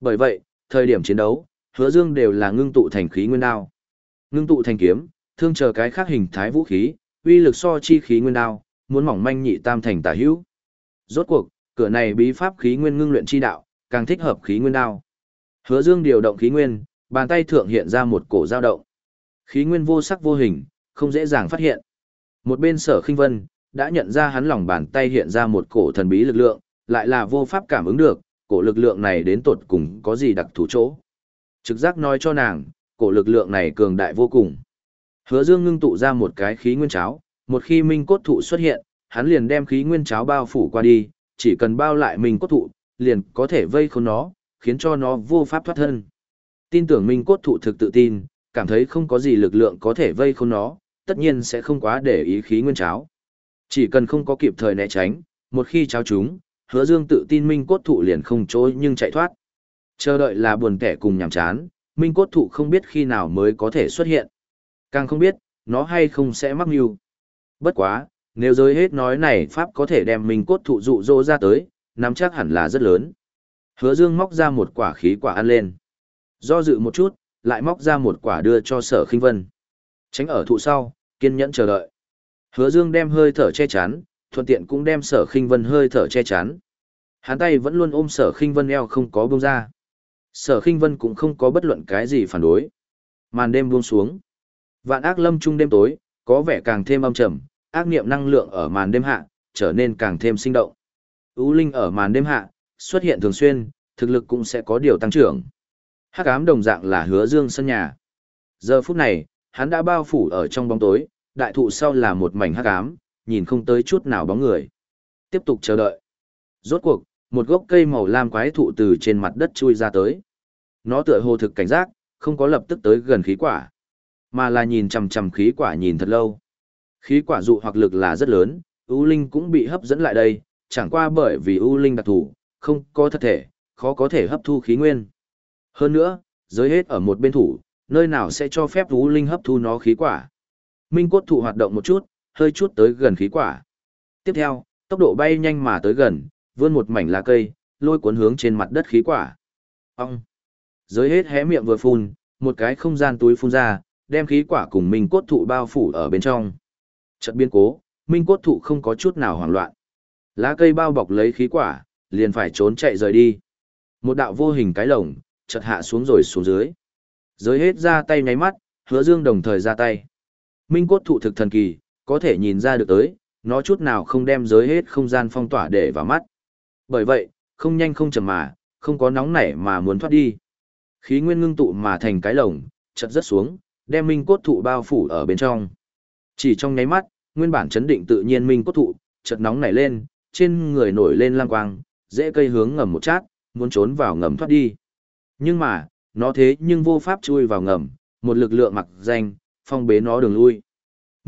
Bởi vậy, thời điểm chiến đấu, hứa dương đều là ngưng tụ thành khí nguyên đao. Ngưng tụ thành kiếm, thương chờ cái khác hình thái vũ khí, uy lực so chi khí nguyên đao, muốn mỏng manh nhị tam thành tả hữu. Rốt cuộc, cửa này bí pháp khí nguyên ngưng luyện chi đạo, càng thích hợp khí nguyên đao. Hứa Dương điều động khí nguyên, bàn tay thượng hiện ra một cổ dao động. Khí nguyên vô sắc vô hình, không dễ dàng phát hiện. Một bên Sở Khinh Vân đã nhận ra hắn lòng bàn tay hiện ra một cổ thần bí lực lượng, lại là vô pháp cảm ứng được, cổ lực lượng này đến tột cùng có gì đặc thù chỗ. Trực giác nói cho nàng, cổ lực lượng này cường đại vô cùng. Hứa Dương ngưng tụ ra một cái khí nguyên cháo, một khi minh cốt thụ xuất hiện, hắn liền đem khí nguyên cháo bao phủ qua đi, chỉ cần bao lại minh cốt thụ, liền có thể vây khốn nó, khiến cho nó vô pháp thoát thân. Tin tưởng minh cốt thụ thực tự tin, cảm thấy không có gì lực lượng có thể vây khốn nó, tất nhiên sẽ không quá để ý khí nguyên cháo. Chỉ cần không có kịp thời né tránh, một khi cháo chúng, hứa dương tự tin minh cốt thụ liền không trôi nhưng chạy thoát. Chờ đợi là buồn kẻ cùng nhàm chán, minh cốt thụ không biết khi nào mới có thể xuất hiện. Càng không biết, nó hay không sẽ mắc mưu. Bất quá, nếu giới hết nói này Pháp có thể đem minh cốt thụ dụ dỗ ra tới, nắm chắc hẳn là rất lớn. Hứa dương móc ra một quả khí quả ăn lên. Do dự một chút, lại móc ra một quả đưa cho sở khinh vân. Tránh ở thụ sau, kiên nhẫn chờ đợi. Hứa dương đem hơi thở che chắn, thuận tiện cũng đem sở khinh vân hơi thở che chắn. Hắn tay vẫn luôn ôm sở khinh vân eo không có buông ra. Sở khinh vân cũng không có bất luận cái gì phản đối. Màn đêm buông xuống. Vạn ác lâm trung đêm tối, có vẻ càng thêm âm trầm, ác niệm năng lượng ở màn đêm hạ, trở nên càng thêm sinh động. U linh ở màn đêm hạ, xuất hiện thường xuyên, thực lực cũng sẽ có điều tăng trưởng. Hắc ám đồng dạng là hứa dương sân nhà. Giờ phút này, hắn đã bao phủ ở trong bóng tối, đại thụ sau là một mảnh hắc ám, nhìn không tới chút nào bóng người. Tiếp tục chờ đợi. Rốt cuộc, một gốc cây màu lam quái thụ từ trên mặt đất chui ra tới. Nó tựa hồ thực cảnh giác, không có lập tức tới gần khí quả, mà là nhìn chằm chằm khí quả nhìn thật lâu. Khí quả dụ hoặc lực là rất lớn, U Linh cũng bị hấp dẫn lại đây, chẳng qua bởi vì U Linh đặc thù, không có thật thể, khó có thể hấp thu khí nguyên. Hơn nữa, giới hết ở một bên thủ, nơi nào sẽ cho phép U Linh hấp thu nó khí quả. Minh cốt thụ hoạt động một chút, hơi chút tới gần khí quả. Tiếp theo, tốc độ bay nhanh mà tới gần, vươn một mảnh lá cây, lôi cuốn hướng trên mặt đất khí quả. Ông! Giới hết hé miệng vừa phun, một cái không gian túi phun ra, đem khí quả cùng minh cốt thụ bao phủ ở bên trong. Chợt biến cố, minh cốt thụ không có chút nào hoảng loạn. Lá cây bao bọc lấy khí quả, liền phải trốn chạy rời đi. Một đạo vô hình cái lồng, chợt hạ xuống rồi xuống dưới. Giới hết ra tay nháy mắt, hứa dương đồng thời ra tay. Minh cốt thụ thực thần kỳ, có thể nhìn ra được tới, nó chút nào không đem giới hết không gian phong tỏa để vào mắt. Bởi vậy, không nhanh không chậm mà, không có nóng nảy mà muốn thoát đi. Khí nguyên ngưng tụ mà thành cái lồng, chật rất xuống, đem minh cốt thụ bao phủ ở bên trong. Chỉ trong nháy mắt, nguyên bản chấn định tự nhiên minh cốt thụ, chợt nóng nảy lên, trên người nổi lên lang quang, dễ cây hướng ngầm một chát, muốn trốn vào ngầm thoát đi. Nhưng mà, nó thế nhưng vô pháp chui vào ngầm, một lực lượng mặc danh, phong bế nó đường lui.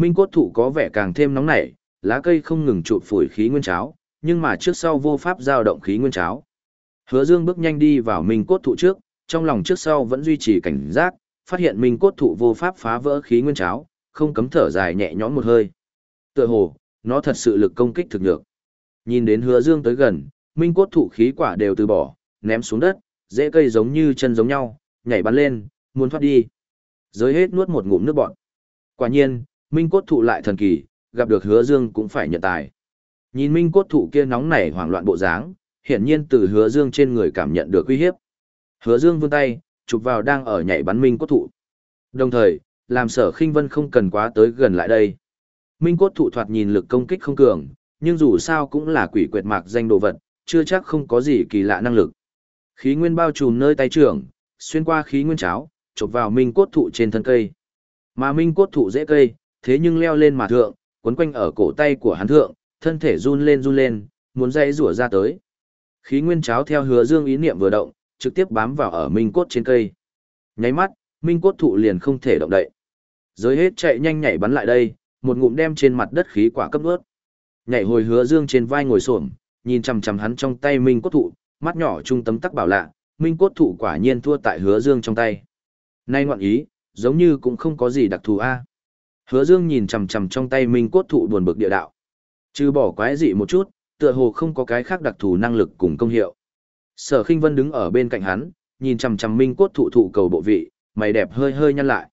Minh cốt thụ có vẻ càng thêm nóng nảy, lá cây không ngừng trụ phủi khí nguyên cháo, nhưng mà trước sau vô pháp giao động khí nguyên cháo. Hứa Dương bước nhanh đi vào Minh cốt thụ trước, trong lòng trước sau vẫn duy trì cảnh giác, phát hiện Minh cốt thụ vô pháp phá vỡ khí nguyên cháo, không cấm thở dài nhẹ nhõm một hơi. Tựa hồ, nó thật sự lực công kích thực lực. Nhìn đến Hứa Dương tới gần, Minh cốt thụ khí quả đều từ bỏ, ném xuống đất, dễ cây giống như chân giống nhau, nhảy bắn lên, muốn thoát đi. Giới hết nuốt một ngụm nước bọt. Quả nhiên, Minh cốt thụ lại thần kỳ, gặp được Hứa Dương cũng phải nhận tài. Nhìn Minh cốt thụ kia nóng nảy hoảng loạn bộ dáng, hiển nhiên từ Hứa Dương trên người cảm nhận được uy hiếp. Hứa Dương vươn tay, chụp vào đang ở nhảy bắn Minh cốt thụ. Đồng thời, làm Sở Khinh Vân không cần quá tới gần lại đây. Minh cốt thụ thoạt nhìn lực công kích không cường, nhưng dù sao cũng là quỷ quyệt mạc danh đồ vật, chưa chắc không có gì kỳ lạ năng lực. Khí nguyên bao trùm nơi tay trưởng, xuyên qua khí nguyên cháo, chụp vào Minh cốt thụ trên thân cây. Mà Minh cốt thụ dễ cây, thế nhưng leo lên mà thượng, quấn quanh ở cổ tay của hắn thượng, thân thể run lên run lên, muốn dây rủa ra tới. Khí nguyên cháo theo hứa dương ý niệm vừa động, trực tiếp bám vào ở minh cốt trên cây. Nháy mắt, minh cốt thụ liền không thể động đậy. Giới hết chạy nhanh nhảy bắn lại đây, một ngụm đem trên mặt đất khí quả cấp ướt. Nhảy hồi hứa dương trên vai ngồi xổm, nhìn chằm chằm hắn trong tay minh cốt thụ, mắt nhỏ trung tấm tắc bảo lạ, minh cốt thụ quả nhiên thua tại hứa dương trong tay. Nay ngoạn ý, giống như cũng không có gì đặc thù a. Hứa Dương nhìn chằm chằm trong tay Minh cốt thụ buồn bực địa đạo. Trừ bỏ quái dị một chút, tựa hồ không có cái khác đặc thù năng lực cùng công hiệu. Sở Khinh Vân đứng ở bên cạnh hắn, nhìn chằm chằm minh cốt thụ thụ cầu bộ vị, mày đẹp hơi hơi nhăn lại.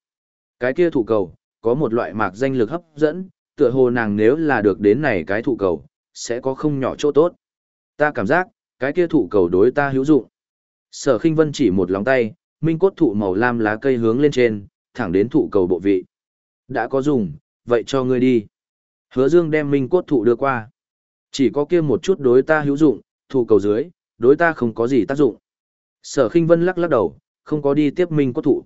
Cái kia thụ cầu, có một loại mạc danh lực hấp dẫn, tựa hồ nàng nếu là được đến này cái thụ cầu, sẽ có không nhỏ chỗ tốt. Ta cảm giác, cái kia thụ cầu đối ta hữu dụng. Sở khinh vân chỉ một lòng tay, minh cốt thụ màu lam lá cây hướng lên trên, thẳng đến thụ cầu bộ vị. Đã có dùng, vậy cho ngươi đi. Hứa dương đem minh cốt thụ đưa qua. Chỉ có kia một chút đối ta hữu dụng, thụ cầu dưới, đối ta không có gì tác dụng. Sở khinh vân lắc lắc đầu, không có đi tiếp minh cốt thụ.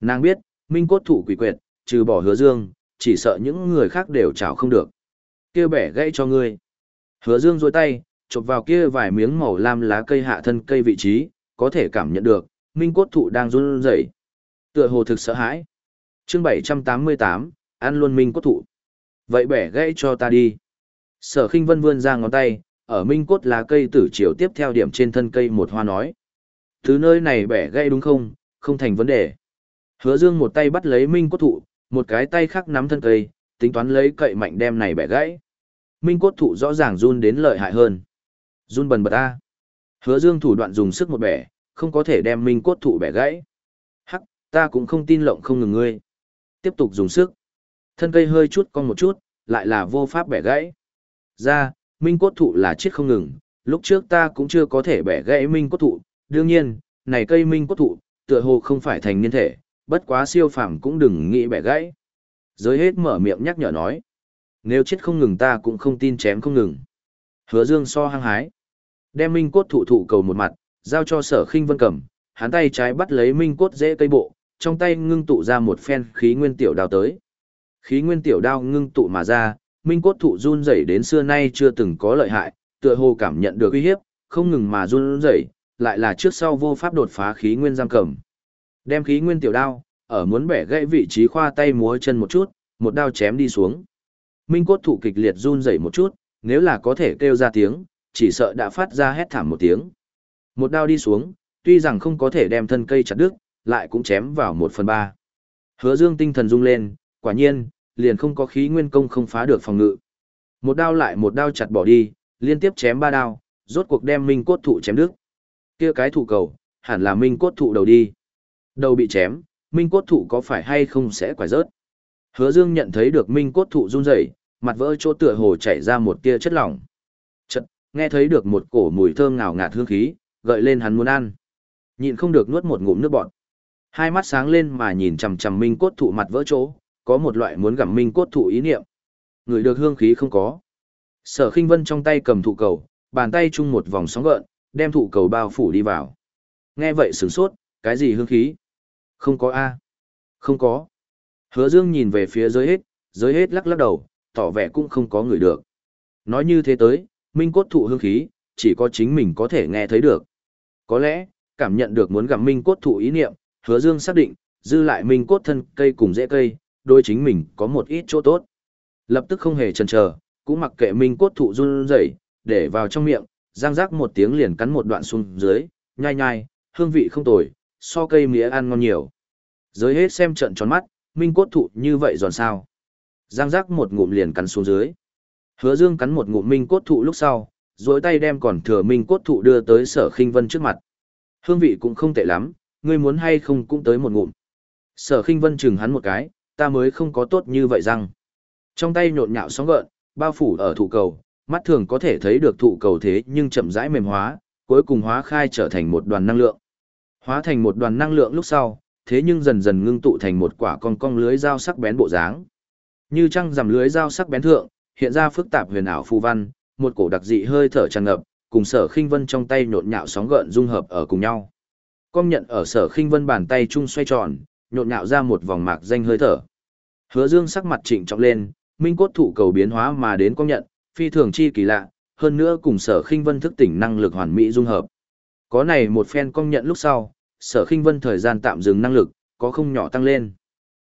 Nàng biết, minh cốt thụ quỷ quyệt, trừ bỏ hứa dương, chỉ sợ những người khác đều chảo không được. kia bẻ gãy cho ngươi. Hứa dương dôi tay, chụp vào kia vài miếng màu lam lá cây hạ thân cây vị trí, có thể cảm nhận được, minh cốt thụ đang run rẩy. Tựa hồ thực sợ hãi. Chương 788, ăn luôn minh cốt thụ. Vậy bẻ gãy cho ta đi. Sở Khinh Vân vươn ra ngón tay, ở minh cốt lá cây tử chiều tiếp theo điểm trên thân cây một hoa nói. Thứ nơi này bẻ gãy đúng không, không thành vấn đề. Hứa Dương một tay bắt lấy minh cốt thụ, một cái tay khác nắm thân cây, tính toán lấy cậy mạnh đem này bẻ gãy. Minh cốt thụ rõ ràng run đến lợi hại hơn. Run bần bật a. Hứa Dương thủ đoạn dùng sức một bẻ, không có thể đem minh cốt thụ bẻ gãy. Hắc, ta cũng không tin lộng không ngừng ngươi. Tiếp tục dùng sức. Thân cây hơi chút cong một chút, lại là vô pháp bẻ gãy. Ra, minh cốt thụ là chết không ngừng, lúc trước ta cũng chưa có thể bẻ gãy minh cốt thụ. Đương nhiên, này cây minh cốt thụ, tựa hồ không phải thành niên thể, bất quá siêu phàm cũng đừng nghĩ bẻ gãy. Giới hết mở miệng nhắc nhở nói. Nếu chết không ngừng ta cũng không tin chém không ngừng. Hứa dương so hăng hái. Đem minh cốt thụ thụ cầu một mặt, giao cho sở khinh vân cầm, hắn tay trái bắt lấy minh cốt dễ cây bộ, trong tay ngưng tụ ra một phen khí nguyên tiểu đao tới. Khí nguyên tiểu đao ngưng tụ mà ra, minh cốt thụ run rẩy đến xưa nay chưa từng có lợi hại, tựa hồ cảm nhận được uy hiếp, không ngừng mà run rẩy, lại là trước sau vô pháp đột phá khí nguyên giam cầm. Đem khí nguyên tiểu đao, ở muốn bẻ gãy vị trí khoa tay múa chân một chút, một đao chém đi xuống. Minh cốt thụ kịch liệt run rẩy một chút, nếu là có thể kêu ra tiếng, chỉ sợ đã phát ra hét thảm một tiếng. Một đao đi xuống, tuy rằng không có thể đem thân cây chặt đứt, lại cũng chém vào một phần ba. Hứa dương tinh thần rung lên, quả nhiên, liền không có khí nguyên công không phá được phòng ngự. Một đao lại một đao chặt bỏ đi, liên tiếp chém ba đao, rốt cuộc đem minh cốt thụ chém đứt. Kia cái thụ cầu, hẳn là minh cốt thụ đầu đi. Đầu bị chém, minh cốt thụ có phải hay không sẽ quải rớt. Hứa Dương nhận thấy được minh cốt thụ run rẩy, mặt vỡ chỗ tựa hồ chảy ra một tia chất lỏng. Chợt, nghe thấy được một cổ mùi thơm ngào ngạt hương khí, gợi lên hắn muốn ăn. Nhịn không được nuốt một ngụm nước bọt. Hai mắt sáng lên mà nhìn chằm chằm minh cốt thụ mặt vỡ chỗ, có một loại muốn gặm minh cốt thụ ý niệm. Người được hương khí không có. Sở Khinh Vân trong tay cầm thụ cầu, bàn tay chung một vòng sóng gợn, đem thụ cầu bao phủ đi vào. Nghe vậy sửng sốt, cái gì hương khí? Không có a. Không có. Hứa Dương nhìn về phía giới hết, giới hết lắc lắc đầu, tỏ vẻ cũng không có người được. Nói như thế tới, minh cốt thụ hương khí, chỉ có chính mình có thể nghe thấy được. Có lẽ, cảm nhận được muốn gặm minh cốt thụ ý niệm, hứa dương xác định, dư lại minh cốt thân cây cùng rễ cây, đôi chính mình có một ít chỗ tốt. Lập tức không hề chần chờ, cũng mặc kệ minh cốt thụ run rẩy, để vào trong miệng, răng rác một tiếng liền cắn một đoạn xuống dưới, nhai nhai, hương vị không tồi, so cây mía ăn ngon nhiều. Giới hết xem trận tròn mắt, minh cốt thụ như vậy giòn sao. Giang rác một ngụm liền cắn xuống dưới. Hứa dương cắn một ngụm minh cốt thụ lúc sau, dối tay đem còn thừa minh cốt thụ đưa tới sở khinh vân trước mặt. Hương vị cũng không tệ lắm, ngươi muốn hay không cũng tới một ngụm. Sở khinh vân chừng hắn một cái, ta mới không có tốt như vậy răng. Trong tay nhộn nhạo sóng gợn, bao phủ ở thụ cầu, mắt thường có thể thấy được thụ cầu thế nhưng chậm rãi mềm hóa, cuối cùng hóa khai trở thành một đoàn năng lượng. Hóa thành một đoàn năng lượng lúc sau, thế nhưng dần dần ngưng tụ thành một quả cong cong lưới dao sắc bén bộ dáng. Như trăng rằm lưới dao sắc bén thượng, hiện ra phức tạp huyền ảo phù văn, một cổ đặc dị hơi thở tràn ngập, cùng Sở Khinh Vân trong tay nhộn nhạo sóng gợn dung hợp ở cùng nhau. Công nhận ở Sở Khinh Vân bàn tay chung xoay tròn, nhộn nhạo ra một vòng mạc danh hơi thở. Hứa Dương sắc mặt trịnh trọng lên, minh cốt thủ cầu biến hóa mà đến công nhận, phi thường chi kỳ lạ, hơn nữa cùng Sở Khinh Vân thức tỉnh năng lực hoàn mỹ dung hợp. Có này một phen công nhận lúc sau, Sở Khinh Vân thời gian tạm dừng năng lực, có không nhỏ tăng lên.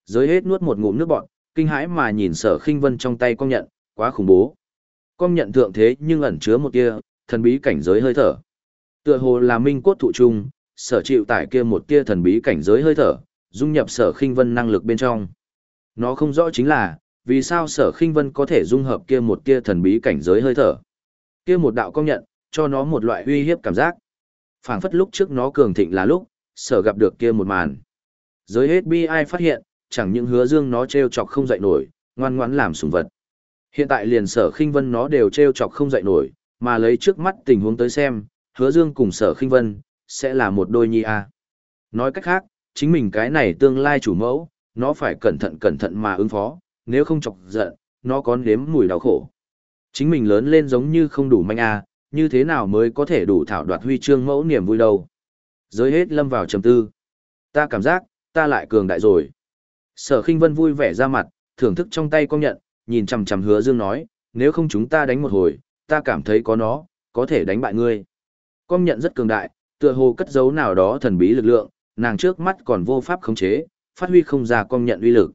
Giới hết nuốt một ngụm nước bọt, kinh hãi mà nhìn Sở Khinh Vân trong tay công nhận, quá khủng bố. Công nhận thượng thế nhưng ẩn chứa một tia thần bí cảnh giới hơi thở. Tựa hồ là minh cốt thụ trung, sở chịu tại kia một tia thần bí cảnh giới hơi thở, dung nhập sở khinh vân năng lực bên trong. Nó không rõ chính là, vì sao sở khinh vân có thể dung hợp kia một tia thần bí cảnh giới hơi thở. Kia một đạo công nhận, cho nó một loại uy hiếp cảm giác. phảng phất lúc trước nó cường thịnh là lúc, sở gặp được kia một màn. Giới hết bi ai phát hiện, chẳng những hứa dương nó treo chọc không dậy nổi, ngoan ngoãn làm sùng vật. Hiện tại liền sở khinh vân nó đều treo chọc không dậy nổi, mà lấy trước mắt tình huống tới xem, hứa dương cùng sở khinh vân, sẽ là một đôi nhi a. Nói cách khác, chính mình cái này tương lai chủ mẫu, nó phải cẩn thận cẩn thận mà ứng phó, nếu không chọc giận, nó có nếm mùi đau khổ. Chính mình lớn lên giống như không đủ manh a, như thế nào mới có thể đủ thảo đoạt huy chương mẫu niềm vui đâu. Giới hết lâm vào trầm tư. Ta cảm giác, ta lại cường đại rồi. Sở khinh vân vui vẻ ra mặt, thưởng thức trong tay công nhận, nhìn chằm chằm hứa dương nói, nếu không chúng ta đánh một hồi, ta cảm thấy có nó, có thể đánh bại ngươi. Công nhận rất cường đại, tựa hồ cất giấu nào đó thần bí lực lượng, nàng trước mắt còn vô pháp khống chế, phát huy không ra công nhận uy lực.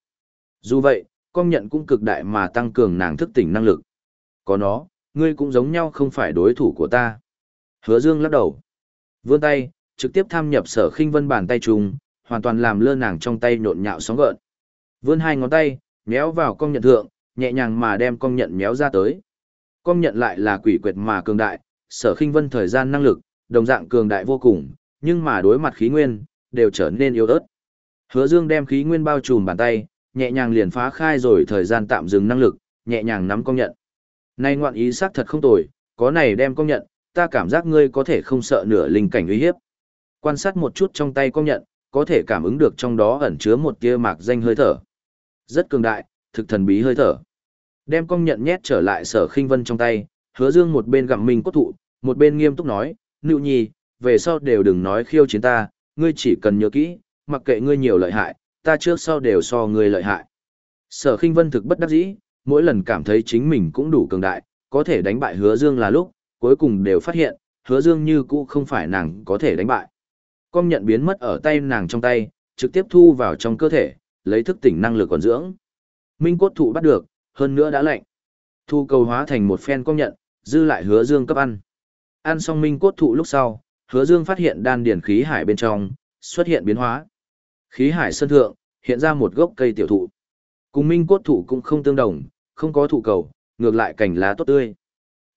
Dù vậy, công nhận cũng cực đại mà tăng cường nàng thức tỉnh năng lực. Có nó, ngươi cũng giống nhau không phải đối thủ của ta. Hứa Dương lắc đầu. Vươn tay, trực tiếp tham nhập sở khinh vân bàn tay trùng, hoàn toàn làm lơ nàng trong tay nhộn nhạo sóng gợn. Vươn hai ngón tay, méo vào công nhận thượng, nhẹ nhàng mà đem công nhận méo ra tới. Công nhận lại là quỷ quyệt mà cường đại, sở khinh vân thời gian năng lực, đồng dạng cường đại vô cùng, nhưng mà đối mặt khí nguyên, đều trở nên yếu ớt. Hứa Dương đem khí nguyên bao trùm bàn tay, nhẹ nhàng liền phá khai rồi thời gian tạm dừng năng lực, nhẹ nhàng nắm công nhận. Nay ngoạn ý xác thật không tồi, có này đem công nhận, ta cảm giác ngươi có thể không sợ nửa linh cảnh uy hiếp. Quan sát một chút trong tay công nhận, có thể cảm ứng được trong đó ẩn chứa một tia mạc danh hơi thở. Rất cường đại, thực thần bí hơi thở. Đem công nhận nhét trở lại sở khinh vân trong tay, hứa dương một bên gặm mình cốt thụ, một bên nghiêm túc nói, nữ nhi, về sau đều đừng nói khiêu chiến ta, ngươi chỉ cần nhớ kỹ, mặc kệ ngươi nhiều lợi hại, ta trước sau đều so ngươi lợi hại. Sở khinh vân thực bất đắc dĩ, mỗi lần cảm thấy chính mình cũng đủ cường đại, có thể đánh bại hứa dương là lúc, cuối cùng đều phát hiện, hứa dương như cũ không phải nàng có thể đánh bại. Công nhận biến mất ở tay nàng trong tay, trực tiếp thu vào trong cơ thể, lấy thức tỉnh năng lực còn dưỡng. Minh cốt thụ bắt được, hơn nữa đã lạnh. Thu cầu hóa thành một phen công nhận, dư lại hứa dương cấp ăn. Ăn xong minh cốt thụ lúc sau, hứa dương phát hiện đan điển khí hải bên trong, xuất hiện biến hóa. Khí hải sơn thượng, hiện ra một gốc cây tiểu thụ. Cùng minh cốt thụ cũng không tương đồng, không có thụ cầu, ngược lại cảnh lá tốt tươi.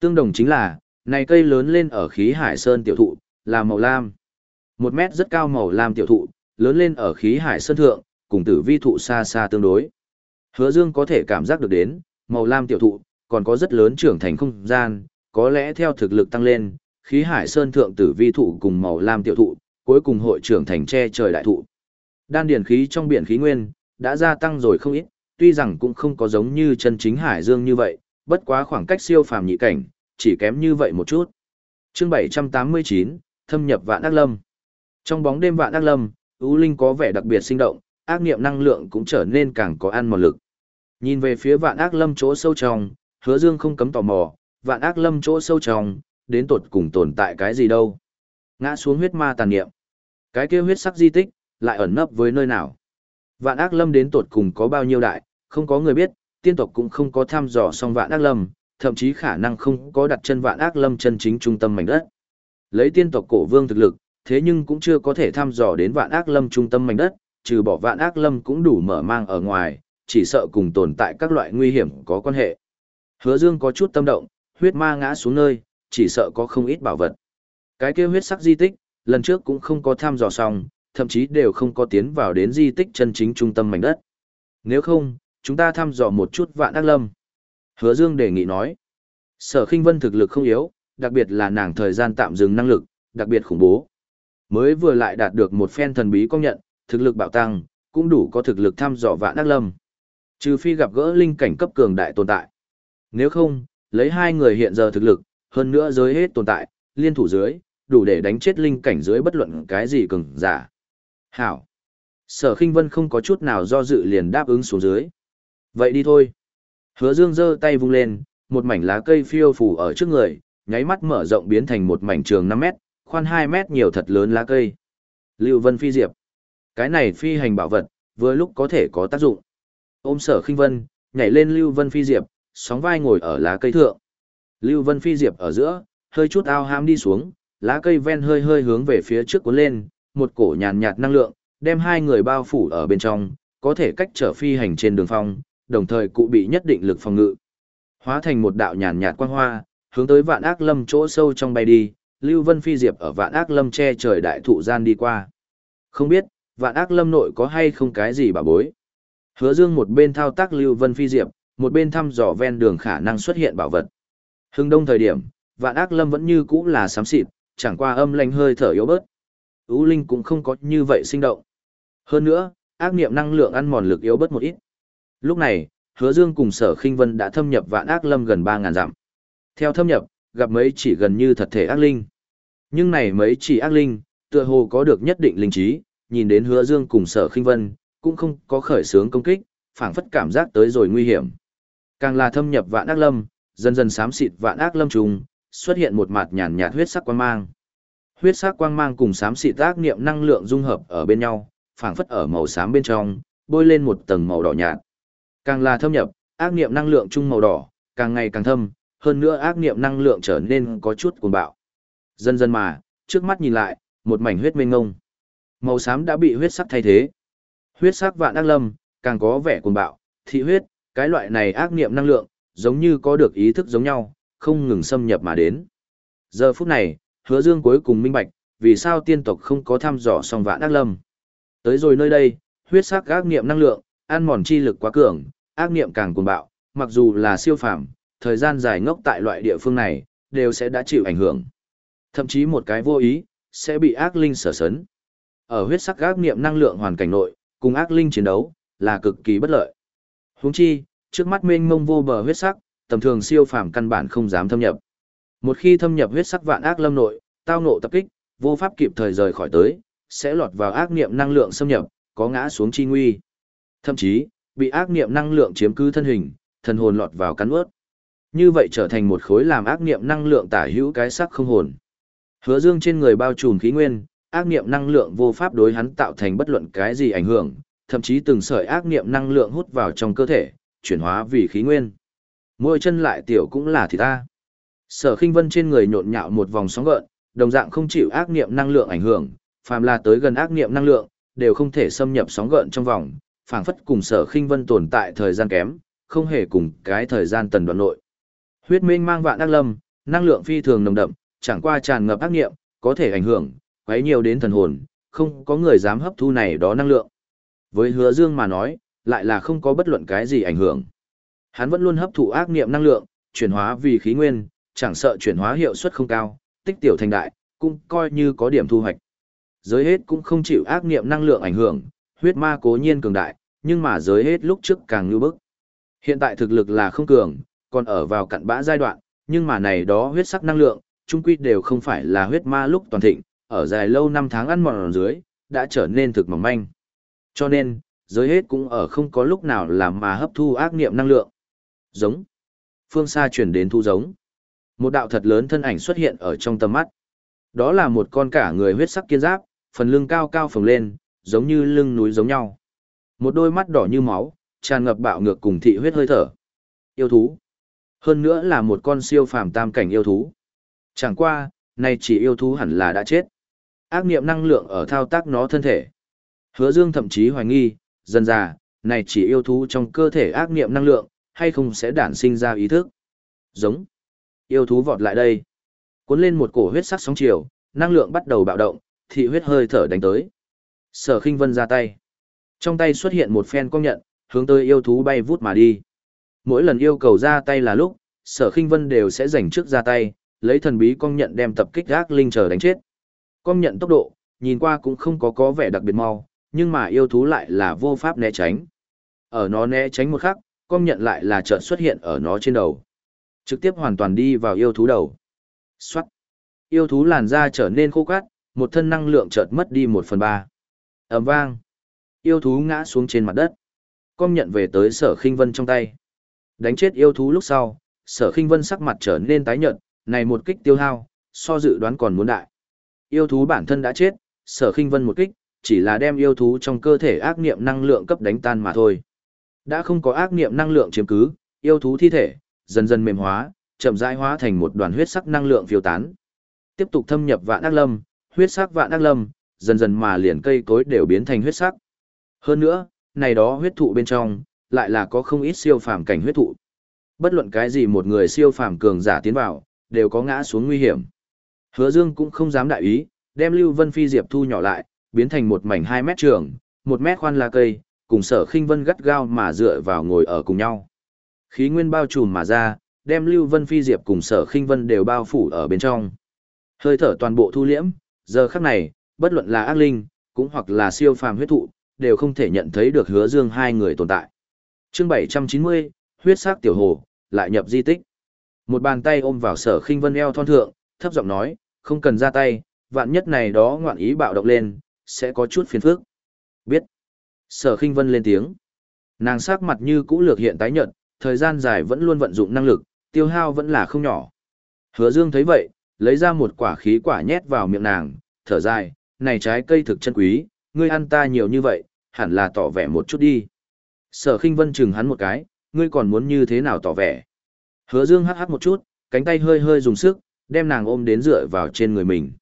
Tương đồng chính là, này cây lớn lên ở khí hải sơn tiểu thụ, là màu lam. Một mét rất cao màu lam tiểu thụ, lớn lên ở khí hải sơn thượng, cùng tử vi thụ xa xa tương đối. Hứa Dương có thể cảm giác được đến, màu lam tiểu thụ, còn có rất lớn trưởng thành không gian, có lẽ theo thực lực tăng lên, khí hải sơn thượng tử vi thụ cùng màu lam tiểu thụ, cuối cùng hội trưởng thành che trời đại thụ. Đan điển khí trong biển khí nguyên, đã gia tăng rồi không ít, tuy rằng cũng không có giống như chân chính hải dương như vậy, bất quá khoảng cách siêu phàm nhị cảnh, chỉ kém như vậy một chút. Chương 789, thâm nhập vạn ác lâm. Trong bóng đêm vạn ác lâm, u linh có vẻ đặc biệt sinh động, ác niệm năng lượng cũng trở nên càng có ăn mòn lực. Nhìn về phía vạn ác lâm chỗ sâu trong, hứa dương không cấm tò mò, vạn ác lâm chỗ sâu trong, đến tột cùng tồn tại cái gì đâu. Ngã xuống huyết ma tàn niệm. Cái kia huyết sắc di tích, lại ẩn nấp với nơi nào. Vạn ác lâm đến tột cùng có bao nhiêu đại, không có người biết, tiên tộc cũng không có thăm dò xong vạn ác lâm, thậm chí khả năng không có đặt chân vạn ác lâm chân chính trung tâm mảnh đất. Lấy tiên tộc cổ vương thực lực, thế nhưng cũng chưa có thể thăm dò đến vạn ác lâm trung tâm mảnh đất, trừ bỏ vạn ác lâm cũng đủ mở mang ở ngoài, chỉ sợ cùng tồn tại các loại nguy hiểm có quan hệ. Hứa Dương có chút tâm động, huyết ma ngã xuống nơi, chỉ sợ có không ít bảo vật. Cái kia huyết sắc di tích, lần trước cũng không có tham dò xong, thậm chí đều không có tiến vào đến di tích chân chính trung tâm mảnh đất. Nếu không, chúng ta thăm dò một chút vạn ác lâm. Hứa Dương đề nghị nói. Sở khinh vân thực lực không yếu, đặc biệt là nàng thời gian tạm dừng năng lực, đặc biệt khủng bố. Mới vừa lại đạt được một phen thần bí công nhận, thực lực bạo tăng, cũng đủ có thực lực thăm dò vạn ác lâm. Trừ phi gặp gỡ linh cảnh cấp cường đại tồn tại. Nếu không, lấy hai người hiện giờ thực lực, hơn nữa giới hết tồn tại, liên thủ dưới, đủ để đánh chết linh cảnh dưới bất luận cái gì cường giả. Hảo. Sở khinh vân không có chút nào do dự liền đáp ứng xuống dưới. Vậy đi thôi. Hứa dương giơ tay vung lên, một mảnh lá cây phiêu phủ ở trước người, nháy mắt mở rộng biến thành một mảnh trường 5 mét, khoan 2 mét nhiều thật lớn lá cây. Lưu Vân Phi Diệp. Cái này phi hành bảo vật, vừa lúc có thể có tác dụng. Ôm sở khinh vân, nhảy lên Lưu Vân Phi Diệp, sóng vai ngồi ở lá cây thượng. Lưu Vân Phi Diệp ở giữa, hơi chút ao ham đi xuống, lá cây ven hơi hơi hướng về phía trước cuốn lên, một cổ nhàn nhạt năng lượng, đem hai người bao phủ ở bên trong, có thể cách trở phi hành trên đường phong, đồng thời cụ bị nhất định lực phòng ngự. Hóa thành một đạo nhàn nhạt quang hoa, hướng tới vạn ác lâm chỗ sâu trong bay đi, Lưu Vân Phi Diệp ở vạn ác lâm che trời đại thụ gian đi qua. Không biết, vạn ác lâm nội có hay không cái gì bà bối. Hứa Dương một bên thao tác Lưu Vân Phi Diệp, một bên thăm dò ven đường khả năng xuất hiện bảo vật. Hưng đông thời điểm, vạn ác lâm vẫn như cũ là xám xịt, chẳng qua âm lanh hơi thở yếu bớt. Ú Linh cũng không có như vậy sinh động. Hơn nữa, ác niệm năng lượng ăn mòn lực yếu bớt một ít. Lúc này, Hứa Dương cùng Sở Khinh Vân đã thâm nhập vạn ác lâm gần 3000 dặm. Theo thâm nhập, gặp mấy chỉ gần như thật thể ác linh. Nhưng này mấy chỉ ác linh, tựa hồ có được nhất định linh trí, nhìn đến Hứa Dương cùng Sở Khinh Vân, cũng không có khởi sướng công kích, phảng phất cảm giác tới rồi nguy hiểm. Càng là thâm nhập vạn ác lâm, dần dần xám xịt vạn ác lâm trùng, xuất hiện một mặt nhàn nhạt huyết sắc quang mang. Huyết sắc quang mang cùng xám xịt ác niệm năng lượng dung hợp ở bên nhau, phảng phất ở màu xám bên trong, bôi lên một tầng màu đỏ nhạt. Càng là thâm nhập, ác niệm năng lượng chung màu đỏ, càng ngày càng thâm, hơn nữa ác niệm năng lượng trở nên có chút cuồng bạo. Dần dần mà, trước mắt nhìn lại, một mảnh huyết mênh ngông. Màu xám đã bị huyết sắc thay thế. Huyết sắc vạn ác lâm, càng có vẻ cuồng bạo, thị huyết, cái loại này ác niệm năng lượng, giống như có được ý thức giống nhau, không ngừng xâm nhập mà đến. Giờ phút này, hứa dương cuối cùng minh bạch, vì sao tiên tộc không có thăm dò song vạn ác lâm. Tới rồi nơi đây, huyết sắc ác niệm năng lượng, ăn mòn chi lực quá cường, ác niệm càng cuồng bạo, mặc dù là siêu phàm, thời gian dài ngốc tại loại địa phương này, đều sẽ đã chịu ảnh hưởng. Thậm chí một cái vô ý, sẽ bị ác linh sở sấn. Ở huyết sắc ác niệm năng lượng hoàn cảnh nội, cùng ác linh chiến đấu, là cực kỳ bất lợi. Huống chi, trước mắt mênh mông vô bờ huyết sắc, tầm thường siêu phàm căn bản không dám thâm nhập. Một khi thâm nhập huyết sắc vạn ác lâm nội, tao nộ tập kích, vô pháp kịp thời rời khỏi tới, sẽ lọt vào ác niệm năng lượng xâm nhập, có ngã xuống chi nguy. Thậm chí, bị ác niệm năng lượng chiếm cứ thân hình, thần hồn lọt vào cắn ướt. Như vậy trở thành một khối làm ác niệm năng lượng tả hữu cái sắc không hồn. Hứa Dương trên người bao trùm khí nguyên, ác niệm năng lượng vô pháp đối hắn tạo thành bất luận cái gì ảnh hưởng, thậm chí từng sợi ác niệm năng lượng hút vào trong cơ thể, chuyển hóa vì khí nguyên. Môi chân lại tiểu cũng là thì ta. Sở Khinh Vân trên người nhộn nhạo một vòng sóng gợn, đồng dạng không chịu ác niệm năng lượng ảnh hưởng, phàm là tới gần ác niệm năng lượng, đều không thể xâm nhập sóng gợn trong vòng, phảng phất cùng Sở Khinh Vân tồn tại thời gian kém, không hề cùng cái thời gian tần đoạn nội. Huyết minh mang vạn ác lâm, năng lượng phi thường nồng đậm, chẳng qua tràn ngập ác niệm, có thể ảnh hưởng, quấy nhiều đến thần hồn, không có người dám hấp thu này đó năng lượng. Với hứa dương mà nói, lại là không có bất luận cái gì ảnh hưởng. Hắn vẫn luôn hấp thụ ác niệm năng lượng, chuyển hóa vì khí nguyên, chẳng sợ chuyển hóa hiệu suất không cao, tích tiểu thành đại, cũng coi như có điểm thu hoạch. Giới hết cũng không chịu ác niệm năng lượng ảnh hưởng, huyết ma cố nhiên cường đại, nhưng mà giới hết lúc trước càng như bức. Hiện tại thực lực là không cường, còn ở vào cặn bã giai đoạn, nhưng mà này đó huyết sắc năng lượng, trung quy đều không phải là huyết ma lúc toàn thịnh, ở dài lâu năm tháng ăn mòn ở dưới, đã trở nên thực mỏng manh. Cho nên, giới hết cũng ở không có lúc nào làm mà hấp thu ác niệm năng lượng. Giống. Phương xa chuyển đến thu giống. Một đạo thật lớn thân ảnh xuất hiện ở trong tầm mắt. Đó là một con cả người huyết sắc kiên giáp, phần lưng cao cao phồng lên, giống như lưng núi giống nhau. Một đôi mắt đỏ như máu, tràn ngập bạo ngược cùng thị huyết hơi thở. Yêu thú. Hơn nữa là một con siêu phàm tam cảnh yêu thú. Chẳng qua, nay chỉ yêu thú hẳn là đã chết. Ác niệm năng lượng ở thao tác nó thân thể. Hứa Dương thậm chí hoài nghi, dần già, này chỉ yêu thú trong cơ thể ác niệm năng lượng, hay không sẽ đản sinh ra ý thức. Giống. Yêu thú vọt lại đây. Cuốn lên một cổ huyết sắc sóng chiều, năng lượng bắt đầu bạo động, thị huyết hơi thở đánh tới. Sở Khinh Vân ra tay. Trong tay xuất hiện một phen công nhận, hướng tới yêu thú bay vút mà đi. Mỗi lần yêu cầu ra tay là lúc, Sở Khinh Vân đều sẽ giành trước ra tay, lấy thần bí công nhận đem tập kích ác linh chờ đánh chết. Công nhận tốc độ, nhìn qua cũng không có có vẻ đặc biệt mau, nhưng mà yêu thú lại là vô pháp né tránh. Ở nó né tránh một khắc, công nhận lại là chợt xuất hiện ở nó trên đầu. Trực tiếp hoàn toàn đi vào yêu thú đầu. Xoát. Yêu thú làn da trở nên khô cát, một thân năng lượng chợt mất đi một phần ba. ầm vang. Yêu thú ngã xuống trên mặt đất. Công nhận về tới sở khinh vân trong tay. Đánh chết yêu thú lúc sau, sở khinh vân sắc mặt trở nên tái nhợt, này một kích tiêu hao, so dự đoán còn muốn đại. Yêu thú bản thân đã chết, sở khinh vân một kích, chỉ là đem yêu thú trong cơ thể ác niệm năng lượng cấp đánh tan mà thôi. Đã không có ác niệm năng lượng chiếm cứ, yêu thú thi thể, dần dần mềm hóa, chậm rãi hóa thành một đoàn huyết sắc năng lượng phiêu tán. Tiếp tục thâm nhập vạn ác lâm, huyết sắc vạn ác lâm, dần dần mà liền cây cối đều biến thành huyết sắc. Hơn nữa, này đó huyết thụ bên trong, lại là có không ít siêu phàm cảnh huyết thụ. Bất luận cái gì một người siêu phàm cường giả tiến vào, đều có ngã xuống nguy hiểm. Hứa Dương cũng không dám đại ý, đem Lưu Vân Phi Diệp thu nhỏ lại, biến thành một mảnh 2 mét trường, 1 mét khoan la cây, cùng sở khinh vân gắt gao mà dựa vào ngồi ở cùng nhau. Khí nguyên bao trùm mà ra, đem Lưu Vân Phi Diệp cùng sở khinh vân đều bao phủ ở bên trong. Hơi thở toàn bộ thu liễm, giờ khắc này, bất luận là ác linh, cũng hoặc là siêu phàm huyết thụ, đều không thể nhận thấy được hứa dương hai người tồn tại. chương 790, huyết sắc tiểu hồ, lại nhập di tích. Một bàn tay ôm vào sở khinh vân eo thon thượng, thấp giọng nói, không cần ra tay, vạn nhất này đó ngoạn ý bạo động lên, sẽ có chút phiền phức. Biết. Sở khinh vân lên tiếng. Nàng sắc mặt như cũ lược hiện tái nhợt, thời gian dài vẫn luôn vận dụng năng lực, tiêu hao vẫn là không nhỏ. Hứa Dương thấy vậy, lấy ra một quả khí quả nhét vào miệng nàng, thở dài, này trái cây thực chân quý, ngươi ăn ta nhiều như vậy, hẳn là tỏ vẻ một chút đi. Sở khinh vân chừng hắn một cái, ngươi còn muốn như thế nào tỏ vẻ. Hứa dương hắc hắc một chút, cánh tay hơi hơi dùng sức, đem nàng ôm đến dựa vào trên người mình.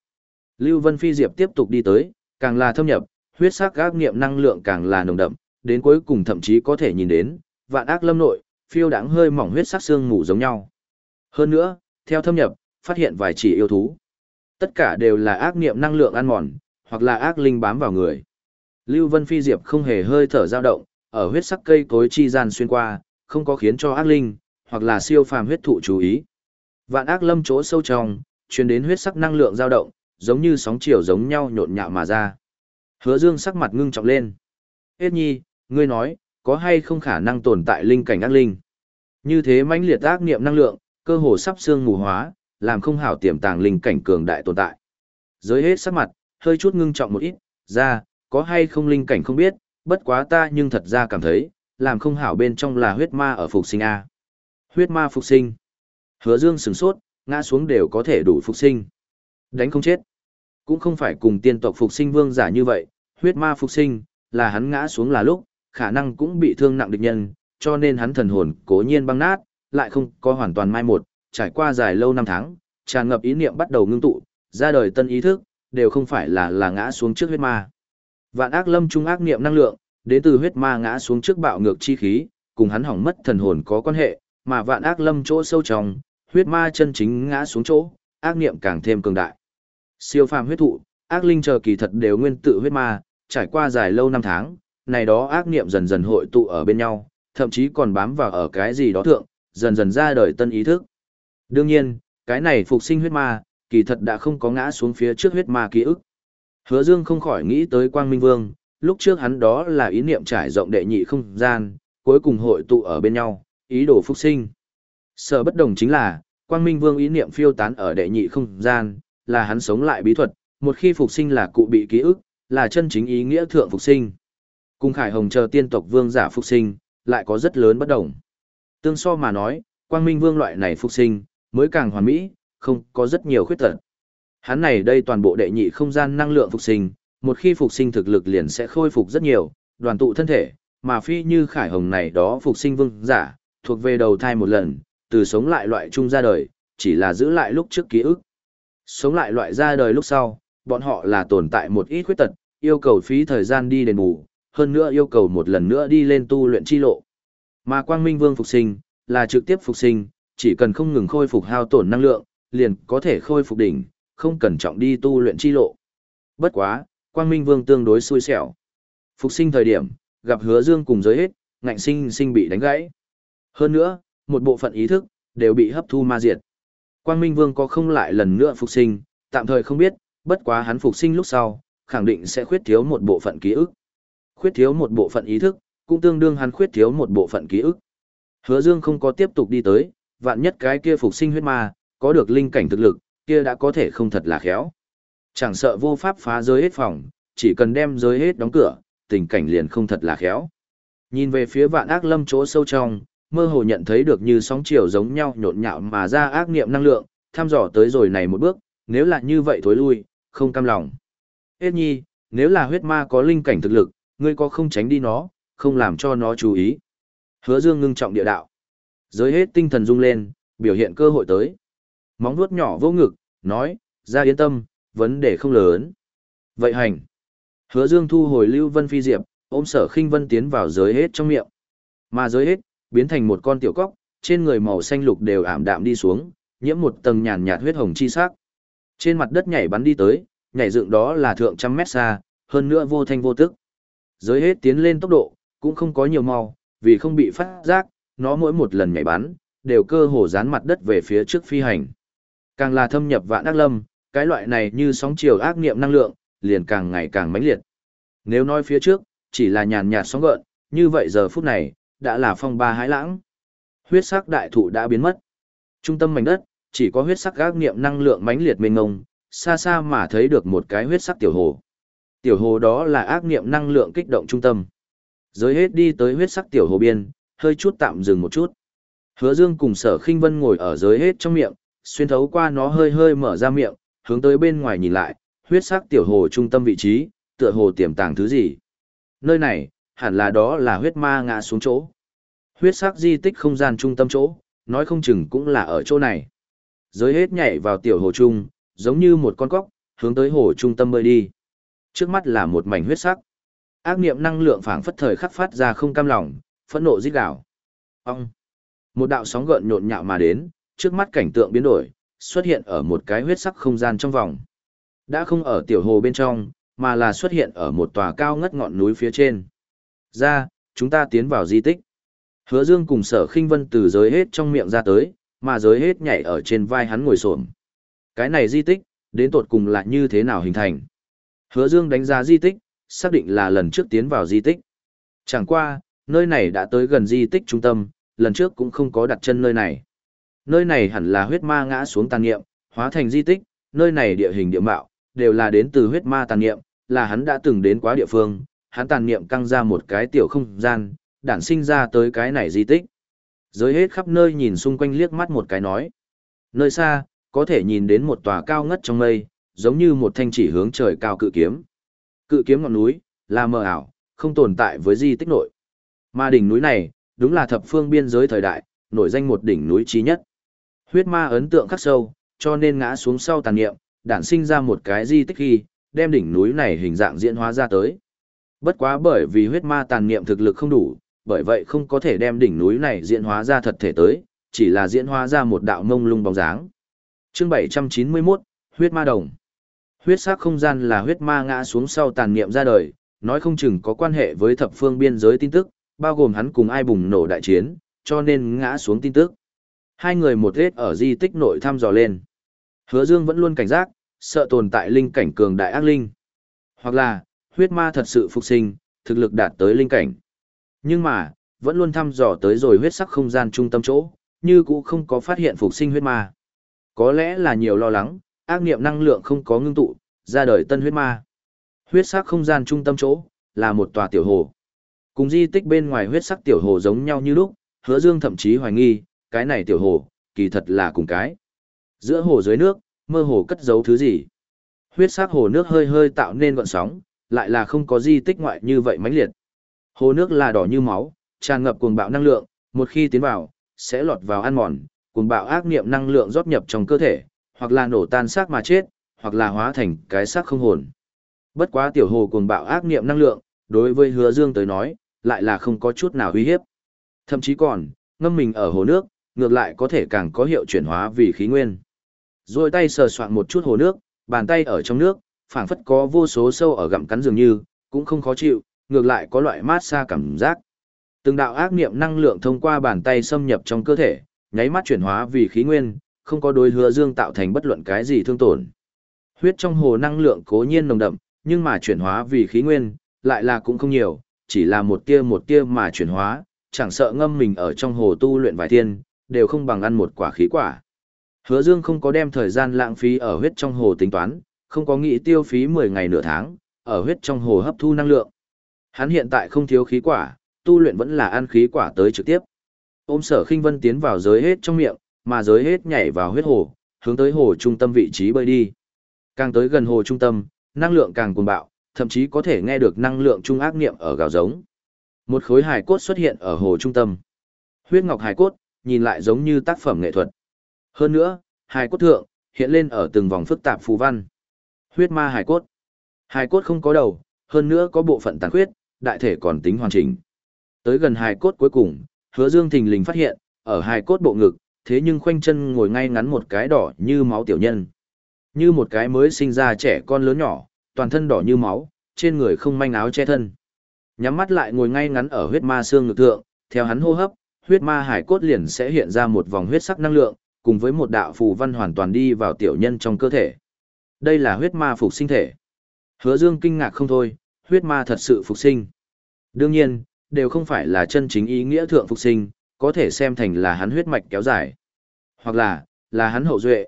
Lưu Vân Phi Diệp tiếp tục đi tới, càng là thâm nhập, huyết sắc ác niệm năng lượng càng là nồng đậm, đến cuối cùng thậm chí có thể nhìn đến, vạn ác lâm nội, phiêu đãng hơi mỏng huyết sắc xương mù giống nhau. Hơn nữa, theo thâm nhập, phát hiện vài chỉ yêu thú. Tất cả đều là ác niệm năng lượng ăn mòn, hoặc là ác linh bám vào người. Lưu Vân Phi Diệp không hề hơi thở dao động, ở huyết sắc cây cối chi gian xuyên qua, không có khiến cho ác linh, hoặc là siêu phàm huyết thụ chú ý. Vạn ác lâm chỗ sâu trong, truyền đến huyết sắc năng lượng dao động, giống như sóng chiều giống nhau nhộn nhạo mà ra. Hứa Dương sắc mặt ngưng trọng lên. Hết nhi, ngươi nói, có hay không khả năng tồn tại linh cảnh ác linh? Như thế mãnh liệt ác niệm năng lượng, cơ hồ sắp xương mù hóa, làm không hảo tiềm tàng linh cảnh cường đại tồn tại. Giới hết sắc mặt, hơi chút ngưng trọng một ít, ra, có hay không linh cảnh không biết, bất quá ta nhưng thật ra cảm thấy, làm không hảo bên trong là huyết ma ở phục sinh A. Huyết ma phục sinh. Hứa dương sừng sốt, ngã xuống đều có thể đủ phục sinh. Đánh không chết. Cũng không phải cùng tiên tộc phục sinh vương giả như vậy, huyết ma phục sinh, là hắn ngã xuống là lúc, khả năng cũng bị thương nặng địch nhân, cho nên hắn thần hồn cố nhiên băng nát, lại không có hoàn toàn mai một, trải qua dài lâu năm tháng, tràn ngập ý niệm bắt đầu ngưng tụ, ra đời tân ý thức, đều không phải là là ngã xuống trước huyết ma. Vạn ác lâm trung ác niệm năng lượng, đến từ huyết ma ngã xuống trước bạo ngược chi khí, cùng hắn hỏng mất thần hồn có quan hệ, mà vạn ác lâm chỗ sâu trong, huyết ma chân chính ngã xuống chỗ, ác niệm càng thêm cường đại. Siêu phàm huyết thụ, ác linh chờ kỳ thật đều nguyên tự huyết ma, trải qua dài lâu năm tháng, này đó ác niệm dần dần hội tụ ở bên nhau, thậm chí còn bám vào ở cái gì đó thượng, dần dần ra đời tân ý thức. Đương nhiên, cái này phục sinh huyết ma, kỳ thật đã không có ngã xuống phía trước huyết ma ký ức. Hứa Dương không khỏi nghĩ tới Quang Minh Vương, lúc trước hắn đó là ý niệm trải rộng đệ nhị không gian, cuối cùng hội tụ ở bên nhau, ý đồ phục sinh. Sở bất đồng chính là, Quang Minh Vương ý niệm phiêu tán ở đệ nhị không gian, là hắn sống lại bí thuật, một khi phục sinh là cụ bị ký ức, là chân chính ý nghĩa thượng phục sinh. Cung Khải Hồng chờ tiên tộc vương giả phục sinh, lại có rất lớn bất đồng. Tương so mà nói, Quang Minh Vương loại này phục sinh, mới càng hoàn mỹ, không có rất nhiều khuyết tật. Hắn này đây toàn bộ đệ nhị không gian năng lượng phục sinh, một khi phục sinh thực lực liền sẽ khôi phục rất nhiều, đoàn tụ thân thể, mà phi như khải hồng này đó phục sinh vương giả, thuộc về đầu thai một lần, từ sống lại loại chung ra đời, chỉ là giữ lại lúc trước ký ức. Sống lại loại ra đời lúc sau, bọn họ là tồn tại một ít khuyết tật, yêu cầu phí thời gian đi đền bù, hơn nữa yêu cầu một lần nữa đi lên tu luyện chi lộ. Mà Quang Minh Vương phục sinh, là trực tiếp phục sinh, chỉ cần không ngừng khôi phục hao tổn năng lượng, liền có thể khôi phục đỉnh, không cần trọng đi tu luyện chi lộ. Bất quá, Quang Minh Vương tương đối xui xẻo. Phục sinh thời điểm, gặp hứa dương cùng giới hết, ngạnh sinh sinh bị đánh gãy. Hơn nữa, một bộ phận ý thức, đều bị hấp thu ma diệt. Quang Minh Vương có không lại lần nữa phục sinh, tạm thời không biết, bất quá hắn phục sinh lúc sau, khẳng định sẽ khuyết thiếu một bộ phận ký ức. Khuyết thiếu một bộ phận ý thức, cũng tương đương hắn khuyết thiếu một bộ phận ký ức. Hứa Dương không có tiếp tục đi tới, vạn nhất cái kia phục sinh huyết ma, có được linh cảnh thực lực, kia đã có thể không thật là khéo. Chẳng sợ vô pháp phá giới hết phòng, chỉ cần đem giới hết đóng cửa, tình cảnh liền không thật là khéo. Nhìn về phía vạn ác lâm chỗ sâu trong, mơ hồ nhận thấy được như sóng chiều giống nhau nhộn nhạo mà ra ác niệm năng lượng, thăm dò tới rồi này một bước, nếu là như vậy thối lui, không cam lòng. Hết nhi, nếu là huyết ma có linh cảnh thực lực, ngươi có không tránh đi nó, không làm cho nó chú ý. Hứa dương ngưng trọng địa đạo. Giới hết tinh thần rung lên, biểu hiện cơ hội tới. Móng vuốt nhỏ vô ngực, nói, ra yên tâm, vấn đề không lớn. Vậy hành. Hứa Dương thu hồi Lưu Vân Phi Diệp, ôm sở khinh vân tiến vào giới hết trong miệng. Mà giới hết, biến thành một con tiểu cóc, trên người màu xanh lục đều ảm đạm đi xuống, nhiễm một tầng nhàn nhạt huyết hồng chi sắc. Trên mặt đất nhảy bắn đi tới, nhảy dựng đó là thượng trăm mét xa, hơn nữa vô thanh vô tức. Giới hết tiến lên tốc độ, cũng không có nhiều mau, vì không bị phát giác, nó mỗi một lần nhảy bắn, đều cơ hồ dán mặt đất về phía trước phi hành. Càng là thâm nhập vạn ác lâm, cái loại này như sóng chiều ác niệm năng lượng, liền càng ngày càng mãnh liệt. Nếu nói phía trước, chỉ là nhàn nhạt sóng gợn, như vậy giờ phút này, đã là phong ba hái lãng. Huyết sắc đại thụ đã biến mất. Trung tâm mảnh đất, chỉ có huyết sắc ác niệm năng lượng mãnh liệt mênh ngông, xa xa mà thấy được một cái huyết sắc tiểu hồ. Tiểu hồ đó là ác niệm năng lượng kích động trung tâm. Giới hết đi tới huyết sắc tiểu hồ biên, hơi chút tạm dừng một chút. Hứa Dương cùng Sở Khinh Vân ngồi ở giới hết trong miệng, xuyên thấu qua nó hơi hơi mở ra miệng, hướng tới bên ngoài nhìn lại, huyết sắc tiểu hồ trung tâm vị trí, tựa hồ tiềm tàng thứ gì. Nơi này, hẳn là đó là huyết ma ngã xuống chỗ. Huyết sắc di tích không gian trung tâm chỗ, nói không chừng cũng là ở chỗ này. Giới hết nhảy vào tiểu hồ trung, giống như một con cóc, hướng tới hồ trung tâm bơi đi. Trước mắt là một mảnh huyết sắc. Ác niệm năng lượng phảng phất thời khắc phát ra không cam lòng, phẫn nộ rít gào. Ông. Một đạo sóng gợn nhộn nhạo mà đến, trước mắt cảnh tượng biến đổi, xuất hiện ở một cái huyết sắc không gian trong vòng. Đã không ở tiểu hồ bên trong, mà là xuất hiện ở một tòa cao ngất ngọn núi phía trên. Ra, chúng ta tiến vào di tích. Hứa Dương cùng sở khinh vân từ giới hết trong miệng ra tới, mà giới hết nhảy ở trên vai hắn ngồi xổm. Cái này di tích, đến tột cùng là như thế nào hình thành? Hứa Dương đánh giá di tích, xác định là lần trước tiến vào di tích. Chẳng qua, nơi này đã tới gần di tích trung tâm, lần trước cũng không có đặt chân nơi này. Nơi này hẳn là huyết ma ngã xuống tàn nghiệm, hóa thành di tích, nơi này địa hình địa mạo, đều là đến từ huyết ma tàn nghiệm, là hắn đã từng đến quá địa phương, hắn tàn niệm căng ra một cái tiểu không gian, đản sinh ra tới cái này di tích. Giới hết khắp nơi nhìn xung quanh liếc mắt một cái nói. Nơi xa, có thể nhìn đến một tòa cao ngất trong mây, giống như một thanh chỉ hướng trời cao cự kiếm. Cự kiếm ngọn núi, là mờ ảo, không tồn tại với di tích nội. Mà đỉnh núi này, đúng là thập phương biên giới thời đại, nổi danh một đỉnh núi trí nhất. Huyết ma ấn tượng khắc sâu, cho nên ngã xuống sau tàn niệm, đản sinh ra một cái di tích khi, đem đỉnh núi này hình dạng diễn hóa ra tới. Bất quá bởi vì huyết ma tàn niệm thực lực không đủ, bởi vậy không có thể đem đỉnh núi này diễn hóa ra thật thể tới, chỉ là diễn hóa ra một đạo mông lung bóng dáng. Chương 791, Huyết Ma Đồng. Huyết sắc không gian là huyết ma ngã xuống sau tàn niệm ra đời, nói không chừng có quan hệ với thập phương biên giới tin tức, bao gồm hắn cùng ai bùng nổ đại chiến, cho nên ngã xuống tin tức. Hai người một hết ở di tích nội thăm dò lên. Hứa Dương vẫn luôn cảnh giác, sợ tồn tại linh cảnh cường đại ác linh. Hoặc là, huyết ma thật sự phục sinh, thực lực đạt tới linh cảnh. Nhưng mà, vẫn luôn thăm dò tới rồi huyết sắc không gian trung tâm chỗ, như cũng không có phát hiện phục sinh huyết ma. Có lẽ là nhiều lo lắng, ác niệm năng lượng không có ngưng tụ, ra đời tân huyết ma. Huyết sắc không gian trung tâm chỗ, là một tòa tiểu hồ. Cùng di tích bên ngoài huyết sắc tiểu hồ giống nhau như lúc, hứa dương thậm chí hoài nghi, cái này tiểu hồ, kỳ thật là cùng cái. Giữa hồ dưới nước, mơ hồ cất giấu thứ gì. Huyết sắc hồ nước hơi hơi tạo nên gọn sóng, lại là không có di tích ngoại như vậy mãnh liệt. Hồ nước là đỏ như máu, tràn ngập cuồng bạo năng lượng, một khi tiến vào, sẽ lọt vào ăn mòn, cuồng bạo ác niệm năng lượng rót nhập trong cơ thể, hoặc là nổ tan xác mà chết, hoặc là hóa thành cái xác không hồn. Bất quá tiểu hồ cuồng bạo ác niệm năng lượng, đối với Hứa Dương tới nói, lại là không có chút nào uy hiếp. Thậm chí còn, ngâm mình ở hồ nước, ngược lại có thể càng có hiệu chuyển hóa vì khí nguyên. Rồi tay sờ soạn một chút hồ nước, bàn tay ở trong nước, phảng phất có vô số sâu ở gặm cắn dường như, cũng không khó chịu, ngược lại có loại mát xa cảm giác. Từng đạo ác niệm năng lượng thông qua bàn tay xâm nhập trong cơ thể, nháy mắt chuyển hóa vì khí nguyên, không có đối hứa dương tạo thành bất luận cái gì thương tổn. Huyết trong hồ năng lượng cố nhiên nồng đậm, nhưng mà chuyển hóa vì khí nguyên, lại là cũng không nhiều, chỉ là một tia một tia mà chuyển hóa, chẳng sợ ngâm mình ở trong hồ tu luyện vài thiên, đều không bằng ăn một quả khí quả. Hứa Dương không có đem thời gian lãng phí ở huyết trong hồ tính toán, không có nghĩ tiêu phí 10 ngày nửa tháng, ở huyết trong hồ hấp thu năng lượng. Hắn hiện tại không thiếu khí quả, tu luyện vẫn là ăn khí quả tới trực tiếp. Ôm sở khinh vân tiến vào giới hết trong miệng, mà giới hết nhảy vào huyết hồ, hướng tới hồ trung tâm vị trí bơi đi. Càng tới gần hồ trung tâm, năng lượng càng cuồng bạo, thậm chí có thể nghe được năng lượng trung ác niệm ở gào giống. Một khối hài cốt xuất hiện ở hồ trung tâm. Huyết ngọc hài cốt, nhìn lại giống như tác phẩm nghệ thuật. Hơn nữa, hài cốt thượng, hiện lên ở từng vòng phức tạp phù văn. Huyết ma hài cốt. Hài cốt không có đầu, hơn nữa có bộ phận tàn khuyết, đại thể còn tính hoàn chỉnh. Tới gần hài cốt cuối cùng, hứa dương thình lình phát hiện, ở hài cốt bộ ngực, thế nhưng khoanh chân ngồi ngay ngắn một cái đỏ như máu tiểu nhân. Như một cái mới sinh ra trẻ con lớn nhỏ, toàn thân đỏ như máu, trên người không manh áo che thân. Nhắm mắt lại ngồi ngay ngắn ở huyết ma xương ngực thượng, theo hắn hô hấp, huyết ma hải cốt liền sẽ hiện ra một vòng huyết sắc năng lượng, cùng với một đạo phù văn hoàn toàn đi vào tiểu nhân trong cơ thể. Đây là huyết ma phục sinh thể. Hứa Dương kinh ngạc không thôi, huyết ma thật sự phục sinh. Đương nhiên, đều không phải là chân chính ý nghĩa thượng phục sinh, có thể xem thành là hắn huyết mạch kéo dài. Hoặc là, là hắn hậu duệ.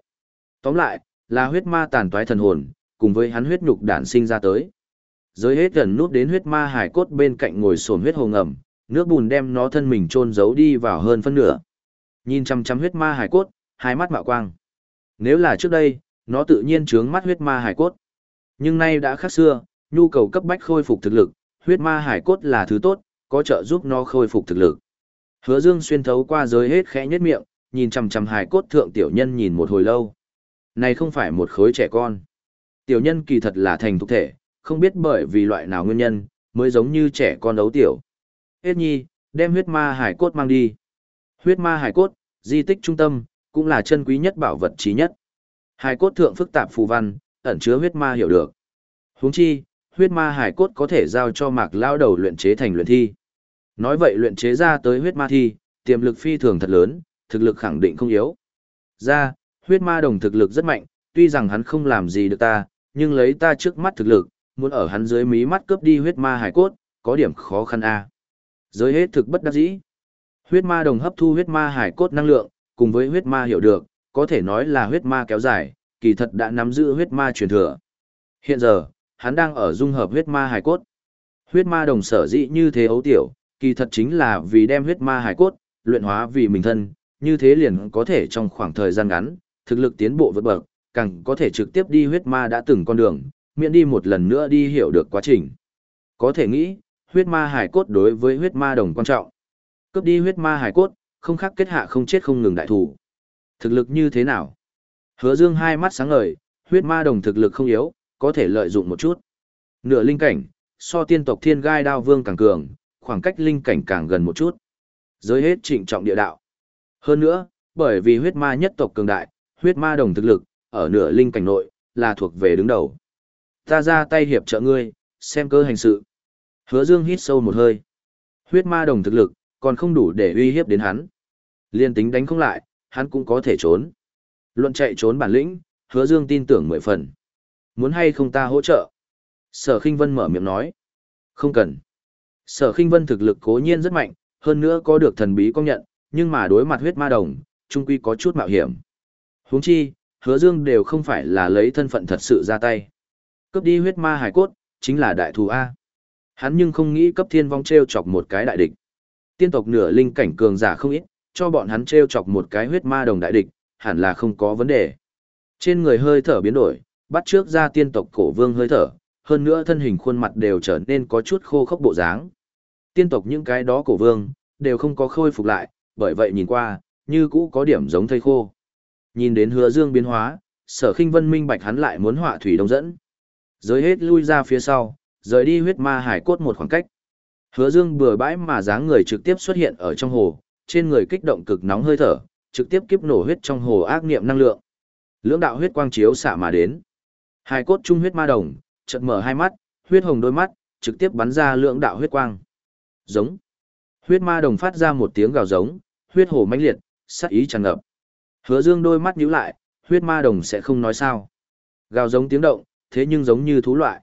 Tóm lại, là huyết ma tàn toái thần hồn, cùng với hắn huyết nhục đản sinh ra tới. Giới hết gần nút đến huyết ma hải cốt bên cạnh ngồi sồn huyết hồ ngầm, nước bùn đem nó thân mình chôn giấu đi vào hơn phân nửa. Nhìn chăm chăm huyết ma hải cốt, hai mắt mạo quang. Nếu là trước đây, nó tự nhiên trướng mắt huyết ma hải cốt. Nhưng nay đã khác xưa, nhu cầu cấp bách khôi phục thực lực, huyết ma hải cốt là thứ tốt, có trợ giúp nó khôi phục thực lực. Hứa Dương xuyên thấu qua giới hết khẽ nhếch miệng, nhìn chằm chằm hải cốt thượng tiểu nhân nhìn một hồi lâu. Này không phải một khối trẻ con. Tiểu nhân kỳ thật là thành thục thể, không biết bởi vì loại nào nguyên nhân, mới giống như trẻ con đấu tiểu. Hết nhi, đem huyết ma hải cốt mang đi. Huyết ma hải cốt, di tích trung tâm, cũng là chân quý nhất bảo vật trí nhất. Hải cốt thượng phức tạp phù văn, ẩn chứa huyết ma hiểu được. Huống chi, huyết ma hải cốt có thể giao cho mạc Lão đầu luyện chế thành luyện thi. Nói vậy luyện chế ra tới huyết ma thi, tiềm lực phi thường thật lớn, thực lực khẳng định không yếu. Ra, huyết ma đồng thực lực rất mạnh, tuy rằng hắn không làm gì được ta, nhưng lấy ta trước mắt thực lực, muốn ở hắn dưới mí mắt cướp đi huyết ma hải cốt, có điểm khó khăn a. Giới hết thực bất đắc dĩ. Huyết ma đồng hấp thu huyết ma hải cốt năng lượng, cùng với huyết ma hiểu được, có thể nói là huyết ma kéo dài, kỳ thật đã nắm giữ huyết ma truyền thừa. Hiện giờ, hắn đang ở dung hợp huyết ma hải cốt. Huyết ma đồng sở dĩ như thế ấu tiểu, kỳ thật chính là vì đem huyết ma hải cốt, luyện hóa vì mình thân, như thế liền có thể trong khoảng thời gian ngắn, thực lực tiến bộ vượt bậc, càng có thể trực tiếp đi huyết ma đã từng con đường, miễn đi một lần nữa đi hiểu được quá trình. Có thể nghĩ, huyết ma hải cốt đối với huyết ma đồng quan trọng. Cướp đi huyết ma hải cốt, không khác kết hạ không chết không ngừng đại thủ. Thực lực như thế nào? Hứa Dương hai mắt sáng ngời, huyết ma đồng thực lực không yếu, có thể lợi dụng một chút. Nửa linh cảnh, so tiên tộc thiên gai đao vương càng cường, khoảng cách linh cảnh càng gần một chút. Giới hết trịnh trọng địa đạo. Hơn nữa, bởi vì huyết ma nhất tộc cường đại, huyết ma đồng thực lực, ở nửa linh cảnh nội, là thuộc về đứng đầu. Ta ra tay hiệp trợ ngươi, xem cơ hành sự. Hứa Dương hít sâu một hơi. Huyết ma đồng thực lực, còn không đủ để uy hiếp đến hắn. Liên tính đánh không lại, hắn cũng có thể trốn. Luận chạy trốn bản lĩnh, hứa Dương tin tưởng mười phần. Muốn hay không ta hỗ trợ? Sở Kinh Vân mở miệng nói. Không cần. Sở Kinh Vân thực lực cố nhiên rất mạnh, hơn nữa có được thần bí công nhận, nhưng mà đối mặt huyết ma đồng, trung quy có chút mạo hiểm. Huống chi, hứa dương đều không phải là lấy thân phận thật sự ra tay. Cướp đi huyết ma hải cốt, chính là đại thù A. Hắn nhưng không nghĩ cấp thiên vong treo chọc một cái đại địch. Tiên tộc nửa linh cảnh cường giả không ít, cho bọn hắn treo chọc một cái huyết ma đồng đại địch, hẳn là không có vấn đề. Trên người hơi thở biến đổi, bắt trước ra tiên tộc cổ vương hơi thở, hơn nữa thân hình khuôn mặt đều trở nên có chút khô khốc bộ dáng. Tiên tộc những cái đó cổ vương, đều không có khôi phục lại, bởi vậy nhìn qua, như cũ có điểm giống thây khô. Nhìn đến hứa dương biến hóa, sở khinh vân minh bạch hắn lại muốn họa thủy đông dẫn. Giới hết lui ra phía sau, rời đi huyết ma hải cốt một khoảng cách. Hứa dương bừa bãi mà dáng người trực tiếp xuất hiện ở trong hồ, trên người kích động cực nóng hơi thở, trực tiếp kiếp nổ huyết trong hồ ác niệm năng lượng. Lưỡng đạo huyết quang chiếu xạ mà đến. Hai cốt trung huyết ma đồng, chợt mở hai mắt, huyết hồng đôi mắt, trực tiếp bắn ra lưỡng đạo huyết quang. Giống. Huyết ma đồng phát ra một tiếng gào giống, huyết hồ mãnh liệt, sát ý tràn ngập. Hứa Dương đôi mắt nhíu lại, huyết ma đồng sẽ không nói sao. Gào giống tiếng động, thế nhưng giống như thú loại.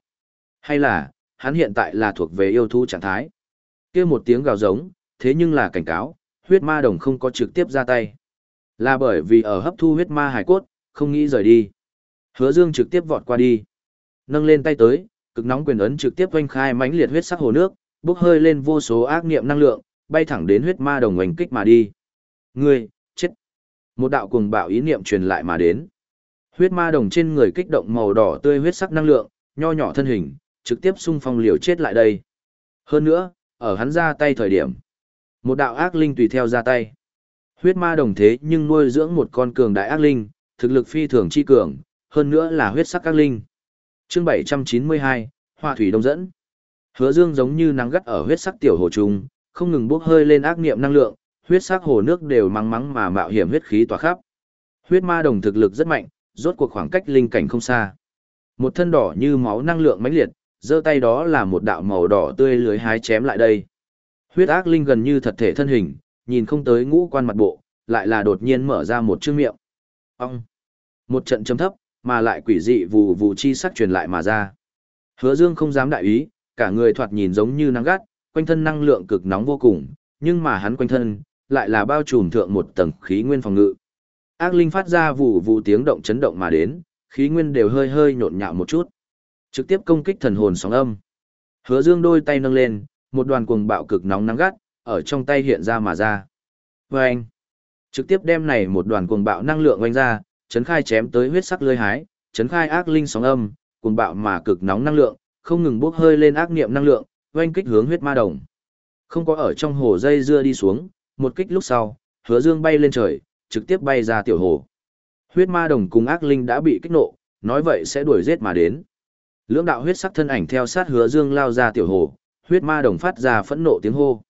Hay là, hắn hiện tại là thuộc về yêu thú trạng thái. kia một tiếng gào giống, thế nhưng là cảnh cáo, huyết ma đồng không có trực tiếp ra tay. Là bởi vì ở hấp thu huyết ma hải cốt, không nghĩ rời đi. Hứa Dương trực tiếp vọt qua đi. Nâng lên tay tới, cực nóng quyền ấn trực tiếp quanh khai mãnh liệt huyết sắc hồ nước, bốc hơi lên vô số ác niệm năng lượng, bay thẳng đến huyết ma đồng oanh kích mà đi. Ngươi, chết. Một đạo cuồng bạo ý niệm truyền lại mà đến. Huyết ma đồng trên người kích động màu đỏ tươi huyết sắc năng lượng, nho nhỏ thân hình, trực tiếp xung phong liều chết lại đây. Hơn nữa, ở hắn ra tay thời điểm, một đạo ác linh tùy theo ra tay. Huyết ma đồng thế nhưng nuôi dưỡng một con cường đại ác linh, thực lực phi thường chi cường, hơn nữa là huyết sắc ác linh. Chương 792, Hoa thủy đông dẫn. Hứa Dương giống như nắng gắt ở huyết sắc tiểu hồ trùng, không ngừng bốc hơi lên ác niệm năng lượng, huyết sắc hồ nước đều mắng mắng mà mạo hiểm huyết khí tỏa khắp. Huyết ma đồng thực lực rất mạnh, rốt cuộc khoảng cách linh cảnh không xa. Một thân đỏ như máu năng lượng mãnh liệt, giơ tay đó là một đạo màu đỏ tươi lưới hái chém lại đây. Huyết ác linh gần như thật thể thân hình, nhìn không tới ngũ quan mặt bộ, lại là đột nhiên mở ra một chương miệng. Ông! Một trận chấm thấp, mà lại quỷ dị vù vù chi sắc truyền lại mà ra. Hứa Dương không dám đại ý, cả người thoạt nhìn giống như nắng gắt, quanh thân năng lượng cực nóng vô cùng, nhưng mà hắn quanh thân lại là bao trùm thượng một tầng khí nguyên phòng ngự. Ác linh phát ra vụ vụ tiếng động chấn động mà đến, khí nguyên đều hơi hơi nhộn nhạo một chút. Trực tiếp công kích thần hồn sóng âm. Hứa Dương đôi tay nâng lên, một đoàn cuồng bạo cực nóng nắng gắt, ở trong tay hiện ra mà ra. Vâng! Trực tiếp đem này một đoàn cuồng bạo năng lượng oanh ra, chấn khai chém tới huyết sắc lơi hái, chấn khai ác linh sóng âm, cuồng bạo mà cực nóng năng lượng, không ngừng bốc hơi lên ác niệm năng lượng, oanh kích hướng huyết ma đồng. Không có ở trong hồ dây dưa đi xuống, một kích lúc sau, hứa dương bay lên trời, trực tiếp bay ra tiểu hồ. Huyết ma đồng cùng ác linh đã bị kích nộ, nói vậy sẽ đuổi giết mà đến. Lưỡng đạo huyết sắc thân ảnh theo sát hứa dương lao ra tiểu hồ, huyết ma đồng phát ra phẫn nộ tiếng hô.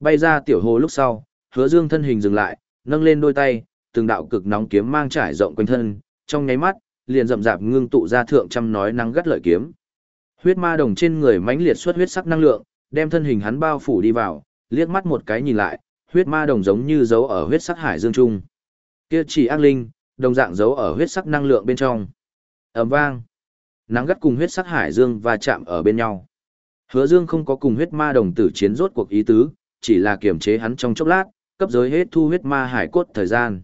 Bay ra tiểu hồ lúc sau, hứa dương thân hình dừng lại, nâng lên đôi tay, từng đạo cực nóng kiếm mang trải rộng quanh thân, trong nháy mắt, liền rậm rạp ngưng tụ ra thượng trăm nói năng gắt lợi kiếm. Huyết ma đồng trên người mãnh liệt xuất huyết sắc năng lượng, đem thân hình hắn bao phủ đi vào, liếc mắt một cái nhìn lại, huyết ma đồng giống như giấu ở huyết sắc hải dương trung. Kia chỉ ác linh, đồng dạng giấu ở huyết sắc năng lượng bên trong. Ầm vang, nắng gắt cùng huyết sắc hải dương va chạm ở bên nhau. Hứa Dương không có cùng huyết ma đồng tử chiến rốt cuộc ý tứ, chỉ là kiềm chế hắn trong chốc lát, cấp giới hết thu huyết ma hải cốt thời gian.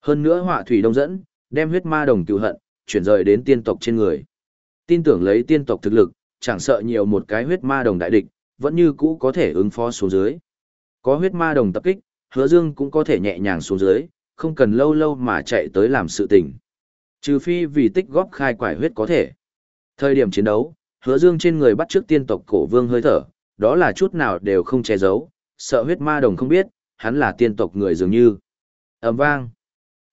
Hơn nữa họa thủy đông dẫn, đem huyết ma đồng cựu hận, chuyển rời đến tiên tộc trên người. Tin tưởng lấy tiên tộc thực lực, chẳng sợ nhiều một cái huyết ma đồng đại địch, vẫn như cũ có thể ứng phó xuống dưới. Có huyết ma đồng tập kích, hứa dương cũng có thể nhẹ nhàng xuống dưới, không cần lâu lâu mà chạy tới làm sự tình. Trừ phi vì tích góp khai quải huyết có thể. Thời điểm chiến đấu, hứa dương trên người bắt trước tiên tộc cổ vương hơi thở, đó là chút nào đều không che giấu, sợ huyết ma đồng không biết, hắn là tiên tộc người dường như. ầm vang.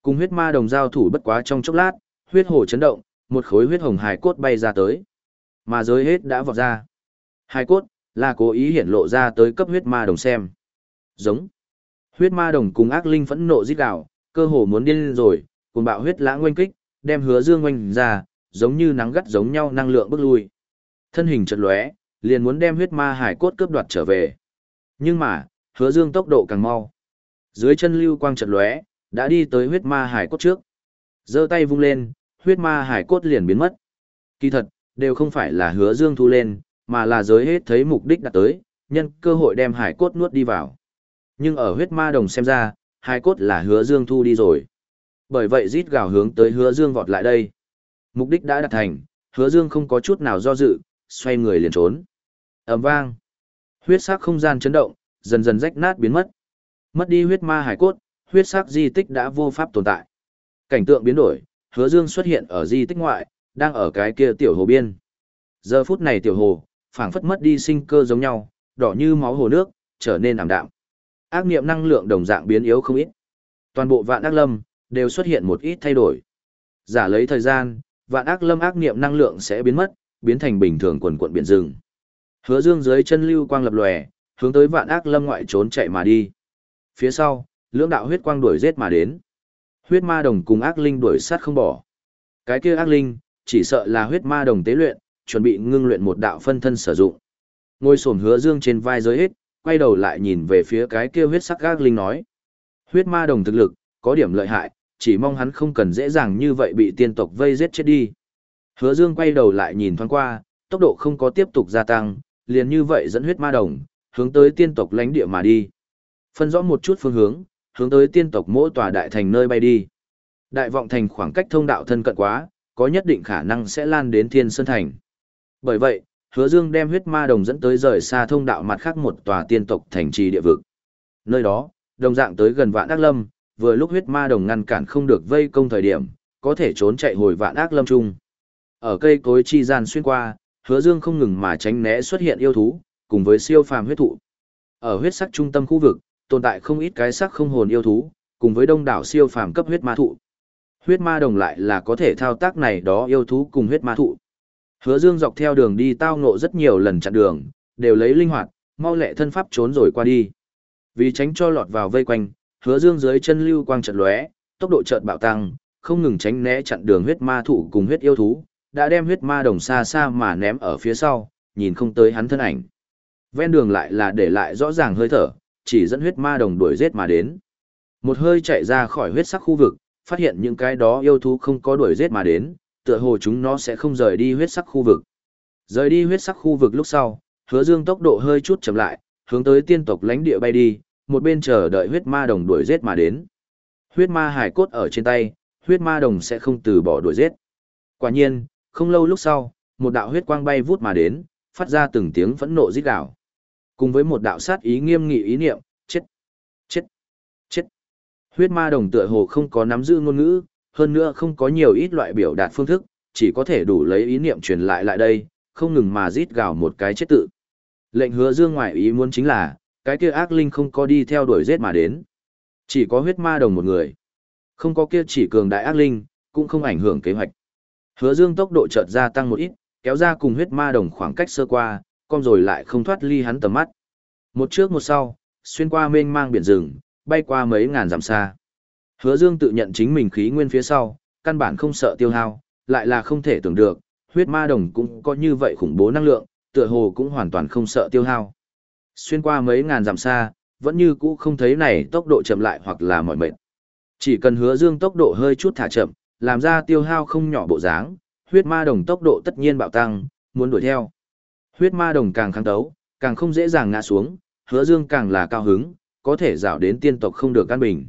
Cùng huyết ma đồng giao thủ bất quá trong chốc lát, huyết hồ chấn động, một khối huyết hồng hài cốt bay ra tới. Mà giới hết đã vọt ra. Hài cốt, là cố ý hiển lộ ra tới cấp huyết ma đồng xem. Giống. Huyết ma đồng cùng ác linh phẫn nộ giết đảo, cơ hồ muốn điên rồi, cùng bạo huyết lãng oanh kích, đem hứa dương oanh ra, giống như nắng gắt giống nhau năng lượng bước lui. Thân hình chật lóe, liền muốn đem huyết ma hải cốt cướp đoạt trở về. Nhưng mà, hứa dương tốc độ càng mau. Dưới chân lưu quang chật lóe, đã đi tới huyết ma hải cốt trước. giơ tay vung lên, huyết ma hải cốt liền biến mất. Kỳ thật, đều không phải là hứa dương thu lên, mà là giới hết thấy mục đích đặt tới, nhân cơ hội đem hải cốt nuốt đi vào. Nhưng ở huyết ma đồng xem ra, hải cốt là hứa dương thu đi rồi. Bởi vậy rít gào hướng tới hứa dương vọt lại đây. Mục đích đã đạt thành, hứa dương không có chút nào do dự, xoay người liền trốn. ầm vang. Huyết sắc không gian chấn động, dần dần rách nát biến mất. Mất đi huyết ma hải cốt, huyết sắc di tích đã vô pháp tồn tại. Cảnh tượng biến đổi, hứa dương xuất hiện ở di tích ngoại, đang ở cái kia tiểu hồ biên. Giờ phút này tiểu hồ, phảng phất mất đi sinh cơ giống nhau, đỏ như máu hồ nước, trở nên ảm đạm. Ác niệm năng lượng đồng dạng biến yếu không ít. Toàn bộ vạn ác lâm, đều xuất hiện một ít thay đổi. Giả lấy thời gian, vạn ác lâm ác niệm năng lượng sẽ biến mất, biến thành bình thường quần quận biển rừng. Hứa Dương dưới chân lưu quang lập lòe, hướng tới vạn ác lâm ngoại trốn chạy mà đi. Phía sau, lưỡng đạo huyết quang đuổi giết mà đến. Huyết ma đồng cùng ác linh đuổi sát không bỏ. Cái kia ác linh, chỉ sợ là huyết ma đồng tế luyện, chuẩn bị ngưng luyện một đạo phân thân sử dụng. Ngôi sồn hứa dương trên vai giới hết, quay đầu lại nhìn về phía cái kia huyết sắc ác linh nói. Huyết ma đồng thực lực, có điểm lợi hại, chỉ mong hắn không cần dễ dàng như vậy bị tiên tộc vây giết chết đi. Hứa dương quay đầu lại nhìn thoáng qua, tốc độ không có tiếp tục gia tăng, liền như vậy dẫn huyết ma đồng, hướng tới tiên tộc lãnh địa mà đi. Phân rõ một chút phương hướng, hướng tới tiên tộc mỗi tòa đại thành nơi bay đi. Đại vọng thành khoảng cách thông đạo thân cận quá, có nhất định khả năng sẽ lan đến thiên sơn thành. Bởi vậy, hứa dương đem huyết ma đồng dẫn tới rời xa thông đạo mặt khác một tòa tiên tộc thành trì địa vực. Nơi đó, đồng dạng tới gần vạn ác lâm, vừa lúc huyết ma đồng ngăn cản không được vây công thời điểm, có thể trốn chạy hồi vạn ác lâm trung. Ở cây cối chi gian xuyên qua, hứa dương không ngừng mà tránh né xuất hiện yêu thú, cùng với siêu phàm huyết thụ. Ở huyết sắc trung tâm khu vực, tồn tại không ít cái sắc không hồn yêu thú, cùng với đông đảo siêu phàm cấp huyết ma thụ. Huyết ma đồng lại là có thể thao tác này đó yêu thú cùng huyết ma thụ. Hứa Dương dọc theo đường đi tao ngộ rất nhiều lần chặn đường, đều lấy linh hoạt, mau lẹ thân pháp trốn rồi qua đi. Vì tránh cho lọt vào vây quanh, Hứa Dương dưới chân lưu quang chợt lóe, tốc độ chợt bạo tăng, không ngừng tránh né chặn đường huyết ma thụ cùng huyết yêu thú, đã đem huyết ma đồng xa xa mà ném ở phía sau, nhìn không tới hắn thân ảnh. Ven đường lại là để lại rõ ràng hơi thở, chỉ dẫn huyết ma đồng đuổi giết mà đến. Một hơi chạy ra khỏi huyết sắc khu vực, phát hiện những cái đó yêu thú không có đuổi giết mà đến, tựa hồ chúng nó sẽ không rời đi huyết sắc khu vực. Rời đi huyết sắc khu vực lúc sau, hứa dương tốc độ hơi chút chậm lại, hướng tới tiên tộc lãnh địa bay đi, một bên chờ đợi huyết ma đồng đuổi giết mà đến. Huyết ma hải cốt ở trên tay, huyết ma đồng sẽ không từ bỏ đuổi giết. Quả nhiên, không lâu lúc sau, một đạo huyết quang bay vút mà đến, phát ra từng tiếng phẫn nộ rít gào. Cùng với một đạo sát ý nghiêm nghị ý niệm, chết, chết, chết. Huyết ma đồng tựa hồ không có nắm giữ ngôn ngữ, hơn nữa không có nhiều ít loại biểu đạt phương thức, chỉ có thể đủ lấy ý niệm truyền lại lại đây, không ngừng mà rít gào một cái chết tự. Lệnh hứa dương ngoại ý muốn chính là, cái kia ác linh không có đi theo đuổi giết mà đến. Chỉ có huyết ma đồng một người. Không có kia chỉ cường đại ác linh, cũng không ảnh hưởng kế hoạch. Hứa dương tốc độ chợt gia tăng một ít, kéo ra cùng huyết ma đồng khoảng cách sơ qua, con rồi lại không thoát ly hắn tầm mắt. Một trước một sau, xuyên qua mênh mang biển rừng, bay qua mấy ngàn dặm xa. Hứa Dương tự nhận chính mình khí nguyên phía sau, căn bản không sợ tiêu hao, lại là không thể tưởng được, huyết ma đồng cũng có như vậy khủng bố năng lượng, tựa hồ cũng hoàn toàn không sợ tiêu hao. Xuyên qua mấy ngàn dặm xa, vẫn như cũ không thấy này tốc độ chậm lại hoặc là mỏi mệt. Chỉ cần hứa dương tốc độ hơi chút thả chậm, làm ra tiêu hao không nhỏ bộ dáng, huyết ma đồng tốc độ tất nhiên bạo tăng, muốn đuổi theo. Huyết ma đồng càng kháng đấu, càng không dễ dàng ngã xuống, hứa dương càng là cao hứng, có thể dạo đến tiên tộc không được căn bình.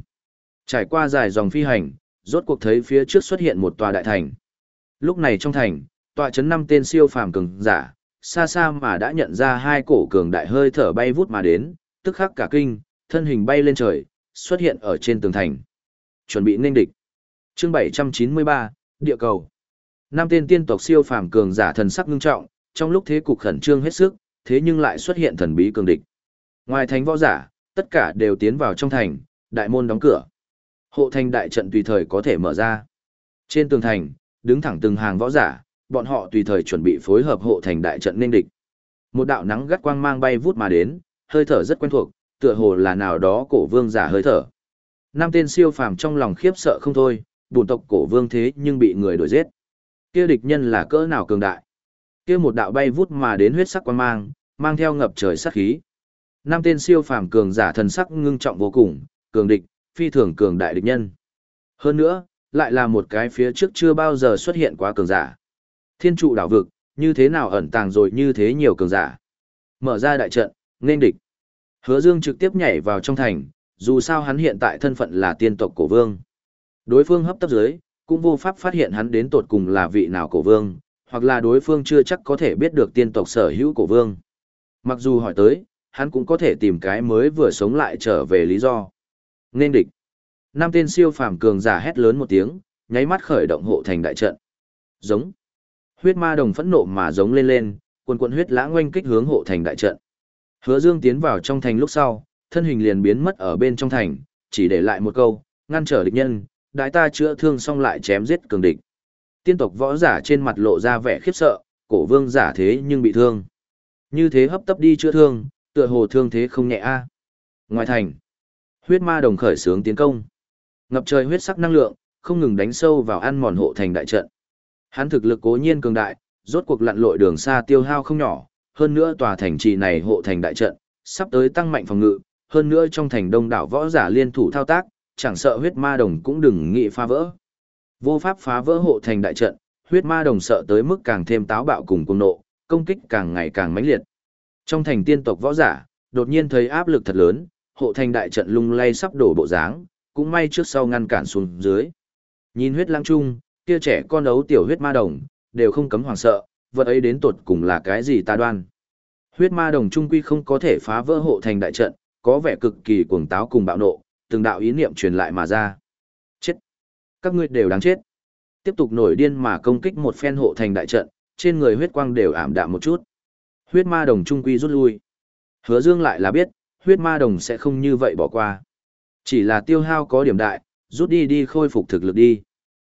Trải qua dài dòng phi hành, rốt cuộc thấy phía trước xuất hiện một tòa đại thành. Lúc này trong thành, tòa chấn năm tên siêu phàm cường giả, xa xa mà đã nhận ra hai cổ cường đại hơi thở bay vút mà đến, tức khắc cả kinh, thân hình bay lên trời, xuất hiện ở trên tường thành. Chuẩn bị nên địch. Chương 793, địa cầu. Năm tên tiên tộc siêu phàm cường giả thần sắc ngưng trọng, trong lúc thế cục khẩn trương hết sức, thế nhưng lại xuất hiện thần bí cường địch. Ngoài thành võ giả, tất cả đều tiến vào trong thành, đại môn đóng cửa. Hộ thành đại trận tùy thời có thể mở ra. Trên tường thành, đứng thẳng từng hàng võ giả, bọn họ tùy thời chuẩn bị phối hợp hộ thành đại trận nên địch. Một đạo nắng gắt quang mang bay vút mà đến, hơi thở rất quen thuộc, tựa hồ là nào đó cổ vương giả hơi thở. Năm tên siêu phàm trong lòng khiếp sợ không thôi, bổn tộc cổ vương thế nhưng bị người đuổi giết. Kia địch nhân là cỡ nào cường đại? Kia một đạo bay vút mà đến huyết sắc quang mang, mang theo ngập trời sát khí. Năm tên siêu phàm cường giả thần sắc ngưng trọng vô cùng, cường địch, phi thường cường đại địch nhân. Hơn nữa, lại là một cái phía trước chưa bao giờ xuất hiện quá cường giả. Thiên trụ đảo vực, như thế nào ẩn tàng rồi như thế nhiều cường giả. Mở ra đại trận, nên địch. Hứa Dương trực tiếp nhảy vào trong thành, dù sao hắn hiện tại thân phận là tiên tộc cổ vương. Đối phương hấp tấp dưới, cũng vô pháp phát hiện hắn đến tột cùng là vị nào cổ vương, hoặc là đối phương chưa chắc có thể biết được tiên tộc sở hữu cổ vương. Mặc dù hỏi tới, hắn cũng có thể tìm cái mới vừa sống lại trở về lý do. Nên địch. Năm tên siêu phàm cường giả hét lớn một tiếng, nháy mắt khởi động hộ thành đại trận. Giống. Huyết ma đồng phẫn nộ mà giống lên lên, quần quần huyết lãng oanh kích hướng hộ thành đại trận. Hứa Dương tiến vào trong thành lúc sau, thân hình liền biến mất ở bên trong thành, chỉ để lại một câu, ngăn trở địch nhân, đại ta chữa thương xong lại chém giết cường địch. Tiên tộc võ giả trên mặt lộ ra vẻ khiếp sợ, cổ vương giả thế nhưng bị thương. Như thế hấp tấp đi chữa thương, tựa hồ thương thế không nhẹ a. Ngoài thành, huyết ma đồng khởi sướng tiến công. Ngập trời huyết sắc năng lượng, không ngừng đánh sâu vào ăn mòn hộ thành đại trận. Hắn thực lực cố nhiên cường đại, rốt cuộc lặn lội đường xa tiêu hao không nhỏ, hơn nữa tòa thành trì này hộ thành đại trận, sắp tới tăng mạnh phòng ngự, hơn nữa trong thành đông đảo võ giả liên thủ thao tác, chẳng sợ huyết ma đồng cũng đừng nghĩ phá vỡ. Vô pháp phá vỡ hộ thành đại trận, huyết ma đồng sợ tới mức càng thêm táo bạo cùng cuồng nộ, công kích càng ngày càng mãnh liệt. Trong thành tiên tộc võ giả, đột nhiên thấy áp lực thật lớn, hộ thành đại trận lung lay sắp đổ bộ dáng, cũng may trước sau ngăn cản xuống dưới. Nhìn huyết lang trung, kia trẻ con ấu tiểu huyết ma đồng, đều không cấm hoảng sợ, vật ấy đến tột cùng là cái gì ta đoan. Huyết ma đồng trung quy không có thể phá vỡ hộ thành đại trận, có vẻ cực kỳ cuồng táo cùng bạo nộ, từng đạo ý niệm truyền lại mà ra. Chết! Các ngươi đều đáng chết. Tiếp tục nổi điên mà công kích một phen hộ thành đại trận, trên người huyết quang đều ảm đạm một chút. Huyết ma đồng trung quy rút lui. Hứa Dương lại là biết, huyết ma đồng sẽ không như vậy bỏ qua. Chỉ là tiêu hao có điểm đại, rút đi đi khôi phục thực lực đi.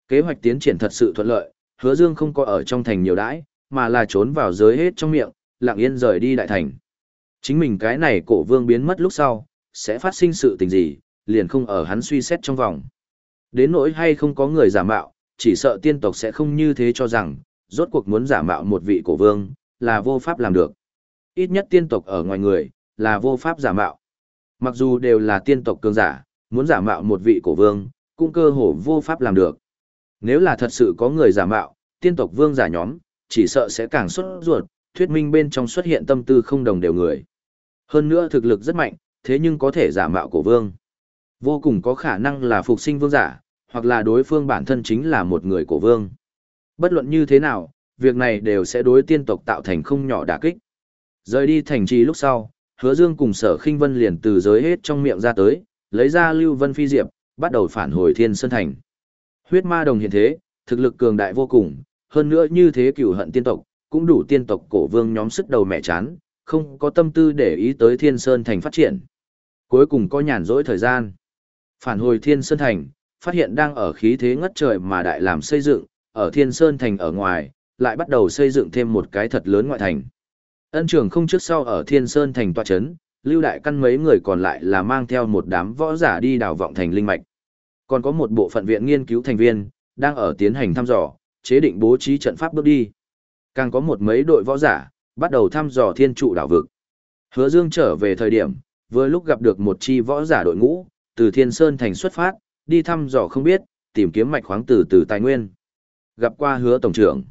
Kế hoạch tiến triển thật sự thuận lợi, hứa dương không có ở trong thành nhiều đãi, mà là trốn vào giới hết trong miệng, lặng yên rời đi đại thành. Chính mình cái này cổ vương biến mất lúc sau, sẽ phát sinh sự tình gì, liền không ở hắn suy xét trong vòng. Đến nỗi hay không có người giả mạo, chỉ sợ tiên tộc sẽ không như thế cho rằng, rốt cuộc muốn giả mạo một vị cổ vương, là vô pháp làm được. Ít nhất tiên tộc ở ngoài người, là vô pháp giả mạo. Mặc dù đều là tiên tộc cường giả, muốn giả mạo một vị cổ vương, cũng cơ hồ vô pháp làm được. Nếu là thật sự có người giả mạo, tiên tộc vương giả nhóm, chỉ sợ sẽ càng xuất ruột, thuyết minh bên trong xuất hiện tâm tư không đồng đều người. Hơn nữa thực lực rất mạnh, thế nhưng có thể giả mạo cổ vương. Vô cùng có khả năng là phục sinh vương giả, hoặc là đối phương bản thân chính là một người cổ vương. Bất luận như thế nào, việc này đều sẽ đối tiên tộc tạo thành không nhỏ đả kích. Rời đi thành trì lúc sau, hứa dương cùng sở khinh vân liền từ giới hết trong miệng ra tới, lấy ra lưu vân phi diệp, bắt đầu phản hồi thiên sơn thành. Huyết ma đồng hiện thế, thực lực cường đại vô cùng, hơn nữa như thế cửu hận tiên tộc, cũng đủ tiên tộc cổ vương nhóm sức đầu mẹ chán, không có tâm tư để ý tới thiên sơn thành phát triển. Cuối cùng có nhàn rỗi thời gian. Phản hồi thiên sơn thành, phát hiện đang ở khí thế ngất trời mà đại làm xây dựng, ở thiên sơn thành ở ngoài, lại bắt đầu xây dựng thêm một cái thật lớn ngoại thành. Ân trưởng không trước sau ở thiên sơn thành tòa chấn, lưu đại căn mấy người còn lại là mang theo một đám võ giả đi đào vọng thành linh mạch. Còn có một bộ phận viện nghiên cứu thành viên, đang ở tiến hành thăm dò, chế định bố trí trận pháp bước đi. Càng có một mấy đội võ giả, bắt đầu thăm dò thiên trụ đảo vực. Hứa Dương trở về thời điểm, vừa lúc gặp được một chi võ giả đội ngũ, từ Thiên Sơn thành xuất phát, đi thăm dò không biết, tìm kiếm mạch khoáng từ từ tài nguyên. Gặp qua Hứa tổng trưởng.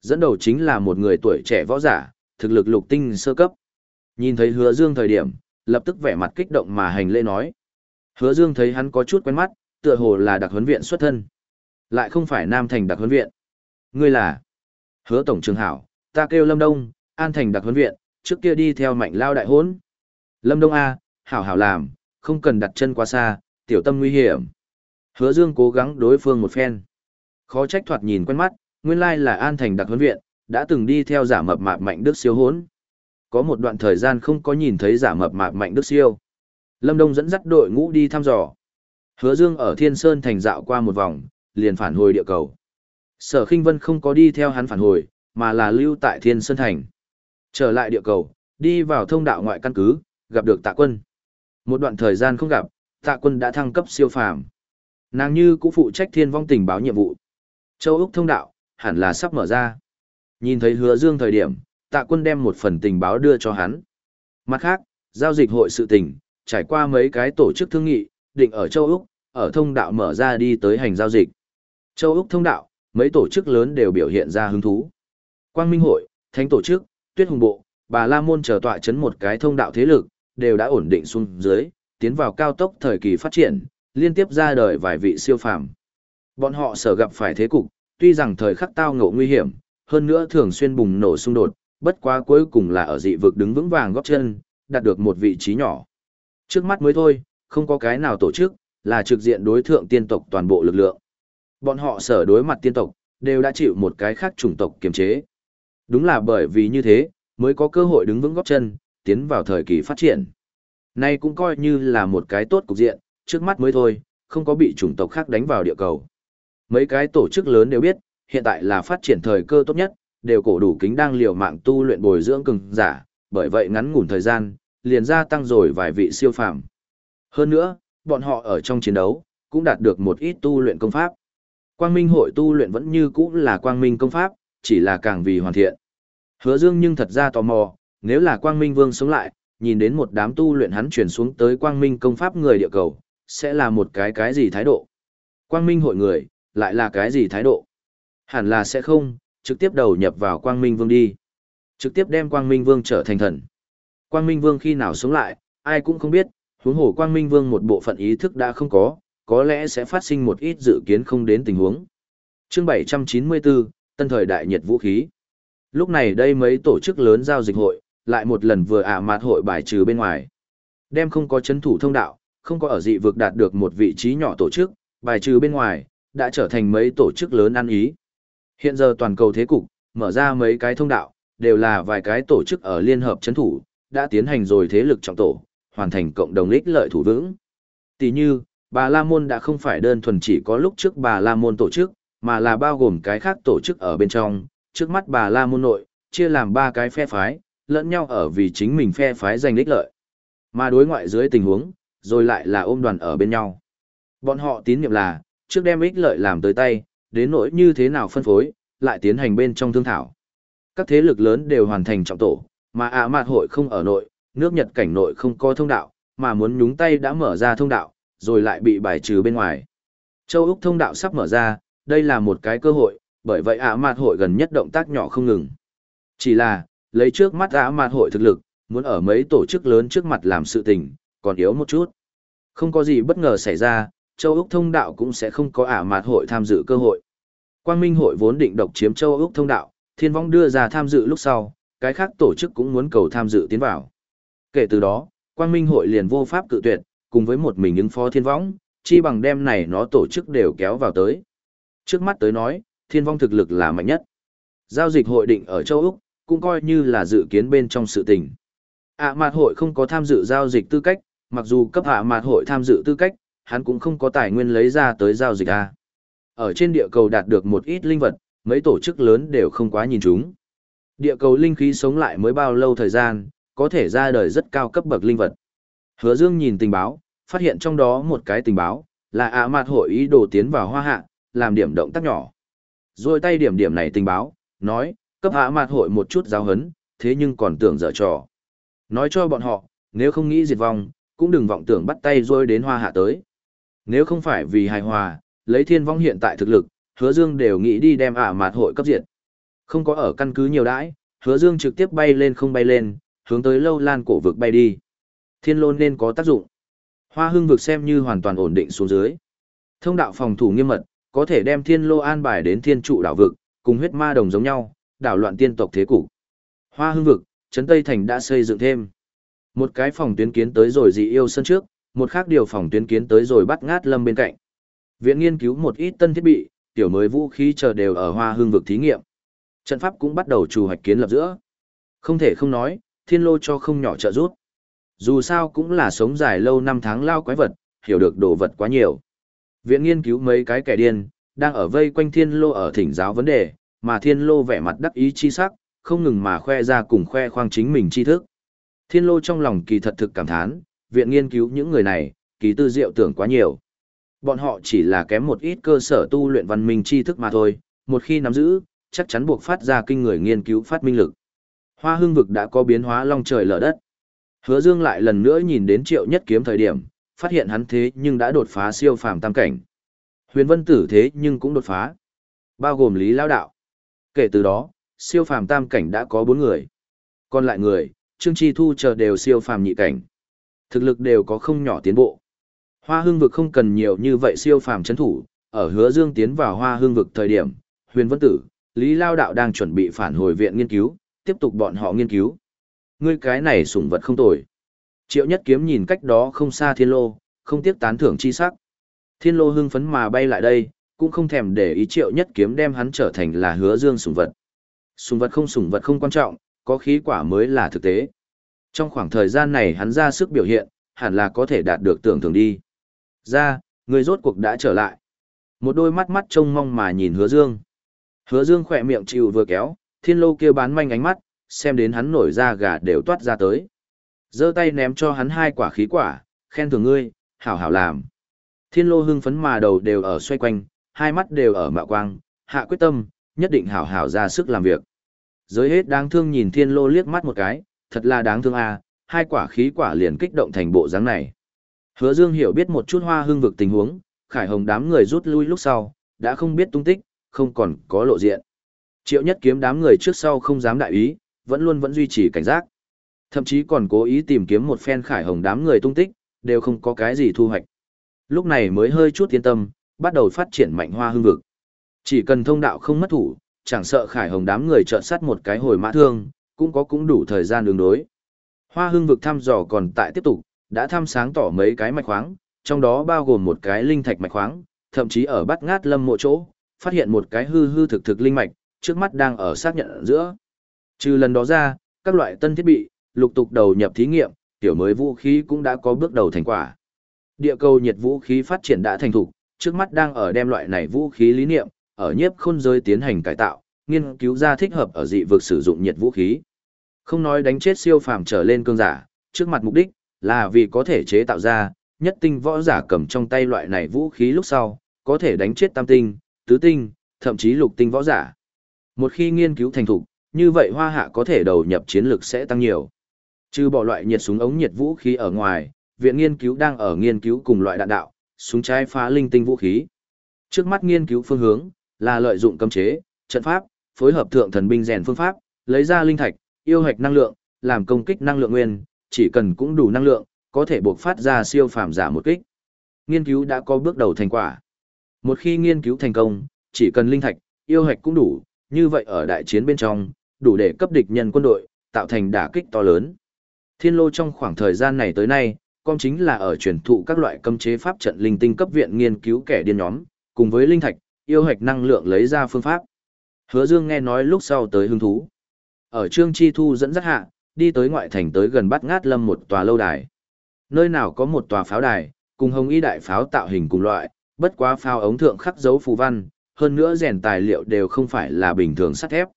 Dẫn đầu chính là một người tuổi trẻ võ giả, thực lực lục tinh sơ cấp. Nhìn thấy Hứa Dương thời điểm, lập tức vẻ mặt kích động mà hành lễ nói. Hứa Dương thấy hắn có chút quen mắt, tựa hồ là đặc huấn viện xuất thân. Lại không phải Nam Thành đặc huấn viện. Ngươi là? Hứa tổng trưởng hảo, ta kêu Lâm Đông, An Thành đặc huấn viện, trước kia đi theo mạnh lao đại hốn. Lâm Đông A, hảo hảo làm, không cần đặt chân quá xa, tiểu tâm nguy hiểm. Hứa Dương cố gắng đối phương một phen. Khó trách thoạt nhìn quen mắt, nguyên lai là An Thành đặc huấn viện, đã từng đi theo giả mập mạp mạnh đức siêu hốn. Có một đoạn thời gian không có nhìn thấy giả mập mạp mạnh đức siêu. Lâm Đông dẫn dắt đội ngũ đi thăm dò. Hứa Dương ở Thiên Sơn thành dạo qua một vòng, liền phản hồi địa cầu. Sở Khinh Vân không có đi theo hắn phản hồi, mà là lưu tại Thiên Sơn thành. Trở lại địa cầu, đi vào thông đạo ngoại căn cứ, gặp được Tạ Quân. Một đoạn thời gian không gặp, Tạ Quân đã thăng cấp siêu phàm. Nàng như cũng phụ trách thiên vong tình báo nhiệm vụ. Châu Úc thông đạo, hẳn là sắp mở ra. Nhìn thấy hứa dương thời điểm, tạ quân đem một phần tình báo đưa cho hắn. Mặt khác, giao dịch hội sự tình, trải qua mấy cái tổ chức thương nghị, định ở châu Úc, ở thông đạo mở ra đi tới hành giao dịch. Châu Úc thông đạo, mấy tổ chức lớn đều biểu hiện ra hứng thú. Quang Minh hội, Thánh tổ chức, Tuyết Hùng bộ, Bà La môn chờ tọa chấn một cái thông đạo thế lực, đều đã ổn định xuống dưới, tiến vào cao tốc thời kỳ phát triển, liên tiếp ra đời vài vị siêu phàm. Bọn họ sở gặp phải thế cục, tuy rằng thời khắc tao ngộ nguy hiểm, hơn nữa thường xuyên bùng nổ xung đột, bất quá cuối cùng là ở dị vực đứng vững vàng góp chân, đạt được một vị trí nhỏ. Trước mắt mới thôi, không có cái nào tổ chức, là trực diện đối thượng tiên tộc toàn bộ lực lượng. Bọn họ sở đối mặt tiên tộc, đều đã chịu một cái khác chủng tộc kiềm chế. Đúng là bởi vì như thế, mới có cơ hội đứng vững góp chân, tiến vào thời kỳ phát triển. Nay cũng coi như là một cái tốt cục diện, trước mắt mới thôi, không có bị chủng tộc khác đánh vào địa cầu. Mấy cái tổ chức lớn đều biết, hiện tại là phát triển thời cơ tốt nhất, đều cổ đủ kính đang liều mạng tu luyện bồi dưỡng cường giả, bởi vậy ngắn ngủn thời gian, liền gia tăng rồi vài vị siêu phàm. Hơn nữa, bọn họ ở trong chiến đấu, cũng đạt được một ít tu luyện công pháp. Quang Minh hội tu luyện vẫn như cũ là Quang Minh công pháp, chỉ là càng vì hoàn thiện. Hứa Dương nhưng thật ra tò mò, nếu là Quang Minh Vương sống lại, nhìn đến một đám tu luyện hắn chuyển xuống tới Quang Minh công pháp người địa cầu, sẽ là một cái cái gì thái độ? Quang Minh hội người, lại là cái gì thái độ? Hẳn là sẽ không, trực tiếp đầu nhập vào Quang Minh Vương đi. Trực tiếp đem Quang Minh Vương trở thành thần. Quang Minh Vương khi nào sống lại, ai cũng không biết, huống hồ Quang Minh Vương một bộ phận ý thức đã không có, có lẽ sẽ phát sinh một ít dự kiến không đến tình huống. Chương 794, Tân thời đại nhiệt vũ khí. Lúc này đây mấy tổ chức lớn giao dịch hội, lại một lần vừa ả mạt hội bài trừ bên ngoài. Đem không có chấn thủ thông đạo, không có ở dị vực đạt được một vị trí nhỏ tổ chức, bài trừ bên ngoài, đã trở thành mấy tổ chức lớn ăn ý. Hiện giờ toàn cầu thế cục, mở ra mấy cái thông đạo, đều là vài cái tổ chức ở liên hợp chấn thủ, đã tiến hành rồi thế lực trọng tổ, hoàn thành cộng đồng lích lợi thủ vững. Tỷ như, bà La Môn đã không phải đơn thuần chỉ có lúc trước bà La Môn tổ chức, mà là bao gồm cái khác tổ chức ở bên trong, trước mắt bà La Môn nội, chia làm ba cái phe phái, lẫn nhau ở vì chính mình phe phái giành ích lợi. Mà đối ngoại dưới tình huống, rồi lại là ôm đoàn ở bên nhau. Bọn họ tín nhiệm là, trước đem ích lợi làm tới tay, đến nỗi như thế nào phân phối, lại tiến hành bên trong thương thảo. Các thế lực lớn đều hoàn thành trọng tổ, mà ạ mạt hội không ở nội, nước Nhật cảnh nội không có thông đạo, mà muốn nhúng tay đã mở ra thông đạo, rồi lại bị bài trừ bên ngoài. Châu Úc thông đạo sắp mở ra, đây là một cái cơ hội, bởi vậy ạ mạt hội gần nhất động tác nhỏ không ngừng. Chỉ là, lấy trước mắt đã mạt hội thực lực, muốn ở mấy tổ chức lớn trước mặt làm sự tình, còn yếu một chút. Không có gì bất ngờ xảy ra, châu Úc thông đạo cũng sẽ không có ả mạt hội tham dự cơ hội. Quang Minh hội vốn định độc chiếm châu Úc thông đạo, thiên vong đưa ra tham dự lúc sau, cái khác tổ chức cũng muốn cầu tham dự tiến vào. Kể từ đó, Quang Minh hội liền vô pháp cự tuyệt, cùng với một mình ứng phó thiên vong, chi bằng đem này nó tổ chức đều kéo vào tới. Trước mắt tới nói, thiên vong thực lực là mạnh nhất. Giao dịch hội định ở châu Úc, cũng coi như là dự kiến bên trong sự tình. ạ mạt hội không có tham dự giao dịch tư cách, mặc dù cấp ạ mạt hội tham dự tư cách, hắn cũng không có tài nguyên lấy ra tới giao dịch A. Ở trên địa cầu đạt được một ít linh vật, mấy tổ chức lớn đều không quá nhìn chúng. Địa cầu linh khí sống lại mới bao lâu thời gian, có thể ra đời rất cao cấp bậc linh vật. Hứa Dương nhìn tình báo, phát hiện trong đó một cái tình báo, là ạ mạt hội ý đồ tiến vào hoa hạ, làm điểm động tác nhỏ. Rồi tay điểm điểm này tình báo, nói, cấp hạ mạt hội một chút giáo hấn, thế nhưng còn tưởng dở trò. Nói cho bọn họ, nếu không nghĩ diệt vong, cũng đừng vọng tưởng bắt tay rôi đến hoa hạ tới. Nếu không phải vì hài hòa, lấy thiên vong hiện tại thực lực, hứa dương đều nghĩ đi đem ả mạt hội cấp diệt. Không có ở căn cứ nhiều đãi, hứa dương trực tiếp bay lên không bay lên, hướng tới lâu lan cổ vực bay đi. Thiên lôn nên có tác dụng. Hoa hương vực xem như hoàn toàn ổn định xuống dưới. Thông đạo phòng thủ nghiêm mật, có thể đem thiên lô an bài đến thiên trụ đảo vực, cùng huyết ma đồng giống nhau, đảo loạn tiên tộc thế cục. Hoa hương vực, Trấn Tây Thành đã xây dựng thêm. Một cái phòng tuyến kiến tới rồi dị yêu sân trước, một khác điều phòng tuyến kiến tới rồi bắt ngát lâm bên cạnh. Viện nghiên cứu một ít tân thiết bị, tiểu mới vũ khí chờ đều ở hoa hương vực thí nghiệm. Trận pháp cũng bắt đầu chủ hoạch kiến lập giữa. Không thể không nói, thiên lô cho không nhỏ trợ giúp. Dù sao cũng là sống dài lâu năm tháng lao quái vật, hiểu được đồ vật quá nhiều. Viện nghiên cứu mấy cái kẻ điên, đang ở vây quanh thiên lô ở thỉnh giáo vấn đề, mà thiên lô vẻ mặt đắc ý chi sắc, không ngừng mà khoe ra cùng khoe khoang chính mình tri thức. Thiên lô trong lòng kỳ thật thực cảm thán, viện nghiên cứu những người này, kỳ tư diệu tưởng quá nhiều. Bọn họ chỉ là kém một ít cơ sở tu luyện văn minh tri thức mà thôi, một khi nắm giữ, chắc chắn buộc phát ra kinh người nghiên cứu phát minh lực. Hoa hương vực đã có biến hóa long trời lở đất. Hứa Dương lại lần nữa nhìn đến triệu nhất kiếm thời điểm, phát hiện hắn thế nhưng đã đột phá siêu phàm tam cảnh. Huyền vân tử thế nhưng cũng đột phá. Bao gồm Lý Lao Đạo. Kể từ đó, siêu phàm tam cảnh đã có bốn người. Còn lại người, Trương Chi Thu chờ đều siêu phàm nhị cảnh. Thực lực đều có không nhỏ tiến bộ. Hoa hương vực không cần nhiều như vậy siêu phàm chấn thủ, ở hứa dương tiến vào hoa hương vực thời điểm, huyền vân tử, Lý Lao Đạo đang chuẩn bị phản hồi viện nghiên cứu, tiếp tục bọn họ nghiên cứu. Ngươi cái này sủng vật không tồi. Triệu nhất kiếm nhìn cách đó không xa thiên lô, không tiếc tán thưởng chi sắc. Thiên lô hưng phấn mà bay lại đây, cũng không thèm để ý triệu nhất kiếm đem hắn trở thành là hứa dương sùng vật. sùng vật không sùng vật không quan trọng, có khí quả mới là thực tế. Trong khoảng thời gian này hắn ra sức biểu hiện, hẳn là có thể đạt được tưởng thưởng đi. Ra, người rốt cuộc đã trở lại. Một đôi mắt mắt trông mong mà nhìn hứa dương. Hứa dương khỏe miệng chịu vừa kéo, thiên lô kia bán manh ánh mắt, xem đến hắn nổi da gà đều toát ra tới. giơ tay ném cho hắn hai quả khí quả, khen thưởng ngươi, hảo hảo làm. Thiên lô hưng phấn mà đầu đều ở xoay quanh, hai mắt đều ở mạo quang, hạ quyết tâm, nhất định hảo hảo ra sức làm việc. Giới hết đáng thương nhìn thiên lô liếc mắt một cái, thật là đáng thương à, hai quả khí quả liền kích động thành bộ dáng này. Hứa Dương hiểu biết một chút hoa hương vực tình huống, khải hồng đám người rút lui lúc sau, đã không biết tung tích, không còn có lộ diện. Triệu nhất kiếm đám người trước sau không dám đại ý, vẫn luôn vẫn duy trì cảnh giác. Thậm chí còn cố ý tìm kiếm một phen khải hồng đám người tung tích, đều không có cái gì thu hoạch. Lúc này mới hơi chút yên tâm, bắt đầu phát triển mạnh hoa hương vực. Chỉ cần thông đạo không mất thủ, chẳng sợ khải hồng đám người trợn sát một cái hồi mã thương, cũng có cũng đủ thời gian đường đối. Hoa hương vực thăm dò còn tại tiếp tục, đã thăm sáng tỏ mấy cái mạch khoáng, trong đó bao gồm một cái linh thạch mạch khoáng, thậm chí ở bắt ngát lâm mộ chỗ, phát hiện một cái hư hư thực thực linh mạch, trước mắt đang ở xác nhận giữa. Trừ lần đó ra, các loại tân thiết bị, lục tục đầu nhập thí nghiệm, tiểu mới vũ khí cũng đã có bước đầu thành quả. Địa cầu nhiệt vũ khí phát triển đã thành thục, trước mắt đang ở đem loại này vũ khí lý niệm, ở nhiếp khôn giới tiến hành cải tạo, nghiên cứu ra thích hợp ở dị vực sử dụng nhiệt vũ khí. Không nói đánh chết siêu phàm trở lên cương giả, trước mặt mục đích là vì có thể chế tạo ra nhất tinh võ giả cầm trong tay loại này vũ khí lúc sau, có thể đánh chết tam tinh, tứ tinh, thậm chí lục tinh võ giả. Một khi nghiên cứu thành thục, như vậy hoa hạ có thể đầu nhập chiến lược sẽ tăng nhiều. Trừ bỏ loại nhiệt súng ống nhiệt vũ khí ở ngoài, viện nghiên cứu đang ở nghiên cứu cùng loại đạn đạo, súng trái phá linh tinh vũ khí. Trước mắt nghiên cứu phương hướng là lợi dụng cấm chế, trận pháp, phối hợp thượng thần binh rèn phương pháp, lấy ra linh thạch, yêu hạch năng lượng, làm công kích năng lượng nguyên, chỉ cần cũng đủ năng lượng, có thể buộc phát ra siêu phàm giả một kích. Nghiên cứu đã có bước đầu thành quả. Một khi nghiên cứu thành công, chỉ cần linh thạch, yêu hạch cũng đủ, như vậy ở đại chiến bên trong, đủ để cấp địch nhân quân đội, tạo thành đả kích to lớn. Thiên lô trong khoảng thời gian này tới nay, con chính là ở truyền thụ các loại cấm chế pháp trận linh tinh cấp viện nghiên cứu kẻ điên nhóm, cùng với linh thạch, yêu hạch năng lượng lấy ra phương pháp. Hứa Dương nghe nói lúc sau tới hứng thú. Ở Trương Chi Thu dẫn dắt hạ, đi tới ngoại thành tới gần bắt ngát lâm một tòa lâu đài. Nơi nào có một tòa pháo đài, cùng hồng y đại pháo tạo hình cùng loại, bất quá pháo ống thượng khắc dấu phù văn, hơn nữa rèn tài liệu đều không phải là bình thường sắt thép.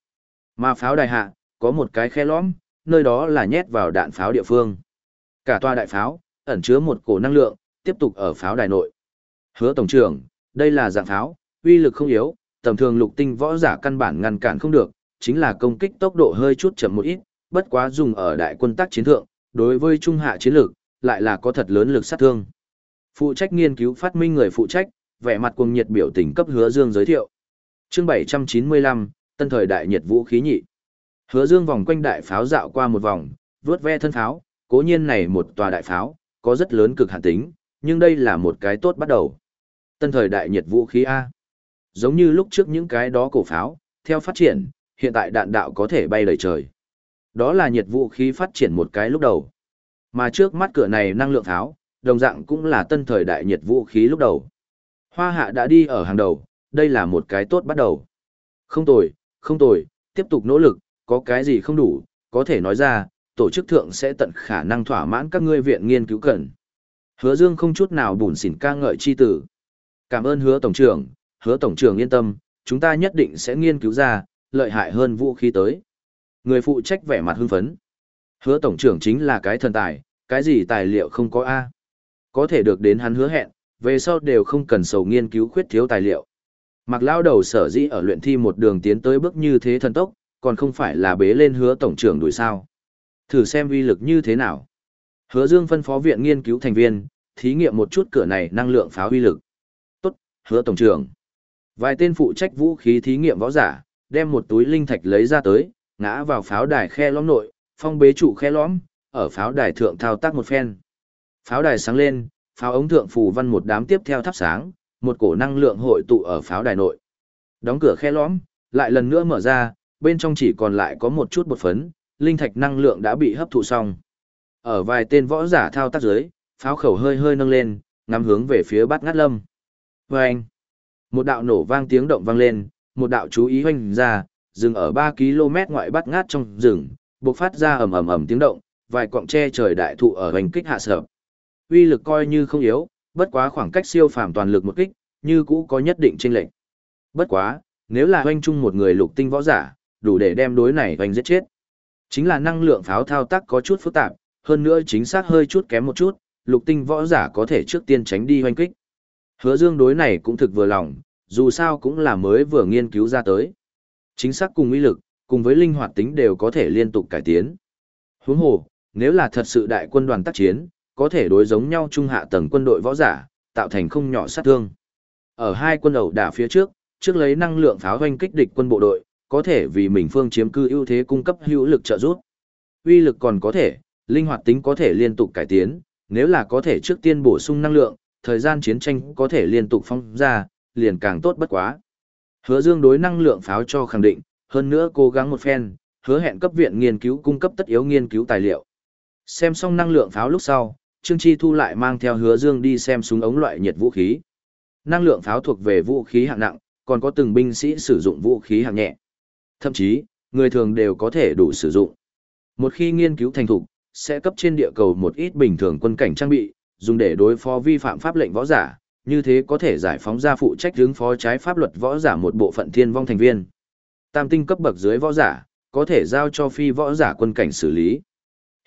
Mà pháo đài hạ, có một cái khe lõm, nơi đó là nhét vào đạn pháo địa phương. Cả tòa đại pháo, ẩn chứa một cổ năng lượng, tiếp tục ở pháo đài nội. Hứa tổng trưởng, đây là dạng pháo, uy lực không yếu, tầm thường lục tinh võ giả căn bản ngăn cản không được, chính là công kích tốc độ hơi chút chậm một ít, bất quá dùng ở đại quân tác chiến thượng, đối với trung hạ chiến lược, lại là có thật lớn lực sát thương. Phụ trách nghiên cứu phát minh người phụ trách, vẻ mặt cuồng nhiệt biểu tình cấp Hứa Dương giới thiệu. Chương 795, tân thời đại nhiệt vũ khí nhị. Hứa Dương vòng quanh đại pháo dạo qua một vòng, vướt ve thân pháo, cố nhiên này một tòa đại pháo, có rất lớn cực hạn tính, nhưng đây là một cái tốt bắt đầu. Tân thời đại nhiệt vũ khí A. Giống như lúc trước những cái đó cổ pháo, theo phát triển, hiện tại đạn đạo có thể bay đầy trời. Đó là nhiệt vũ khí phát triển một cái lúc đầu. Mà trước mắt cửa này năng lượng pháo, đồng dạng cũng là tân thời đại nhiệt vũ khí lúc đầu. Hoa hạ đã đi ở hàng đầu, đây là một cái tốt bắt đầu. Không tồi, không tồi, tiếp tục nỗ lực, có cái gì không đủ, có thể nói ra, tổ chức thượng sẽ tận khả năng thỏa mãn các ngươi viện nghiên cứu cần. Hứa Dương không chút nào bùn xỉn ca ngợi chi tử. Cảm ơn hứa tổng trưởng, hứa tổng trưởng yên tâm, chúng ta nhất định sẽ nghiên cứu ra, lợi hại hơn vũ khí tới. Người phụ trách vẻ mặt hưng phấn. Hứa tổng trưởng chính là cái thần tài, cái gì tài liệu không có A. Có thể được đến hắn hứa hẹn, về sau đều không cần sầu nghiên cứu khuyết thiếu tài liệu. Mặc lao đầu sở dĩ ở luyện thi một đường tiến tới bước như thế thần tốc, còn không phải là bế lên hứa tổng trưởng đuổi sao. Thử xem uy lực như thế nào. Hứa Dương phân phó viện nghiên cứu thành viên, thí nghiệm một chút cửa này năng lượng pháo uy lực. Tốt, hứa tổng trưởng. Vài tên phụ trách vũ khí thí nghiệm võ giả, đem một túi linh thạch lấy ra tới, ngã vào pháo đài khe lõm nội, phong bế trụ khe lõm, ở pháo đài thượng thao tác một phen. Pháo đài sáng lên, pháo ống thượng phù văn một đám tiếp theo thắp sáng, một cổ năng lượng hội tụ ở pháo đài nội. Đóng cửa khe lõm, lại lần nữa mở ra, bên trong chỉ còn lại có một chút bột phấn, linh thạch năng lượng đã bị hấp thụ xong. Ở vài tên võ giả thao tác dưới, pháo khẩu hơi hơi nâng lên, ngắm hướng về phía bát ngát lâm. Vâng! Một đạo nổ vang tiếng động vang lên, một đạo chú ý hoanh ra, dừng ở 3 km ngoại bát ngát trong rừng, bộc phát ra ầm ầm ầm tiếng động, vài quọng tre trời đại thụ ở hoành kích hạ sở. Uy lực coi như không yếu, bất quá khoảng cách siêu phàm toàn lực một kích, như cũ có nhất định chênh lệch. Bất quá, nếu là hoanh chung một người lục tinh võ giả, đủ để đem đối này hoanh giết chết. Chính là năng lượng pháo thao tác có chút phức tạp, hơn nữa chính xác hơi chút kém một chút, lục tinh võ giả có thể trước tiên tránh đi hoanh kích. Hứa Dương đối này cũng thực vừa lòng, dù sao cũng là mới vừa nghiên cứu ra tới. Chính xác cùng uy lực, cùng với linh hoạt tính đều có thể liên tục cải tiến. Huống hồ, nếu là thật sự đại quân đoàn tác chiến, có thể đối giống nhau trung hạ tầng quân đội võ giả, tạo thành không nhỏ sát thương. Ở hai quân đầu đả phía trước, trước lấy năng lượng pháo hoanh kích địch quân bộ đội, có thể vì mình phương chiếm cư ưu thế cung cấp hữu lực trợ giúp. Uy lực còn có thể, linh hoạt tính có thể liên tục cải tiến, nếu là có thể trước tiên bổ sung năng lượng, thời gian chiến tranh có thể liên tục phong ra, liền càng tốt bất quá. Hứa Dương đối năng lượng pháo cho khẳng định, hơn nữa cố gắng một phen, hứa hẹn cấp viện nghiên cứu cung cấp tất yếu nghiên cứu tài liệu. Xem xong năng lượng pháo lúc sau, Trương Chi Thu lại mang theo Hứa Dương đi xem súng ống loại nhiệt vũ khí. Năng lượng pháo thuộc về vũ khí hạng nặng, còn có từng binh sĩ sử dụng vũ khí hạng nhẹ. Thậm chí, người thường đều có thể đủ sử dụng. Một khi nghiên cứu thành thục, sẽ cấp trên địa cầu một ít bình thường quân cảnh trang bị, dùng để đối phó vi phạm pháp lệnh võ giả, như thế có thể giải phóng ra phụ trách hướng phó trái pháp luật võ giả một bộ phận thiên vong thành viên. Tam tinh cấp bậc dưới võ giả, có thể giao cho phi võ giả quân cảnh xử lý.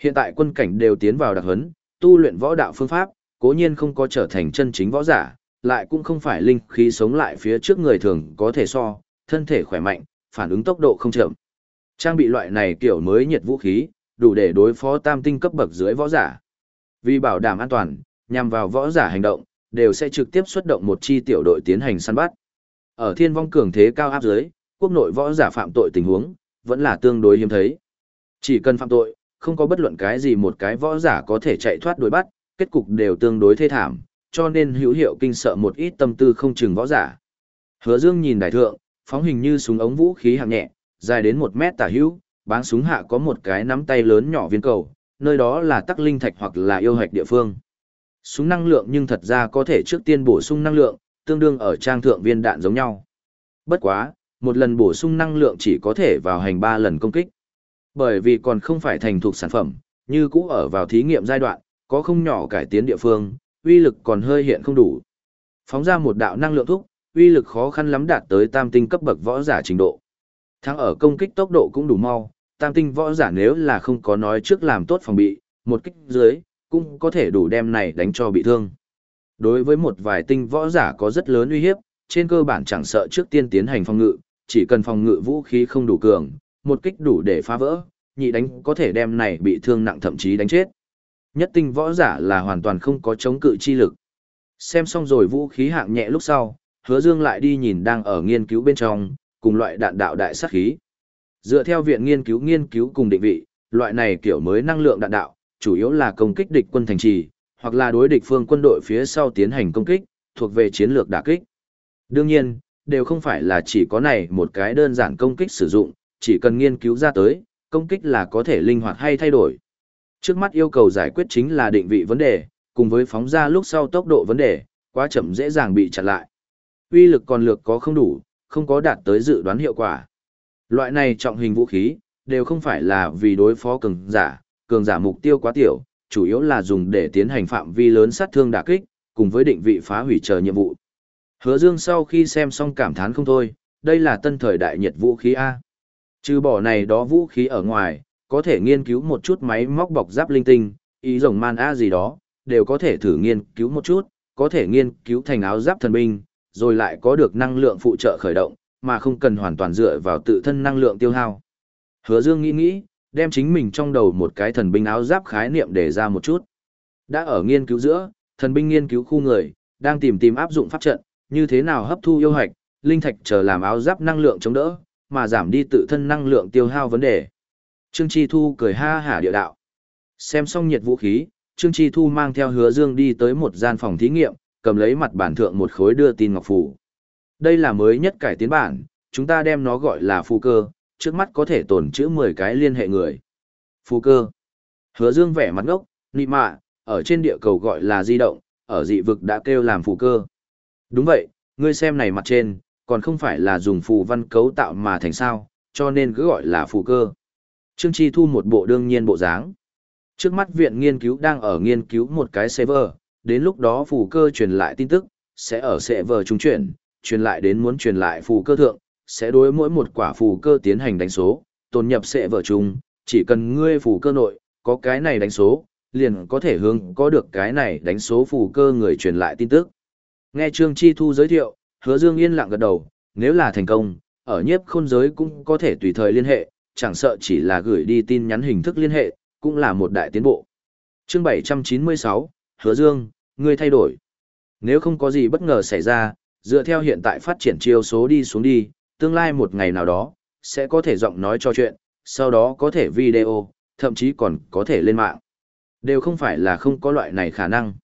Hiện tại quân cảnh đều tiến vào đặc huấn, tu luyện võ đạo phương pháp, cố nhiên không có trở thành chân chính võ giả, lại cũng không phải linh khí sống lại phía trước người thường có thể so, thân thể khỏe mạnh, phản ứng tốc độ không chậm. Trang bị loại này kiểu mới nhiệt vũ khí, đủ để đối phó tam tinh cấp bậc dưới võ giả. Vì bảo đảm an toàn, nhằm vào võ giả hành động, đều sẽ trực tiếp xuất động một chi tiểu đội tiến hành săn bắt. Ở thiên vong cường thế cao áp dưới, quốc nội võ giả phạm tội tình huống, vẫn là tương đối hiếm thấy. Chỉ cần phạm tội, không có bất luận cái gì một cái võ giả có thể chạy thoát đuổi bắt, kết cục đều tương đối thê thảm, cho nên hữu hiệu kinh sợ một ít tâm tư không chừng võ giả. Hứa Dương nhìn đại thượng, phóng hình như súng ống vũ khí hạng nhẹ, dài đến một mét tả hữu, báng súng hạ có một cái nắm tay lớn nhỏ viên cầu, nơi đó là tắc linh thạch hoặc là yêu hạch địa phương. Súng năng lượng nhưng thật ra có thể trước tiên bổ sung năng lượng, tương đương ở trang thượng viên đạn giống nhau. Bất quá, một lần bổ sung năng lượng chỉ có thể vào hành 3 lần công kích. Bởi vì còn không phải thành thuộc sản phẩm, như cũ ở vào thí nghiệm giai đoạn, có không nhỏ cải tiến địa phương, uy lực còn hơi hiện không đủ. Phóng ra một đạo năng lượng thúc, uy lực khó khăn lắm đạt tới tam tinh cấp bậc võ giả trình độ. Thắng ở công kích tốc độ cũng đủ mau, tam tinh võ giả nếu là không có nói trước làm tốt phòng bị, một kích dưới, cũng có thể đủ đem này đánh cho bị thương. Đối với một vài tinh võ giả có rất lớn uy hiếp, trên cơ bản chẳng sợ trước tiên tiến hành phòng ngự, chỉ cần phòng ngự vũ khí không đủ cường, một kích đủ để phá vỡ, nhị đánh có thể đem này bị thương nặng thậm chí đánh chết. Nhất tinh võ giả là hoàn toàn không có chống cự chi lực. Xem xong rồi vũ khí hạng nhẹ lúc sau, hứa dương lại đi nhìn đang ở nghiên cứu bên trong, cùng loại đạn đạo đại sát khí. Dựa theo viện nghiên cứu nghiên cứu cùng định vị, loại này kiểu mới năng lượng đạn đạo, chủ yếu là công kích địch quân thành trì, hoặc là đối địch phương quân đội phía sau tiến hành công kích, thuộc về chiến lược đả kích. Đương nhiên, đều không phải là chỉ có này một cái đơn giản công kích sử dụng, chỉ cần nghiên cứu ra tới, công kích là có thể linh hoạt hay thay đổi. Trước mắt yêu cầu giải quyết chính là định vị vấn đề, cùng với phóng ra lúc sau tốc độ vấn đề, quá chậm dễ dàng bị chặn lại. Uy lực còn lược có không đủ, không có đạt tới dự đoán hiệu quả. Loại này trọng hình vũ khí, đều không phải là vì đối phó cường giả, cường giả mục tiêu quá tiểu, chủ yếu là dùng để tiến hành phạm vi lớn sát thương đả kích, cùng với định vị phá hủy chờ nhiệm vụ. Hứa Dương sau khi xem xong cảm thán không thôi, đây là tân thời đại nhiệt vũ khí A. Trừ bỏ này đó vũ khí ở ngoài, có thể nghiên cứu một chút máy móc bọc giáp linh tinh, ý rồng man A gì đó, đều có thể thử nghiên cứu một chút, có thể nghiên cứu thành áo giáp thần binh, rồi lại có được năng lượng phụ trợ khởi động, mà không cần hoàn toàn dựa vào tự thân năng lượng tiêu hao. Hứa Dương nghĩ nghĩ, đem chính mình trong đầu một cái thần binh áo giáp khái niệm để ra một chút. Đã ở nghiên cứu giữa, thần binh nghiên cứu khu người, đang tìm tìm áp dụng pháp trận, như thế nào hấp thu yêu hạch, linh thạch chờ làm áo giáp năng lượng chống đỡ, mà giảm đi tự thân năng lượng tiêu hao vấn đề. Trương Chi Thu cười ha hả địa đạo. Xem xong nhiệt vũ khí, Trương Chi Thu mang theo hứa dương đi tới một gian phòng thí nghiệm, cầm lấy mặt bản thượng một khối đưa tin ngọc phủ. Đây là mới nhất cải tiến bản, chúng ta đem nó gọi là phù cơ, trước mắt có thể tồn chữ 10 cái liên hệ người. Phù cơ. Hứa dương vẻ mặt ngốc, nị mạ, ở trên địa cầu gọi là di động, ở dị vực đã kêu làm phù cơ. Đúng vậy, ngươi xem này mặt trên, còn không phải là dùng phù văn cấu tạo mà thành sao, cho nên cứ gọi là phù cơ. Trương Chi Thu một bộ đương nhiên bộ dáng. Trước mắt viện nghiên cứu đang ở nghiên cứu một cái server, đến lúc đó phù cơ truyền lại tin tức, sẽ ở server trung chuyển, truyền lại đến muốn truyền lại phù cơ thượng, sẽ đối mỗi một quả phù cơ tiến hành đánh số, tồn nhập sệ vờ trung, chỉ cần ngươi phù cơ nội, có cái này đánh số, liền có thể hướng có được cái này đánh số phù cơ người truyền lại tin tức. Nghe Trương Chi Thu giới thiệu, hứa dương yên lặng gật đầu, nếu là thành công, ở nhiếp khôn giới cũng có thể tùy thời liên hệ, chẳng sợ chỉ là gửi đi tin nhắn hình thức liên hệ, cũng là một đại tiến bộ. Chương 796, Hứa Dương, ngươi thay đổi. Nếu không có gì bất ngờ xảy ra, dựa theo hiện tại phát triển chiêu số đi xuống đi, tương lai một ngày nào đó, sẽ có thể giọng nói cho chuyện, sau đó có thể video, thậm chí còn có thể lên mạng. Đều không phải là không có loại này khả năng.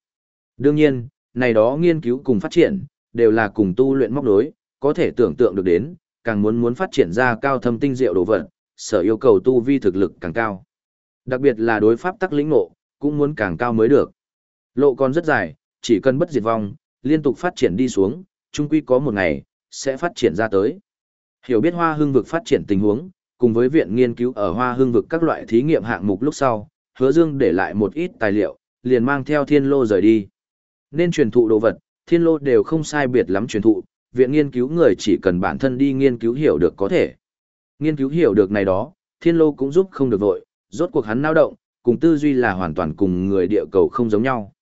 Đương nhiên, này đó nghiên cứu cùng phát triển, đều là cùng tu luyện móc đối, có thể tưởng tượng được đến, càng muốn muốn phát triển ra cao thâm tinh diệu đồ vật, sở yêu cầu tu vi thực lực càng cao. Đặc biệt là đối pháp tắc lĩnh ngộ, cũng muốn càng cao mới được. Lộ còn rất dài, chỉ cần bất diệt vong, liên tục phát triển đi xuống, chung quy có một ngày, sẽ phát triển ra tới. Hiểu biết hoa hương vực phát triển tình huống, cùng với viện nghiên cứu ở hoa hương vực các loại thí nghiệm hạng mục lúc sau, hứa dương để lại một ít tài liệu, liền mang theo thiên lô rời đi. Nên truyền thụ đồ vật, thiên lô đều không sai biệt lắm truyền thụ, viện nghiên cứu người chỉ cần bản thân đi nghiên cứu hiểu được có thể. Nghiên cứu hiểu được này đó, thiên lô cũng giúp không được vội, rốt cuộc hắn nao động, cùng tư duy là hoàn toàn cùng người địa cầu không giống nhau.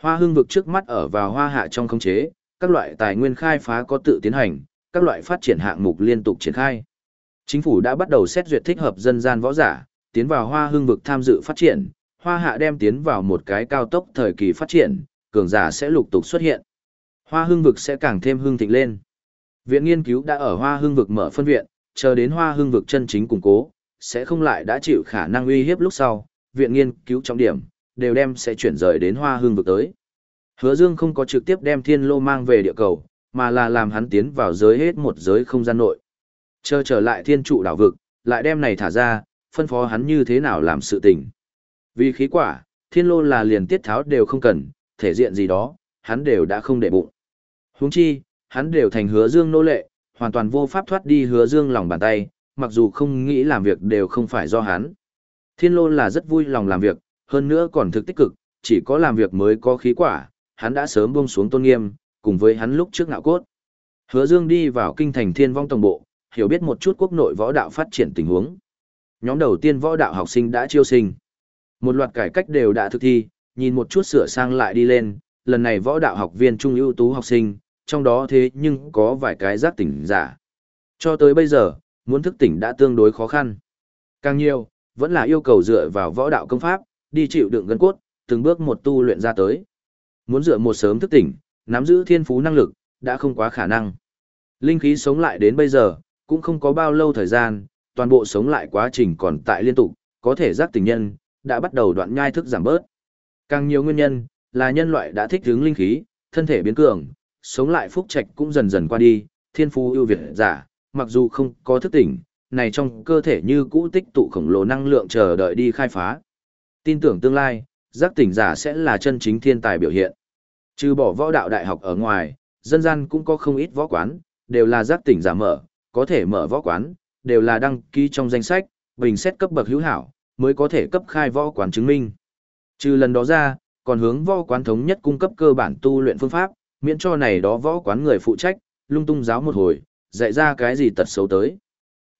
Hoa hương vực trước mắt ở vào hoa hạ trong khống chế, các loại tài nguyên khai phá có tự tiến hành, các loại phát triển hạng mục liên tục triển khai. Chính phủ đã bắt đầu xét duyệt thích hợp dân gian võ giả, tiến vào hoa hương vực tham dự phát triển, hoa hạ đem tiến vào một cái cao tốc thời kỳ phát triển, cường giả sẽ lục tục xuất hiện. Hoa hương vực sẽ càng thêm hương thịnh lên. Viện nghiên cứu đã ở hoa hương vực mở phân viện, chờ đến hoa hương vực chân chính củng cố, sẽ không lại đã chịu khả năng uy hiếp lúc sau, viện nghiên cứu trọng điểm, đều đem sẽ chuyển rời đến hoa hương vực tới. Hứa Dương không có trực tiếp đem thiên lô mang về địa cầu, mà là làm hắn tiến vào giới hết một giới không gian nội. Chờ trở lại thiên trụ đảo vực, lại đem này thả ra, phân phó hắn như thế nào làm sự tình. Vì khí quả, thiên lô là liền tiết tháo đều không cần, thể diện gì đó, hắn đều đã không để bụng. Huống chi, hắn đều thành hứa dương nô lệ, hoàn toàn vô pháp thoát đi hứa dương lòng bàn tay, mặc dù không nghĩ làm việc đều không phải do hắn. Thiên lô là rất vui lòng làm việc, hơn nữa còn thực tích cực, chỉ có làm việc mới có khí quả, hắn đã sớm buông xuống tôn nghiêm, cùng với hắn lúc trước ngạo cốt. Hứa Dương đi vào kinh thành thiên vong tổng bộ, hiểu biết một chút quốc nội võ đạo phát triển tình huống. Nhóm đầu tiên võ đạo học sinh đã chiêu sinh. Một loạt cải cách đều đã thực thi, nhìn một chút sửa sang lại đi lên, lần này võ đạo học viên trung ưu tú học sinh, trong đó thế nhưng có vài cái giác tỉnh giả. Cho tới bây giờ, muốn thức tỉnh đã tương đối khó khăn. Càng nhiều, vẫn là yêu cầu dựa vào võ đạo công pháp, đi chịu đựng gân cốt, từng bước một tu luyện ra tới. Muốn dựa một sớm thức tỉnh, nắm giữ thiên phú năng lực, đã không quá khả năng. Linh khí sống lại đến bây giờ, cũng không có bao lâu thời gian, toàn bộ sống lại quá trình còn tại liên tục, có thể giác tỉnh nhân, đã bắt đầu đoạn nhai thức giảm bớt. Càng nhiều nguyên nhân, là nhân loại đã thích hướng linh khí, thân thể biến cường, sống lại phúc trạch cũng dần dần qua đi, thiên phú ưu việt giả, mặc dù không có thức tỉnh, này trong cơ thể như cũ tích tụ khổng lồ năng lượng chờ đợi đi khai phá. Tin tưởng tương lai, giác tỉnh giả sẽ là chân chính thiên tài biểu hiện. Trừ bỏ võ đạo đại học ở ngoài, dân gian cũng có không ít võ quán, đều là giác tỉnh giả mở, có thể mở võ quán, đều là đăng ký trong danh sách, bình xét cấp bậc hữu hảo, mới có thể cấp khai võ quán chứng minh. Trừ lần đó ra, còn hướng võ quán thống nhất cung cấp cơ bản tu luyện phương pháp, miễn cho này đó võ quán người phụ trách, lung tung giáo một hồi, dạy ra cái gì tật xấu tới.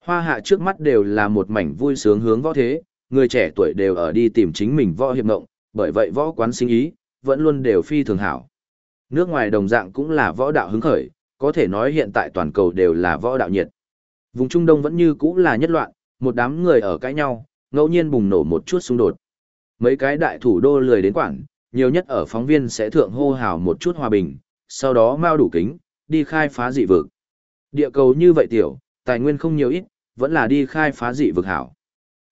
Hoa hạ trước mắt đều là một mảnh vui sướng hướng võ thế, người trẻ tuổi đều ở đi tìm chính mình võ hiệp ngộng, bởi vậy võ quán sinh ý, vẫn luôn đều phi thường hảo. Nước ngoài đồng dạng cũng là võ đạo hứng khởi, có thể nói hiện tại toàn cầu đều là võ đạo nhiệt. Vùng Trung Đông vẫn như cũ là nhất loạn, một đám người ở cãi nhau, ngẫu nhiên bùng nổ một chút xung đột. Mấy cái đại thủ đô lười đến quản, nhiều nhất ở phóng viên sẽ thượng hô hào một chút hòa bình, sau đó mau đủ kính, đi khai phá dị vực. Địa cầu như vậy tiểu, tài nguyên không nhiều ít, vẫn là đi khai phá dị vực hảo.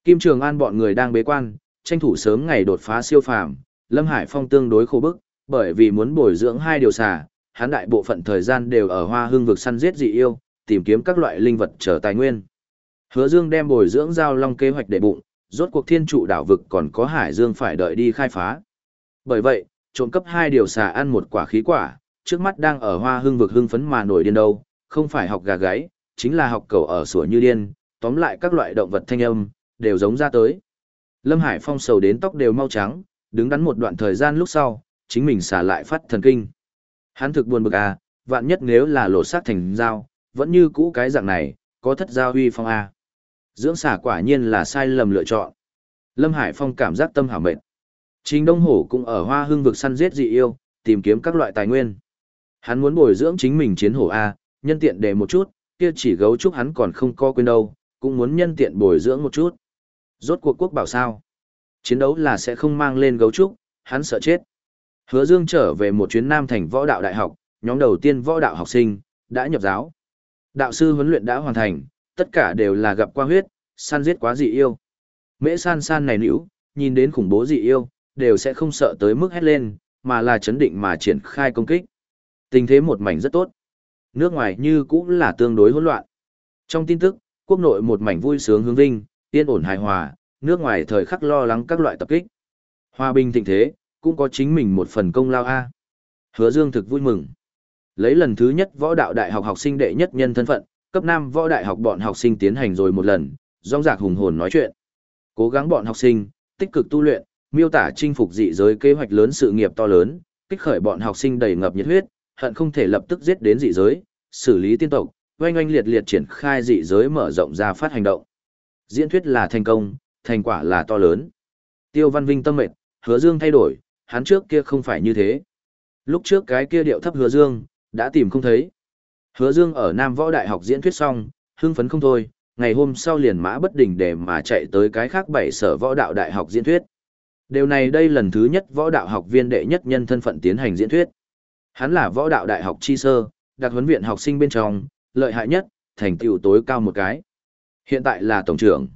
Kim Trường An bọn người đang bế quan, tranh thủ sớm ngày đột phá siêu phàm, Lâm Hải Phong tương đối khổ bức, bởi vì muốn bồi dưỡng hai điều xà, hắn đại bộ phận thời gian đều ở Hoa Hương vực săn giết dị yêu, tìm kiếm các loại linh vật trở tài nguyên. Hứa Dương đem bồi dưỡng giao long kế hoạch để bụng, rốt cuộc thiên trụ đảo vực còn có Hải Dương phải đợi đi khai phá. Bởi vậy, trộm cấp hai điều xà ăn một quả khí quả, trước mắt đang ở Hoa Hương vực hưng phấn mà nổi điên đâu, không phải học gà gáy, chính là học cầu ở sủa như điên, tóm lại các loại động vật thanh âm, đều giống ra tới. Lâm Hải Phong sầu đến tóc đều mau trắng, đứng đắn một đoạn thời gian lúc sau, chính mình xả lại phát thần kinh. Hắn thực buồn bực à, vạn nhất nếu là lột xác thành dao, vẫn như cũ cái dạng này, có thất giao huy phong à. Dưỡng xả quả nhiên là sai lầm lựa chọn. Lâm Hải Phong cảm giác tâm hảo mệt. Trình Đông Hổ cũng ở hoa hương vực săn giết dị yêu, tìm kiếm các loại tài nguyên. Hắn muốn bồi dưỡng chính mình chiến hổ A, nhân tiện để một chút, kia chỉ gấu trúc hắn còn không co quên đâu, cũng muốn nhân tiện bồi dưỡng một chút. Rốt cuộc quốc bảo sao? Chiến đấu là sẽ không mang lên gấu trúc, hắn sợ chết. Hứa Dương trở về một chuyến Nam Thành Võ Đạo Đại học, nhóm đầu tiên võ đạo học sinh đã nhập giáo. Đạo sư huấn luyện đã hoàn thành, tất cả đều là gặp qua huyết, săn giết quá dị yêu. Mễ San San này nữ, nhìn đến khủng bố dị yêu, đều sẽ không sợ tới mức hét lên, mà là chấn định mà triển khai công kích. Tình thế một mảnh rất tốt. Nước ngoài như cũng là tương đối hỗn loạn. Trong tin tức, quốc nội một mảnh vui sướng hướng vinh, yên ổn hài hòa, nước ngoài thời khắc lo lắng các loại tập kích. Hòa bình thịnh thế, cũng có chính mình một phần công lao a. Hứa Dương thực vui mừng. Lấy lần thứ nhất võ đạo đại học học sinh đệ nhất nhân thân phận, cấp nam võ đại học bọn học sinh tiến hành rồi một lần, rong rạc hùng hồn nói chuyện. Cố gắng bọn học sinh, tích cực tu luyện, miêu tả chinh phục dị giới kế hoạch lớn sự nghiệp to lớn, kích khởi bọn học sinh đầy ngập nhiệt huyết, hận không thể lập tức giết đến dị giới, xử lý tiên tộc, oanh oanh liệt liệt triển khai dị giới mở rộng ra phát hành động. Diễn thuyết là thành công, thành quả là to lớn. Tiêu Văn Vinh tâm mệt, hứa dương thay đổi, hắn trước kia không phải như thế. Lúc trước cái kia điệu thấp hứa dương, đã tìm không thấy. Hứa dương ở Nam Võ Đại học diễn thuyết xong, hưng phấn không thôi, ngày hôm sau liền mã bất đình để mà chạy tới cái khác bảy sở võ đạo đại học diễn thuyết. Điều này đây lần thứ nhất võ đạo học viên đệ nhất nhân thân phận tiến hành diễn thuyết. Hắn là võ đạo đại học chi sơ, đặc huấn viện học sinh bên trong, lợi hại nhất, thành tựu tối cao một cái. Hiện tại là tổng trưởng.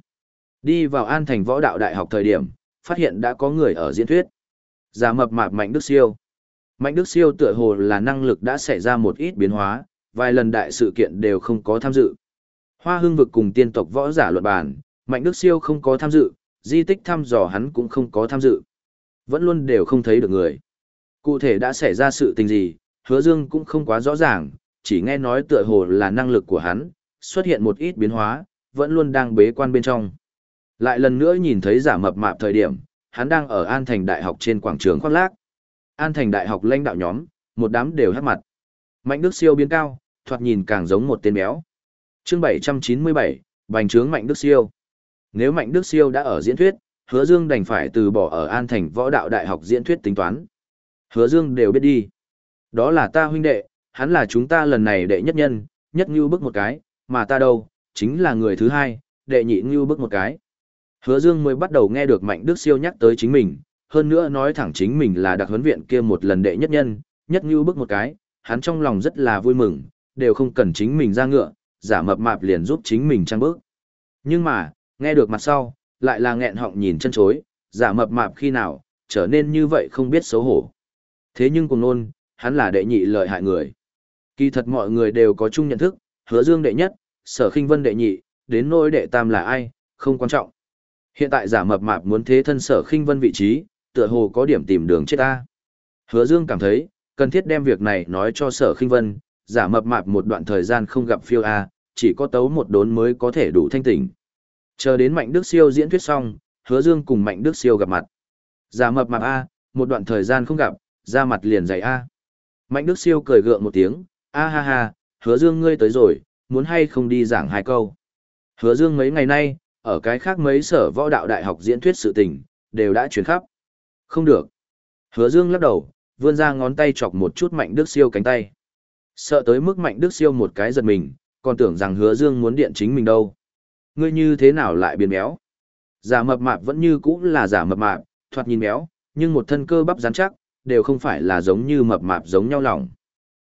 Đi vào an thành võ đạo đại học thời điểm, phát hiện đã có người ở diễn thuyết. Giả mập mạp Mạnh Đức Siêu. Mạnh Đức Siêu tựa hồ là năng lực đã xảy ra một ít biến hóa, vài lần đại sự kiện đều không có tham dự. Hoa hương vực cùng tiên tộc võ giả luận bàn, Mạnh Đức Siêu không có tham dự, di tích thăm dò hắn cũng không có tham dự. Vẫn luôn đều không thấy được người. Cụ thể đã xảy ra sự tình gì, hứa dương cũng không quá rõ ràng, chỉ nghe nói tựa hồ là năng lực của hắn, xuất hiện một ít biến hóa, vẫn luôn đang bế quan bên trong. Lại lần nữa nhìn thấy giả mập mạp thời điểm, hắn đang ở An Thành Đại học trên quảng trường khoác lác. An Thành Đại học lãnh đạo nhóm, một đám đều hát mặt. Mạnh Đức Siêu biến cao, thoạt nhìn càng giống một tên béo. Chương 797, Bành trướng Mạnh Đức Siêu. Nếu Mạnh Đức Siêu đã ở diễn thuyết, Hứa Dương đành phải từ bỏ ở An Thành Võ Đạo Đại học diễn thuyết tính toán. Hứa Dương đều biết đi. Đó là ta huynh đệ, hắn là chúng ta lần này đệ nhất nhân, nhất như bức một cái, mà ta đâu, chính là người thứ hai, đệ nhị ngưu bước một cái. Hứa Dương mới bắt đầu nghe được Mạnh Đức Siêu nhắc tới chính mình, hơn nữa nói thẳng chính mình là đặc huấn viện kia một lần đệ nhất nhân, nhất ngưu bước một cái, hắn trong lòng rất là vui mừng, đều không cần chính mình ra ngựa, giả mập mạp liền giúp chính mình trang bước. Nhưng mà, nghe được mặt sau, lại là nghẹn họng nhìn chân chối, giả mập mạp khi nào, trở nên như vậy không biết xấu hổ. Thế nhưng cùng nôn, hắn là đệ nhị lợi hại người. Kỳ thật mọi người đều có chung nhận thức, hứa dương đệ nhất, sở khinh vân đệ nhị, đến nỗi đệ tam là ai, không quan trọng. Hiện tại giả mập mạp muốn thế thân sở khinh vân vị trí, tựa hồ có điểm tìm đường chết ta. Hứa dương cảm thấy, cần thiết đem việc này nói cho sở khinh vân, giả mập mạp một đoạn thời gian không gặp phiêu A, chỉ có tấu một đốn mới có thể đủ thanh tỉnh. Chờ đến Mạnh Đức Siêu diễn thuyết xong, hứa dương cùng Mạnh Đức Siêu gặp mặt. Giả mập mạp A, một đoạn thời gian không gặp, ra mặt liền dày A. Mạnh Đức Siêu cười gượng một tiếng, a ha ha, hứa dương ngươi tới rồi, muốn hay không đi giảng hai câu. Hứa dương mấy ngày nay, ở cái khác mấy sở võ đạo đại học diễn thuyết sự tình, đều đã chuyển khắp. Không được. Hứa dương lắc đầu, vươn ra ngón tay chọc một chút Mạnh Đức Siêu cánh tay. Sợ tới mức Mạnh Đức Siêu một cái giật mình, còn tưởng rằng hứa dương muốn điện chính mình đâu. Ngươi như thế nào lại biến béo? Giả mập mạp vẫn như cũ là giả mập mạp, thoạt nhìn béo, nhưng một thân cơ bắp rắn chắc, đều không phải là giống như mập mạp giống nhau lòng.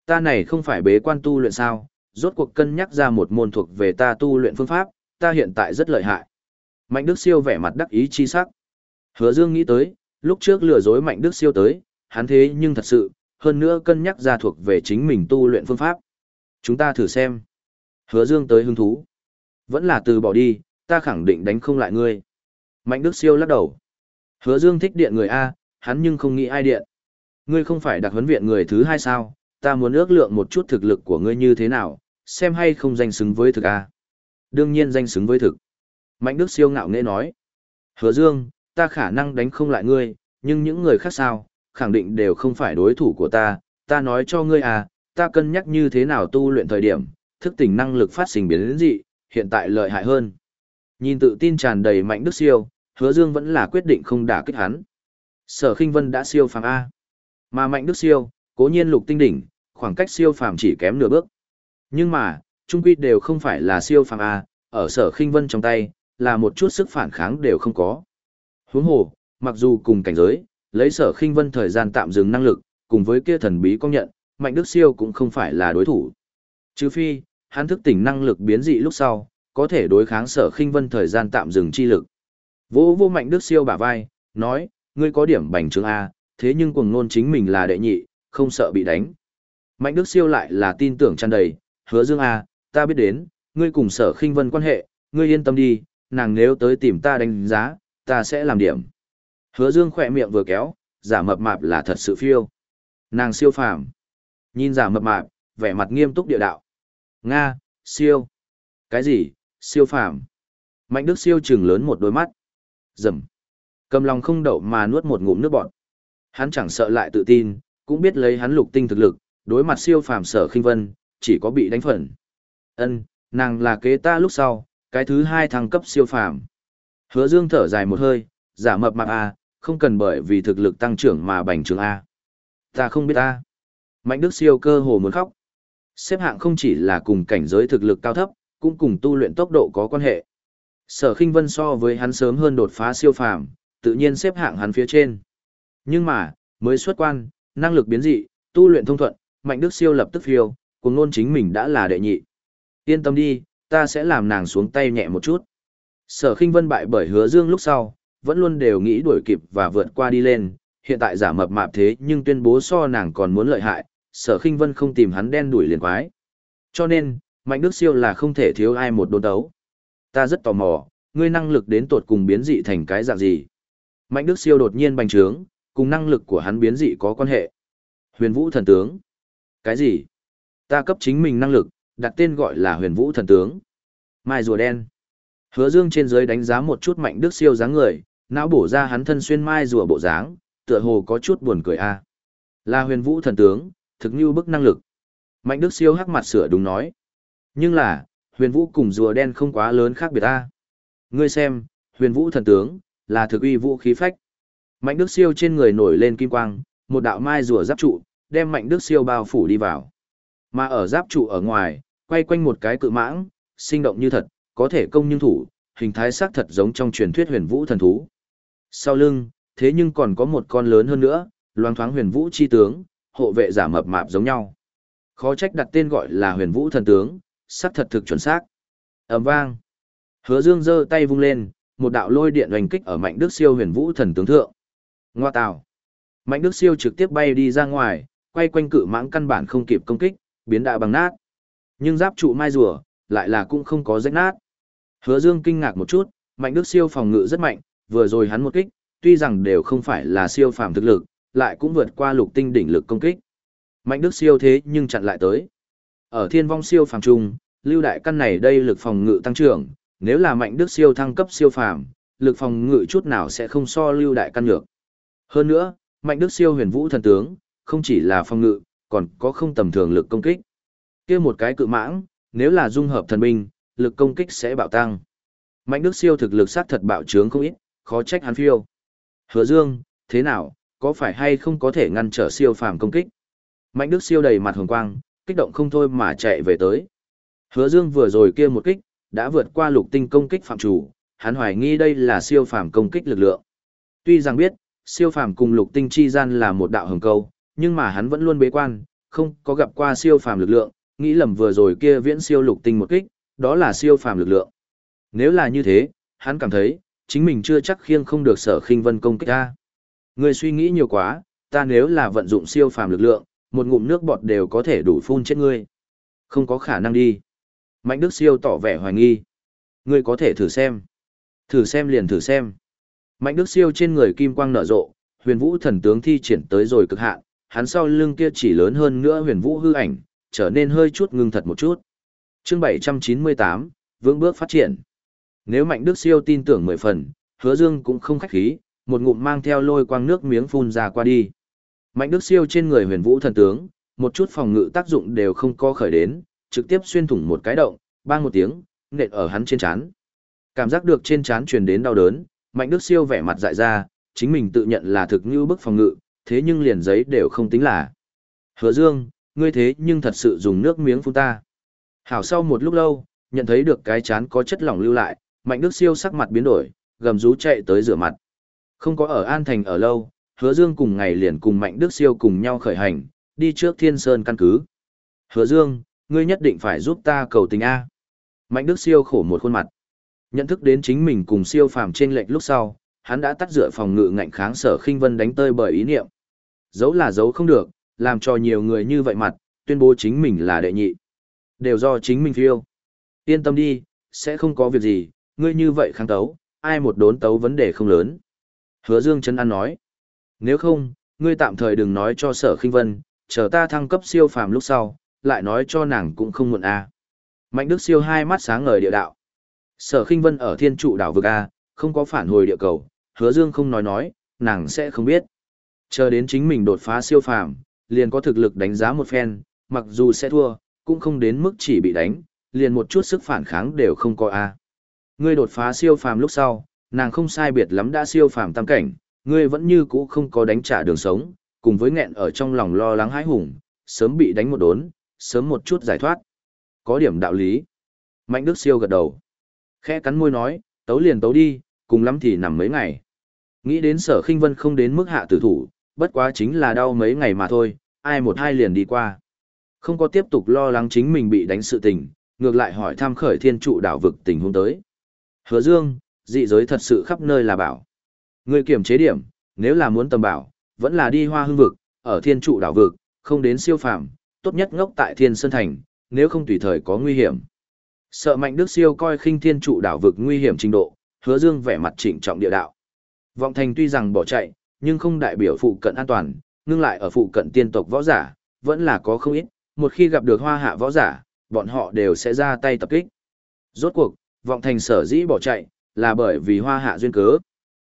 Ta này không phải bế quan tu luyện sao, rốt cuộc cân nhắc ra một môn thuộc về ta tu luyện phương pháp, ta hiện tại rất lợi hại. Mạnh Đức Siêu vẻ mặt đắc ý chi sắc. Hứa Dương nghĩ tới, lúc trước lừa dối Mạnh Đức Siêu tới, hắn thế nhưng thật sự, hơn nữa cân nhắc ra thuộc về chính mình tu luyện phương pháp. Chúng ta thử xem. Hứa Dương tới hứng thú. Vẫn là từ bỏ đi, ta khẳng định đánh không lại ngươi. Mạnh Đức Siêu lắc đầu. Hứa Dương thích điện người A, hắn nhưng không nghĩ ai điện. Ngươi không phải đặc huấn viện người thứ hai sao, ta muốn ước lượng một chút thực lực của ngươi như thế nào, xem hay không danh xứng với thực A. Đương nhiên danh xứng với thực. Mạnh Đức siêu ngạo nghễ nói. Hứa Dương, ta khả năng đánh không lại ngươi, nhưng những người khác sao, khẳng định đều không phải đối thủ của ta, ta nói cho ngươi à, ta cân nhắc như thế nào tu luyện thời điểm, thức tỉnh năng lực phát sinh biến dị, hiện tại lợi hại hơn. Nhìn tự tin tràn đầy mạnh đức siêu, hứa dương vẫn là quyết định không đả kích hắn. Sở khinh vân đã siêu phàm A. Mà mạnh đức siêu, cố nhiên lục tinh đỉnh, khoảng cách siêu phàm chỉ kém nửa bước. Nhưng mà, trung quy đều không phải là siêu phàm A, ở sở khinh vân trong tay, là một chút sức phản kháng đều không có. Huống hồ, mặc dù cùng cảnh giới, lấy sở khinh vân thời gian tạm dừng năng lực, cùng với kia thần bí công nhận, mạnh đức siêu cũng không phải là đối thủ. Trừ phi, hắn thức tỉnh năng lực biến dị lúc sau, có thể đối kháng sở khinh vân thời gian tạm dừng chi lực. Vô vô mạnh đức siêu bả vai, nói, ngươi có điểm bành trướng A, thế nhưng cuồng nôn chính mình là đệ nhị, không sợ bị đánh. Mạnh đức siêu lại là tin tưởng tràn đầy, hứa dương à, ta biết đến, ngươi cùng sở khinh vân quan hệ, ngươi yên tâm đi, nàng nếu tới tìm ta đánh giá, ta sẽ làm điểm. Hứa dương khỏe miệng vừa kéo, giả mập mạp là thật sự phiêu. Nàng siêu phàm. Nhìn giả mập mạp, vẻ mặt nghiêm túc địa đạo. Nga, siêu. Cái gì, siêu phàm. Mạnh đức siêu trừng lớn một đôi mắt. Dầm. Cầm lòng không đậu mà nuốt một ngụm nước bọt. Hắn chẳng sợ lại tự tin, cũng biết lấy hắn lục tinh thực lực, đối mặt siêu phàm sở khinh vân, chỉ có bị đánh phần. Ân, nàng là kế ta lúc sau, cái thứ hai thăng cấp siêu phàm. Hứa Dương thở dài một hơi, giả mập mạp a, không cần bởi vì thực lực tăng trưởng mà bành trướng a. Ta không biết a. Mạnh Đức siêu cơ hồ muốn khóc. Xếp hạng không chỉ là cùng cảnh giới thực lực cao thấp, cũng cùng tu luyện tốc độ có quan hệ. Sở Khinh Vân so với hắn sớm hơn đột phá siêu phàm, tự nhiên xếp hạng hắn phía trên. Nhưng mà, mới xuất quan, năng lực biến dị, tu luyện thông thuận, Mạnh Đức Siêu lập tức phiêu, cùng ngôn chính mình đã là đệ nhị. Yên tâm đi, ta sẽ làm nàng xuống tay nhẹ một chút. Sở Khinh Vân bại bởi Hứa Dương lúc sau, vẫn luôn đều nghĩ đuổi kịp và vượt qua đi lên, hiện tại giả mập mạp thế nhưng tuyên bố so nàng còn muốn lợi hại, Sở Khinh Vân không tìm hắn đen đuổi liền quái. Cho nên, Mạnh Đức Siêu là không thể thiếu ai một đôn đấu. Ta rất tò mò, ngươi năng lực đến tột cùng biến dị thành cái dạng gì? Mạnh Đức Siêu đột nhiên bành trướng, cùng năng lực của hắn biến dị có quan hệ. Huyền Vũ thần tướng. Cái gì? Ta cấp chính mình năng lực, đặt tên gọi là Huyền Vũ thần tướng. Mai rùa đen. Hứa Dương trên dưới đánh giá một chút Mạnh Đức Siêu dáng người, não bổ ra hắn thân xuyên mai rùa bộ dáng, tựa hồ có chút buồn cười a. Là Huyền Vũ thần tướng, thực như bức năng lực. Mạnh Đức Siêu hắc mặt sửa đúng nói. Nhưng là, Huyền Vũ cùng rùa đen không quá lớn khác biệt a. Ngươi xem, Huyền Vũ thần tướng là thực uy vũ khí phách. Mạnh Đức Siêu trên người nổi lên kim quang, một đạo mai rùa giáp trụ, đem Mạnh Đức Siêu bao phủ đi vào. Mà ở giáp trụ ở ngoài, quay quanh một cái cự mãng, sinh động như thật, có thể công nhưng thủ, hình thái xác thật giống trong truyền thuyết huyền vũ thần thú. Sau lưng, thế nhưng còn có một con lớn hơn nữa, loang thoáng huyền vũ chi tướng, hộ vệ giả mập mạp giống nhau. Khó trách đặt tên gọi là huyền vũ thần tướng, xác thật thực chuẩn xác. ầm vang. Hứa Dương giơ tay vung lên, một đạo lôi điện hoành kích ở Mạnh Đức Siêu huyền vũ thần tướng thượng. Ngoa tào. Mạnh Đức Siêu trực tiếp bay đi ra ngoài, quay quanh cự mãng căn bản không kịp công kích, biến đã bằng nát. Nhưng giáp trụ mai rùa, lại là cũng không có rách nát. Hứa Dương kinh ngạc một chút, Mạnh Đức Siêu phòng ngự rất mạnh, vừa rồi hắn một kích, tuy rằng đều không phải là siêu phàm thực lực, lại cũng vượt qua lục tinh đỉnh lực công kích. Mạnh Đức Siêu thế nhưng chặn lại tới. Ở Thiên Vong siêu phàm trung, lưu đại căn này đây lực phòng ngự tăng trưởng, nếu là Mạnh Đức Siêu thăng cấp siêu phàm, lực phòng ngự chút nào sẽ không so lưu đại căn nhược. Hơn nữa, Mạnh Đức Siêu huyền vũ thần tướng, không chỉ là phòng ngự, còn có không tầm thường lực công kích. Kia một cái cự mãng, nếu là dung hợp thần binh, lực công kích sẽ bạo tăng. Mạnh Đức Siêu thực lực sát thật bạo trướng không ít, khó trách hắn phiêu. Hứa Dương, thế nào, có phải hay không có thể ngăn trở siêu phàm công kích? Mạnh Đức Siêu đầy mặt hồng quang, kích động không thôi mà chạy về tới. Hứa Dương vừa rồi kia một kích, đã vượt qua lục tinh công kích phạm chủ, hắn hoài nghi đây là siêu phàm công kích lực lượng. Tuy rằng biết, siêu phàm cùng lục tinh chi gian là một đạo hồng câu, nhưng mà hắn vẫn luôn bế quan, không có gặp qua siêu phàm lực lượng, nghĩ lầm vừa rồi kia viễn siêu lục tinh một kích, đó là siêu phàm lực lượng. Nếu là như thế, hắn cảm thấy, chính mình chưa chắc khiêng không được sở khinh vân công kích ta. Người suy nghĩ nhiều quá, ta nếu là vận dụng siêu phàm lực lượng, một ngụm nước bọt đều có thể đủ phun chết ngươi. Không có khả năng đi. Mạnh Đức Siêu tỏ vẻ hoài nghi. Ngươi có thể thử xem. Thử xem liền thử xem. Mạnh Đức Siêu trên người kim quang nở rộ, huyền vũ thần tướng thi triển tới rồi cực hạn, hắn sau lưng kia chỉ lớn hơn nữa huyền vũ hư ảnh, trở nên hơi chút ngưng thật một chút. Chương 798, vững bước phát triển. Nếu Mạnh Đức Siêu tin tưởng mười phần, Hứa Dương cũng không khách khí, một ngụm mang theo lôi quang nước miếng phun ra qua đi. Mạnh Đức Siêu trên người huyền vũ thần tướng, một chút phòng ngự tác dụng đều không có khởi đến, trực tiếp xuyên thủng một cái động, bang một tiếng, nện ở hắn trên trán. Cảm giác được trên trán truyền đến đau đớn, Mạnh Đức Siêu vẻ mặt dại ra, chính mình tự nhận là thực như bức phòng ngự, thế nhưng liền giấy đều không tính là. Hứa Dương, ngươi thế nhưng thật sự dùng nước miếng phun ta. Hảo sau một lúc lâu, nhận thấy được cái chán có chất lỏng lưu lại, Mạnh Đức Siêu sắc mặt biến đổi, gầm rú chạy tới rửa mặt. Không có ở An Thành ở lâu, Hứa Dương cùng ngày liền cùng Mạnh Đức Siêu cùng nhau khởi hành, đi trước Thiên Sơn căn cứ. Hứa Dương, ngươi nhất định phải giúp ta cầu tình A. Mạnh Đức Siêu khổ một khuôn mặt. Nhận thức đến chính mình cùng siêu phàm trên lệnh lúc sau, hắn đã tắt dựa phòng ngự ngạnh kháng sở khinh vân đánh tơi bởi ý niệm. Giấu là giấu không được, làm cho nhiều người như vậy mặt, tuyên bố chính mình là đệ nhị. Đều do chính mình phiêu. Yên tâm đi, sẽ không có việc gì, ngươi như vậy kháng tấu, ai một đốn tấu vấn đề không lớn. Hứa Dương chân An nói. Nếu không, ngươi tạm thời đừng nói cho sở khinh vân, chờ ta thăng cấp siêu phàm lúc sau, lại nói cho nàng cũng không muộn a. Mạnh Đức siêu hai mắt sáng ngời địa đạo. Sở khinh vân ở thiên trụ đảo vực A, không có phản hồi địa cầu, hứa dương không nói nói, nàng sẽ không biết. Chờ đến chính mình đột phá siêu phàm, liền có thực lực đánh giá một phen, mặc dù sẽ thua, cũng không đến mức chỉ bị đánh, liền một chút sức phản kháng đều không có A. Ngươi đột phá siêu phàm lúc sau, nàng không sai biệt lắm đã siêu phàm tam cảnh, ngươi vẫn như cũ không có đánh trả đường sống, cùng với nghẹn ở trong lòng lo lắng hãi hùng, sớm bị đánh một đốn, sớm một chút giải thoát. Có điểm đạo lý. Mạnh Đức Siêu gật đầu. Khẽ cắn môi nói, tấu liền tấu đi, cùng lắm thì nằm mấy ngày. Nghĩ đến sở khinh vân không đến mức hạ tử thủ, bất quá chính là đau mấy ngày mà thôi, ai một hai liền đi qua. Không có tiếp tục lo lắng chính mình bị đánh sự tình, ngược lại hỏi thăm khởi thiên trụ đảo vực tình huống tới. Hứa dương, dị giới thật sự khắp nơi là bảo. Người kiểm chế điểm, nếu là muốn tầm bảo, vẫn là đi hoa hương vực, ở thiên trụ đảo vực, không đến siêu phàm, tốt nhất ngốc tại thiên sơn thành, nếu không tùy thời có nguy hiểm. Sợ mạnh đức siêu coi khinh thiên trụ đảo vực nguy hiểm trình độ, hứa dương vẻ mặt trịnh trọng địa đạo. Vọng thành tuy rằng bỏ chạy, nhưng không đại biểu phụ cận an toàn, ngưng lại ở phụ cận tiên tộc võ giả, vẫn là có không ít, một khi gặp được hoa hạ võ giả, bọn họ đều sẽ ra tay tập kích. Rốt cuộc, vọng thành sở dĩ bỏ chạy, là bởi vì hoa hạ duyên cớ.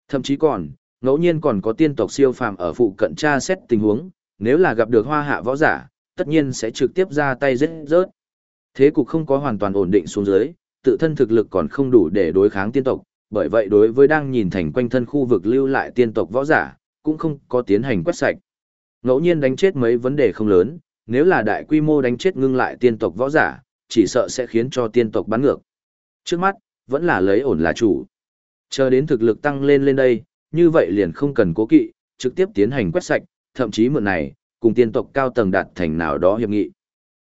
Thậm chí còn, ngẫu nhiên còn có tiên tộc siêu phàm ở phụ cận tra xét tình huống, nếu là gặp được hoa hạ võ giả, tất nhiên sẽ trực tiếp ra tay giết rớt. Thế cục không có hoàn toàn ổn định xuống dưới, tự thân thực lực còn không đủ để đối kháng tiên tộc, bởi vậy đối với đang nhìn thành quanh thân khu vực lưu lại tiên tộc võ giả, cũng không có tiến hành quét sạch. Ngẫu nhiên đánh chết mấy vấn đề không lớn, nếu là đại quy mô đánh chết ngưng lại tiên tộc võ giả, chỉ sợ sẽ khiến cho tiên tộc bắn ngược. Trước mắt, vẫn là lấy ổn là chủ. Chờ đến thực lực tăng lên lên đây, như vậy liền không cần cố kỵ, trực tiếp tiến hành quét sạch, thậm chí mượn này, cùng tiên tộc cao tầng đạt thành nào đó hiệp nghị.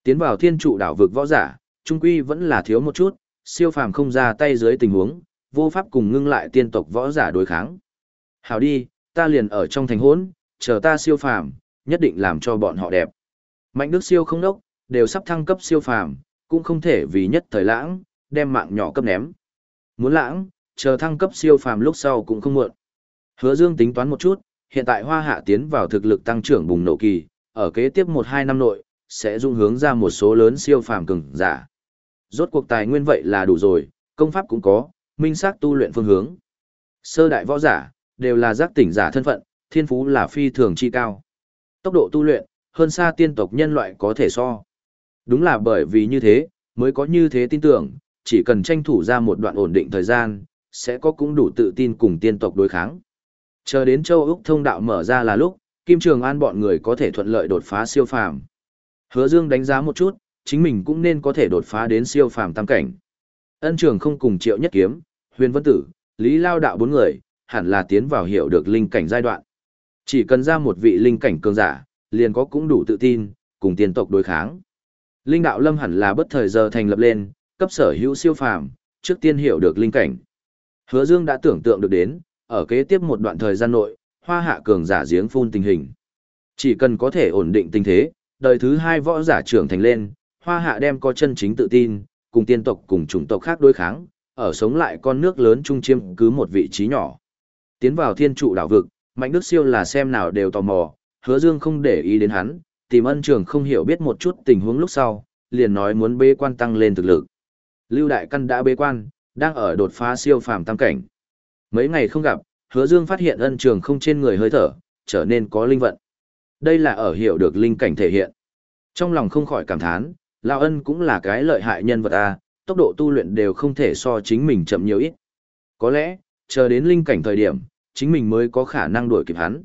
Tiến vào thiên trụ đảo vực võ giả, trung quy vẫn là thiếu một chút, siêu phàm không ra tay dưới tình huống, vô pháp cùng ngưng lại tiên tộc võ giả đối kháng. Hảo đi, ta liền ở trong thành hỗn, chờ ta siêu phàm, nhất định làm cho bọn họ đẹp. Mạnh đức siêu không đốc, đều sắp thăng cấp siêu phàm, cũng không thể vì nhất thời lãng, đem mạng nhỏ cấp ném. Muốn lãng, chờ thăng cấp siêu phàm lúc sau cũng không muộn. Hứa Dương tính toán một chút, hiện tại Hoa Hạ tiến vào thực lực tăng trưởng bùng nổ kỳ, ở kế tiếp 1-2 năm nội, sẽ dung hướng ra một số lớn siêu phàm cường giả. Rốt cuộc tài nguyên vậy là đủ rồi, công pháp cũng có, minh xác tu luyện phương hướng. Sơ đại võ giả, đều là giác tỉnh giả thân phận, thiên phú là phi thường chi cao. Tốc độ tu luyện, hơn xa tiên tộc nhân loại có thể so. Đúng là bởi vì như thế, mới có như thế tin tưởng, chỉ cần tranh thủ ra một đoạn ổn định thời gian, sẽ có cũng đủ tự tin cùng tiên tộc đối kháng. Chờ đến châu Úc thông đạo mở ra là lúc, Kim Trường An bọn người có thể thuận lợi đột phá siêu phàm. Hứa Dương đánh giá một chút, chính mình cũng nên có thể đột phá đến siêu phàm tam cảnh. Ân Trường không cùng Triệu Nhất Kiếm, Huyền Vân Tử, Lý Lao Đạo bốn người, hẳn là tiến vào hiểu được linh cảnh giai đoạn. Chỉ cần ra một vị linh cảnh cường giả, liền có cũng đủ tự tin, cùng tiên tộc đối kháng. Linh đạo lâm hẳn là bất thời giờ thành lập lên, cấp sở hữu siêu phàm, trước tiên hiểu được linh cảnh. Hứa Dương đã tưởng tượng được đến, ở kế tiếp một đoạn thời gian nội, hoa hạ cường giả giếng phun tình hình. Chỉ cần có thể ổn định tình thế, đời thứ hai võ giả trưởng thành lên, hoa hạ đem có chân chính tự tin, cùng tiên tộc cùng chủng tộc khác đối kháng, ở sống lại con nước lớn trung chiêm cứ một vị trí nhỏ. Tiến vào thiên trụ đảo vực, Mạnh Đức Siêu là xem nào đều tò mò, hứa dương không để ý đến hắn, tìm ân trường không hiểu biết một chút tình huống lúc sau, liền nói muốn bế quan tăng lên thực lực. Lưu Đại Căn đã bế quan, đang ở đột phá siêu phàm tam cảnh. Mấy ngày không gặp, hứa dương phát hiện ân trường không trên người hơi thở, trở nên có linh vận. Đây là ở hiểu được linh cảnh thể hiện. Trong lòng không khỏi cảm thán, Lão ân cũng là cái lợi hại nhân vật à, tốc độ tu luyện đều không thể so chính mình chậm nhiều ít. Có lẽ, chờ đến linh cảnh thời điểm, chính mình mới có khả năng đuổi kịp hắn.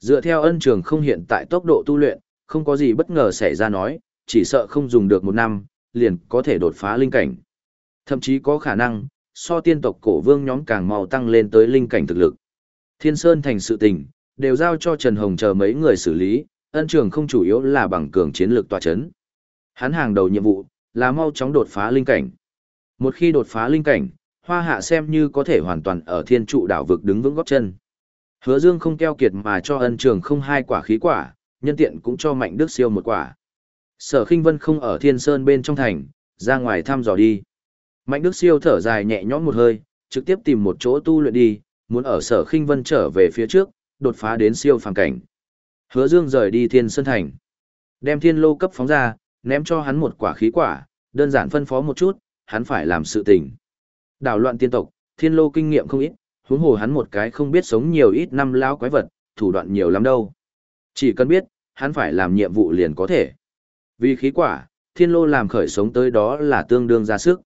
Dựa theo ân trường không hiện tại tốc độ tu luyện, không có gì bất ngờ xảy ra nói, chỉ sợ không dùng được một năm, liền có thể đột phá linh cảnh. Thậm chí có khả năng, so tiên tộc cổ vương nhóm càng mau tăng lên tới linh cảnh thực lực. Thiên Sơn thành sự tình, đều giao cho Trần Hồng chờ mấy người xử lý, ân trường không chủ yếu là bằng cường chiến lược tòa chấn. Hắn hàng đầu nhiệm vụ, là mau chóng đột phá linh cảnh. Một khi đột phá linh cảnh, hoa hạ xem như có thể hoàn toàn ở thiên trụ đảo vực đứng vững gót chân. Hứa Dương không keo kiệt mà cho ân trường không hai quả khí quả, nhân tiện cũng cho mạnh đức siêu một quả. Sở khinh vân không ở thiên sơn bên trong thành, ra ngoài thăm dò đi. Mạnh đức siêu thở dài nhẹ nhõm một hơi, trực tiếp tìm một chỗ tu luyện đi, muốn ở sở khinh vân trở về phía trước, đột phá đến siêu phàm cảnh. Hứa Dương rời đi thiên sơn thành. Đem thiên lô cấp phóng ra, ném cho hắn một quả khí quả, đơn giản phân phó một chút, hắn phải làm sự tình. Đảo loạn tiên tộc, thiên lô kinh nghiệm không ít, huống hồ hắn một cái không biết sống nhiều ít năm lao quái vật, thủ đoạn nhiều lắm đâu. Chỉ cần biết, hắn phải làm nhiệm vụ liền có thể. Vì khí quả, thiên lô làm khởi sống tới đó là tương đương ra sức.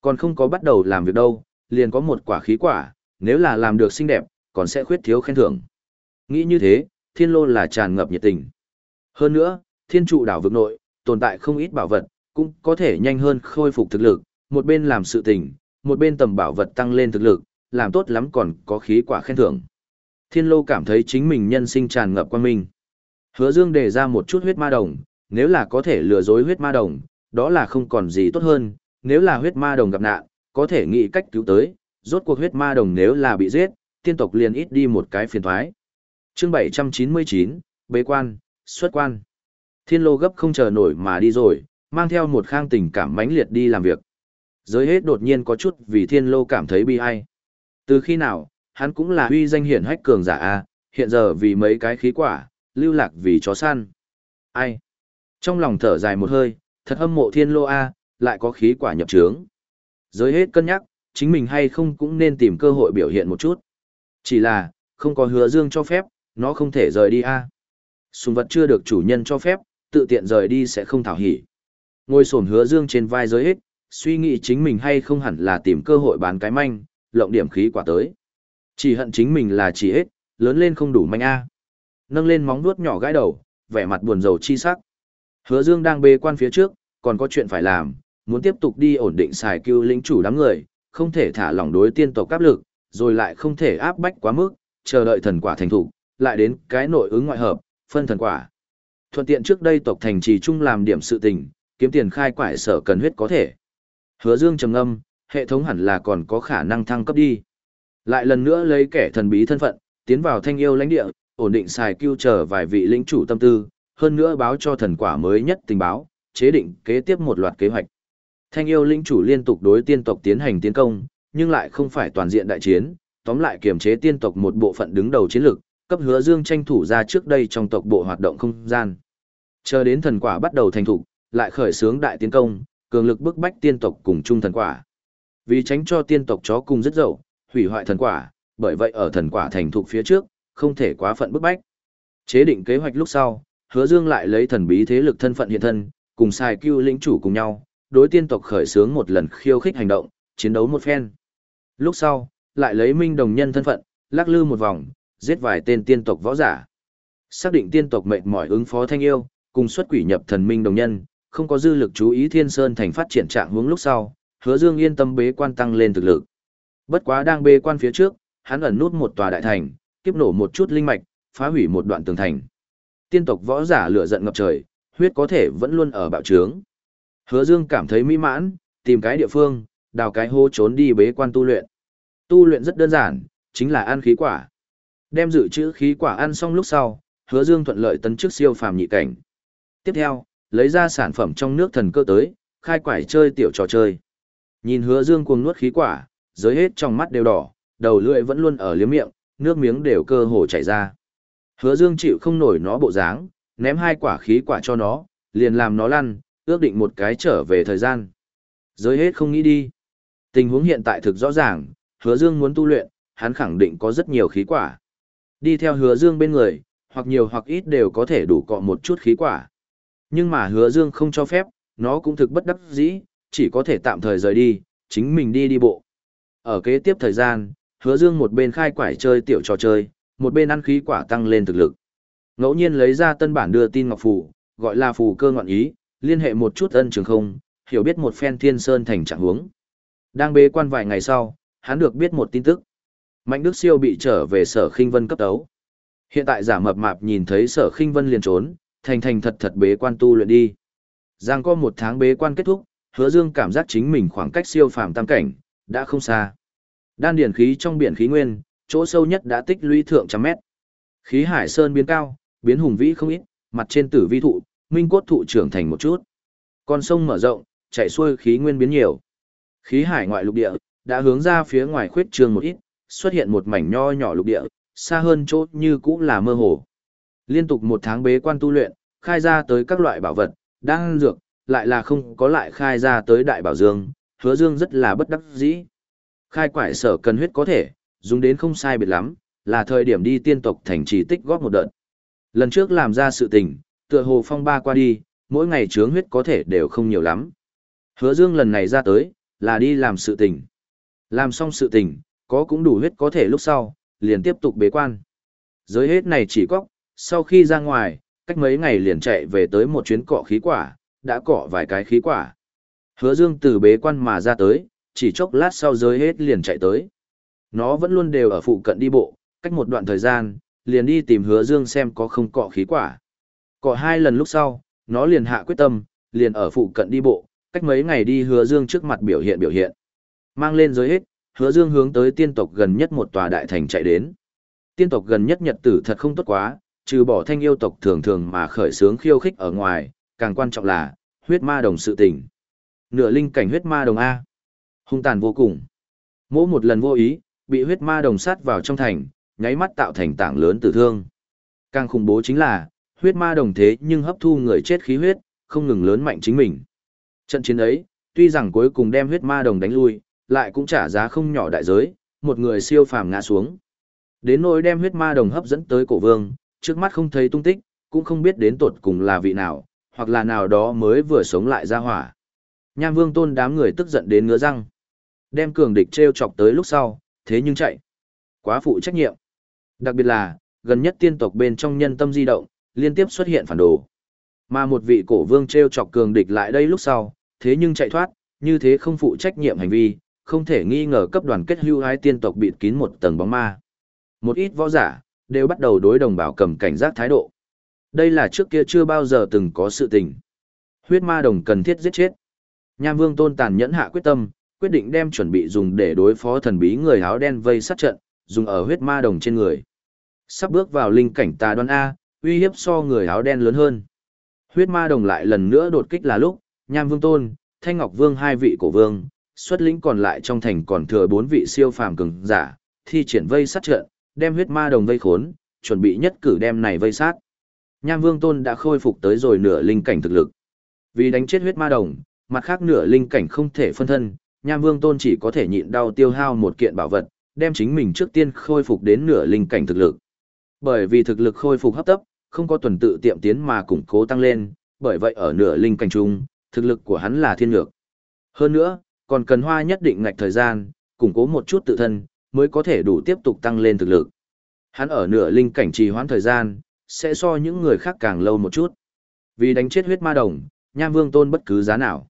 Còn không có bắt đầu làm việc đâu, liền có một quả khí quả, nếu là làm được xinh đẹp, còn sẽ khuyết thiếu khen thưởng. Nghĩ như thế, thiên lô là tràn ngập nhiệt tình. Hơn nữa, thiên trụ đảo vực nội, tồn tại không ít bảo vật, cũng có thể nhanh hơn khôi phục thực lực, một bên làm sự tình, một bên tầm bảo vật tăng lên thực lực, làm tốt lắm còn có khí quả khen thưởng. Thiên Lô cảm thấy chính mình nhân sinh tràn ngập quan minh. Hứa Dương đề ra một chút huyết ma đồng, nếu là có thể lừa dối huyết ma đồng, đó là không còn gì tốt hơn, nếu là huyết ma đồng gặp nạn, có thể nghĩ cách cứu tới, rốt cuộc huyết ma đồng nếu là bị giết, tiên tộc liền ít đi một cái phiền toái Chương 799, bế quan, xuất quan. Thiên lô gấp không chờ nổi mà đi rồi, mang theo một khang tình cảm mãnh liệt đi làm việc. Giới hết đột nhiên có chút vì thiên lô cảm thấy bi ai. Từ khi nào, hắn cũng là huy danh hiển hách cường giả A, hiện giờ vì mấy cái khí quả, lưu lạc vì chó săn. Ai? Trong lòng thở dài một hơi, thật hâm mộ thiên lô A, lại có khí quả nhập trướng. Giới hết cân nhắc, chính mình hay không cũng nên tìm cơ hội biểu hiện một chút. Chỉ là, không có hứa dương cho phép, nó không thể rời đi A. Sùng vật chưa được chủ nhân cho phép, tự tiện rời đi sẽ không thảo hỉ. Ngồi sổn hứa dương trên vai giới hết, suy nghĩ chính mình hay không hẳn là tìm cơ hội bán cái manh, lộng điểm khí quả tới. Chỉ hận chính mình là chỉ hết, lớn lên không đủ manh A. Nâng lên móng vuốt nhỏ gãi đầu, vẻ mặt buồn rầu chi sắc. Hứa dương đang bê quan phía trước, còn có chuyện phải làm, muốn tiếp tục đi ổn định xài cứu lĩnh chủ đám người, không thể thả lỏng đối tiên tộc áp lực, rồi lại không thể áp bách quá mức, chờ đợi thần quả thành thủ, lại đến cái nội ứng ngoại hợp, phân thần quả. Thuận tiện trước đây tộc thành trì chung làm điểm sự tình, kiếm tiền khai quải sở cần huyết có thể. Hứa Dương trầm ngâm, hệ thống hẳn là còn có khả năng thăng cấp đi. Lại lần nữa lấy kẻ thần bí thân phận, tiến vào thanh yêu lãnh địa, ổn định xài kêu chờ vài vị lĩnh chủ tâm tư, hơn nữa báo cho thần quả mới nhất tình báo, chế định kế tiếp một loạt kế hoạch. Thanh yêu lĩnh chủ liên tục đối tiên tộc tiến hành tiến công, nhưng lại không phải toàn diện đại chiến, tóm lại kiềm chế tiên tộc một bộ phận đứng đầu chiến lược, cấp hứa dương tranh thủ ra trước đây trong tộc bộ hoạt động không gian. Chờ đến thần quả bắt đầu thành thục, lại khởi xướng đại tiến công, cường lực bức bách tiên tộc cùng chung thần quả. Vì tránh cho tiên tộc chó cùng rất dậu, hủy hoại thần quả, bởi vậy ở thần quả thành thục phía trước, không thể quá phận bức bách. Chế định kế hoạch lúc sau, hứa dương lại lấy thần bí thế lực thân phận hiện thân, cùng sai cưu lĩnh chủ cùng nhau, đối tiên tộc khởi xướng một lần khiêu khích hành động, chiến đấu một phen. Lúc sau, lại lấy minh đồng nhân thân phận, lắc lư một vòng, giết vài tên tiên tộc võ giả. Xác định tiên tộc mệt mỏi ứng phó thanh yêu, cùng xuất quỷ nhập thần minh đồng nhân, không có dư lực chú ý Thiên Sơn thành phát triển trạng hướng lúc sau, Hứa Dương yên tâm bế quan tăng lên thực lực. Bất quá đang bế quan phía trước, hắn ẩn nút một tòa đại thành, kiếp nổ một chút linh mạch, phá hủy một đoạn tường thành. Tiên tộc võ giả lửa giận ngập trời, huyết có thể vẫn luôn ở bạo trướng. Hứa Dương cảm thấy mỹ mãn, tìm cái địa phương, đào cái hố trốn đi bế quan tu luyện. Tu luyện rất đơn giản, chính là ăn khí quả. Đem dự trữ khí quả ăn xong lúc sau, Hứa Dương thuận lợi tấn chức siêu phàm nhị cảnh. Tiếp theo, lấy ra sản phẩm trong nước thần cơ tới, khai quải chơi tiểu trò chơi. Nhìn Hứa Dương cuồng nuốt khí quả, giới hết trong mắt đều đỏ, đầu lưỡi vẫn luôn ở liếm miệng, nước miếng đều cơ hồ chảy ra. Hứa Dương chịu không nổi nó bộ dáng, ném hai quả khí quả cho nó, liền làm nó lăn, ước định một cái trở về thời gian. Giới hết không nghĩ đi. Tình huống hiện tại thực rõ ràng, hứa dương muốn tu luyện, hắn khẳng định có rất nhiều khí quả. Đi theo hứa dương bên người, hoặc nhiều hoặc ít đều có thể đủ cọ một chút khí quả. Nhưng mà hứa dương không cho phép, nó cũng thực bất đắc dĩ, chỉ có thể tạm thời rời đi, chính mình đi đi bộ. Ở kế tiếp thời gian, hứa dương một bên khai quải chơi tiểu trò chơi, một bên ăn khí quả tăng lên thực lực. Ngẫu nhiên lấy ra tân bản đưa tin ngọc phù, gọi là phù cơ ngọn ý, liên hệ một chút ân trường không, hiểu biết một phen thiên sơn thành trạng huống. Đang bế quan vài ngày sau, hắn được biết một tin tức. Mạnh Đức Siêu bị trở về sở khinh vân cấp tấu. Hiện tại giả mập mạp nhìn thấy sở khinh vân liền trốn, thành thành thật thật bế quan tu luyện đi. Giang có một tháng bế quan kết thúc, hứa dương cảm giác chính mình khoảng cách siêu phàm tam cảnh, đã không xa. Đan điển khí trong biển khí nguyên, chỗ sâu nhất đã tích lũy thượng trăm mét. Khí hải sơn biến cao, biến hùng vĩ không ít, mặt trên tử vi thụ, minh cốt thụ trưởng thành một chút. Con sông mở rộng, chảy xuôi khí nguyên biến nhiều. Khí hải ngoại lục địa, đã hướng ra phía ngoài khuyết trường một ít, xuất hiện một mảnh nho nhỏ lục địa, xa hơn chỗ như cũ là mơ hồ. Liên tục một tháng bế quan tu luyện, khai ra tới các loại bảo vật, đang dược, lại là không có lại khai ra tới đại bảo dương, hứa dương rất là bất đắc dĩ. Khai quải sở cần huyết có thể, dùng đến không sai biệt lắm, là thời điểm đi tiên tộc thành trì tích góp một đợt. Lần trước làm ra sự tình, tựa hồ phong ba qua đi, mỗi ngày trướng huyết có thể đều không nhiều lắm. Hứa Dương lần này ra tới, là đi làm sự tình. Làm xong sự tình, có cũng đủ huyết có thể lúc sau, liền tiếp tục bế quan. Giới hết này chỉ có, sau khi ra ngoài, cách mấy ngày liền chạy về tới một chuyến cọ khí quả, đã cọ vài cái khí quả. Hứa Dương từ bế quan mà ra tới, chỉ chốc lát sau giới hết liền chạy tới. Nó vẫn luôn đều ở phụ cận đi bộ, cách một đoạn thời gian, liền đi tìm Hứa Dương xem có không cọ khí quả. Cọ hai lần lúc sau, nó liền hạ quyết tâm, liền ở phụ cận đi bộ, cách mấy ngày đi Hứa Dương trước mặt biểu hiện biểu hiện. Mang lên giới hết, Hứa Dương hướng tới tiên tộc gần nhất một tòa đại thành chạy đến. Tiên tộc gần nhất nhật tử thật không tốt quá, trừ bỏ thanh yêu tộc thường thường mà khởi sướng khiêu khích ở ngoài, càng quan trọng là huyết ma đồng sự tình. Nửa linh cảnh huyết ma đồng a. Hung tàn vô cùng. Mỗi một lần vô ý, bị huyết ma đồng sát vào trong thành, nháy mắt tạo thành tảng lớn tử thương. Càng khủng bố chính là, huyết ma đồng thế nhưng hấp thu người chết khí huyết, không ngừng lớn mạnh chính mình. Trận chiến ấy, tuy rằng cuối cùng đem huyết ma đồng đánh lui, lại cũng trả giá không nhỏ đại giới, một người siêu phàm ngã xuống. Đến nỗi đem huyết ma đồng hấp dẫn tới cổ vương, trước mắt không thấy tung tích, cũng không biết đến tột cùng là vị nào, hoặc là nào đó mới vừa sống lại ra hỏa. Nham vương tôn đám người tức giận đến ngứa răng. Đem cường địch treo chọc tới lúc sau, thế nhưng chạy. Quá phụ trách nhiệm. Đặc biệt là, gần nhất tiên tộc bên trong nhân tâm di động, liên tiếp xuất hiện phản đồ. Mà một vị cổ vương treo chọc cường địch lại đây lúc sau, thế nhưng chạy thoát, như thế không phụ trách nhiệm hành vi, không thể nghi ngờ cấp đoàn kết hưu hai tiên tộc bịt kín một tầng bóng ma. Một ít võ giả, đều bắt đầu đối đồng bào cầm cảnh giác thái độ. Đây là trước kia chưa bao giờ từng có sự tình. Huyết ma đồng cần thiết giết chết. Nham Vương Tôn tàn nhẫn hạ quyết tâm, quyết định đem chuẩn bị dùng để đối phó thần bí người áo đen vây sát trận, dùng ở huyết ma đồng trên người. Sắp bước vào linh cảnh tà đoan A, uy hiếp so người áo đen lớn hơn. Huyết ma đồng lại lần nữa đột kích là lúc, Nham Vương Tôn, Thanh Ngọc Vương hai vị cổ vương, xuất lĩnh còn lại trong thành còn thừa bốn vị siêu phàm cường giả, thi triển vây sát trận, đem huyết ma đồng vây khốn, chuẩn bị nhất cử đem này vây sát. Nham Vương Tôn đã khôi phục tới rồi nửa linh cảnh thực lực. Vì đánh chết huyết ma đồng, mặt khác nửa linh cảnh không thể phân thân, Nham Vương Tôn chỉ có thể nhịn đau tiêu hao một kiện bảo vật, đem chính mình trước tiên khôi phục đến nửa linh cảnh thực lực. Bởi vì thực lực khôi phục hấp tấp, không có tuần tự tiệm tiến mà củng cố tăng lên, bởi vậy ở nửa linh cảnh trung, thực lực của hắn là thiên lược. Hơn nữa, còn cần hoa nhất định ngạch thời gian, củng cố một chút tự thân, mới có thể đủ tiếp tục tăng lên thực lực. Hắn ở nửa linh cảnh trì hoãn thời gian, sẽ so những người khác càng lâu một chút. Vì đánh chết huyết ma đồng, Nham Vương tôn bất cứ giá nào.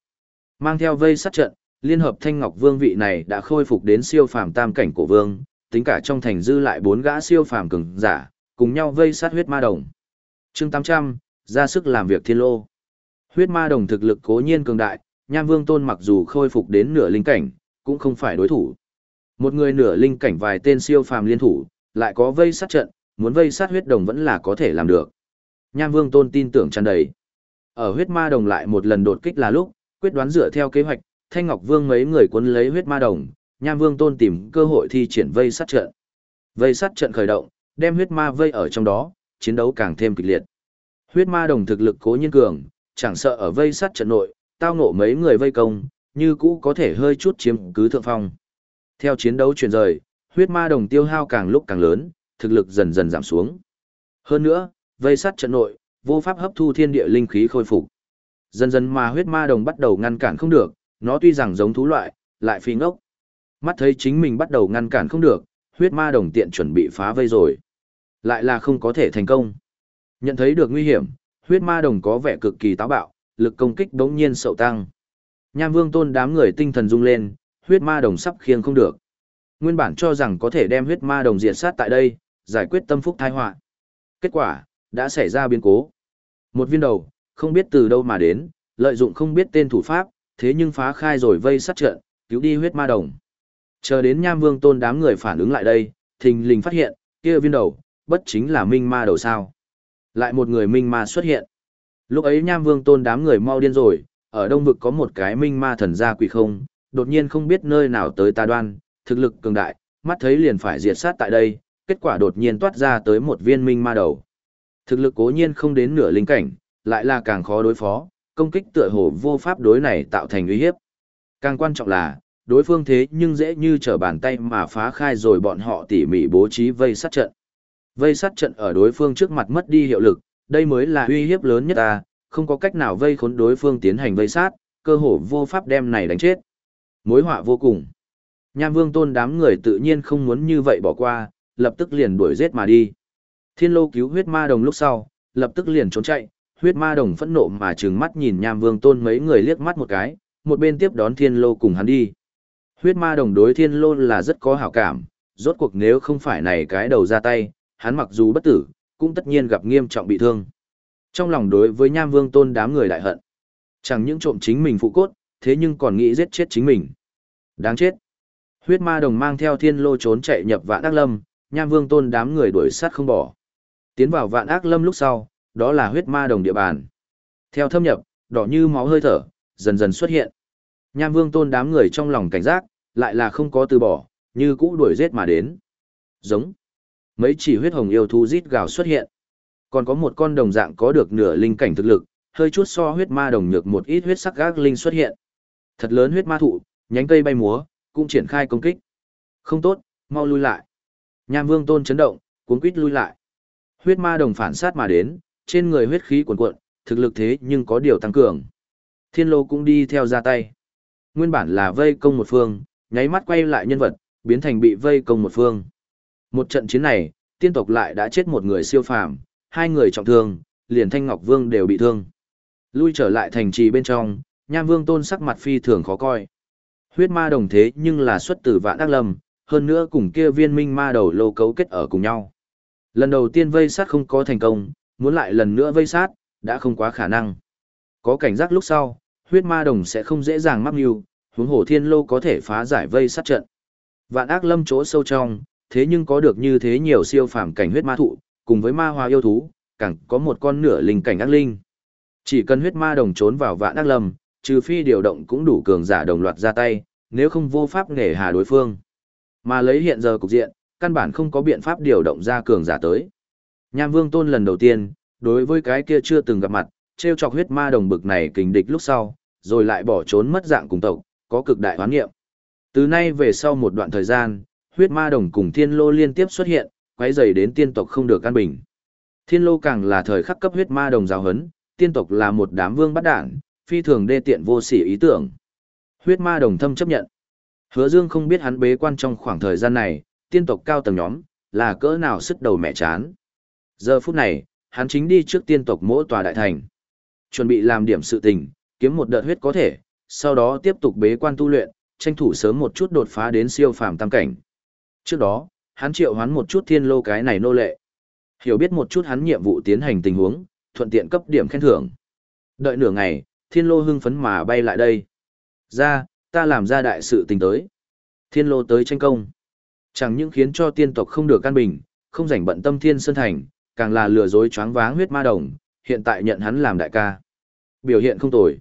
Mang theo vây sát trận, liên hợp Thanh Ngọc Vương vị này đã khôi phục đến siêu phàm tam cảnh của vương, tính cả trong thành dư lại bốn gã siêu phàm cường giả, cùng nhau vây sát huyết ma đồng. Chương 800, ra sức làm việc thiên lô. Huyết ma đồng thực lực cố nhiên cường đại, Nham Vương Tôn mặc dù khôi phục đến nửa linh cảnh, cũng không phải đối thủ. Một người nửa linh cảnh vài tên siêu phàm liên thủ, lại có vây sát trận, muốn vây sát huyết đồng vẫn là có thể làm được. Nham Vương Tôn tin tưởng tràn đầy. Ở huyết ma đồng lại một lần đột kích là lúc, quyết đoán dựa theo kế hoạch, Thanh Ngọc Vương mấy người cuốn lấy huyết ma đồng, Nham Vương Tôn tìm cơ hội thi triển vây sát trận. Vây sát trận khởi động, đem huyết ma vây ở trong đó, chiến đấu càng thêm kịch liệt. Huyết ma đồng thực lực cố nhiên cường, chẳng sợ ở vây sát trận nội, tao ngộ mấy người vây công, như cũ có thể hơi chút chiếm cứ thượng phong. Theo chiến đấu chuyển rời, huyết ma đồng tiêu hao càng lúc càng lớn, thực lực dần dần giảm xuống. Hơn nữa, vây sát trận nội, vô pháp hấp thu thiên địa linh khí khôi phục. Dần dần mà huyết ma đồng bắt đầu ngăn cản không được, nó tuy rằng giống thú loại, lại phi ngốc. Mắt thấy chính mình bắt đầu ngăn cản không được, huyết ma đồng tiện chuẩn bị phá vây rồi. Lại là không có thể thành công. Nhận thấy được nguy hiểm, huyết ma đồng có vẻ cực kỳ táo bạo, lực công kích đống nhiên sậu tăng. Nham vương tôn đám người tinh thần rung lên, huyết ma đồng sắp khiêng không được. Nguyên bản cho rằng có thể đem huyết ma đồng diệt sát tại đây, giải quyết tâm phúc tai họa. Kết quả, đã xảy ra biến cố. Một viên đầu, không biết từ đâu mà đến, lợi dụng không biết tên thủ pháp, thế nhưng phá khai rồi vây sát trận, cứu đi huyết ma đồng. Chờ đến Nham Vương Tôn đám người phản ứng lại đây, thình lình phát hiện, kia viên đầu, bất chính là minh ma đầu sao. Lại một người minh ma xuất hiện. Lúc ấy Nham Vương Tôn đám người mau điên rồi, ở đông vực có một cái minh ma thần gia quỷ không, đột nhiên không biết nơi nào tới ta đoan, thực lực cường đại, mắt thấy liền phải diệt sát tại đây, kết quả đột nhiên toát ra tới một viên minh ma đầu. Thực lực cố nhiên không đến nửa linh cảnh, lại là càng khó đối phó, công kích tựa hồ vô pháp đối này tạo thành uy hiếp. Càng quan trọng là, đối phương thế nhưng dễ như trở bàn tay mà phá khai rồi bọn họ tỉ mỉ bố trí vây sát trận. Vây sát trận ở đối phương trước mặt mất đi hiệu lực, đây mới là uy hiếp lớn nhất ta, không có cách nào vây khốn đối phương tiến hành vây sát, cơ hồ vô pháp đem này đánh chết. Mối họa vô cùng. Nham Vương Tôn đám người tự nhiên không muốn như vậy bỏ qua, lập tức liền đuổi giết mà đi. Thiên Lô cứu huyết ma đồng lúc sau, lập tức liền trốn chạy, huyết ma đồng phẫn nộ mà trừng mắt nhìn Nham Vương Tôn mấy người liếc mắt một cái, một bên tiếp đón thiên lô cùng hắn đi. Huyết ma đồng đối thiên lô là rất có hảo cảm, rốt cuộc nếu không phải này cái đầu ra tay, hắn mặc dù bất tử, cũng tất nhiên gặp nghiêm trọng bị thương. Trong lòng đối với Nham Vương Tôn đám người đại hận. Chẳng những trộm chính mình phụ cốt, thế nhưng còn nghĩ giết chết chính mình. Đáng chết. Huyết ma đồng mang theo thiên lô trốn chạy nhập vạn ác lâm, Nham Vương Tôn đám người đuổi sát không bỏ. Tiến vào vạn ác lâm lúc sau, đó là huyết ma đồng địa bàn. Theo thâm nhập, đỏ như máu hơi thở, dần dần xuất hiện. Nham Vương Tôn đám người trong lòng cảnh giác, lại là không có từ bỏ, như cũ đuổi giết mà đến. Giống. Mấy chỉ huyết hồng yêu thú rít gào xuất hiện. Còn có một con đồng dạng có được nửa linh cảnh thực lực, hơi chút so huyết ma đồng nhược một ít huyết sắc gác linh xuất hiện. Thật lớn huyết ma thụ, nhánh cây bay múa, cũng triển khai công kích. Không tốt, mau lui lại. Nham Vương Tôn chấn động, cuốn quýt lui lại. Huyết ma đồng phản sát mà đến, trên người huyết khí cuồn cuộn, thực lực thế nhưng có điều tăng cường. Thiên lô cũng đi theo ra tay. Nguyên bản là vây công một phương, nháy mắt quay lại nhân vật, biến thành bị vây công một phương. Một trận chiến này, tiên tộc lại đã chết một người siêu phàm, hai người trọng thương, liền Thanh Ngọc Vương đều bị thương. Lui trở lại thành trì bên trong, Nham Vương tôn sắc mặt phi thường khó coi. Huyết ma đồng thế nhưng là xuất từ vạn ác lâm, hơn nữa cùng kia viên minh ma đầu lô cấu kết ở cùng nhau. Lần đầu tiên vây sát không có thành công, muốn lại lần nữa vây sát, đã không quá khả năng. Có cảnh giác lúc sau, huyết ma đồng sẽ không dễ dàng mắc mưu, huống hồ thiên lô có thể phá giải vây sát trận. Vạn ác lâm chỗ sâu trong, thế nhưng có được như thế nhiều siêu phàm cảnh huyết ma thụ, cùng với ma hoa yêu thú, càng có một con nửa linh cảnh ác linh. Chỉ cần huyết ma đồng trốn vào vạn ác lâm, trừ phi điều động cũng đủ cường giả đồng loạt ra tay, nếu không vô pháp nghề hà đối phương. Mà lấy hiện giờ cục diện, căn bản không có biện pháp điều động ra cường giả tới. Nham Vương Tôn lần đầu tiên, đối với cái kia chưa từng gặp mặt, treo chọc huyết ma đồng bực này kình địch lúc sau, rồi lại bỏ trốn mất dạng cùng tộc, có cực đại hoán nghiệm. Từ nay về sau một đoạn thời gian, huyết ma đồng cùng thiên lô liên tiếp xuất hiện, quấy rầy đến tiên tộc không được an bình. Thiên lô càng là thời khắc cấp huyết ma đồng giáo hấn, tiên tộc là một đám vương bắt đảng phi thường đê tiện vô sỉ ý tưởng. Huyết ma đồng thâm chấp nhận. Hứa Dương không biết hắn bế quan trong khoảng thời gian này, tiên tộc cao tầng nhóm, là cỡ nào sức đầu mẹ chán. Giờ phút này, hắn chính đi trước tiên tộc mỗi tòa đại thành. Chuẩn bị làm điểm sự tình, kiếm một đợt huyết có thể, sau đó tiếp tục bế quan tu luyện, tranh thủ sớm một chút đột phá đến siêu phàm tam cảnh. Trước đó, hắn triệu hoán một chút thiên lô cái này nô lệ. Hiểu biết một chút hắn nhiệm vụ tiến hành tình huống, thuận tiện cấp điểm khen thưởng. Đợi nửa ngày, thiên lô hưng phấn mà bay lại đây. Ra, ta làm ra đại sự tình tới. Thiên lô tới tranh công. Chẳng những khiến cho tiên tộc không được căn bình, không rảnh bận tâm thiên sơn thành, càng là lừa dối choáng váng huyết ma đồng, hiện tại nhận hắn làm đại ca. Biểu hiện không tồi.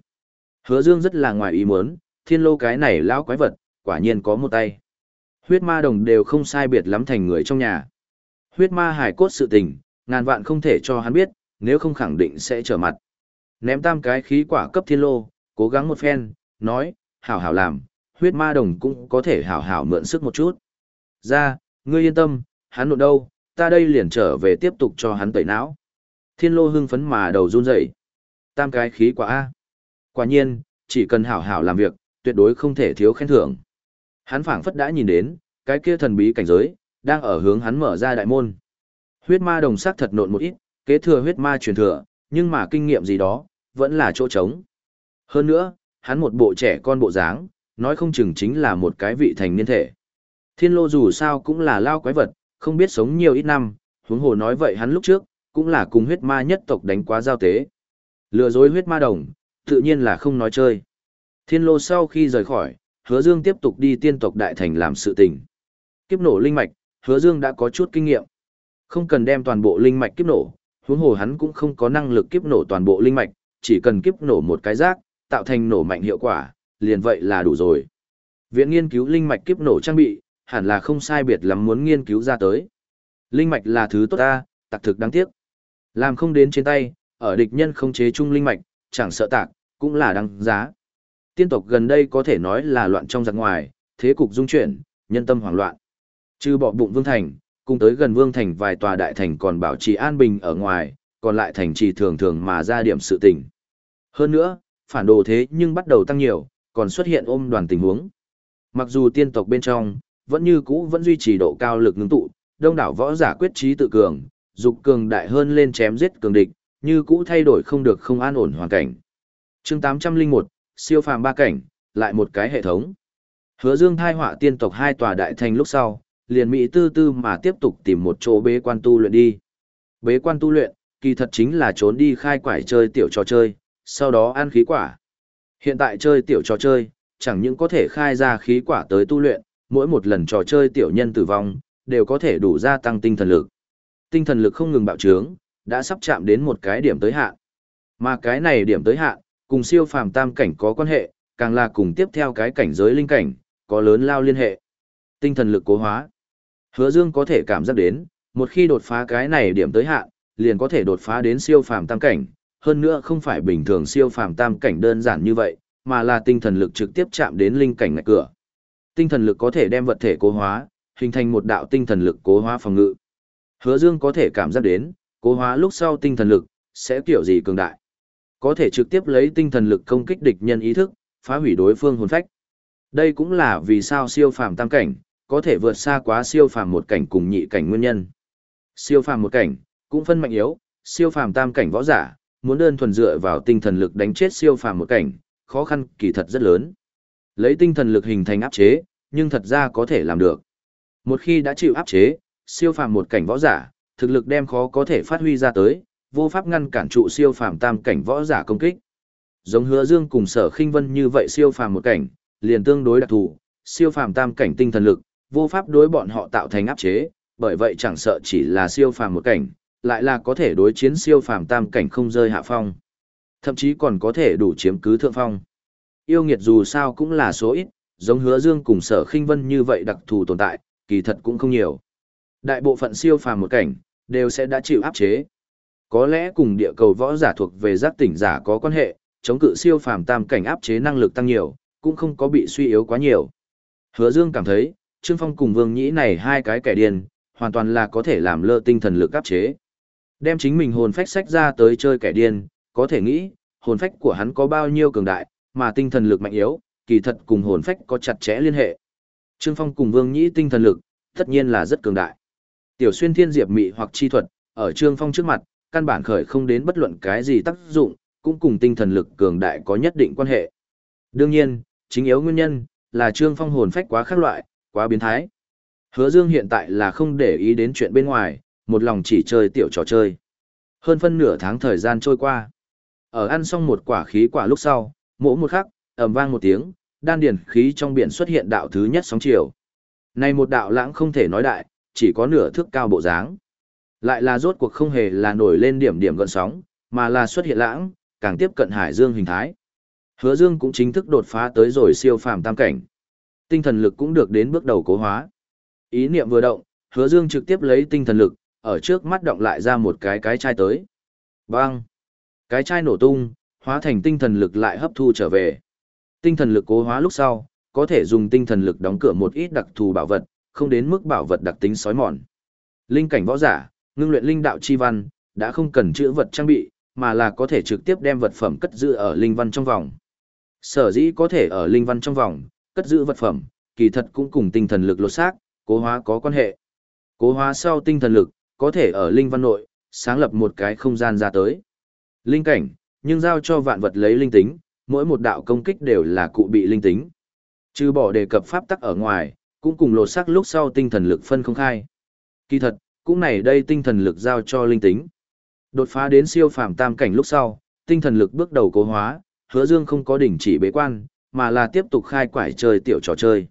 Hứa Dương rất là ngoài ý muốn, thiên lô cái này lão quái vật, quả nhiên có một tay. Huyết ma đồng đều không sai biệt lắm thành người trong nhà. Huyết ma hải cốt sự tình, ngàn vạn không thể cho hắn biết, nếu không khẳng định sẽ trở mặt. Ném tam cái khí quả cấp thiên lô, cố gắng một phen, nói, hảo hảo làm, huyết ma đồng cũng có thể hảo hảo mượn sức một chút. Ra, ngươi yên tâm, hắn nộn đâu, ta đây liền trở về tiếp tục cho hắn tẩy não. Thiên lô hưng phấn mà đầu run rẩy. Tam cái khí quả A. Quả nhiên, chỉ cần hảo hảo làm việc, tuyệt đối không thể thiếu khen thưởng. Hắn phảng phất đã nhìn đến, cái kia thần bí cảnh giới, đang ở hướng hắn mở ra đại môn. Huyết ma đồng sắc thật nộn một ít, kế thừa huyết ma truyền thừa, nhưng mà kinh nghiệm gì đó, vẫn là chỗ trống. Hơn nữa, hắn một bộ trẻ con bộ dáng, nói không chừng chính là một cái vị thành niên thể. Thiên lô dù sao cũng là lao quái vật, không biết sống nhiều ít năm, huống hồ nói vậy hắn lúc trước, cũng là cùng huyết ma nhất tộc đánh quá giao tế. Lừa dối huyết ma đồng, tự nhiên là không nói chơi. Thiên lô sau khi rời khỏi, hứa dương tiếp tục đi tiên tộc đại thành làm sự tình. Kiếp nổ linh mạch, hứa dương đã có chút kinh nghiệm. Không cần đem toàn bộ linh mạch kiếp nổ, huống hồ hắn cũng không có năng lực kiếp nổ toàn bộ linh mạch, chỉ cần kiếp nổ một cái rác, tạo thành nổ mạnh hiệu quả, liền vậy là đủ rồi. Viện nghiên cứu linh mạch kiếp nổ trang bị, hẳn là không sai biệt lắm muốn nghiên cứu ra tới. Linh mạch là thứ tốt ta, tặc thực đáng tiếc. Làm không đến trên tay, ở địch nhân không chế chung linh mạch, chẳng sợ tạc, cũng là đáng giá. Tiên tộc gần đây có thể nói là loạn trong giặc ngoài, thế cục dung chuyển, nhân tâm hoảng loạn. Trừ bỏ bụng vương thành, cùng tới gần vương thành vài tòa đại thành còn bảo trì an bình ở ngoài, còn lại thành trì thường thường mà ra điểm sự tình. Hơn nữa, phản đồ thế nhưng bắt đầu tăng nhiều, còn xuất hiện ôm đoàn tình huống. Mặc dù tiên tộc bên trong, vẫn như cũ vẫn duy trì độ cao lực ngưng tụ, đông đảo võ giả quyết trí tự cường, dục cường đại hơn lên chém giết cường địch, như cũ thay đổi không được không an ổn hoàn cảnh. Chương 801, siêu phàm ba cảnh, lại một cái hệ thống. Hứa Dương thai họa tiên tộc hai tòa đại thành lúc sau, liền Mỹ tư tư mà tiếp tục tìm một chỗ bế quan tu luyện đi. Bế quan tu luyện, kỳ thật chính là trốn đi khai quải chơi tiểu trò chơi, sau đó ăn khí quả. Hiện tại chơi tiểu trò chơi, chẳng những có thể khai ra khí quả tới tu luyện, mỗi một lần trò chơi tiểu nhân tử vong, đều có thể đủ gia tăng tinh thần lực. Tinh thần lực không ngừng bạo trướng, đã sắp chạm đến một cái điểm tới hạn. Mà cái này điểm tới hạn, cùng siêu phàm tam cảnh có quan hệ, càng là cùng tiếp theo cái cảnh giới linh cảnh, có lớn lao liên hệ. Tinh thần lực cố hóa. Hứa Dương có thể cảm giác đến, một khi đột phá cái này điểm tới hạn, liền có thể đột phá đến siêu phàm tam cảnh, hơn nữa không phải bình thường siêu phàm tam cảnh đơn giản như vậy, mà là tinh thần lực trực tiếp chạm đến linh cảnh ngạch cửa. Tinh thần lực có thể đem vật thể cố hóa, hình thành một đạo tinh thần lực cố hóa phòng ngự. Hứa Dương có thể cảm giác đến, cố hóa lúc sau tinh thần lực sẽ kiểu gì cường đại. Có thể trực tiếp lấy tinh thần lực công kích địch nhân ý thức, phá hủy đối phương hồn phách. Đây cũng là vì sao siêu phàm tam cảnh có thể vượt xa quá siêu phàm một cảnh cùng nhị cảnh nguyên nhân. Siêu phàm một cảnh cũng phân mạnh yếu, siêu phàm tam cảnh võ giả, muốn đơn thuần dựa vào tinh thần lực đánh chết siêu phàm một cảnh, khó khăn kỳ thật rất lớn. Lấy tinh thần lực hình thành áp chế, nhưng thật ra có thể làm được. Một khi đã chịu áp chế, siêu phàm một cảnh võ giả, thực lực đem khó có thể phát huy ra tới, vô pháp ngăn cản trụ siêu phàm tam cảnh võ giả công kích. Giống Hứa Dương cùng Sở Khinh Vân như vậy siêu phàm một cảnh, liền tương đối đặc thù, siêu phàm tam cảnh tinh thần lực, vô pháp đối bọn họ tạo thành áp chế, bởi vậy chẳng sợ chỉ là siêu phàm một cảnh, lại là có thể đối chiến siêu phàm tam cảnh không rơi hạ phong. Thậm chí còn có thể đủ chiếm cứ thượng phong. Yêu nghiệt dù sao cũng là số ít, giống hứa dương cùng sở khinh vân như vậy đặc thù tồn tại, kỳ thật cũng không nhiều. Đại bộ phận siêu phàm một cảnh, đều sẽ đã chịu áp chế. Có lẽ cùng địa cầu võ giả thuộc về giác tỉnh giả có quan hệ, chống cự siêu phàm tam cảnh áp chế năng lực tăng nhiều, cũng không có bị suy yếu quá nhiều. Hứa Dương cảm thấy, Trương Phong cùng Vương Nhĩ này hai cái kẻ điên, hoàn toàn là có thể làm lơ tinh thần lực áp chế. Đem chính mình hồn phách sách ra tới chơi kẻ điên, có thể nghĩ, hồn phách của hắn có bao nhiêu cường đại, mà tinh thần lực mạnh yếu, kỳ thật cùng hồn phách có chặt chẽ liên hệ. Trương Phong cùng Vương Nhĩ tinh thần lực, tất nhiên là rất cường đại. Tiểu xuyên thiên diệp mị hoặc chi thuật, ở Trương Phong trước mặt, căn bản khởi không đến bất luận cái gì tác dụng, cũng cùng tinh thần lực cường đại có nhất định quan hệ. Đương nhiên, chính yếu nguyên nhân, là Trương Phong hồn phách quá khác loại, quá biến thái. Hứa Dương hiện tại là không để ý đến chuyện bên ngoài, một lòng chỉ chơi tiểu trò chơi. Hơn phân nửa tháng thời gian trôi qua. Ở ăn xong một quả khí quả lúc sau, mỗi một khắc, ầm vang một tiếng, đan điền khí trong biển xuất hiện đạo thứ nhất sóng chiều. Này một đạo lãng không thể nói đại, chỉ có nửa thước cao bộ dáng. Lại là rốt cuộc không hề là nổi lên điểm điểm gợn sóng, mà là xuất hiện lãng, càng tiếp cận hải dương hình thái. Hứa Dương cũng chính thức đột phá tới rồi siêu phàm tam cảnh. Tinh thần lực cũng được đến bước đầu cố hóa. Ý niệm vừa động, Hứa Dương trực tiếp lấy tinh thần lực, ở trước mắt động lại ra một cái cái chai tới. Bang! Cái chai nổ tung, hóa thành tinh thần lực lại hấp thu trở về. Tinh thần lực cố hóa lúc sau, có thể dùng tinh thần lực đóng cửa một ít đặc thù bảo vật, không đến mức bảo vật đặc tính sói mòn. Linh cảnh võ giả, ngưng luyện linh đạo chi văn, đã không cần chữa vật trang bị, mà là có thể trực tiếp đem vật phẩm cất giữ ở linh văn trong vòng. Sở dĩ có thể ở linh văn trong vòng, cất giữ vật phẩm, kỳ thật cũng cùng tinh thần lực lột xác, cố hóa có quan hệ. Cố hóa sau tinh thần lực, có thể ở linh văn nội, sáng lập một cái không gian ra tới. Linh cảnh, nhưng giao cho vạn vật lấy linh tính, mỗi một đạo công kích đều là cụ bị linh tính. Trừ bỏ đề cập pháp tắc ở ngoài, cũng cùng lột sắc lúc sau tinh thần lực phân không khai. Kỳ thật, cũng này đây tinh thần lực giao cho linh tính. Đột phá đến siêu phàm tam cảnh lúc sau, tinh thần lực bước đầu cố hóa, hứa dương không có đỉnh chỉ bế quan, mà là tiếp tục khai quải chơi tiểu trò chơi.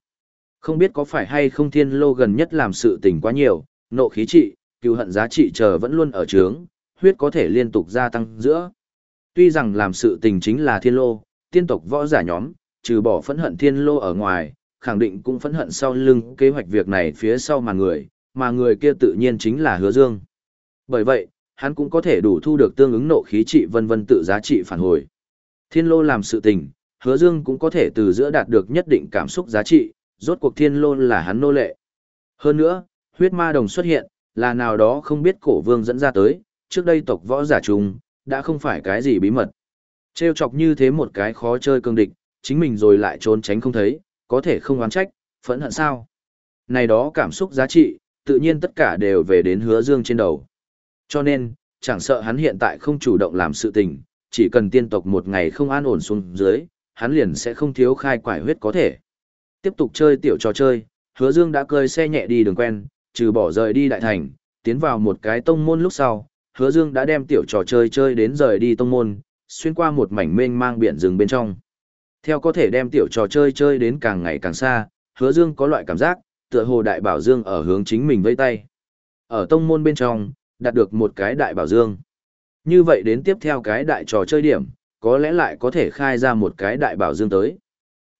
Không biết có phải hay không thiên lô gần nhất làm sự tình quá nhiều, nộ khí trị, cựu hận giá trị chờ vẫn luôn ở trướng, huyết có thể liên tục gia tăng giữa. Tuy rằng làm sự tình chính là thiên lô, tiên tộc võ giả nhóm, trừ bỏ phẫn hận thiên lô ở ngoài, khẳng định cũng phẫn hận sau lưng kế hoạch việc này phía sau mà người, mà người kia tự nhiên chính là hứa dương. Bởi vậy, hắn cũng có thể đủ thu được tương ứng nộ khí trị vân vân tự giá trị phản hồi. Thiên lô làm sự tình, hứa dương cũng có thể từ giữa đạt được nhất định cảm xúc giá trị, rốt cuộc thiên lô là hắn nô lệ. Hơn nữa, huyết ma đồng xuất hiện, là nào đó không biết cổ vương dẫn ra tới, trước đây tộc võ giả trùng, đã không phải cái gì bí mật. Trêu chọc như thế một cái khó chơi cương địch, chính mình rồi lại trốn tránh không thấy, có thể không oán trách, phẫn hận sao. Này đó cảm xúc giá trị, tự nhiên tất cả đều về đến hứa dương trên đầu. Cho nên, chẳng sợ hắn hiện tại không chủ động làm sự tình, chỉ cần tiên tộc một ngày không an ổn xuống dưới, hắn liền sẽ không thiếu khai quải huyết có thể. Tiếp tục chơi tiểu trò chơi, hứa dương đã cơi xe nhẹ đi đường quen, trừ bỏ rời đi đại thành, tiến vào một cái tông môn lúc sau, hứa dương đã đem tiểu trò chơi chơi đến rời đi tông môn, xuyên qua một mảnh mênh mang biển rừng bên trong. Theo có thể đem tiểu trò chơi chơi đến càng ngày càng xa, hứa dương có loại cảm giác, tựa hồ đại bảo dương ở hướng chính mình vây tay. Ở tông môn bên trong, đạt được một cái đại bảo dương. Như vậy đến tiếp theo cái đại trò chơi điểm, có lẽ lại có thể khai ra một cái đại bảo dương tới.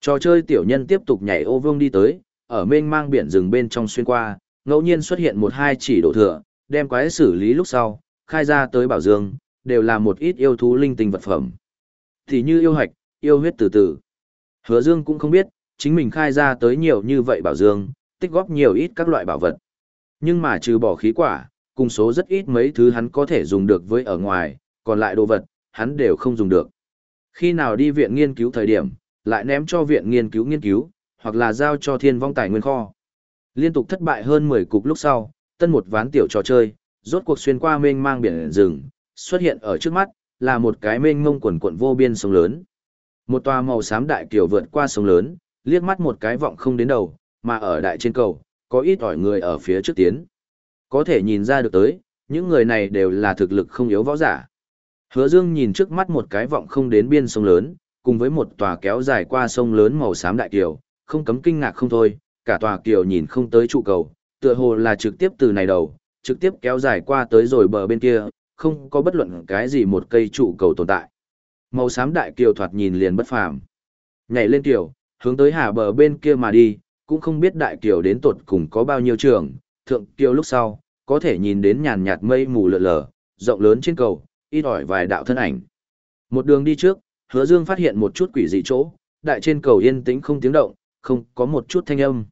Trò chơi tiểu nhân tiếp tục nhảy ô vương đi tới, ở mênh mang biển rừng bên trong xuyên qua, ngẫu nhiên xuất hiện một hai chỉ đổ thừa, đem quái xử lý lúc sau, khai ra tới bảo dương, đều là một ít yêu thú linh tinh vật phẩm. Thì như yêu hạch, yêu huyết từ từ. Hứa Dương cũng không biết, chính mình khai ra tới nhiều như vậy bảo dương, tích góp nhiều ít các loại bảo vật. Nhưng mà trừ bỏ khí quả, cùng số rất ít mấy thứ hắn có thể dùng được với ở ngoài, còn lại đồ vật, hắn đều không dùng được. Khi nào đi viện nghiên cứu thời điểm, lại ném cho viện nghiên cứu nghiên cứu, hoặc là giao cho thiên vong tài nguyên kho. Liên tục thất bại hơn 10 cục lúc sau, tân một ván tiểu trò chơi, rốt cuộc xuyên qua mênh mang biển rừng, xuất hiện ở trước mắt, là một cái mênh mông quần quận vô biên sông lớn. Một tòa màu xám đại kiều vượt qua sông lớn, liếc mắt một cái vọng không đến đầu, mà ở đại trên cầu, có ít ỏi người ở phía trước tiến. Có thể nhìn ra được tới, những người này đều là thực lực không yếu võ giả. Hứa Dương nhìn trước mắt một cái vọng không đến biên sông lớn, cùng với một tòa kéo dài qua sông lớn màu xám đại kiều, không cấm kinh ngạc không thôi, cả tòa kiều nhìn không tới trụ cầu, tựa hồ là trực tiếp từ này đầu, trực tiếp kéo dài qua tới rồi bờ bên kia, không có bất luận cái gì một cây trụ cầu tồn tại. Màu xám đại kiều thoạt nhìn liền bất phàm. Nhảy lên kiều, hướng tới hà bờ bên kia mà đi, cũng không biết đại kiều đến tột cùng có bao nhiêu trường, thượng kiều lúc sau, có thể nhìn đến nhàn nhạt mây mù lờ lờ, rộng lớn trên cầu, ít ỏi vài đạo thân ảnh. Một đường đi trước, hứa dương phát hiện một chút quỷ dị chỗ, đại trên cầu yên tĩnh không tiếng động, không có một chút thanh âm.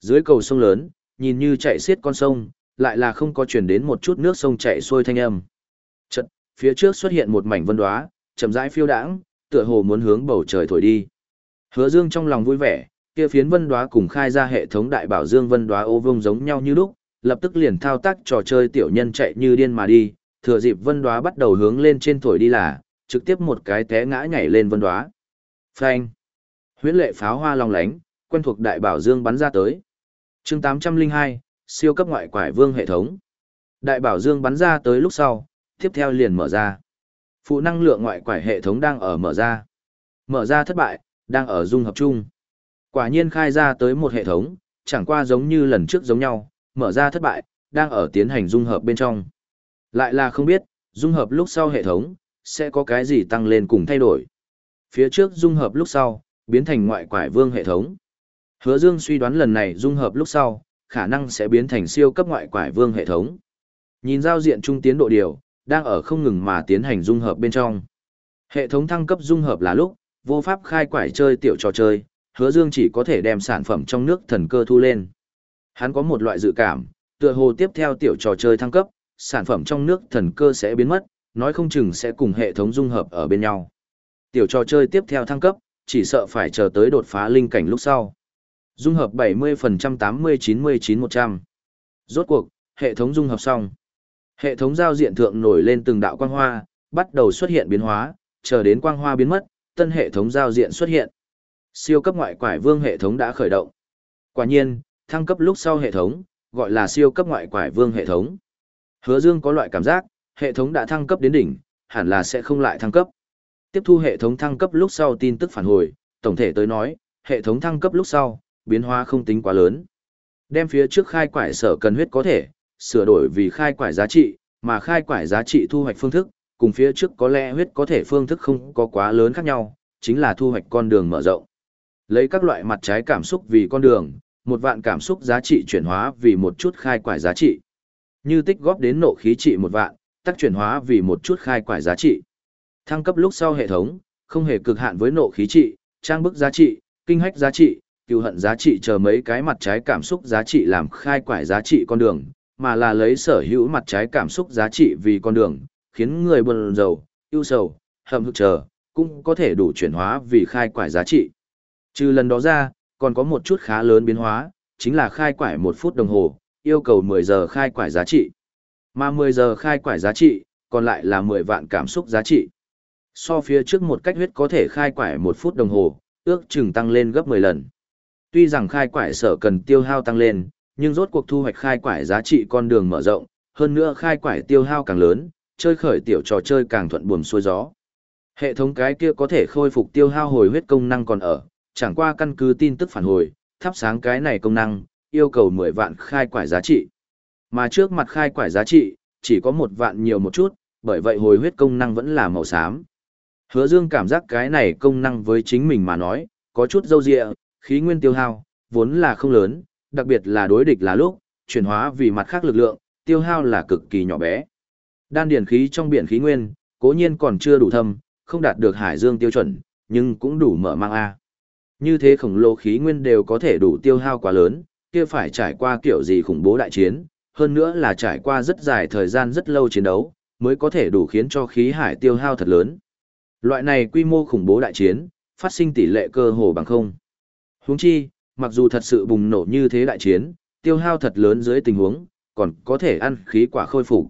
Dưới cầu sông lớn, nhìn như chạy xiết con sông, lại là không có chuyển đến một chút nước sông chạy xuôi thanh âm. Chật, phía trước xuất hiện một mảnh vân đoá, chậm rãi phiêu đãng, tựa hồ muốn hướng bầu trời thổi đi. Hứa Dương trong lòng vui vẻ, kia phiến vân đoá cùng khai ra hệ thống đại bảo dương vân đoá ô vương giống nhau như lúc, lập tức liền thao tác trò chơi tiểu nhân chạy như điên mà đi, thừa dịp vân đoá bắt đầu hướng lên trên thổi đi là, trực tiếp một cái té ngã nhảy lên vân đoá. Phanh! Huyễn lệ pháo hoa long lánh, quen thuộc đại bảo dương bắn ra tới chương 802, siêu cấp ngoại quải vương hệ thống. Đại bảo dương bắn ra tới lúc sau, tiếp theo liền mở ra. Phụ năng lượng ngoại quải hệ thống đang ở mở ra. Mở ra thất bại, đang ở dung hợp chung. Quả nhiên khai ra tới một hệ thống, chẳng qua giống như lần trước giống nhau, mở ra thất bại, đang ở tiến hành dung hợp bên trong. Lại là không biết, dung hợp lúc sau hệ thống, sẽ có cái gì tăng lên cùng thay đổi. Phía trước dung hợp lúc sau, biến thành ngoại quải vương hệ thống. Hứa Dương suy đoán lần này dung hợp lúc sau, khả năng sẽ biến thành siêu cấp ngoại quải vương hệ thống. Nhìn giao diện trung tiến độ điều, đang ở không ngừng mà tiến hành dung hợp bên trong. Hệ thống thăng cấp dung hợp là lúc, vô pháp khai quải chơi tiểu trò chơi, hứa dương chỉ có thể đem sản phẩm trong nước thần cơ thu lên. Hắn có một loại dự cảm, tựa hồ tiếp theo tiểu trò chơi thăng cấp, sản phẩm trong nước thần cơ sẽ biến mất, nói không chừng sẽ cùng hệ thống dung hợp ở bên nhau. Tiểu trò chơi tiếp theo thăng cấp, chỉ sợ phải chờ tới đột phá linh cảnh lúc sau. Dung hợp 70% 80-99-100. Rốt cuộc, hệ thống dung hợp xong. Hệ thống giao diện thượng nổi lên từng đạo quang hoa, bắt đầu xuất hiện biến hóa, chờ đến quang hoa biến mất, tân hệ thống giao diện xuất hiện. Siêu cấp ngoại quải vương hệ thống đã khởi động. Quả nhiên, thăng cấp lúc sau hệ thống, gọi là siêu cấp ngoại quải vương hệ thống. Hứa Dương có loại cảm giác, hệ thống đã thăng cấp đến đỉnh, hẳn là sẽ không lại thăng cấp. Tiếp thu hệ thống thăng cấp lúc sau tin tức phản hồi, tổng thể tới nói, hệ thống thăng cấp lúc sau, biến hóa không tính quá lớn. Đem phía trước khai quải sở cần huyết có thể, sửa đổi vì khai quải giá trị, mà khai quải giá trị thu hoạch phương thức, cùng phía trước có lẽ huyết có thể phương thức không có quá lớn khác nhau, chính là thu hoạch con đường mở rộng. Lấy các loại mặt trái cảm xúc vì con đường, một vạn cảm xúc giá trị chuyển hóa vì một chút khai quải giá trị. Như tích góp đến nộ khí trị một vạn, tắc chuyển hóa vì một chút khai quải giá trị. Thăng cấp lúc sau hệ thống, không hề cực hạn với nộ khí trị, trang bức giá trị, kinh hách giá trị, cựu hận giá trị chờ mấy cái mặt trái cảm xúc giá trị làm khai quải giá trị con đường, mà là lấy sở hữu mặt trái cảm xúc giá trị vì con đường, khiến người buồn rầu, ưu sầu, hậm hực chờ, cũng có thể đủ chuyển hóa vì khai quải giá trị. Trừ lần đó ra, còn có một chút khá lớn biến hóa, chính là khai quải một phút đồng hồ, yêu cầu 10 giờ khai quải giá trị. Mà 10 giờ khai quải giá trị, còn lại là 10 vạn cảm xúc giá trị. so phía trước một cách huyết có thể khai quải một phút đồng hồ, ước chừng tăng lên gấp 10 lần. Tuy rằng khai quải sở cần tiêu hao tăng lên, nhưng rốt cuộc thu hoạch khai quải giá trị con đường mở rộng, hơn nữa khai quải tiêu hao càng lớn, chơi khởi tiểu trò chơi càng thuận buồm xuôi gió. Hệ thống cái kia có thể khôi phục tiêu hao hồi huyết công năng còn ở, chẳng qua căn cứ tin tức phản hồi, thắp sáng cái này công năng, yêu cầu 10 vạn khai quải giá trị. Mà trước mặt khai quải giá trị, chỉ có một vạn nhiều một chút, bởi vậy hồi huyết công năng vẫn là màu xám. Hứa Dương cảm giác cái này công năng với chính mình mà nói, có chút dâu dịa, khí nguyên tiêu hao, vốn là không lớn, đặc biệt là đối địch là lúc, chuyển hóa vì mặt khác lực lượng, tiêu hao là cực kỳ nhỏ bé. Đan điển khí trong biển khí nguyên, cố nhiên còn chưa đủ thâm, không đạt được hải dương tiêu chuẩn, nhưng cũng đủ mở mang A. Như thế khổng lồ khí nguyên đều có thể đủ tiêu hao quá lớn, kia phải trải qua kiểu gì khủng bố đại chiến, hơn nữa là trải qua rất dài thời gian rất lâu chiến đấu, mới có thể đủ khiến cho khí hải tiêu hao thật lớn. Loại này quy mô khủng bố đại chiến, phát sinh tỷ lệ cơ hồ bằng không. Huống chi, mặc dù thật sự bùng nổ như thế đại chiến, tiêu hao thật lớn dưới tình huống, còn có thể ăn khí quả khôi phục.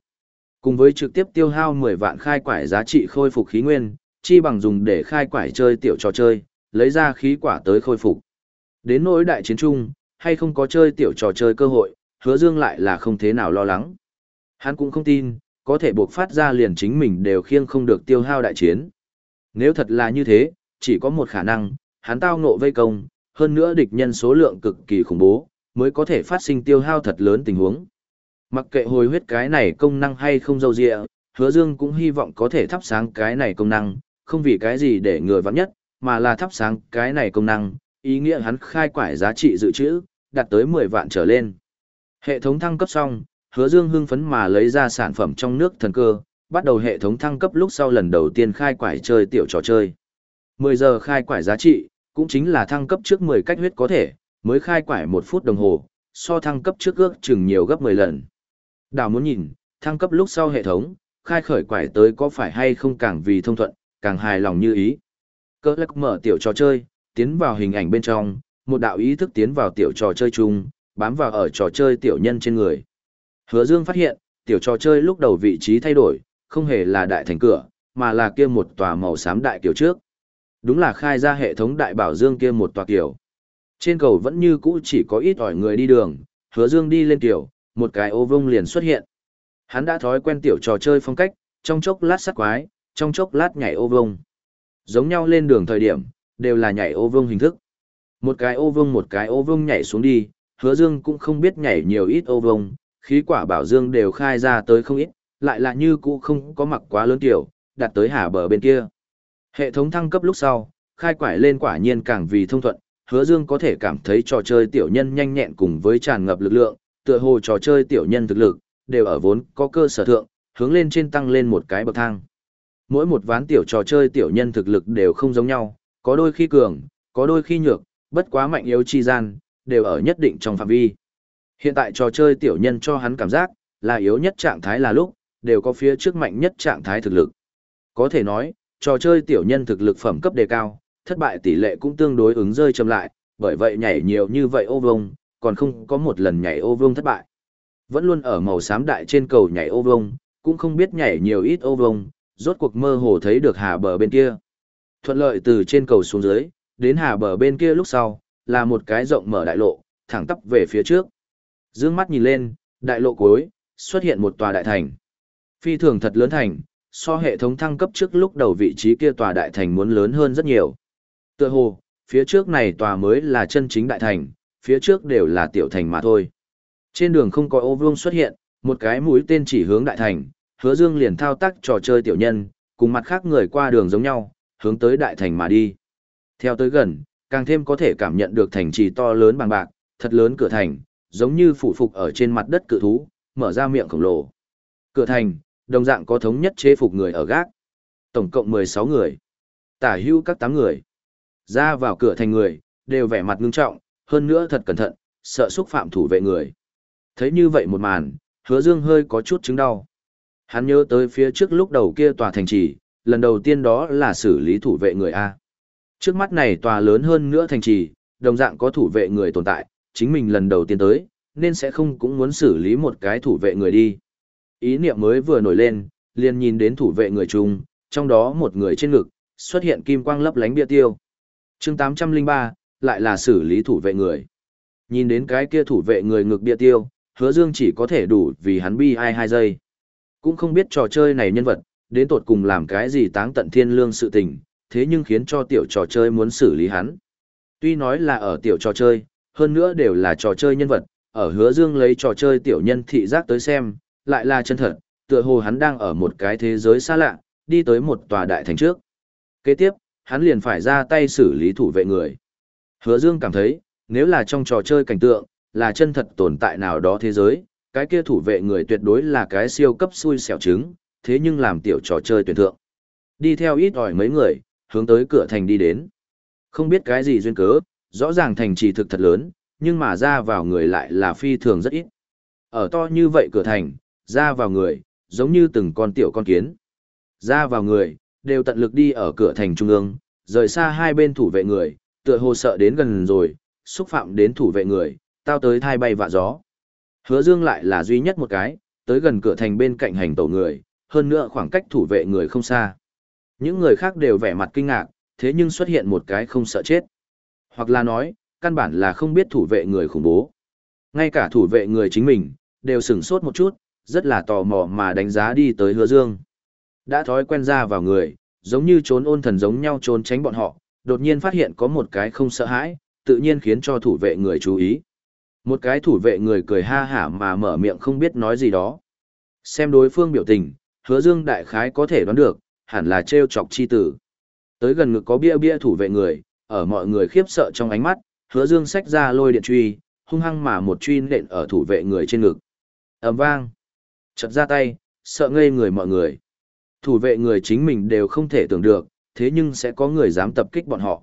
Cùng với trực tiếp tiêu hao 10 vạn khai quải giá trị khôi phục khí nguyên, chi bằng dùng để khai quải chơi tiểu trò chơi, lấy ra khí quả tới khôi phục. Đến nỗi đại chiến chung, hay không có chơi tiểu trò chơi cơ hội, hứa dương lại là không thế nào lo lắng. Hắn cũng không tin, có thể buộc phát ra liền chính mình đều khiêng không được tiêu hao đại chiến. Nếu thật là như thế, chỉ có một khả năng, hắn tao ngộ vây công, hơn nữa địch nhân số lượng cực kỳ khủng bố, mới có thể phát sinh tiêu hao thật lớn tình huống. Mặc kệ hồi huyết cái này công năng hay không dâu dịa, hứa dương cũng hy vọng có thể thắp sáng cái này công năng, không vì cái gì để người vắng nhất, mà là thắp sáng cái này công năng, ý nghĩa hắn khai quải giá trị dự trữ, đạt tới 10 vạn trở lên. Hệ thống thăng cấp xong, hứa dương hưng phấn mà lấy ra sản phẩm trong nước thần cơ, bắt đầu hệ thống thăng cấp lúc sau lần đầu tiên khai quải chơi tiểu trò chơi. 10 giờ khai quải giá trị, cũng chính là thăng cấp trước 10 cách huyết có thể, mới khai quải 1 phút đồng hồ, so thăng cấp trước ước chừng nhiều gấp 10 lần. Đào muốn nhìn, thăng cấp lúc sau hệ thống, khai khởi quải tới có phải hay không càng vì thông thuận, càng hài lòng như ý. Cơ lắc mở tiểu trò chơi, tiến vào hình ảnh bên trong, một đạo ý thức tiến vào tiểu trò chơi chung, bám vào ở trò chơi tiểu nhân trên người. Hứa Dương phát hiện, tiểu trò chơi lúc đầu vị trí thay đổi, không hề là đại thành cửa, mà là kia một tòa màu xám đại kiểu trước. Đúng là khai ra hệ thống đại bảo Dương kia một tòa kiểu. Trên cầu vẫn như cũ chỉ có ít ỏi người đi đường, Hứa Dương đi lên tiểu một cái ô vông liền xuất hiện. Hắn đã thói quen tiểu trò chơi phong cách, trong chốc lát sắc quái, trong chốc lát nhảy ô vông. Giống nhau lên đường thời điểm, đều là nhảy ô vông hình thức. Một cái ô vông một cái ô vông nhảy xuống đi, hứa dương cũng không biết nhảy nhiều ít ô vông, khí quả bảo dương đều khai ra tới không ít, lại là như cũ không có mặc quá lớn tiểu, đặt tới hà bờ bên kia. Hệ thống thăng cấp lúc sau, khai quải lên quả nhiên càng vì thông thuận, hứa dương có thể cảm thấy trò chơi tiểu nhân nhanh nhẹn cùng với tràn ngập lực lượng, tựa hồ trò chơi tiểu nhân thực lực, đều ở vốn có cơ sở thượng, hướng lên trên tăng lên một cái bậc thang. Mỗi một ván tiểu trò chơi tiểu nhân thực lực đều không giống nhau, có đôi khi cường, có đôi khi nhược, bất quá mạnh yếu chi gian, đều ở nhất định trong phạm vi. Hiện tại trò chơi tiểu nhân cho hắn cảm giác, là yếu nhất trạng thái là lúc, đều có phía trước mạnh nhất trạng thái thực lực. Có thể nói, trò chơi tiểu nhân thực lực phẩm cấp đề cao, thất bại tỷ lệ cũng tương đối ứng rơi chậm lại, bởi vậy nhảy nhiều như vậy ô vông, còn không có một lần nhảy ô vông thất bại. Vẫn luôn ở màu xám đại trên cầu nhảy ô vông, cũng không biết nhảy nhiều ít ô vông, rốt cuộc mơ hồ thấy được hà bờ bên kia. Thuận lợi từ trên cầu xuống dưới, đến hà bờ bên kia lúc sau, là một cái rộng mở đại lộ, thẳng tắp về phía trước. Dương mắt nhìn lên, đại lộ cuối, xuất hiện một tòa đại thành. Phi thường thật lớn thành, so hệ thống thăng cấp trước lúc đầu vị trí kia tòa đại thành muốn lớn hơn rất nhiều. Tựa hồ, phía trước này tòa mới là chân chính đại thành, phía trước đều là tiểu thành mà thôi. Trên đường không có ô vương xuất hiện, một cái mũi tên chỉ hướng đại thành, hứa dương liền thao tác trò chơi tiểu nhân, cùng mặt khác người qua đường giống nhau, hướng tới đại thành mà đi. Theo tới gần, càng thêm có thể cảm nhận được thành trì to lớn bằng bạc, thật lớn cửa thành, giống như phủ phục ở trên mặt đất cự thú, mở ra miệng khổng lồ. Cửa thành, đồng dạng có thống nhất chế phục người ở gác. Tổng cộng 16 người. Tả hưu các 8 người. Ra vào cửa thành người, đều vẻ mặt ngưng trọng, hơn nữa thật cẩn thận, sợ xúc phạm thủ vệ người. Thấy như vậy một màn, hứa dương hơi có chút chứng đau. Hắn nhớ tới phía trước lúc đầu kia tòa thành trì, lần đầu tiên đó là xử lý thủ vệ người A. Trước mắt này tòa lớn hơn nữa thành trì, đồng dạng có thủ vệ người tồn tại, chính mình lần đầu tiên tới, nên sẽ không cũng muốn xử lý một cái thủ vệ người đi. Ý niệm mới vừa nổi lên, liền nhìn đến thủ vệ người chung, trong đó một người trên ngực, xuất hiện kim quang lấp lánh bia tiêu. chương 803, lại là xử lý thủ vệ người. Nhìn đến cái kia thủ vệ người ngực bia tiêu, hứa dương chỉ có thể đủ vì hắn bi ai hai giây. Cũng không biết trò chơi này nhân vật, đến tột cùng làm cái gì táng tận thiên lương sự tình, thế nhưng khiến cho tiểu trò chơi muốn xử lý hắn. Tuy nói là ở tiểu trò chơi, hơn nữa đều là trò chơi nhân vật, ở hứa dương lấy trò chơi tiểu nhân thị giác tới xem, lại là chân thật, tựa hồ hắn đang ở một cái thế giới xa lạ, đi tới một tòa đại thành trước. Kế tiếp, hắn liền phải ra tay xử lý thủ vệ người. Hứa dương cảm thấy, nếu là trong trò chơi cảnh tượng, là chân thật tồn tại nào đó thế giới, cái kia thủ vệ người tuyệt đối là cái siêu cấp xui xẻo trứng, thế nhưng làm tiểu trò chơi tuyển thượng. Đi theo ít ỏi mấy người, hướng tới cửa thành đi đến. Không biết cái gì duyên cớ, rõ ràng thành trì thực thật lớn, nhưng mà ra vào người lại là phi thường rất ít. Ở to như vậy cửa thành, ra vào người, giống như từng con tiểu con kiến. Ra vào người, đều tận lực đi ở cửa thành trung ương, rời xa hai bên thủ vệ người, tựa hồ sợ đến gần rồi, xúc phạm đến thủ vệ người, tao tới thai bay vạ gió. Hứa Dương lại là duy nhất một cái, tới gần cửa thành bên cạnh hành tẩu người, hơn nữa khoảng cách thủ vệ người không xa. Những người khác đều vẻ mặt kinh ngạc, thế nhưng xuất hiện một cái không sợ chết. Hoặc là nói, căn bản là không biết thủ vệ người khủng bố. Ngay cả thủ vệ người chính mình, đều sửng sốt một chút, rất là tò mò mà đánh giá đi tới hứa dương. Đã thói quen ra vào người, giống như trốn ôn thần giống nhau trốn tránh bọn họ, đột nhiên phát hiện có một cái không sợ hãi, tự nhiên khiến cho thủ vệ người chú ý. Một cái thủ vệ người cười ha hả mà mở miệng không biết nói gì đó. Xem đối phương biểu tình, hứa dương đại khái có thể đoán được, hẳn là trêu chọc chi tử. Tới gần ngực có bia bia thủ vệ người, ở mọi người khiếp sợ trong ánh mắt, hứa dương xách ra lôi điện truy, hung hăng mà một truy nện ở thủ vệ người trên ngực. ầm vang. Chật ra tay, sợ ngây người mọi người. Thủ vệ người chính mình đều không thể tưởng được, thế nhưng sẽ có người dám tập kích bọn họ.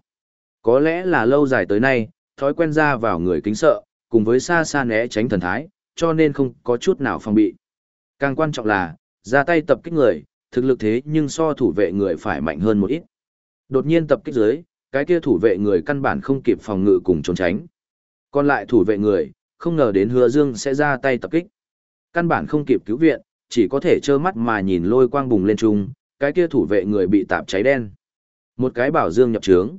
Có lẽ là lâu dài tới nay, thói quen ra vào người kính sợ, cùng với xa xa né tránh thần thái, cho nên không có chút nào phòng bị. Càng quan trọng là, ra tay tập kích người, thực lực thế nhưng so thủ vệ người phải mạnh hơn một ít. Đột nhiên tập kích dưới, cái kia thủ vệ người căn bản không kịp phòng ngự cùng trốn tránh. Còn lại thủ vệ người, không ngờ đến hứa dương sẽ ra tay tập kích. Căn bản không kịp cứu viện, chỉ có thể trơ mắt mà nhìn lôi quang bùng lên trung, cái kia thủ vệ người bị tạp cháy đen. Một cái bảo dương nhập trướng.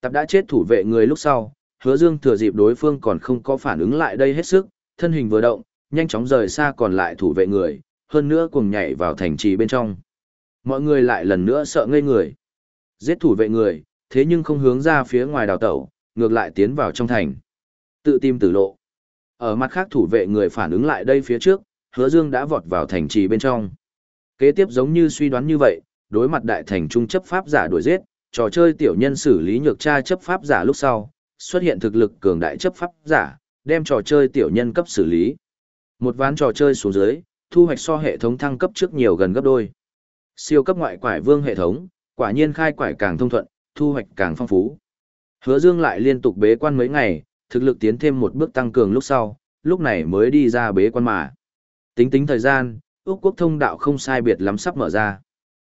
Tạp đã chết thủ vệ người lúc sau, hứa dương thừa dịp đối phương còn không có phản ứng lại đây hết sức, thân hình vừa động, nhanh chóng rời xa còn lại thủ vệ người, hơn nữa cùng nhảy vào thành trì bên trong. Mọi người lại lần nữa sợ ngây người. Giết thủ vệ người, thế nhưng không hướng ra phía ngoài đào tẩu, ngược lại tiến vào trong thành. Tự tìm tử lộ. Ở mặt khác thủ vệ người phản ứng lại đây phía trước, hứa dương đã vọt vào thành trì bên trong. Kế tiếp giống như suy đoán như vậy, đối mặt đại thành trung chấp pháp giả đuổi giết, trò chơi tiểu nhân xử lý nhược tra chấp pháp giả lúc sau, xuất hiện thực lực cường đại chấp pháp giả, đem trò chơi tiểu nhân cấp xử lý. Một ván trò chơi xuống dưới, thu hoạch so hệ thống thăng cấp trước nhiều gần gấp đôi. Siêu cấp ngoại quải vương hệ thống, quả nhiên khai quải càng thông thuận, thu hoạch càng phong phú. Hứa Dương lại liên tục bế quan mấy ngày, thực lực tiến thêm một bước tăng cường lúc sau, lúc này mới đi ra bế quan mà. Tính tính thời gian, Úc quốc thông đạo không sai biệt lắm sắp mở ra.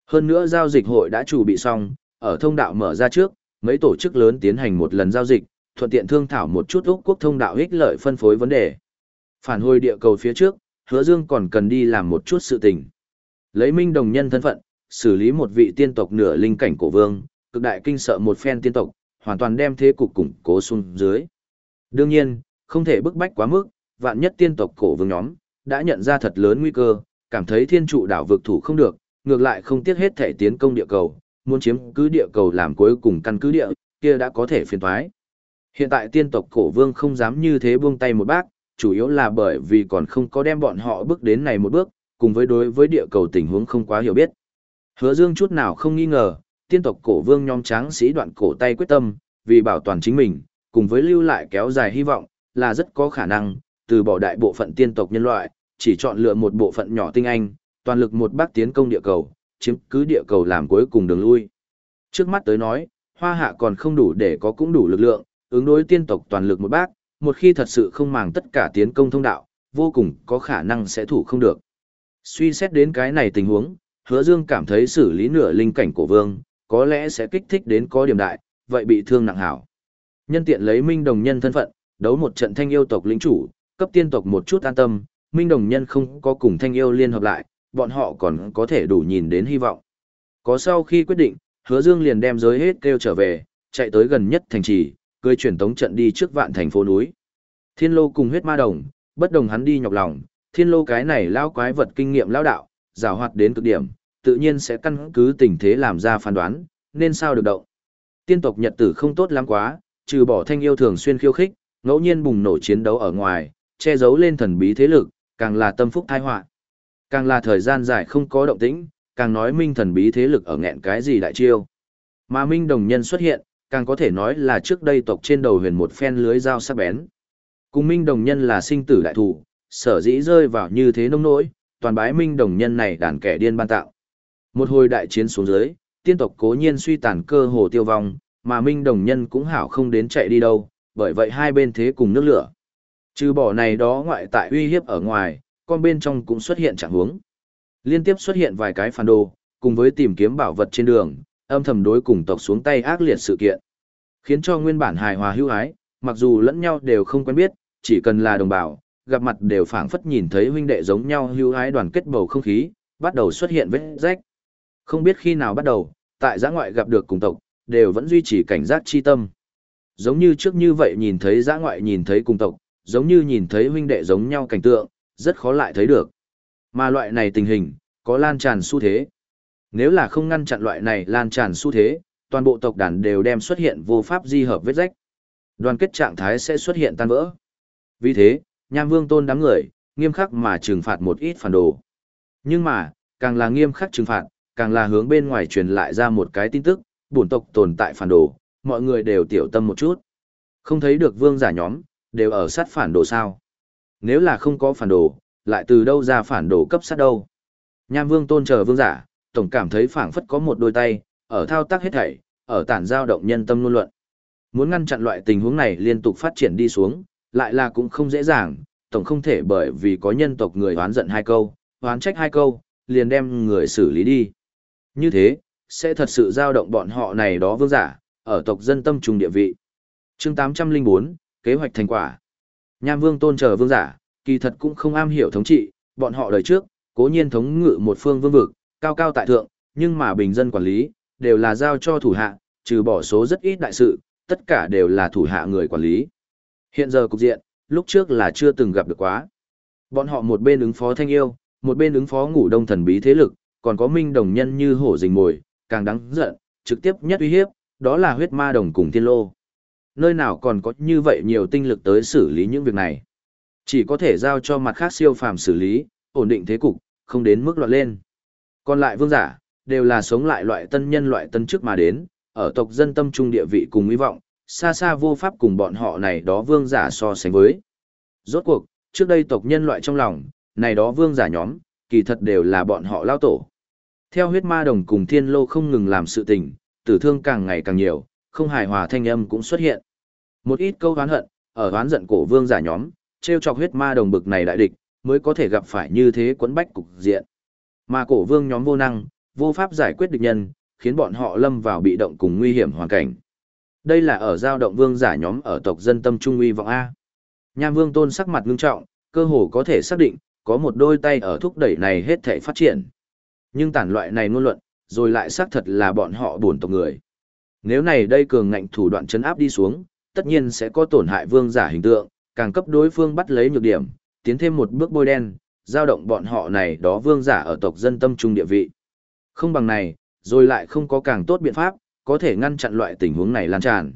Hơn nữa giao dịch hội đã chủ bị xong, ở thông đạo mở ra trước, mấy tổ chức lớn tiến hành một lần giao dịch, thuận tiện thương thảo một chút Úc quốc thông đạo ích lợi phân phối vấn đề. Phản hồi địa cầu phía trước, Hứa Dương còn cần đi làm một chút sự tình. Lấy minh đồng nhân thân phận, xử lý một vị tiên tộc nửa linh cảnh cổ vương, cực đại kinh sợ một phen tiên tộc, hoàn toàn đem thế cục củng cố xuống dưới. Đương nhiên, không thể bức bách quá mức, vạn nhất tiên tộc cổ vương nhóm, đã nhận ra thật lớn nguy cơ, cảm thấy thiên trụ đảo vực thủ không được, ngược lại không tiếc hết thể tiến công địa cầu, muốn chiếm cứ địa cầu làm cuối cùng căn cứ địa, kia đã có thể phiền thoái. Hiện tại tiên tộc cổ vương không dám như thế buông tay một bác, chủ yếu là bởi vì còn không có đem bọn họ bước đến này một bước, cùng với đối với địa cầu tình huống không quá hiểu biết. Hứa Dương chút nào không nghi ngờ, tiên tộc cổ vương nhóm tráng sĩ đoạn cổ tay quyết tâm, vì bảo toàn chính mình, cùng với lưu lại kéo dài hy vọng, là rất có khả năng, từ bỏ đại bộ phận tiên tộc nhân loại, chỉ chọn lựa một bộ phận nhỏ tinh anh, toàn lực một bác tiến công địa cầu, chiếm cứ địa cầu làm cuối cùng đường lui. Trước mắt tới nói, hoa hạ còn không đủ để có cũng đủ lực lượng, ứng đối tiên tộc toàn lực một bác, một khi thật sự không màng tất cả tiến công thông đạo, vô cùng có khả năng sẽ thủ không được. Suy xét đến cái này tình huống, hứa dương cảm thấy xử lý nửa linh cảnh của vương, có lẽ sẽ kích thích đến có điểm đại, vậy bị thương nặng hảo. Nhân tiện lấy minh đồng nhân thân phận, đấu một trận thanh yêu tộc lĩnh chủ, cấp tiên tộc một chút an tâm, minh đồng nhân không có cùng thanh yêu liên hợp lại, bọn họ còn có thể đủ nhìn đến hy vọng. Có sau khi quyết định, hứa dương liền đem giới hết kêu trở về, chạy tới gần nhất thành trì, cưỡi chuyển tống trận đi trước vạn thành phố núi. Thiên lô cùng huyết ma đồng, bất đồng hắn đi nhọc lòng, thiên lô cái này lão quái vật kinh nghiệm lão đạo, rào hoạt đến cực điểm, tự nhiên sẽ căn cứ tình thế làm ra phán đoán, nên sao được động. Tiên tộc nhật tử không tốt lắm quá, trừ bỏ thanh yêu thường xuyên khiêu khích, ngẫu nhiên bùng nổ chiến đấu ở ngoài, che giấu lên thần bí thế lực, càng là tâm phúc tai họa Càng là thời gian dài không có động tĩnh, càng nói minh thần bí thế lực ở nghẹn cái gì đại chiêu. Mà minh đồng nhân xuất hiện, càng có thể nói là trước đây tộc trên đầu huyền một phen lưới dao sắc bén. Cùng minh đồng nhân là sinh tử đại thủ, sở dĩ rơi vào như thế nông nỗi, toàn bái minh đồng nhân này đàn kẻ điên ban tạo. Một hồi đại chiến xuống dưới, tiên tộc cố nhiên suy tàn cơ hồ tiêu vong, mà minh đồng nhân cũng hảo không đến chạy đi đâu, bởi vậy hai bên thế cùng nước lửa. Trừ bỏ này đó ngoại tại uy hiếp ở ngoài, con bên trong cũng xuất hiện trạng huống. Liên tiếp xuất hiện vài cái phản đồ, cùng với tìm kiếm bảo vật trên đường, âm thầm đối cùng tộc xuống tay ác liệt sự kiện. Khiến cho nguyên bản hài hòa hữu ái, mặc dù lẫn nhau đều không quen biết, chỉ cần là đồng bào, gặp mặt đều phảng phất nhìn thấy huynh đệ giống nhau hữu ái đoàn kết bầu không khí, bắt đầu xuất hiện vết rách. Không biết khi nào bắt đầu, tại giã ngoại gặp được cùng tộc, đều vẫn duy trì cảnh giác chi tâm. Giống như trước như vậy nhìn thấy giã ngoại nhìn thấy cùng tộc, giống như nhìn thấy huynh đệ giống nhau cảnh tượng, rất khó lại thấy được. Mà loại này tình hình, có lan tràn xu thế. Nếu là không ngăn chặn loại này lan tràn xu thế, toàn bộ tộc đàn đều đem xuất hiện vô pháp di hợp vết rách. Đoàn kết trạng thái sẽ xuất hiện tan vỡ. Vì thế, Nham Vương tôn đám người, nghiêm khắc mà trừng phạt một ít phản đồ. Nhưng mà, càng là nghiêm khắc trừng phạt, càng là hướng bên ngoài truyền lại ra một cái tin tức, bổn tộc tồn tại phản đồ, mọi người đều tiểu tâm một chút. Không thấy được vương giả nhóm, đều ở sát phản đồ sao. Nếu là không có phản đồ, lại từ đâu ra phản đồ cấp sát đâu. Nham vương tôn chờ vương giả, tổng cảm thấy phảng phất có một đôi tay, ở thao tác hết thảy, ở tản giao động nhân tâm luôn luận. Muốn ngăn chặn loại tình huống này liên tục phát triển đi xuống, lại là cũng không dễ dàng, tổng không thể bởi vì có nhân tộc người oán giận hai câu, oán trách hai câu, liền đem người xử lý đi. Như thế, sẽ thật sự giao động bọn họ này đó vương giả, ở tộc dân tâm trùng địa vị. chương 804, kế hoạch thành quả. Nham vương tôn chờ vương giả, kỳ thật cũng không am hiểu thống trị, bọn họ đời trước, cố nhiên thống ngự một phương vương vực, cao cao tại thượng, nhưng mà bình dân quản lý, đều là giao cho thủ hạ, trừ bỏ số rất ít đại sự, tất cả đều là thủ hạ người quản lý. Hiện giờ cục diện, lúc trước là chưa từng gặp được quá. Bọn họ một bên ứng phó thanh yêu, một bên ứng phó ngủ đông thần bí thế lực, còn có minh đồng nhân như hổ rình mồi, càng đáng giận, trực tiếp nhất uy hiếp, đó là huyết ma đồng cùng thiên lô. Nơi nào còn có như vậy nhiều tinh lực tới xử lý những việc này. Chỉ có thể giao cho mặt khác siêu phàm xử lý, ổn định thế cục, không đến mức loạn lên. Còn lại vương giả, đều là sống lại loại tân nhân loại tân chức mà đến, ở tộc dân tâm trung địa vị cùng hy vọng, xa xa vô pháp cùng bọn họ này đó vương giả so sánh với. Rốt cuộc, trước đây tộc nhân loại trong lòng, này đó vương giả nhóm, kỳ thật đều là bọn họ lao tổ. Theo huyết ma đồng cùng thiên lô không ngừng làm sự tình, tử thương càng ngày càng nhiều, không hài hòa thanh âm cũng xuất hiện. Một ít câu oán hận, ở oán giận cổ vương giả nhóm, treo chọc huyết ma đồng bực này đại địch, mới có thể gặp phải như thế quấn bách cục diện. Mà cổ vương nhóm vô năng, vô pháp giải quyết địch nhân, khiến bọn họ lâm vào bị động cùng nguy hiểm hoàn cảnh. Đây là ở giao động vương giả nhóm ở tộc dân tâm trung uy vọng A. Nham vương tôn sắc mặt ngưng trọng, cơ hồ có thể xác định, có một đôi tay ở thúc đẩy này hết thể phát triển. Nhưng tản loại này ngôn luận, rồi lại xác thật là bọn họ buồn tộc người. Nếu này đây cường ngạnh thủ đoạn chấn áp đi xuống, tất nhiên sẽ có tổn hại vương giả hình tượng, càng cấp đối phương bắt lấy nhược điểm, tiến thêm một bước bôi đen, giao động bọn họ này đó vương giả ở tộc dân tâm trung địa vị. Không bằng này, rồi lại không có càng tốt biện pháp, có thể ngăn chặn loại tình huống này lan tràn.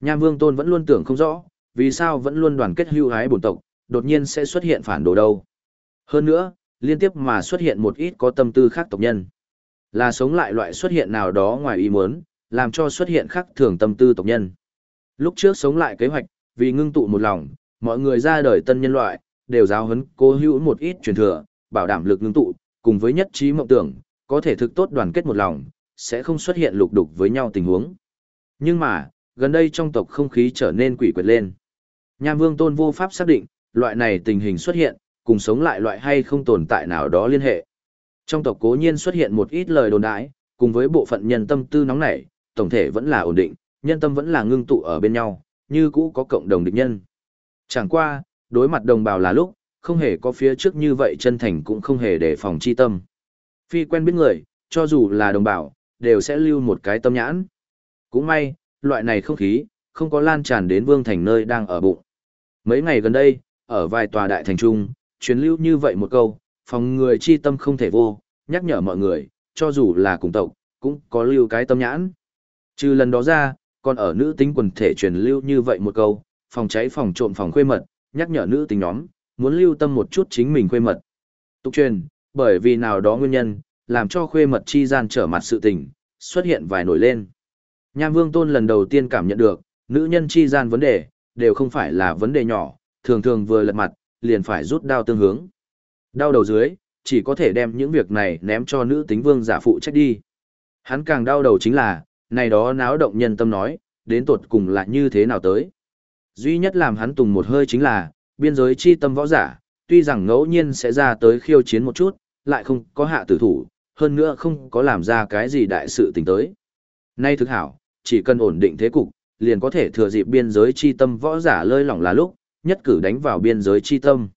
Nham Vương Tôn vẫn luôn tưởng không rõ, vì sao vẫn luôn đoàn kết hưu hái bổn tộc, đột nhiên sẽ xuất hiện phản đồ đâu. Hơn nữa, liên tiếp mà xuất hiện một ít có tâm tư khác tộc nhân. Là sống lại loại xuất hiện nào đó ngoài ý muốn, làm cho xuất hiện khác thường tâm tư tộc nhân. Lúc trước sống lại kế hoạch, vì ngưng tụ một lòng, mọi người ra đời tân nhân loại, đều giáo huấn cố hữu một ít truyền thừa, bảo đảm lực ngưng tụ, cùng với nhất trí mộng tưởng, có thể thực tốt đoàn kết một lòng, sẽ không xuất hiện lục đục với nhau tình huống. Nhưng mà, gần đây trong tộc không khí trở nên quỷ quyệt lên. Nham Vương Tôn vô pháp xác định, loại này tình hình xuất hiện, cùng sống lại loại hay không tồn tại nào đó liên hệ. Trong tộc cố nhiên xuất hiện một ít lời đồn đãi, cùng với bộ phận nhân tâm tư nóng nảy, tổng thể vẫn là ổn định, nhân tâm vẫn là ngưng tụ ở bên nhau, như cũ có cộng đồng địch nhân. Chẳng qua, đối mặt đồng bào là lúc, không hề có phía trước như vậy chân thành cũng không hề để phòng chi tâm. Phi quen biết người, cho dù là đồng bào, đều sẽ lưu một cái tâm nhãn. Cũng may, loại này không khí, không có lan tràn đến vương thành nơi đang ở bụng. Mấy ngày gần đây, ở vài tòa đại thành trung, truyền lưu như vậy một câu, phòng người chi tâm không thể vô, nhắc nhở mọi người, cho dù là cùng tộc, cũng có lưu cái tâm nhãn. Trừ lần đó ra, còn ở nữ tính quần thể truyền lưu như vậy một câu, phòng cháy phòng trộm phòng khuê mật, nhắc nhở nữ tính nhóm, muốn lưu tâm một chút chính mình khuê mật. Tục truyền, bởi vì nào đó nguyên nhân, làm cho khuê mật chi gian trở mặt sự tình, xuất hiện vài nổi lên. Nham Vương Tôn lần đầu tiên cảm nhận được, nữ nhân chi gian vấn đề, đều không phải là vấn đề nhỏ, thường thường vừa lật mặt, liền phải rút đao tương hướng. Đau đầu dưới, chỉ có thể đem những việc này ném cho nữ tính vương giả phụ trách đi. Hắn càng đau đầu chính là, này đó náo động nhân tâm nói, đến tột cùng là như thế nào tới. Duy nhất làm hắn tùng một hơi chính là, biên giới chi tâm võ giả, tuy rằng ngẫu nhiên sẽ ra tới khiêu chiến một chút, lại không có hạ tử thủ, hơn nữa không có làm ra cái gì đại sự tình tới. Nay thực hảo, chỉ cần ổn định thế cục, liền có thể thừa dịp biên giới chi tâm võ giả lơi lỏng là lúc, nhất cử đánh vào biên giới chi tâm.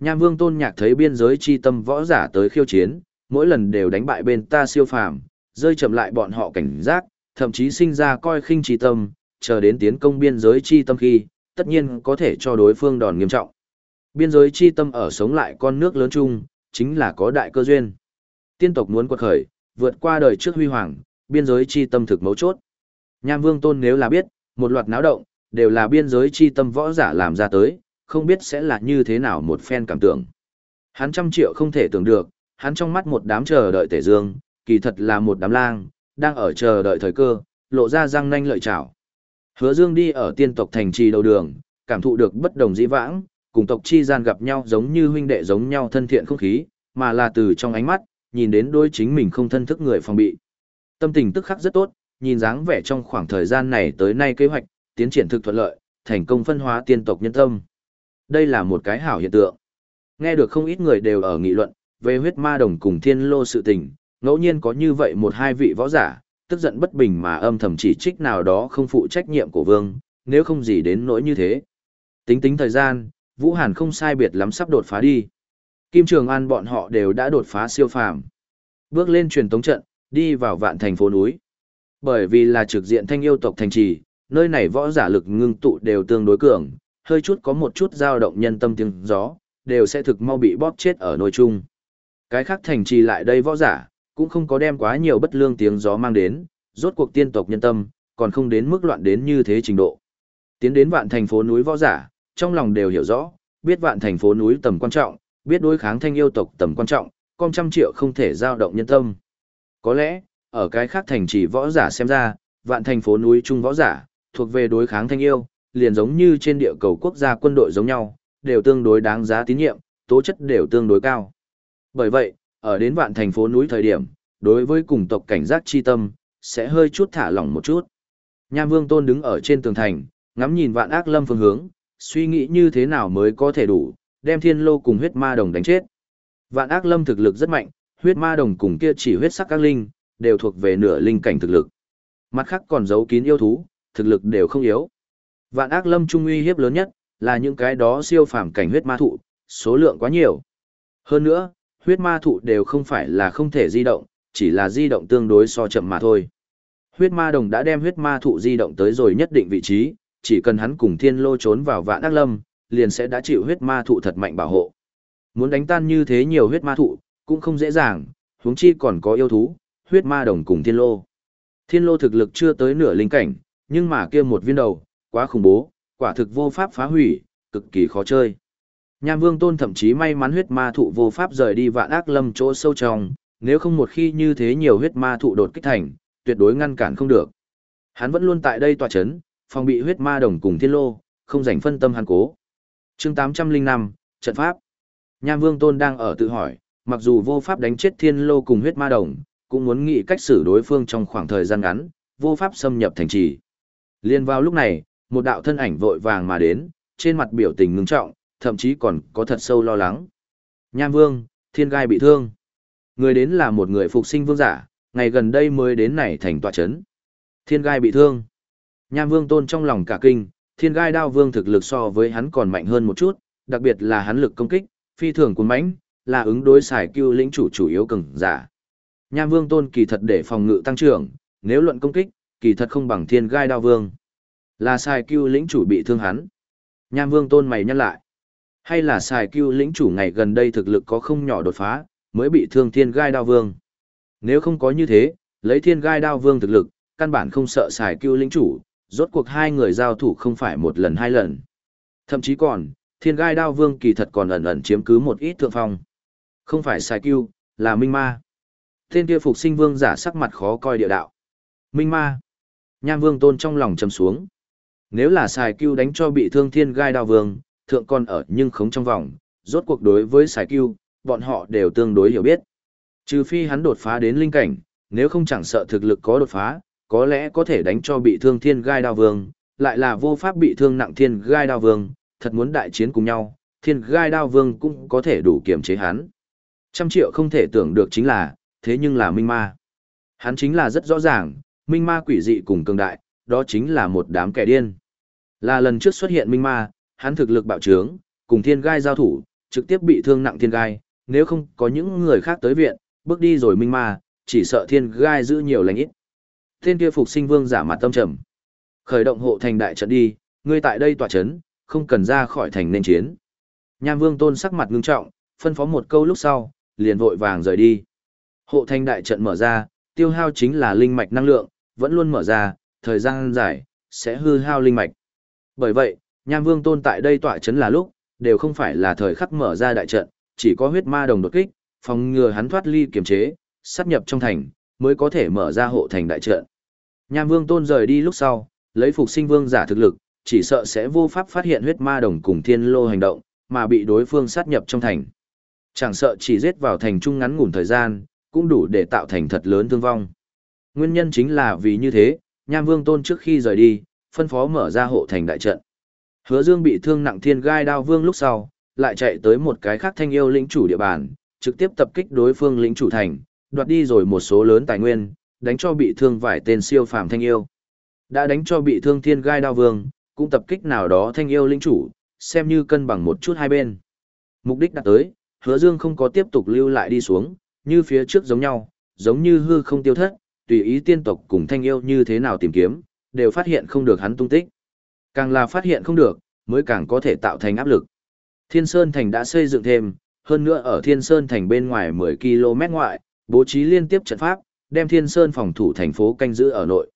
Nham Vương Tôn Nhạc thấy biên giới chi tâm võ giả tới khiêu chiến, mỗi lần đều đánh bại bên ta siêu phàm, rơi chậm lại bọn họ cảnh giác, thậm chí sinh ra coi khinh chi tâm, chờ đến tiến công biên giới chi tâm khi, tất nhiên có thể cho đối phương đòn nghiêm trọng. Biên giới chi tâm ở sống lại con nước lớn chung, chính là có đại cơ duyên. Tiên tộc muốn quật khởi, vượt qua đời trước huy hoàng, biên giới chi tâm thực mấu chốt. Nham Vương Tôn nếu là biết, một loạt náo động, đều là biên giới chi tâm võ giả làm ra tới, không biết sẽ là như thế nào một phen cảm tưởng. Hắn trăm triệu không thể tưởng được, hắn trong mắt một đám chờ đợi tể dương, kỳ thật là một đám lang, đang ở chờ đợi thời cơ, lộ ra răng nanh lợi trảo. Hứa Dương đi ở tiên tộc thành trì đầu đường, cảm thụ được bất đồng dĩ vãng, cùng tộc chi gian gặp nhau giống như huynh đệ giống nhau thân thiện không khí, mà là từ trong ánh mắt, nhìn đến đôi chính mình không thân thức người phòng bị. Tâm tình tức khắc rất tốt, nhìn dáng vẻ trong khoảng thời gian này tới nay kế hoạch, tiến triển thực thuận lợi, thành công phân hóa tiên tộc nhân tâm. Đây là một cái hảo hiện tượng. Nghe được không ít người đều ở nghị luận, về huyết ma đồng cùng thiên lô sự tình, ngẫu nhiên có như vậy một hai vị võ giả, tức giận bất bình mà âm thầm chỉ trích nào đó không phụ trách nhiệm của vương, nếu không gì đến nỗi như thế. Tính tính thời gian, Vũ Hàn không sai biệt lắm sắp đột phá đi. Kim Trường An bọn họ đều đã đột phá siêu phàm. Bước lên truyền tống trận, đi vào vạn thành phố núi. Bởi vì là trực diện thanh yêu tộc thành trì, nơi này võ giả lực ngưng tụ đều tương đối cường, hơi chút có một chút dao động nhân tâm tiếng gió, đều sẽ thực mau bị bóp chết ở nội trung. Cái khác thành trì lại đây võ giả, cũng không có đem quá nhiều bất lương tiếng gió mang đến, rốt cuộc tiên tộc nhân tâm, còn không đến mức loạn đến như thế trình độ. Tiến đến vạn thành phố núi võ giả, trong lòng đều hiểu rõ, biết vạn thành phố núi tầm quan trọng, biết đối kháng thanh yêu tộc tầm quan trọng, con trăm triệu không thể dao động nhân tâm. Có lẽ, ở cái khác thành trì võ giả xem ra, vạn thành phố núi trung võ giả, thuộc về đối kháng thanh yêu, liền giống như trên địa cầu quốc gia quân đội giống nhau, đều tương đối đáng giá tín nhiệm, tố chất đều tương đối cao. Bởi vậy, ở đến vạn thành phố núi thời điểm, đối với cùng tộc cảnh giác chi tâm, sẽ hơi chút thả lỏng một chút. Nham Vương Tôn đứng ở trên tường thành, ngắm nhìn vạn ác lâm phương hướng, suy nghĩ như thế nào mới có thể đủ, đem thiên lô cùng huyết ma đồng đánh chết. Vạn ác lâm thực lực rất mạnh, huyết ma đồng cùng kia chỉ huyết sắc các linh, đều thuộc về nửa linh cảnh thực lực. Mặt khác còn giấu kín yêu thú, thực lực đều không yếu. Vạn ác lâm trung uy hiếp lớn nhất, là những cái đó siêu phàm cảnh huyết ma thụ, số lượng quá nhiều. Hơn nữa, huyết ma thụ đều không phải là không thể di động, chỉ là di động tương đối so chậm mà thôi. Huyết ma đồng đã đem huyết ma thụ di động tới rồi nhất định vị trí, chỉ cần hắn cùng thiên lô trốn vào vạn ác lâm, liền sẽ đã chịu huyết ma thụ thật mạnh bảo hộ. Muốn đánh tan như thế nhiều huyết ma thụ, cũng không dễ dàng, huống chi còn có yêu thú, huyết ma đồng cùng thiên lô. Thiên lô thực lực chưa tới nửa linh cảnh, nhưng mà kia một viên đầu, quá khủng bố, quả thực vô pháp phá hủy, cực kỳ khó chơi. Nham Vương Tôn thậm chí may mắn huyết ma thụ vô pháp rời đi vạn ác lâm chỗ sâu trong, nếu không một khi như thế nhiều huyết ma thụ đột kích thành, tuyệt đối ngăn cản không được. Hắn vẫn luôn tại đây tòa chấn, phòng bị huyết ma đồng cùng thiên lô, không dành phân tâm hắn cố. chương 805, trận pháp. Nham Vương Tôn đang ở tự hỏi, mặc dù vô pháp đánh chết thiên lô cùng huyết ma đồng, cũng muốn nghĩ cách xử đối phương trong khoảng thời gian ngắn, vô pháp xâm nhập thành trì. Liên vào lúc này, một đạo thân ảnh vội vàng mà đến, trên mặt biểu tình ngưng trọng, thậm chí còn có thật sâu lo lắng. Nham Vương, thiên gai bị thương. Người đến là một người phục sinh vương giả, ngày gần đây mới đến này thành tọa chấn. Thiên gai bị thương. Nham Vương tôn trong lòng cả kinh, thiên gai đao vương thực lực so với hắn còn mạnh hơn một chút, đặc biệt là hắn lực công kích, phi thường cuốn mãnh, là ứng đối xài cưu lĩnh chủ chủ yếu cường giả. Nham Vương Tôn kỳ thật để phòng ngự tăng trưởng, nếu luận công kích, kỳ thật không bằng Thiên Gai Đao Vương. Là sai cưu lĩnh chủ bị thương hắn. Nham Vương Tôn mày nhắc lại. Hay là xài cưu lĩnh chủ ngày gần đây thực lực có không nhỏ đột phá, mới bị thương thiên gai đao vương. Nếu không có như thế, lấy thiên gai đao vương thực lực, căn bản không sợ xài cưu lĩnh chủ, rốt cuộc hai người giao thủ không phải một lần hai lần. Thậm chí còn, thiên gai đao vương kỳ thật còn ẩn ẩn chiếm cứ một ít thượng phong. Không phải xài cưu, là minh ma. Thiên kia phục sinh vương giả sắc mặt khó coi địa đạo. Minh ma. Nham vương tôn trong lòng trầm xuống. Nếu là xài cưu đánh cho bị thương thiên gai đao vương, thượng còn ở nhưng không trong vòng, rốt cuộc đối với xài cưu, bọn họ đều tương đối hiểu biết. Trừ phi hắn đột phá đến linh cảnh, nếu không chẳng sợ thực lực có đột phá, có lẽ có thể đánh cho bị thương thiên gai đao vương, lại là vô pháp bị thương nặng thiên gai đao vương, thật muốn đại chiến cùng nhau, thiên gai đao vương cũng có thể đủ kiềm chế hắn. Trăm triệu không thể tưởng được chính là, thế nhưng là minh ma. Hắn chính là rất rõ ràng, minh ma quỷ dị cùng cường đại, đó chính là một đám kẻ điên. Là lần trước xuất hiện minh ma, hắn thực lực bạo trướng, cùng thiên gai giao thủ, trực tiếp bị thương nặng thiên gai, nếu không có những người khác tới viện, bước đi rồi minh ma, chỉ sợ thiên gai giữ nhiều lành ít. Thiên kia phục sinh vương giả mặt tâm trầm. Khởi động hộ thành đại trận đi, ngươi tại đây tỏa chấn, không cần ra khỏi thành nên chiến. Nham vương tôn sắc mặt ngưng trọng, phân phó một câu lúc sau, liền vội vàng rời đi. Hộ thành đại trận mở ra, tiêu hao chính là linh mạch năng lượng, vẫn luôn mở ra, thời gian dài, sẽ hư hao linh mạch. Bởi vậy, Nham Vương Tôn tại đây tọa chấn là lúc, đều không phải là thời khắc mở ra đại trận, chỉ có huyết ma đồng đột kích, phòng ngừa hắn thoát ly kiềm chế, sát nhập trong thành, mới có thể mở ra hộ thành đại trận. Nham Vương Tôn rời đi lúc sau, lấy phục sinh vương giả thực lực, chỉ sợ sẽ vô pháp phát hiện huyết ma đồng cùng thiên lô hành động, mà bị đối phương sát nhập trong thành. Chẳng sợ chỉ giết vào thành trung ngắn ngủn thời gian, cũng đủ để tạo thành thật lớn thương vong. Nguyên nhân chính là vì như thế, Nham Vương Tôn trước khi rời đi, phân phó mở ra hộ thành đại trận. Hứa Dương bị thương nặng thiên gai đao vương lúc sau, lại chạy tới một cái khác thanh yêu lĩnh chủ địa bàn, trực tiếp tập kích đối phương lĩnh chủ thành, đoạt đi rồi một số lớn tài nguyên, đánh cho bị thương vài tên siêu phàm thanh yêu. Đã đánh cho bị thương thiên gai đao vương, cũng tập kích nào đó thanh yêu lĩnh chủ, xem như cân bằng một chút hai bên. Mục đích đạt tới, hứa dương không có tiếp tục lưu lại đi xuống, như phía trước giống nhau, giống như hư không tiêu thất, tùy ý tiên tộc cùng thanh yêu như thế nào tìm kiếm, đều phát hiện không được hắn tung tích. Càng là phát hiện không được, mới càng có thể tạo thành áp lực. Thiên Sơn Thành đã xây dựng thêm, hơn nữa ở Thiên Sơn Thành bên ngoài 10 km ngoại, bố trí liên tiếp trận pháp, đem Thiên Sơn phòng thủ thành phố canh giữ ở nội.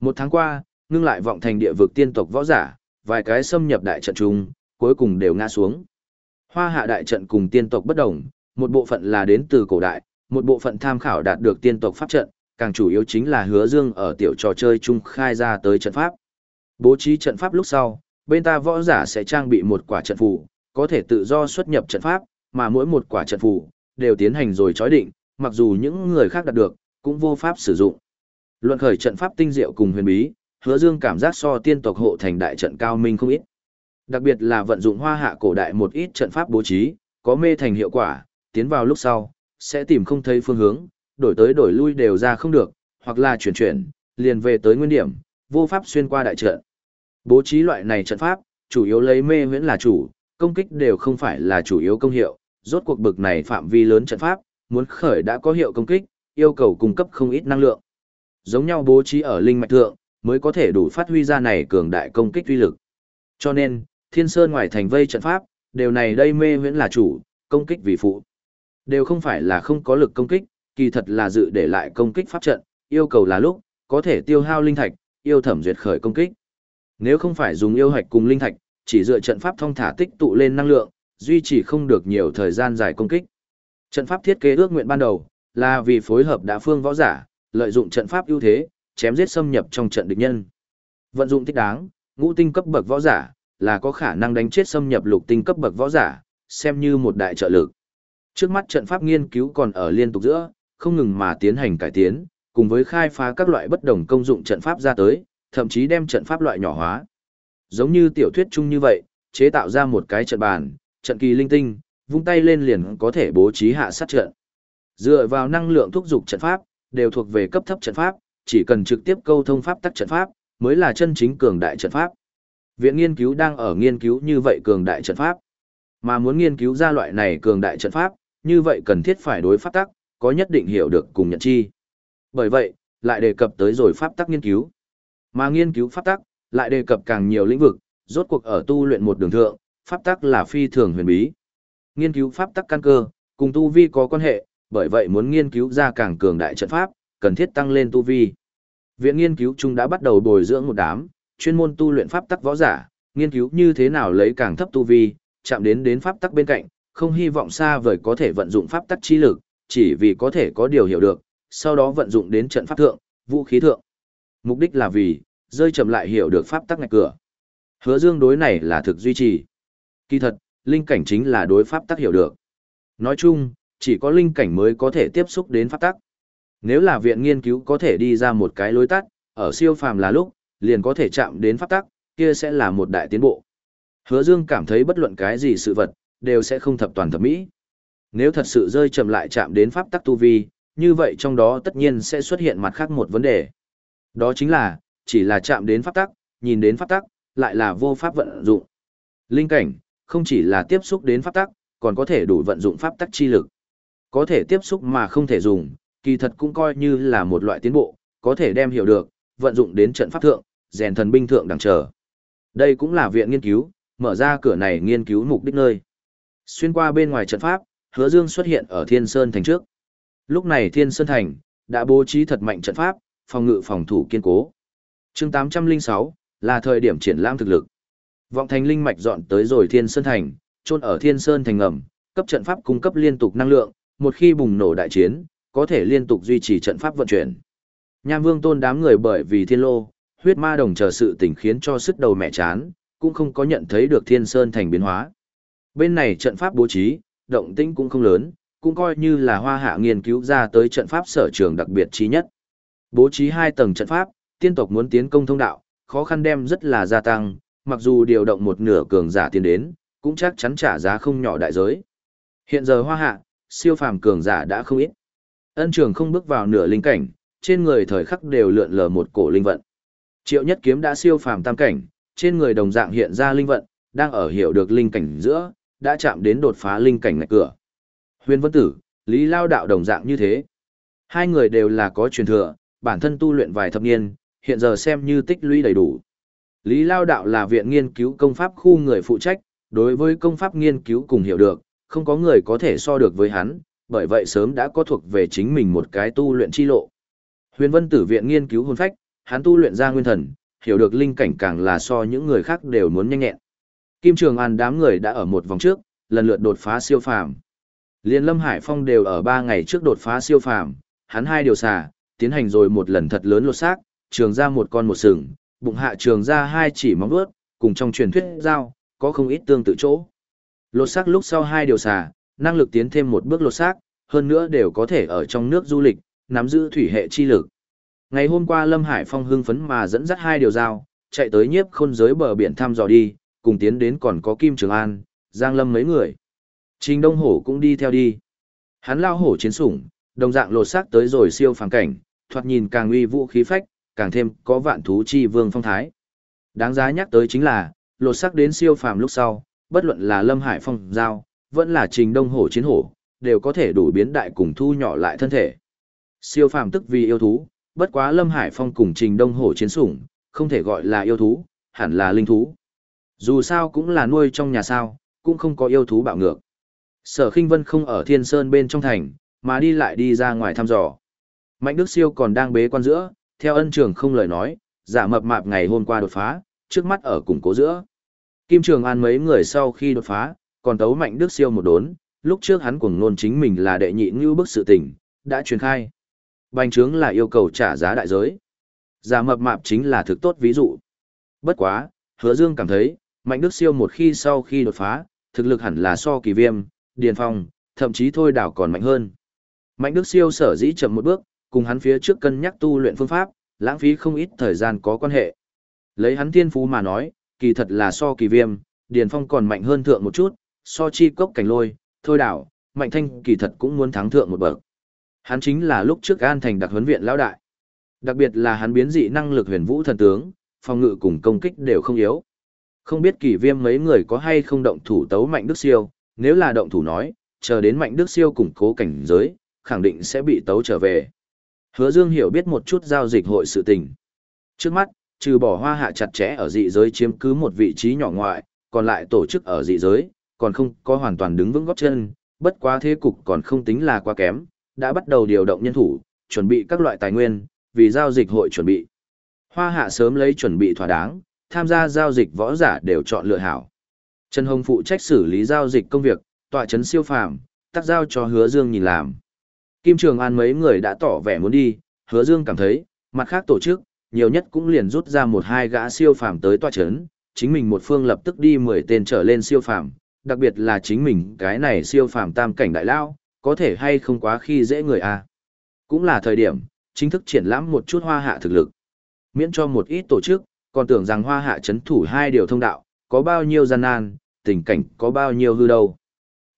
Một tháng qua, ngưng lại vọng thành địa vực tiên tộc võ giả, vài cái xâm nhập đại trận chung, cuối cùng đều ngã xuống. Hoa hạ đại trận cùng tiên tộc bất đồng, một bộ phận là đến từ cổ đại, một bộ phận tham khảo đạt được tiên tộc pháp trận, càng chủ yếu chính là hứa dương ở tiểu trò chơi chung khai ra tới trận pháp. Bố trí trận pháp lúc sau, bên ta võ giả sẽ trang bị một quả trận phù, có thể tự do xuất nhập trận pháp, mà mỗi một quả trận phù đều tiến hành rồi chói định, mặc dù những người khác đạt được, cũng vô pháp sử dụng. Luận khởi trận pháp tinh diệu cùng huyền bí, Hứa Dương cảm giác so tiên tộc hộ thành đại trận cao minh không ít. Đặc biệt là vận dụng hoa hạ cổ đại một ít trận pháp bố trí, có mê thành hiệu quả, tiến vào lúc sau, sẽ tìm không thấy phương hướng, đổi tới đổi lui đều ra không được, hoặc là chuyển chuyển, liền về tới nguyên điểm, vô pháp xuyên qua đại trận. Bố trí loại này trận pháp, chủ yếu lấy mê huyễn là chủ, công kích đều không phải là chủ yếu công hiệu, rốt cuộc bực này phạm vi lớn trận pháp, muốn khởi đã có hiệu công kích, yêu cầu cung cấp không ít năng lượng. Giống nhau bố trí ở linh mạch thượng, mới có thể đủ phát huy ra này cường đại công kích uy lực. Cho nên, Thiên Sơn ngoài thành vây trận pháp, đều này đây mê huyễn là chủ, công kích vì phụ. Đều không phải là không có lực công kích, kỳ thật là dự để lại công kích pháp trận, yêu cầu là lúc, có thể tiêu hao linh thạch, yêu thẩm duyệt khởi công kích. Nếu không phải dùng yêu hạch cùng linh thạch, chỉ dựa trận pháp thông thả tích tụ lên năng lượng, duy trì không được nhiều thời gian dài công kích. Trận pháp thiết kế ước nguyện ban đầu là vì phối hợp đã phương võ giả, lợi dụng trận pháp ưu thế, chém giết xâm nhập trong trận địch nhân. Vận dụng thích đáng, ngũ tinh cấp bậc võ giả là có khả năng đánh chết xâm nhập lục tinh cấp bậc võ giả, xem như một đại trợ lực. Trước mắt trận pháp nghiên cứu còn ở liên tục giữa, không ngừng mà tiến hành cải tiến, cùng với khai phá các loại bất đồng công dụng trận pháp ra tới, thậm chí đem trận pháp loại nhỏ hóa. Giống như tiểu thuyết chung như vậy, chế tạo ra một cái trận bàn, trận kỳ linh tinh, vung tay lên liền có thể bố trí hạ sát trận. Dựa vào năng lượng thúc dục trận pháp, đều thuộc về cấp thấp trận pháp, chỉ cần trực tiếp câu thông pháp tắc trận pháp, mới là chân chính cường đại trận pháp. Viện nghiên cứu đang ở nghiên cứu như vậy cường đại trận pháp. Mà muốn nghiên cứu ra loại này cường đại trận pháp, như vậy cần thiết phải đối pháp tắc, có nhất định hiểu được cùng nhận chi. Bởi vậy, lại đề cập tới rồi pháp tắc nghiên cứu. Mà nghiên cứu pháp tắc, lại đề cập càng nhiều lĩnh vực, rốt cuộc ở tu luyện một đường thượng, pháp tắc là phi thường huyền bí. Nghiên cứu pháp tắc căn cơ, cùng tu vi có quan hệ, bởi vậy muốn nghiên cứu ra càng cường đại trận pháp, cần thiết tăng lên tu vi. Viện nghiên cứu chúng đã bắt đầu bồi dưỡng một đám, chuyên môn tu luyện pháp tắc võ giả, nghiên cứu như thế nào lấy càng thấp tu vi, chạm đến đến pháp tắc bên cạnh, không hy vọng xa vời có thể vận dụng pháp tắc chi lực, chỉ vì có thể có điều hiểu được, sau đó vận dụng đến trận pháp thượng, vũ khí thượng. Mục đích là vì, rơi chậm lại hiểu được pháp tắc ngạch cửa. Hứa dương đối này là thực duy trì. Kỳ thật, linh cảnh chính là đối pháp tắc hiểu được. Nói chung, chỉ có linh cảnh mới có thể tiếp xúc đến pháp tắc. Nếu là viện nghiên cứu có thể đi ra một cái lối tắt, ở siêu phàm là lúc, liền có thể chạm đến pháp tắc, kia sẽ là một đại tiến bộ. Hứa Dương cảm thấy bất luận cái gì sự vật, đều sẽ không thập toàn thập mỹ. Nếu thật sự rơi chậm lại chạm đến pháp tắc tu vi, như vậy trong đó tất nhiên sẽ xuất hiện mặt khác một vấn đề. Đó chính là, chỉ là chạm đến pháp tắc, nhìn đến pháp tắc, lại là vô pháp vận dụng. Linh cảnh, không chỉ là tiếp xúc đến pháp tắc, còn có thể đủ vận dụng pháp tắc chi lực. Có thể tiếp xúc mà không thể dùng, kỳ thật cũng coi như là một loại tiến bộ, có thể đem hiểu được, vận dụng đến trận pháp thượng, rèn thần binh thượng đẳng trở. Đây cũng là viện nghiên cứu, mở ra cửa này nghiên cứu mục đích nơi. Xuyên qua bên ngoài trận pháp, Hứa Dương xuất hiện ở Thiên Sơn thành trước. Lúc này Thiên Sơn thành đã bố trí thật mạnh trận pháp, phòng ngự phòng thủ kiên cố. Chương 806 là thời điểm triển lãm thực lực. Vọng thành linh mạch dọn tới rồi Thiên Sơn thành, chôn ở Thiên Sơn thành ngầm, cấp trận pháp cung cấp liên tục năng lượng, một khi bùng nổ đại chiến, có thể liên tục duy trì trận pháp vận chuyển. Nham Vương Tôn đám người bởi vì Thiên Lô, huyết ma đồng chờ sự tình khiến cho sức đầu mẹ chán, cũng không có nhận thấy được Thiên Sơn thành biến hóa. Bên này trận pháp bố trí, động tĩnh cũng không lớn, cũng coi như là hoa hạ nghiên cứu ra tới trận pháp sở trường đặc biệt trí nhất. Bố trí hai tầng trận pháp, tiên tộc muốn tiến công thông đạo, khó khăn đem rất là gia tăng, mặc dù điều động một nửa cường giả tiến đến, cũng chắc chắn trả giá không nhỏ đại giới. Hiện giờ hoa hạ, siêu phàm cường giả đã không ít. Ân trường không bước vào nửa linh cảnh, trên người thời khắc đều lượn lờ một cổ linh vận. Triệu nhất kiếm đã siêu phàm tam cảnh, trên người đồng dạng hiện ra linh vận, đang ở hiểu được linh cảnh giữa, đã chạm đến đột phá linh cảnh ngạch cửa. Huyền Vân Tử, Lý Lao Đạo đồng dạng như thế. Hai người đều là có truyền thừa, bản thân tu luyện vài thập niên, hiện giờ xem như tích lũy đầy đủ. Lý Lao Đạo là viện nghiên cứu công pháp khu người phụ trách, đối với công pháp nghiên cứu cùng hiểu được, không có người có thể so được với hắn, bởi vậy sớm đã có thuộc về chính mình một cái tu luyện chi lộ. Huyền Vân Tử viện nghiên cứu hồn phách, hắn tu luyện ra nguyên thần, hiểu được linh cảnh càng là so những người khác đều muốn nhanh nhẹn. Kim Trường An đám người đã ở một vòng trước, lần lượt đột phá siêu phàm. Liên Lâm Hải Phong đều ở 3 ngày trước đột phá siêu phàm, hắn hai điều xả, tiến hành rồi một lần thật lớn lột xác, trường ra một con một sừng, bụng hạ trường ra hai chỉ móng vuốt, cùng trong truyền thuyết giao, có không ít tương tự chỗ. Lột xác lúc sau hai điều xả, năng lực tiến thêm một bước lột xác, hơn nữa đều có thể ở trong nước du lịch, nắm giữ thủy hệ chi lực. Ngày hôm qua Lâm Hải Phong hưng phấn mà dẫn dắt hai điều giao, chạy tới nhiếp khôn giới bờ biển thăm dò đi, cùng tiến đến còn có Kim Trường An, Giang Lâm mấy người. Trình Đông Hổ cũng đi theo đi. Hắn lao hổ chiến sủng, đồng dạng lột xác tới rồi siêu phàm cảnh, thoạt nhìn càng uy vũ khí phách, càng thêm có vạn thú chi vương phong thái. Đáng giá nhắc tới chính là, lột xác đến siêu phàm lúc sau, bất luận là Lâm Hải Phong giao, vẫn là Trình Đông Hổ chiến hổ, đều có thể đủ biến đại cùng thu nhỏ lại thân thể. Siêu phàm tức vì yêu thú, bất quá Lâm Hải Phong cùng Trình Đông Hổ chiến sủng, không thể gọi là yêu thú, hẳn là linh thú. Dù sao cũng là nuôi trong nhà sao, cũng không có yêu thú bạo ngược. Sở Khinh Vân không ở Thiên Sơn bên trong thành, mà đi lại đi ra ngoài thăm dò. Mạnh Đức Siêu còn đang bế quan giữa, theo ân trường không lời nói, giả mập mạp ngày hôm qua đột phá, trước mắt ở củng cố giữa. Kim Trường An mấy người sau khi đột phá, còn tấu Mạnh Đức Siêu một đốn, lúc trước hắn cuồng nôn chính mình là đệ nhị như bức sự tình, đã truyền khai. Bành trướng là yêu cầu trả giá đại giới. Giả mập mạp chính là thực tốt ví dụ. Bất quá, hứa dương cảm thấy, Mạnh Đức Siêu một khi sau khi đột phá, thực lực hẳn là so kỳ viêm, điền phong, thậm chí thôi đảo còn mạnh hơn. Mạnh Đức Siêu sở dĩ chậm một bước, cùng hắn phía trước cân nhắc tu luyện phương pháp, lãng phí không ít thời gian có quan hệ. Lấy hắn thiên phú mà nói, kỳ thật là so kỳ viêm, điền phong còn mạnh hơn thượng một chút, so chi cốc cảnh lôi, thôi đảo, mạnh thanh kỳ thật cũng muốn thắng thượng một bậc. Hắn chính là lúc trước an thành đặc huấn viện lão đại. Đặc biệt là hắn biến dị năng lực huyền vũ thần tướng, phòng ngự cùng công kích đều không yếu. Không biết kỳ viêm mấy người có hay không động thủ tấu mạnh đức siêu, nếu là động thủ nói, chờ đến mạnh đức siêu củng cố cảnh giới, khẳng định sẽ bị tấu trở về. Hứa Dương hiểu biết một chút giao dịch hội sự tình. Trước mắt, trừ bỏ hoa hạ chặt chẽ ở dị giới chiếm cứ một vị trí nhỏ ngoại, còn lại tổ chức ở dị giới, còn không có hoàn toàn đứng vững góp chân, bất quá thế cục còn không tính là quá kém, đã bắt đầu điều động nhân thủ, chuẩn bị các loại tài nguyên, vì giao dịch hội chuẩn bị. Hoa hạ sớm lấy chuẩn bị thỏa đáng, tham gia giao dịch võ giả đều chọn lựa hảo. Trần Hồng phụ trách xử lý giao dịch công việc, tọa trấn siêu phàm, tác giao cho Hứa Dương nhìn làm. Kim Trường An mấy người đã tỏ vẻ muốn đi, Hứa Dương cảm thấy, mặt khác tổ chức, nhiều nhất cũng liền rút ra một hai gã siêu phàm tới tọa trấn, chính mình một phương lập tức đi 10 tên trở lên siêu phàm, đặc biệt là chính mình cái này siêu phàm tam cảnh đại lao, có thể hay không quá khi dễ người a. Cũng là thời điểm, chính thức triển lãm một chút hoa hạ thực lực. Miễn cho một ít tổ chức, còn tưởng rằng hoa hạ chấn thủ hai điều thông đạo, có bao nhiêu gian nan, tình cảnh có bao nhiêu hư đâu.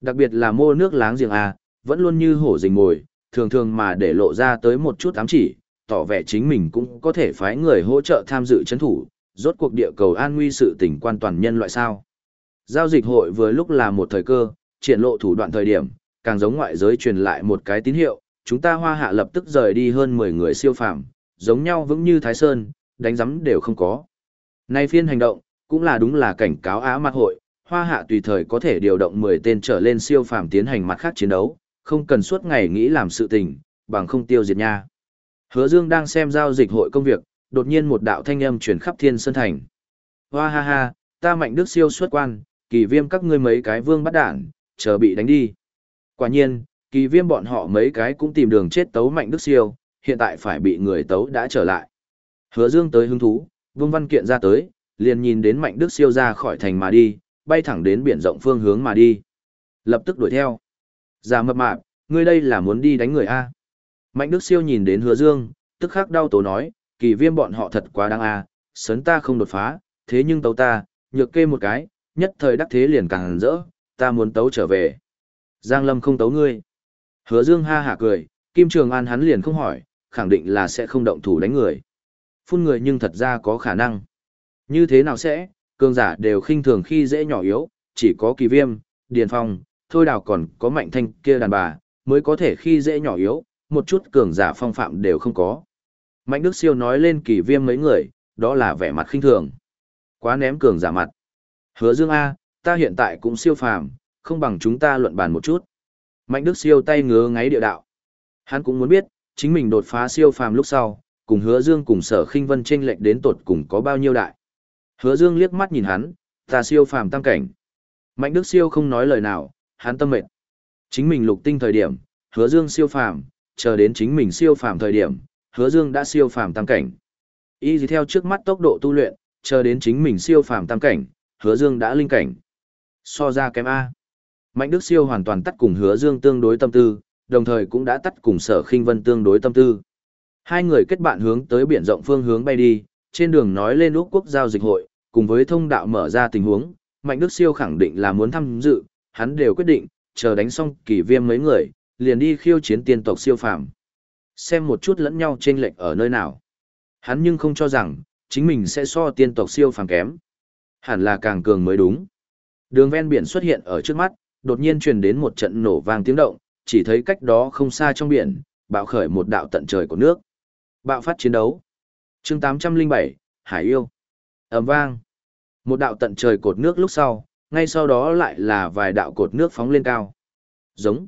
Đặc biệt là mô nước láng giềng A, vẫn luôn như hổ rình mồi, thường thường mà để lộ ra tới một chút ám chỉ, tỏ vẻ chính mình cũng có thể phái người hỗ trợ tham dự chấn thủ, rốt cuộc địa cầu an nguy sự tình quan toàn nhân loại sao. Giao dịch hội vừa lúc là một thời cơ, triển lộ thủ đoạn thời điểm, càng giống ngoại giới truyền lại một cái tín hiệu, chúng ta hoa hạ lập tức rời đi hơn 10 người siêu phàm, giống nhau vững như Thái Sơn, đánh giấm đều không có. Nay phiên hành động, cũng là đúng là cảnh cáo Á mặt hội, hoa hạ tùy thời có thể điều động 10 tên trở lên siêu phàm tiến hành mặt khác chiến đấu, không cần suốt ngày nghĩ làm sự tình, bằng không tiêu diệt nha. Hứa Dương đang xem giao dịch hội công việc, đột nhiên một đạo thanh âm truyền khắp Thiên Sơn Thành. Hoa ha ha, ta mạnh đức siêu xuất quan, kỳ viêm các ngươi mấy cái vương bắt đạn, chờ bị đánh đi. Quả nhiên, kỳ viêm bọn họ mấy cái cũng tìm đường chết tấu mạnh đức siêu, hiện tại phải bị người tấu đã trở lại. Hứa Dương tới hứng thú, vương văn kiện ra tới, liền nhìn đến mạnh đức siêu ra khỏi thành mà đi, bay thẳng đến biển rộng phương hướng mà đi. Lập tức đuổi theo. Già mập mạp, ngươi đây là muốn đi đánh người A. Mạnh đức siêu nhìn đến hứa Dương, tức khắc đau tố nói, kỳ viêm bọn họ thật quá đáng A, sấn ta không đột phá, thế nhưng tấu ta, nhược kê một cái, nhất thời đắc thế liền càng rỡ, ta muốn tấu trở về. Giang Lâm không tấu ngươi. Hứa Dương ha hả cười, Kim Trường An hắn liền không hỏi, khẳng định là sẽ không động thủ đánh người. Phun người nhưng thật ra có khả năng. Như thế nào sẽ, cường giả đều khinh thường khi dễ nhỏ yếu, chỉ có kỳ viêm, điền phong, thôi đào còn có mạnh thanh kia đàn bà, mới có thể khi dễ nhỏ yếu, một chút cường giả phong phạm đều không có. Mạnh Đức Siêu nói lên kỳ viêm mấy người, đó là vẻ mặt khinh thường. Quá ném cường giả mặt. Hứa Dương A, ta hiện tại cũng siêu phàm, không bằng chúng ta luận bàn một chút. Mạnh Đức Siêu tay ngứa ngáy địa đạo. Hắn cũng muốn biết, chính mình đột phá siêu phàm lúc sau, cùng Hứa Dương cùng Sở Khinh Vân trên lệch đến tột cùng có bao nhiêu đại. Hứa Dương liếc mắt nhìn hắn, ta siêu phàm tam cảnh. Mạnh Đức Siêu không nói lời nào, hắn tâm mệt. Chính mình lục tinh thời điểm, Hứa Dương siêu phàm, chờ đến chính mình siêu phàm thời điểm, Hứa Dương đã siêu phàm tam cảnh. Y gì theo trước mắt tốc độ tu luyện, chờ đến chính mình siêu phàm tam cảnh, Hứa Dương đã linh cảnh. So ra kém a. Mạnh Đức Siêu hoàn toàn tắt cùng Hứa Dương tương đối tâm tư, đồng thời cũng đã tắt cùng Sở Khinh Vân tương đối tâm tư. Hai người kết bạn hướng tới biển rộng phương hướng bay đi, trên đường nói lên Úc quốc giao dịch hội, cùng với thông đạo mở ra tình huống, Mạnh Đức Siêu khẳng định là muốn tham dự, hắn đều quyết định, chờ đánh xong kỳ viêm mấy người, liền đi khiêu chiến tiên tộc siêu phàm. Xem một chút lẫn nhau chênh lệch ở nơi nào. Hắn nhưng không cho rằng, chính mình sẽ so tiên tộc siêu phàm kém. Hẳn là càng cường mới đúng. Đường ven biển xuất hiện ở trước mắt, đột nhiên truyền đến một trận nổ vang tiếng động, chỉ thấy cách đó không xa trong biển, bạo khởi một đạo tận trời của nước. Bạo phát chiến đấu. chương 807, Hải yêu. ầm vang. Một đạo tận trời cột nước lúc sau, ngay sau đó lại là vài đạo cột nước phóng lên cao. Giống.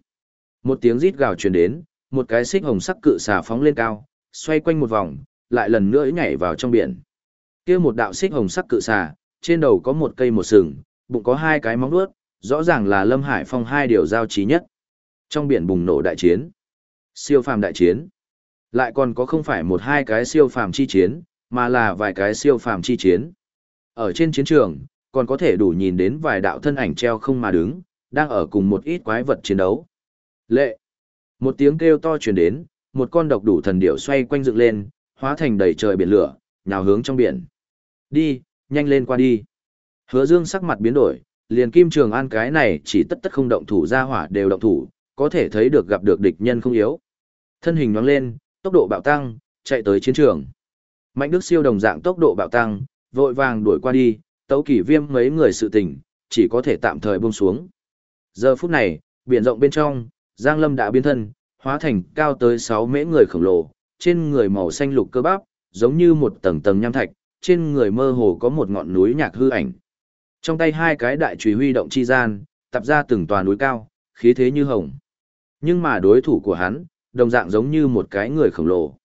Một tiếng rít gào truyền đến, một cái xích hồng sắc cự xà phóng lên cao, xoay quanh một vòng, lại lần nữa nhảy vào trong biển. Kia một đạo xích hồng sắc cự xà, trên đầu có một cây một sừng, bụng có hai cái móng vuốt, rõ ràng là Lâm Hải Phong hai điều giao trí nhất. Trong biển bùng nổ đại chiến, siêu phàm đại chiến, lại còn có không phải một hai cái siêu phàm chi chiến, mà là vài cái siêu phàm chi chiến. Ở trên chiến trường, còn có thể đủ nhìn đến vài đạo thân ảnh treo không mà đứng, đang ở cùng một ít quái vật chiến đấu. Lệ! Một tiếng kêu to truyền đến, một con độc đủ thần điểu xoay quanh dựng lên, hóa thành đầy trời biển lửa, nhào hướng trong biển. Đi, nhanh lên qua đi. Hứa Dương sắc mặt biến đổi, liền Kim Trường An cái này chỉ tất tất không động thủ ra hỏa đều động thủ, có thể thấy được gặp được địch nhân không yếu. Thân hình nhoáng lên, tốc độ bạo tăng, chạy tới chiến trường. Mạnh Đức siêu đồng dạng tốc độ bạo tăng, vội vàng đuổi qua đi, tấu kỷ viêm mấy người sự tình, chỉ có thể tạm thời buông xuống. Giờ phút này, biển rộng bên trong, Giang Lâm đã biến thân, hóa thành cao tới 6 mễ người khổng lồ, trên người màu xanh lục cơ bắp, giống như một tầng tầng nham thạch, trên người mơ hồ có một ngọn núi nhạc hư ảnh. Trong tay hai cái đại chùy huy động chi gian, tập ra từng tòa núi cao, khí thế như hồng. Nhưng mà đối thủ của hắn, đồng dạng giống như một cái người khổng lồ.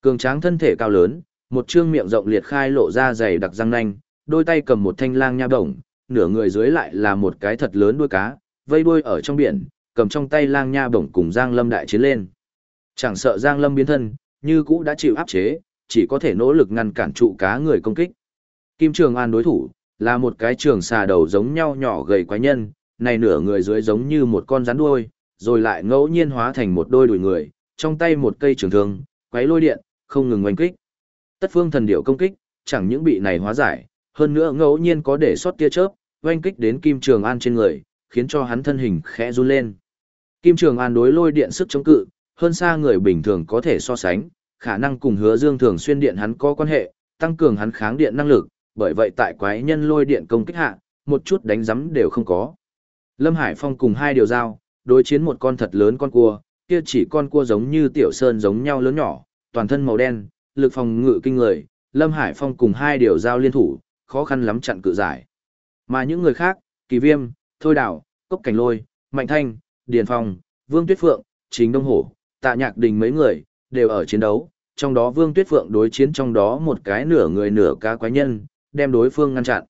Cường tráng thân thể cao lớn, một trương miệng rộng liệt khai lộ ra dày đặc răng nanh, đôi tay cầm một thanh lang nha bổng, nửa người dưới lại là một cái thật lớn đuôi cá, vây đuôi ở trong biển, cầm trong tay lang nha bổng cùng Giang Lâm đại chiến lên. Chẳng sợ Giang Lâm biến thân, như cũ đã chịu áp chế, chỉ có thể nỗ lực ngăn cản trụ cá người công kích. Kim Trường An đối thủ, là một cái trường xà đầu giống nhau nhỏ gầy quái nhân, này nửa người dưới giống như một con rắn đuôi, rồi lại ngẫu nhiên hóa thành một đôi đùi người, trong tay một cây trường thương, quấy lôi điện, không ngừng oanh kích. Tất phương thần điệu công kích, chẳng những bị này hóa giải, hơn nữa ngẫu nhiên có để sót tia chớp, oanh kích đến Kim Trường An trên người, khiến cho hắn thân hình khẽ run lên. Kim Trường An đối lôi điện sức chống cự, hơn xa người bình thường có thể so sánh, khả năng cùng hứa dương thường xuyên điện hắn có quan hệ, tăng cường hắn kháng điện năng lực, bởi vậy tại quái nhân lôi điện công kích hạ, một chút đánh giấm đều không có. Lâm Hải Phong cùng hai điều giao, đối chiến một con thật lớn con cua, kia chỉ con cua giống như tiểu sơn giống nhau lớn nhỏ, toàn thân màu đen, lực phòng ngự kinh người, Lâm Hải Phong cùng hai điều giao liên thủ, khó khăn lắm chặn cự giải. Mà những người khác, Kỳ Viêm, Thôi Đảo, Cốc Cảnh Lôi, Mạnh Thanh, Điền Phong, Vương Tuyết Phượng, Chính Đông Hổ, Tạ Nhạc Đình mấy người, đều ở chiến đấu, trong đó Vương Tuyết Phượng đối chiến trong đó một cái nửa người nửa cá quái nhân, đem đối phương ngăn chặn.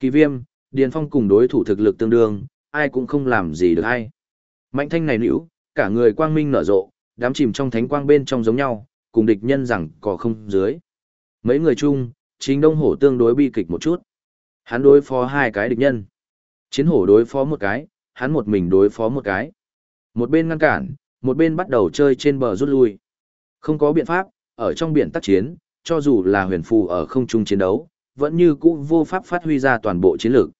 Kỳ Viêm, Điền Phong cùng đối thủ thực lực tương đương, ai cũng không làm gì được ai. Mạnh Thanh này nữ, cả người quang minh nở rộ, đám chìm trong thánh quang bên trong giống nhau, cùng địch nhân rằng cỏ không dưới. Mấy người chung, chính đông hổ tương đối bi kịch một chút. Hắn đối phó hai cái địch nhân. Chiến hổ đối phó một cái, hắn một mình đối phó một cái. Một bên ngăn cản, một bên bắt đầu chơi trên bờ rút lui. Không có biện pháp, ở trong biển tác chiến, cho dù là huyền phù ở không trung chiến đấu, vẫn như cũ vô pháp phát huy ra toàn bộ chiến lược.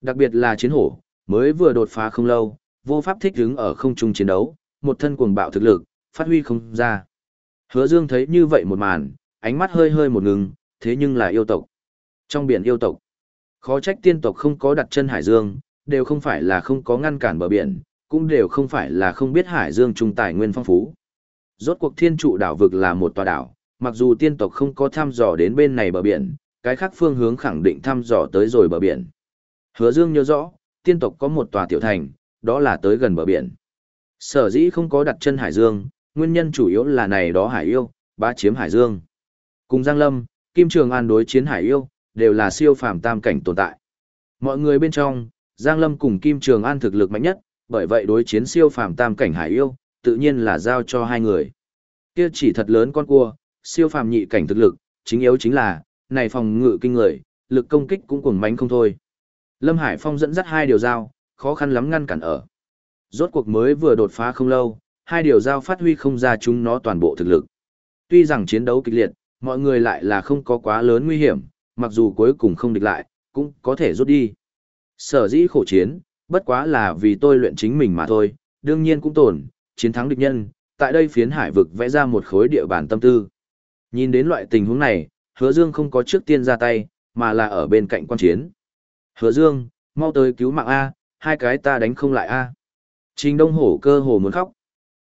Đặc biệt là chiến hổ, mới vừa đột phá không lâu, vô pháp thích ứng ở không trung chiến đấu, một thân cuồng bạo thực lực, phát huy không ra. Hứa Dương thấy như vậy một màn, ánh mắt hơi hơi một ngừng, thế nhưng là yêu tộc. Trong biển yêu tộc, khó trách tiên tộc không có đặt chân Hải Dương, đều không phải là không có ngăn cản bờ biển, cũng đều không phải là không biết Hải Dương trung tài nguyên phong phú. Rốt cuộc thiên trụ đảo vực là một tòa đảo, mặc dù tiên tộc không có thăm dò đến bên này bờ biển, cái khác phương hướng khẳng định thăm dò tới rồi bờ biển. Hứa Dương nhớ rõ, tiên tộc có một tòa tiểu thành, đó là tới gần bờ biển. Sở dĩ không có đặt chân Hải Dương, nguyên nhân chủ yếu là này đó Hải yêu, bá chiếm Hải Dương. Cùng Giang Lâm, Kim Trường An đối chiến Hải yêu, đều là siêu phàm tam cảnh tồn tại. Mọi người bên trong, Giang Lâm cùng Kim Trường An thực lực mạnh nhất, bởi vậy đối chiến siêu phàm tam cảnh Hải yêu, tự nhiên là giao cho hai người. Kia chỉ thật lớn con cua, siêu phàm nhị cảnh thực lực, chính yếu chính là, này phòng ngự kinh người, lực công kích cũng cuồng mánh không thôi. Lâm Hải Phong dẫn dắt hai điều giao, khó khăn lắm ngăn cản ở. Rốt cuộc mới vừa đột phá không lâu, hai điều giao phát huy không ra chúng nó toàn bộ thực lực. Tuy rằng chiến đấu kịch liệt, mọi người lại là không có quá lớn nguy hiểm, mặc dù cuối cùng không địch lại, cũng có thể rút đi. Sở dĩ khổ chiến, bất quá là vì tôi luyện chính mình mà thôi, đương nhiên cũng tổn, chiến thắng địch nhân, tại đây phiến hải vực vẽ ra một khối địa bàn tâm tư. Nhìn đến loại tình huống này, hứa dương không có trước tiên ra tay, mà là ở bên cạnh quan chiến. Hứa dương, mau tới cứu mạng A, hai cái ta đánh không lại A. Trình đông hổ cơ hồ muốn khóc.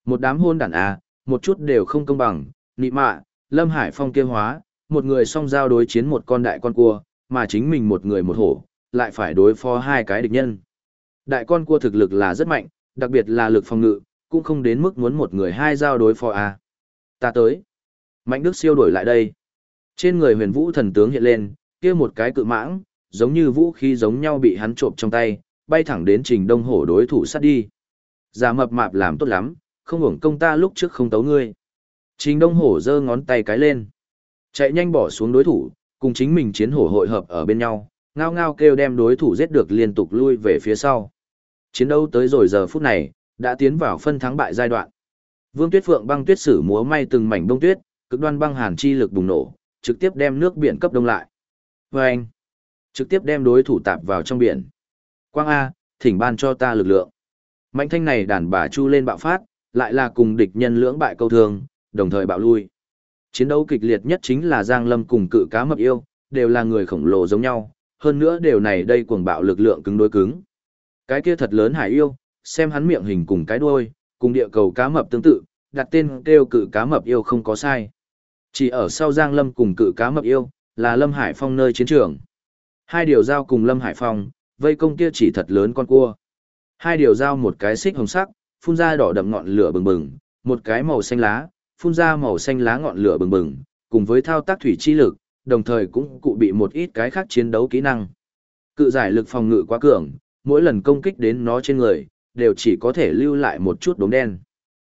Một đám hôn đản A, một chút đều không công bằng, nị mạ, lâm hải phong kia hóa, một người song giao đối chiến một con đại con cua, mà chính mình một người một hổ, lại phải đối phó hai cái địch nhân. Đại con cua thực lực là rất mạnh, đặc biệt là lực phòng ngự, cũng không đến mức muốn một người hai giao đối phó A. Ta tới. Mạnh Đức siêu đổi lại đây. Trên người huyền vũ thần tướng hiện lên, kia một cái cự mãng, giống như vũ khí giống nhau bị hắn trộm trong tay, bay thẳng đến trình đông hổ đối thủ sát đi. Giả mập mạp làm tốt lắm, không hưởng công ta lúc trước không tấu ngươi. Trình đông hổ giơ ngón tay cái lên. Chạy nhanh bỏ xuống đối thủ, cùng chính mình chiến hổ hội hợp ở bên nhau, ngao ngao kêu đem đối thủ giết được liên tục lui về phía sau. Chiến đấu tới rồi giờ phút này, đã tiến vào phân thắng bại giai đoạn. Vương Tuyết Phượng băng tuyết sử múa may từng mảnh bông tuyết, cực đoan băng hàn chi lực bùng nổ, trực tiếp đem nước biển cấp đông lại. Và anh, trực tiếp đem đối thủ tạp vào trong biển. Quang A, thỉnh ban cho ta lực lượng. Mạnh thanh này đàn bà chu lên bạo phát, lại là cùng địch nhân lưỡng bại câu thương, đồng thời bạo lui. Chiến đấu kịch liệt nhất chính là Giang Lâm cùng cự cá mập yêu, đều là người khổng lồ giống nhau, hơn nữa đều này đây cuồng bạo lực lượng cứng đối cứng. Cái kia thật lớn hải yêu, xem hắn miệng hình cùng cái đuôi, cùng địa cầu cá mập tương tự, đặt tên kêu cự cá mập yêu không có sai. Chỉ ở sau Giang Lâm cùng cự cá mập yêu, là Lâm Hải Phong nơi chiến trường. Hai điều giao cùng Lâm Hải Phong, vây công kia chỉ thật lớn con cua. Hai điều dao một cái xích hồng sắc, phun ra đỏ đậm ngọn lửa bừng bừng, một cái màu xanh lá, phun ra màu xanh lá ngọn lửa bừng bừng, cùng với thao tác thủy chi lực, đồng thời cũng cụ bị một ít cái khác chiến đấu kỹ năng. Cự giải lực phòng ngự quá cường, mỗi lần công kích đến nó trên người, đều chỉ có thể lưu lại một chút đốm đen.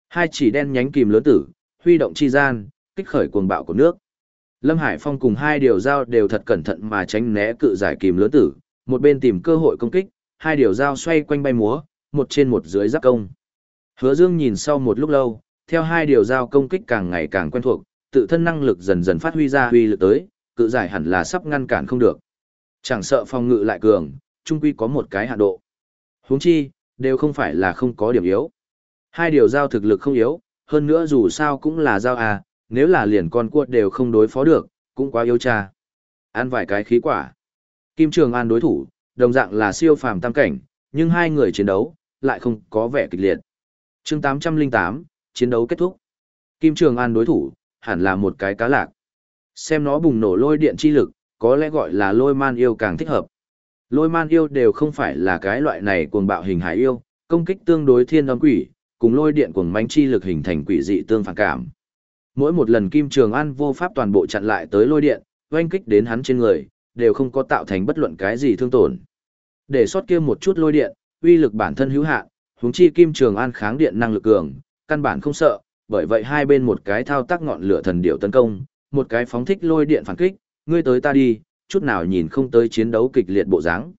Hai chỉ đen nhánh kìm lớn tử, huy động chi gian, kích khởi cuồng bạo của nước. Lâm Hải Phong cùng hai điều dao đều thật cẩn thận mà tránh né cự giải kìm lớn tử, một bên tìm cơ hội công kích, hai điều dao xoay quanh bay múa, một trên một dưới giáp công. Hứa Dương nhìn sau một lúc lâu, theo hai điều dao công kích càng ngày càng quen thuộc, tự thân năng lực dần dần phát huy ra huy lực tới, cự giải hẳn là sắp ngăn cản không được. Chẳng sợ phòng ngự lại cường, trung quy có một cái hạn độ. Huống chi, đều không phải là không có điểm yếu. Hai điều giao thực lực không yếu, hơn nữa dù sao cũng là giao à, nếu là liền con cua đều không đối phó được, cũng quá yếu cha. Ăn vài cái khí quả. Kim Trường An đối thủ, đồng dạng là siêu phàm tam cảnh, nhưng hai người chiến đấu, lại không có vẻ kịch liệt. chương 808, chiến đấu kết thúc. Kim Trường An đối thủ, hẳn là một cái cá lạc. Xem nó bùng nổ lôi điện chi lực, có lẽ gọi là lôi man yêu càng thích hợp. Lôi man yêu đều không phải là cái loại này cuồng bạo hình hải yêu, công kích tương đối thiên âm quỷ, cùng lôi điện cuồng manh chi lực hình thành quỷ dị tương phản cảm. Mỗi một lần Kim Trường An vô pháp toàn bộ chặn lại tới lôi điện, oanh kích đến hắn trên người, đều không có tạo thành bất luận cái gì thương tổn. Để sót kia một chút lôi điện, uy lực bản thân hữu hạn, huống chi Kim Trường An kháng điện năng lực cường, căn bản không sợ, bởi vậy hai bên một cái thao tác ngọn lửa thần điệu tấn công, một cái phóng thích lôi điện phản kích, ngươi tới ta đi, chút nào nhìn không tới chiến đấu kịch liệt bộ dáng.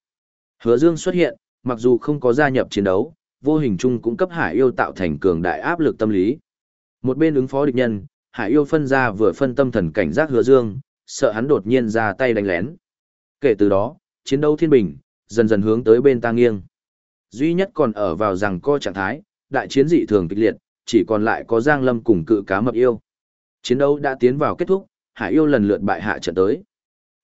Hứa Dương xuất hiện, mặc dù không có gia nhập chiến đấu, vô hình chung cũng cấp Hải Yêu tạo thành cường đại áp lực tâm lý. Một bên ứng phó địch nhân, Hải Yêu phân ra vừa phân tâm thần cảnh giác Hứa Dương, sợ hắn đột nhiên ra tay đánh lén. Kể từ đó, chiến đấu thiên bình, dần dần hướng tới bên ta nghiêng. Duy nhất còn ở vào rằng co trạng thái, đại chiến dị thường kịch liệt, chỉ còn lại có Giang Lâm cùng cự cá mập yêu. Chiến đấu đã tiến vào kết thúc, Hải yêu lần lượt bại hạ trận tới.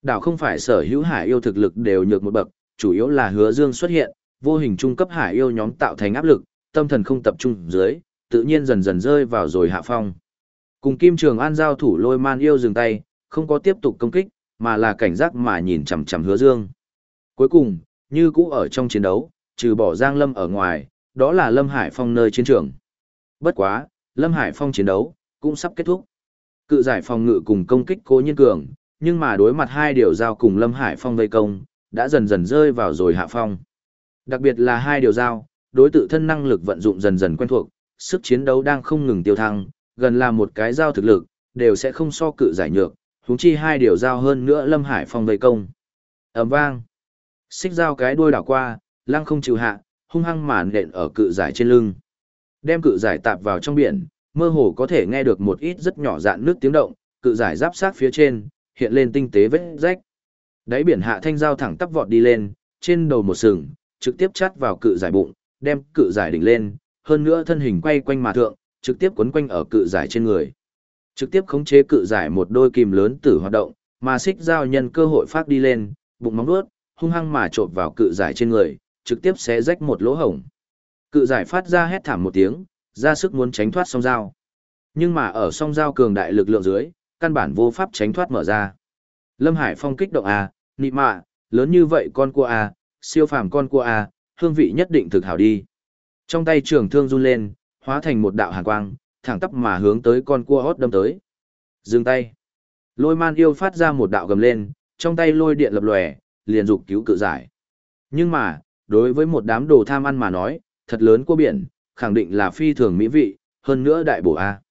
Đảo không phải sở hữu Hải yêu thực lực đều nhược một bậc, chủ yếu là hứa dương xuất hiện, vô hình trung cấp Hải yêu nhóm tạo thành áp lực, tâm thần không tập trung dưới, tự nhiên dần dần rơi vào rồi hạ phong. Cùng Kim Trường An giao thủ lôi man yêu dừng tay, không có tiếp tục công kích, mà là cảnh giác mà nhìn chằm chằm hứa dương. Cuối cùng, như cũ ở trong chiến đấu, trừ bỏ Giang Lâm ở ngoài, đó là Lâm Hải Phong nơi chiến trường. Bất quá, Lâm Hải Phong chiến đấu, cũng sắp kết thúc. Cự giải phòng ngự cùng công kích cố nhiên cường, nhưng mà đối mặt hai điều giao cùng Lâm Hải Phong vây công, đã dần dần rơi vào rồi hạ phong. Đặc biệt là hai điều giao, đối tự thân năng lực vận dụng dần dần quen thuộc, sức chiến đấu đang không ngừng tiêu thăng, gần là một cái giao thực lực, đều sẽ không so cự giải nhược, huống chi hai điều giao hơn nữa Lâm Hải Phong vây công. ầm vang, xích dao cái đuôi đảo qua, lăng không chịu hạ, hung hăng màn nện ở cự giải trên lưng. Đem cự giải tạp vào trong biển, mơ hồ có thể nghe được một ít rất nhỏ dạn nước tiếng động, cự giải giáp sát phía trên, hiện lên tinh tế vết rách. Đáy biển hạ thanh dao thẳng tắp vọt đi lên, trên đầu một sừng, trực tiếp chát vào cự giải bụng, đem cự giải đỉnh lên, hơn nữa thân hình quay quanh mà thượng, trực tiếp quấn quanh ở cự giải trên người. Trực tiếp khống chế cự giải một đôi kìm lớn tử hoạt động, mà xích dao nhân cơ hội phát đi lên, bụng móng vuốt, hung hăng mà trộn vào cự giải trên người, trực tiếp xé rách một lỗ hổng. Cự giải phát ra hét thảm một tiếng, ra sức muốn tránh thoát song dao. Nhưng mà ở song dao cường đại lực lượng dưới, căn bản vô pháp tránh thoát mở ra. Lâm Hải Phong kích động à, nị mạ, lớn như vậy con cua à, siêu phàm con cua à, hương vị nhất định thực hảo đi. Trong tay trường thương run lên, hóa thành một đạo hàn quang, thẳng tắp mà hướng tới con cua hót đâm tới. Dừng tay. Lôi man yêu phát ra một đạo gầm lên, trong tay lôi điện lập lòe, liền dục cứu cự giải. Nhưng mà, đối với một đám đồ tham ăn mà nói, thật lớn cua biển, khẳng định là phi thường mỹ vị, hơn nữa đại bổ A.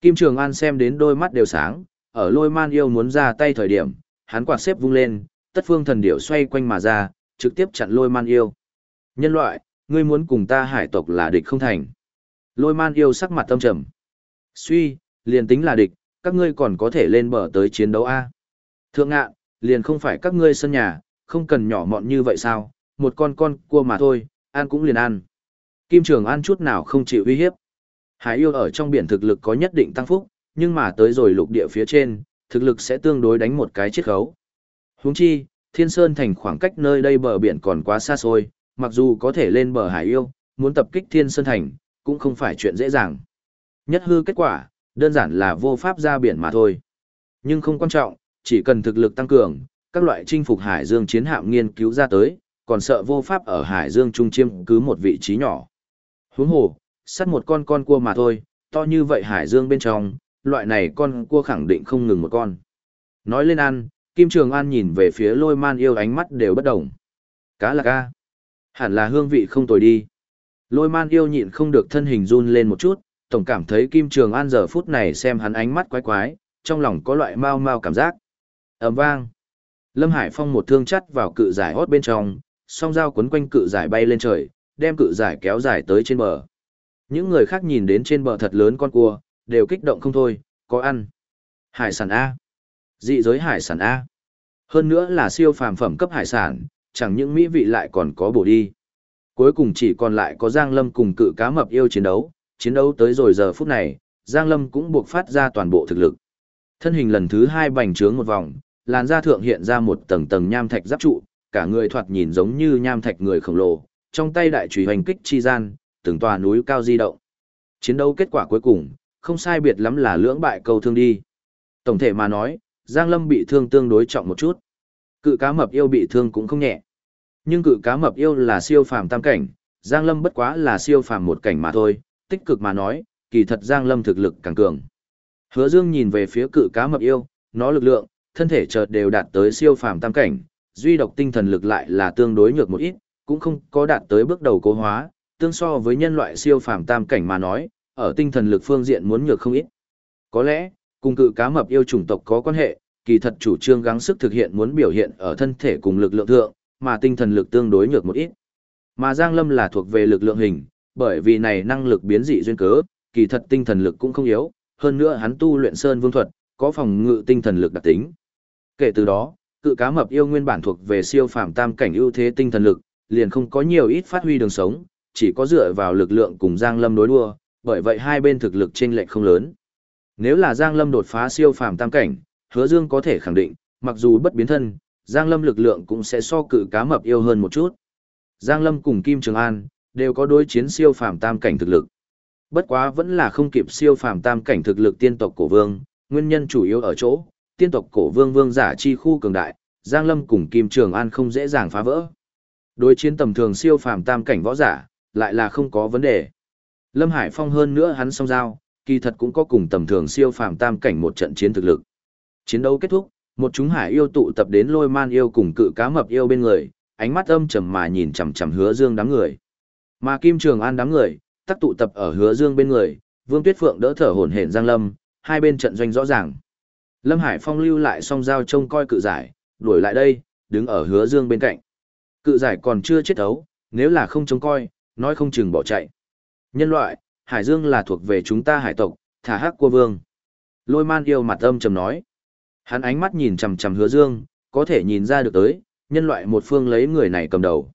Kim Trường An xem đến đôi mắt đều sáng, ở lôi man yêu muốn ra tay thời điểm, hắn quạt xếp vung lên, tất phương thần điểu xoay quanh mà ra, trực tiếp chặn lôi man yêu. Nhân loại, ngươi muốn cùng ta hải tộc là địch không thành. Lôi man yêu sắc mặt tâm trầm. Suy, liền tính là địch, các ngươi còn có thể lên bờ tới chiến đấu A. Thượng ngạn, liền không phải các ngươi sân nhà, không cần nhỏ mọn như vậy sao, một con con cua mà thôi, ăn cũng liền ăn. Kim Trường An chút nào không chịu uy hiếp. Hải yêu ở trong biển thực lực có nhất định tăng phúc, nhưng mà tới rồi lục địa phía trên, thực lực sẽ tương đối đánh một cái chiết khấu. Huống chi, Thiên Sơn thành khoảng cách nơi đây bờ biển còn quá xa xôi, mặc dù có thể lên bờ hải yêu, muốn tập kích Thiên Sơn thành, cũng không phải chuyện dễ dàng. Nhất hư kết quả, đơn giản là vô pháp ra biển mà thôi. Nhưng không quan trọng, chỉ cần thực lực tăng cường, các loại chinh phục hải dương chiến hạm nghiên cứu ra tới, còn sợ vô pháp ở hải dương trung chiêm cứ một vị trí nhỏ. Huống hồ, sắt một con con cua mà thôi, to như vậy hải dương bên trong, loại này con cua khẳng định không ngừng một con. Nói lên ăn, Kim Trường An nhìn về phía lôi man yêu ánh mắt đều bất động. Cá là ca. Hẳn là hương vị không tồi đi. Lôi man yêu nhịn không được thân hình run lên một chút, tổng cảm thấy Kim Trường An giờ phút này xem hắn ánh mắt quái quái, trong lòng có loại mau mau cảm giác. ầm vang. Lâm Hải Phong một thương chắt vào cự giải hót bên trong, song dao quấn quanh cự giải bay lên trời, đem cự giải kéo dài tới trên bờ. Những người khác nhìn đến trên bờ thật lớn con cua, đều kích động không thôi, có ăn. Hải sản A. Dị giới hải sản A. Hơn nữa là siêu phàm phẩm cấp hải sản, chẳng những mỹ vị lại còn có bổ đi. Cuối cùng chỉ còn lại có Giang Lâm cùng cự cá mập yêu chiến đấu, chiến đấu tới rồi giờ phút này, Giang Lâm cũng buộc phát ra toàn bộ thực lực. Thân hình lần thứ hai bành trướng một vòng, làn da thượng hiện ra một tầng tầng nham thạch giáp trụ, cả người thoạt nhìn giống như nham thạch người khổng lồ, trong tay đại chùy hành kích chi gian, từng tòa núi cao di động. Chiến đấu kết quả cuối cùng, không sai biệt lắm là lưỡng bại cầu thương đi. Tổng thể mà nói, Giang Lâm bị thương tương đối trọng một chút. Cự cá mập yêu bị thương cũng không nhẹ. Nhưng cự cá mập yêu là siêu phàm tam cảnh, Giang Lâm bất quá là siêu phàm một cảnh mà thôi, tích cực mà nói, kỳ thật Giang Lâm thực lực càng cường. Hứa Dương nhìn về phía cự cá mập yêu, nó lực lượng, thân thể chợt đều đạt tới siêu phàm tam cảnh, duy độc tinh thần lực lại là tương đối nhược một ít, cũng không có đạt tới bước đầu cố hóa, tương so với nhân loại siêu phàm tam cảnh mà nói, ở tinh thần lực phương diện muốn nhược không ít. Có lẽ, cùng cự cá mập yêu chủng tộc có quan hệ, kỳ thật chủ trương gắng sức thực hiện muốn biểu hiện ở thân thể cùng lực lượng thượng, mà tinh thần lực tương đối nhược một ít. Mà Giang Lâm là thuộc về lực lượng hình, bởi vì này năng lực biến dị duyên cớ, kỳ thật tinh thần lực cũng không yếu, hơn nữa hắn tu luyện sơn vương thuật, có phòng ngự tinh thần lực đặc tính. Kể từ đó, cự cá mập yêu nguyên bản thuộc về siêu phàm tam cảnh ưu thế tinh thần lực, liền không có nhiều ít phát huy đường sống, chỉ có dựa vào lực lượng cùng Giang Lâm đối đua, bởi vậy hai bên thực lực chênh lệch không lớn. Nếu là Giang Lâm đột phá siêu phàm tam cảnh, Hứa Dương có thể khẳng định, mặc dù bất biến thân, Giang Lâm lực lượng cũng sẽ so cự cá mập yêu hơn một chút. Giang Lâm cùng Kim Trường An đều có đối chiến siêu phàm tam cảnh thực lực. Bất quá vẫn là không kịp siêu phàm tam cảnh thực lực tiên tộc cổ vương, nguyên nhân chủ yếu ở chỗ, tiên tộc cổ vương vương giả chi khu cường đại, Giang Lâm cùng Kim Trường An không dễ dàng phá vỡ. Đối chiến tầm thường siêu phàm tam cảnh võ giả, lại là không có vấn đề. Lâm Hải Phong hơn nữa hắn song giao, kỳ thật cũng có cùng tầm thường siêu phàm tam cảnh một trận chiến thực lực. Chiến đấu kết thúc, một chúng hải yêu tụ tập đến lôi man yêu cùng cự cá mập yêu bên người, ánh mắt âm trầm mà nhìn chằm chằm hứa dương đám người. Mà Kim Trường An đám người, tắc tụ tập ở hứa dương bên người, Vương Tuyết Phượng đỡ thở hổn hển Giang Lâm, hai bên trận doanh rõ ràng. Lâm Hải Phong lưu lại song giao trông coi cự giải, đuổi lại đây, đứng ở hứa dương bên cạnh. Cự giải còn chưa chết ấu, nếu là không trông coi, nói không chừng bỏ chạy. Nhân loại, Hải Dương là thuộc về chúng ta hải tộc, thả hắc cua vương. Lôi man yêu mặt âm trầm nói. Hắn ánh mắt nhìn chằm chằm hứa dương, có thể nhìn ra được tới, nhân loại một phương lấy người này cầm đầu.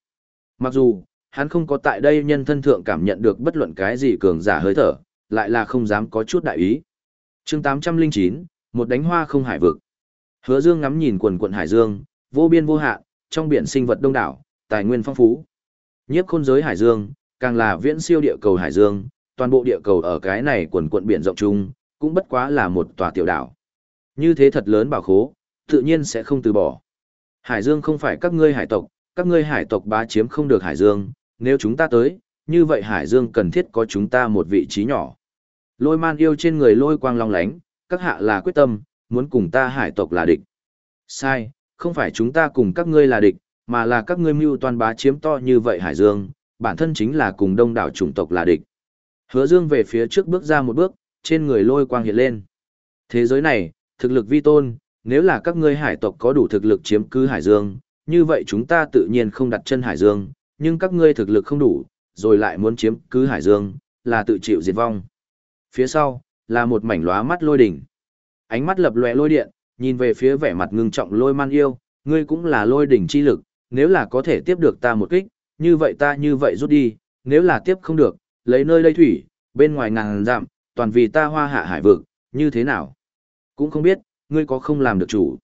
Mặc dù, hắn không có tại đây nhân thân thượng cảm nhận được bất luận cái gì cường giả hơi thở, lại là không dám có chút đại ý. chương 809, một đánh hoa không hải vực. Hứa dương ngắm nhìn quần quận hải dương, vô biên vô hạn, trong biển sinh vật đông đảo, tài nguyên phong phú. Nhiếp khôn giới hải dương, càng là viễn siêu địa cầu hải dương, toàn bộ địa cầu ở cái này quần quận biển rộng chung, cũng bất quá là một tòa tiểu đảo. Như thế thật lớn bảo khố, tự nhiên sẽ không từ bỏ. Hải Dương không phải các ngươi hải tộc, các ngươi hải tộc bá chiếm không được Hải Dương, nếu chúng ta tới, như vậy Hải Dương cần thiết có chúng ta một vị trí nhỏ. Lôi man yêu trên người lôi quang long lánh, các hạ là quyết tâm, muốn cùng ta hải tộc là địch. Sai, không phải chúng ta cùng các ngươi là địch, mà là các ngươi mưu toàn bá chiếm to như vậy Hải Dương, bản thân chính là cùng đông đảo chủng tộc là địch. Hứa Dương về phía trước bước ra một bước, trên người lôi quang hiện lên. Thế giới này, thực lực vi tôn, nếu là các ngươi hải tộc có đủ thực lực chiếm cứ Hải Dương, như vậy chúng ta tự nhiên không đặt chân Hải Dương, nhưng các ngươi thực lực không đủ, rồi lại muốn chiếm cứ Hải Dương, là tự chịu diệt vong. Phía sau, là một mảnh lóa mắt lôi đỉnh. Ánh mắt lập lòe lôi điện, nhìn về phía vẻ mặt ngưng trọng lôi man yêu, ngươi cũng là lôi đỉnh chi lực, nếu là có thể tiếp được ta một kích, như vậy ta như vậy rút đi, nếu là tiếp không được, lấy nơi đây thủy, bên ngoài ngàn dặm, toàn vì ta hoa hạ hải vực, như thế nào? Cũng không biết, ngươi có không làm được chủ.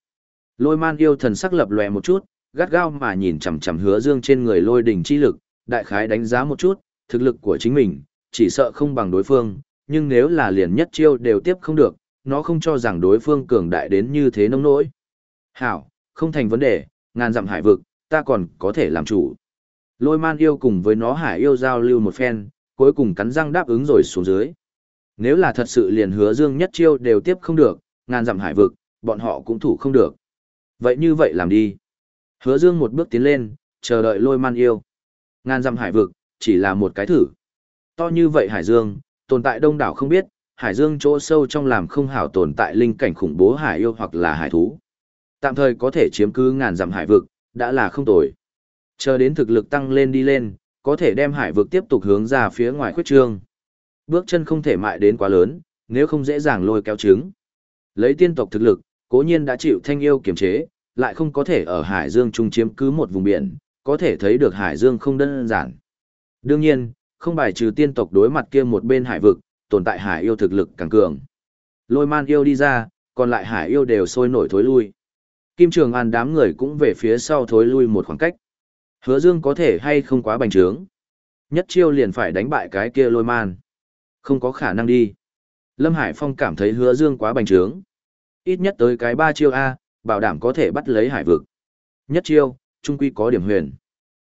Lôi man yêu thần sắc lập lòe một chút, gắt gao mà nhìn chằm chằm hứa dương trên người lôi đỉnh chi lực, đại khái đánh giá một chút, thực lực của chính mình, chỉ sợ không bằng đối phương, nhưng nếu là liền nhất chiêu đều tiếp không được, nó không cho rằng đối phương cường đại đến như thế nông nỗi. Hảo, không thành vấn đề, ngàn dặm hải vực, ta còn có thể làm chủ. Lôi man yêu cùng với nó hải yêu giao lưu một phen, cuối cùng cắn răng đáp ứng rồi xuống dưới. Nếu là thật sự liền hứa dương nhất chiêu đều tiếp không được, ngàn dặm hải vực, bọn họ cũng thủ không được. Vậy như vậy làm đi. Hứa dương một bước tiến lên, chờ đợi lôi man yêu. Ngàn dặm hải vực, chỉ là một cái thử. To như vậy hải dương, tồn tại đông đảo không biết, hải dương chỗ sâu trong làm không hảo tồn tại linh cảnh khủng bố hải yêu hoặc là hải thú. Tạm thời có thể chiếm cứ ngàn dặm hải vực, đã là không tồi. Chờ đến thực lực tăng lên đi lên, có thể đem hải vực tiếp tục hướng ra phía ngoài khuyết trương. Bước chân không thể mại đến quá lớn, nếu không dễ dàng lôi kéo trứng. Lấy tiên tộc thực lực, cố nhiên đã chịu thanh yêu kiểm chế, lại không có thể ở hải dương trung chiếm cứ một vùng biển, có thể thấy được hải dương không đơn giản. Đương nhiên, không bài trừ tiên tộc đối mặt kia một bên hải vực, tồn tại hải yêu thực lực càng cường. Lôi man yêu đi ra, còn lại hải yêu đều sôi nổi thối lui. Kim Trường An đám người cũng về phía sau thối lui một khoảng cách. Hứa Dương có thể hay không quá bành trướng. Nhất chiêu liền phải đánh bại cái kia lôi man. Không có khả năng đi. Lâm Hải Phong cảm thấy hứa Dương quá bành trướng. Ít nhất tới cái ba chiêu A, bảo đảm có thể bắt lấy hải vực. Nhất chiêu, trung quy có điểm huyền.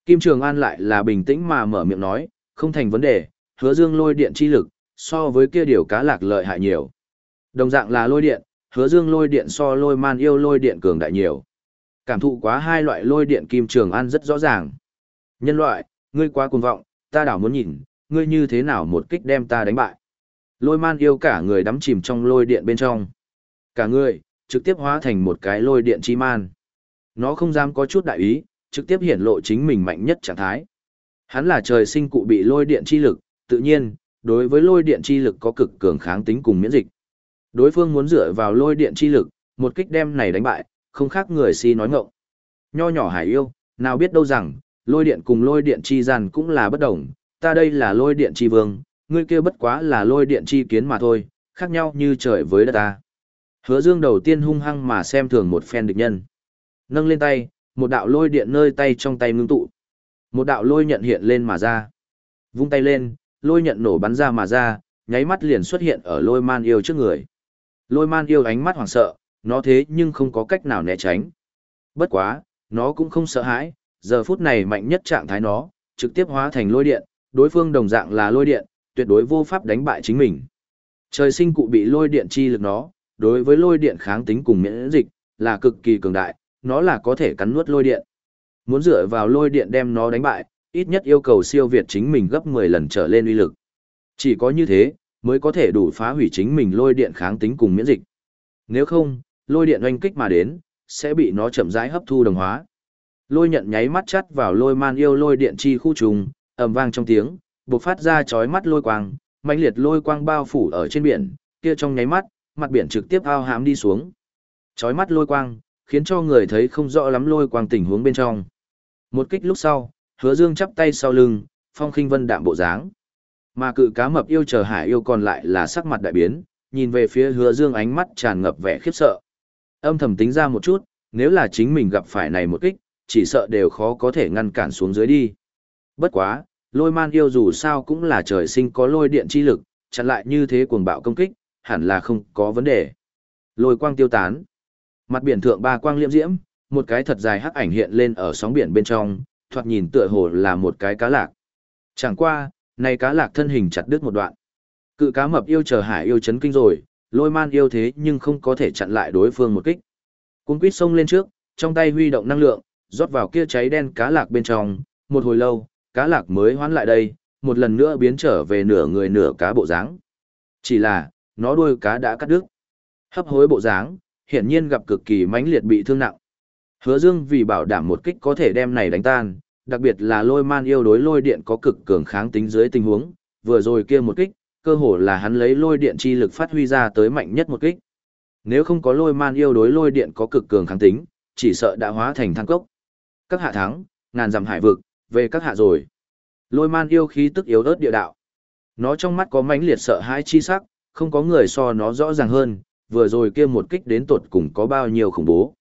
Kim Trường An lại là bình tĩnh mà mở miệng nói, không thành vấn đề, hứa Dương lôi điện chi lực, so với kia điều cá lạc lợi hại nhiều. Đồng dạng là lôi điện, hứa Dương lôi điện so lôi man yêu lôi điện cường đại nhiều. Cảm thụ quá hai loại lôi điện Kim Trường An rất rõ ràng. Nhân loại, ngươi quá cuồng vọng, ta đảo muốn nhìn, ngươi như thế nào một kích đem ta đánh bại. Lôi man yêu cả người đắm chìm trong lôi điện bên trong. Cả người, trực tiếp hóa thành một cái lôi điện chi man. Nó không dám có chút đại ý, trực tiếp hiển lộ chính mình mạnh nhất trạng thái. Hắn là trời sinh cụ bị lôi điện chi lực, tự nhiên, đối với lôi điện chi lực có cực cường kháng tính cùng miễn dịch. Đối phương muốn dựa vào lôi điện chi lực, một kích đem này đánh bại, không khác người si nói ngọng. Nho nhỏ hải yêu, nào biết đâu rằng, lôi điện cùng lôi điện chi gian cũng là bất đồng, ta đây là lôi điện chi vương, ngươi kia bất quá là lôi điện chi kiến mà thôi, khác nhau như trời với đất ta. Hứa dương đầu tiên hung hăng mà xem thường một phen địch nhân. Nâng lên tay, một đạo lôi điện nơi tay trong tay ngưng tụ. Một đạo lôi nhận hiện lên mà ra. Vung tay lên, lôi nhận nổ bắn ra mà ra, nháy mắt liền xuất hiện ở lôi man yêu trước người. Lôi man yêu ánh mắt hoảng sợ, nó thế nhưng không có cách nào né tránh. Bất quá, nó cũng không sợ hãi, giờ phút này mạnh nhất trạng thái nó, trực tiếp hóa thành lôi điện, đối phương đồng dạng là lôi điện, tuyệt đối vô pháp đánh bại chính mình. Trời sinh cụ bị lôi điện chi lực nó, đối với lôi điện kháng tính cùng miễn dịch, là cực kỳ cường đại, nó là có thể cắn nuốt lôi điện. Muốn dựa vào lôi điện đem nó đánh bại, ít nhất yêu cầu siêu việt chính mình gấp 10 lần trở lên uy lực. Chỉ có như thế, mới có thể đủ phá hủy chính mình lôi điện kháng tính cùng miễn dịch. Nếu không, lôi điện oanh kích mà đến, sẽ bị nó chậm rãi hấp thu đồng hóa. Lôi nhận nháy mắt chắt vào lôi man yêu lôi điện chi khu trùng, ầm vang trong tiếng, bộc phát ra chói mắt lôi quang, mãnh liệt lôi quang bao phủ ở trên biển, kia trong nháy mắt, mặt biển trực tiếp ao hám đi xuống. Chói mắt lôi quang, khiến cho người thấy không rõ lắm lôi quang tình huống bên trong. Một kích lúc sau, Hứa Dương chắp tay sau lưng, phong khinh vân đạm bộ dáng. Mà cự cá mập yêu chờ hải yêu còn lại là sắc mặt đại biến, nhìn về phía Hứa Dương ánh mắt tràn ngập vẻ khiếp sợ. Âm thầm tính ra một chút, nếu là chính mình gặp phải này một kích, chỉ sợ đều khó có thể ngăn cản xuống dưới đi. Bất quá, lôi man yêu dù sao cũng là trời sinh có lôi điện chi lực, chặn lại như thế cuồng bạo công kích, hẳn là không có vấn đề. Lôi quang tiêu tán. Mặt biển thượng ba quang liễm diễm, một cái thật dài hắc ảnh hiện lên ở sóng biển bên trong, thoạt nhìn tựa hồ là một cái cá lạc. Chẳng qua, này cá lạc thân hình chặt đứt một đoạn. Cự cá mập yêu chờ hải yêu chấn kinh rồi, lôi man yêu thế nhưng không có thể chặn lại đối phương một kích. Cung quýt xông lên trước, trong tay huy động năng lượng, rót vào kia cháy đen cá lạc bên trong, một hồi lâu, cá lạc mới hoán lại đây, một lần nữa biến trở về nửa người nửa cá bộ dáng. Chỉ là, nó đuôi cá đã cắt đứt. Hấp hối bộ dáng, hiển nhiên gặp cực kỳ mãnh liệt bị thương nặng. Hứa Dương vì bảo đảm một kích có thể đem này đánh tan, đặc biệt là lôi man yêu đối lôi điện có cực cường kháng tính dưới tình huống, vừa rồi kia một kích, cơ hồ là hắn lấy lôi điện chi lực phát huy ra tới mạnh nhất một kích. Nếu không có lôi man yêu đối lôi điện có cực cường kháng tính, chỉ sợ đã hóa thành thang cốc. Các hạ thắng, ngàn dặm hải vực, về các hạ rồi. Lôi man yêu khí tức yếu ớt địa đạo. Nó trong mắt có mãnh liệt sợ hãi chi sắc, không có người so nó rõ ràng hơn, vừa rồi kia một kích đến tột cùng có bao nhiêu khủng bố.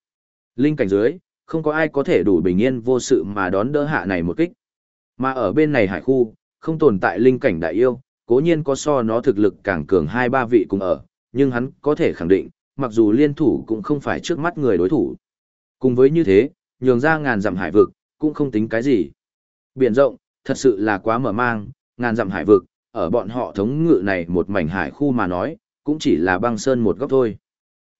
Linh cảnh dưới, không có ai có thể đủ bình yên vô sự mà đón đỡ hạ này một kích. Mà ở bên này hải khu, không tồn tại linh cảnh đại yêu, cố nhiên có so nó thực lực càng cường hai ba vị cùng ở, nhưng hắn có thể khẳng định, mặc dù liên thủ cũng không phải trước mắt người đối thủ. Cùng với như thế, nhường ra ngàn dặm hải vực, cũng không tính cái gì. Biển rộng, thật sự là quá mở mang, ngàn dặm hải vực, ở bọn họ thống ngự này một mảnh hải khu mà nói, cũng chỉ là băng sơn một góc thôi.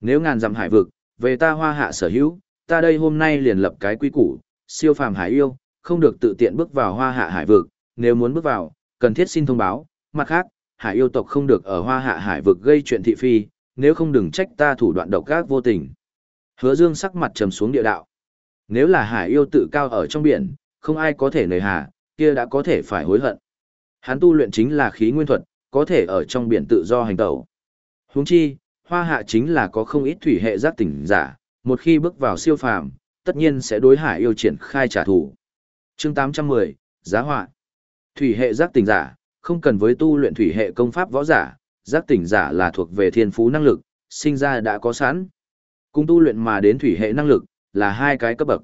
Nếu ngàn dặm hải vực, về ta hoa hạ sở hữu, ta đây hôm nay liền lập cái quy củ, siêu phàm hải yêu, không được tự tiện bước vào hoa hạ hải vực, nếu muốn bước vào, cần thiết xin thông báo, mặt khác, hải yêu tộc không được ở hoa hạ hải vực gây chuyện thị phi, nếu không đừng trách ta thủ đoạn độc ác vô tình. Hứa dương sắc mặt trầm xuống địa đạo. Nếu là hải yêu tự cao ở trong biển, không ai có thể nời hà, kia đã có thể phải hối hận. Hắn tu luyện chính là khí nguyên thuật, có thể ở trong biển tự do hành tẩu. Huống chi, hoa hạ chính là có không ít thủy hệ giác tỉnh giả, một khi bước vào siêu phàm, tất nhiên sẽ đối hải yêu triển khai trả thù. Chương 810, Giá họa. Thủy hệ giác tỉnh giả, không cần với tu luyện thủy hệ công pháp võ giả, giác tỉnh giả là thuộc về thiên phú năng lực, sinh ra đã có sẵn. Cùng tu luyện mà đến thủy hệ năng lực, là hai cái cấp bậc.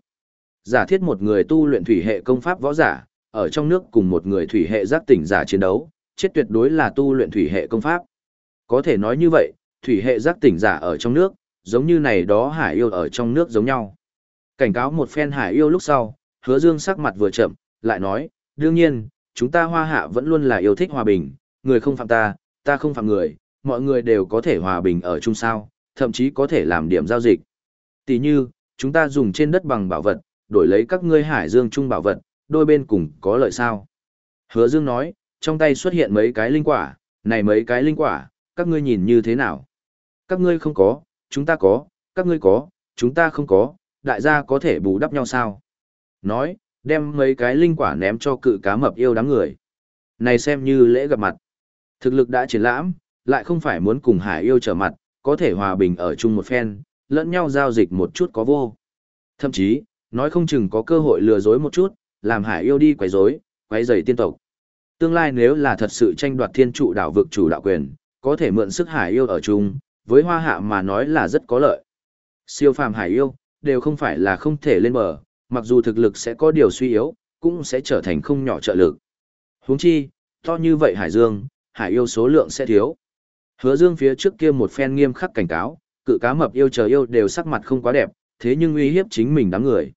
Giả thiết một người tu luyện thủy hệ công pháp võ giả, ở trong nước cùng một người thủy hệ giác tỉnh giả chiến đấu, chết tuyệt đối là tu luyện thủy hệ công pháp. Có thể nói như vậy, thủy hệ giác tỉnh giả ở trong nước, giống như này đó hải yêu ở trong nước giống nhau. Cảnh cáo một phen hải yêu lúc sau, hứa dương sắc mặt vừa chậm, lại nói, đương nhiên, chúng ta hoa hạ vẫn luôn là yêu thích hòa bình, người không phạm ta, ta không phạm người, mọi người đều có thể hòa bình ở chung sao, thậm chí có thể làm điểm giao dịch. Tỷ như, chúng ta dùng trên đất bằng bảo vật, đổi lấy các ngươi hải dương chung bảo vật, đôi bên cùng có lợi sao. Hứa dương nói, trong tay xuất hiện mấy cái linh quả, này mấy cái linh quả, các ngươi nhìn như thế nào? Các ngươi không có, chúng ta có, các ngươi có, chúng ta không có, đại gia có thể bù đắp nhau sao? Nói, đem mấy cái linh quả ném cho cự cá mập yêu đám người. Này xem như lễ gặp mặt. Thực lực đã triển lãm, lại không phải muốn cùng hải yêu trở mặt, có thể hòa bình ở chung một phen, lẫn nhau giao dịch một chút có vô. Thậm chí, nói không chừng có cơ hội lừa dối một chút, làm hải yêu đi quấy rối, quấy rầy tiên tộc. Tương lai nếu là thật sự tranh đoạt thiên trụ đảo vực chủ đạo quyền, có thể mượn sức hải yêu ở chung, với hoa hạ mà nói là rất có lợi. Siêu phàm hải yêu, đều không phải là không thể lên bờ, mặc dù thực lực sẽ có điều suy yếu, cũng sẽ trở thành không nhỏ trợ lực. Huống chi, to như vậy hải dương, hải yêu số lượng sẽ thiếu. Hứa dương phía trước kia một phen nghiêm khắc cảnh cáo, cự cá mập yêu chờ yêu đều sắc mặt không quá đẹp, thế nhưng uy hiếp chính mình đám người.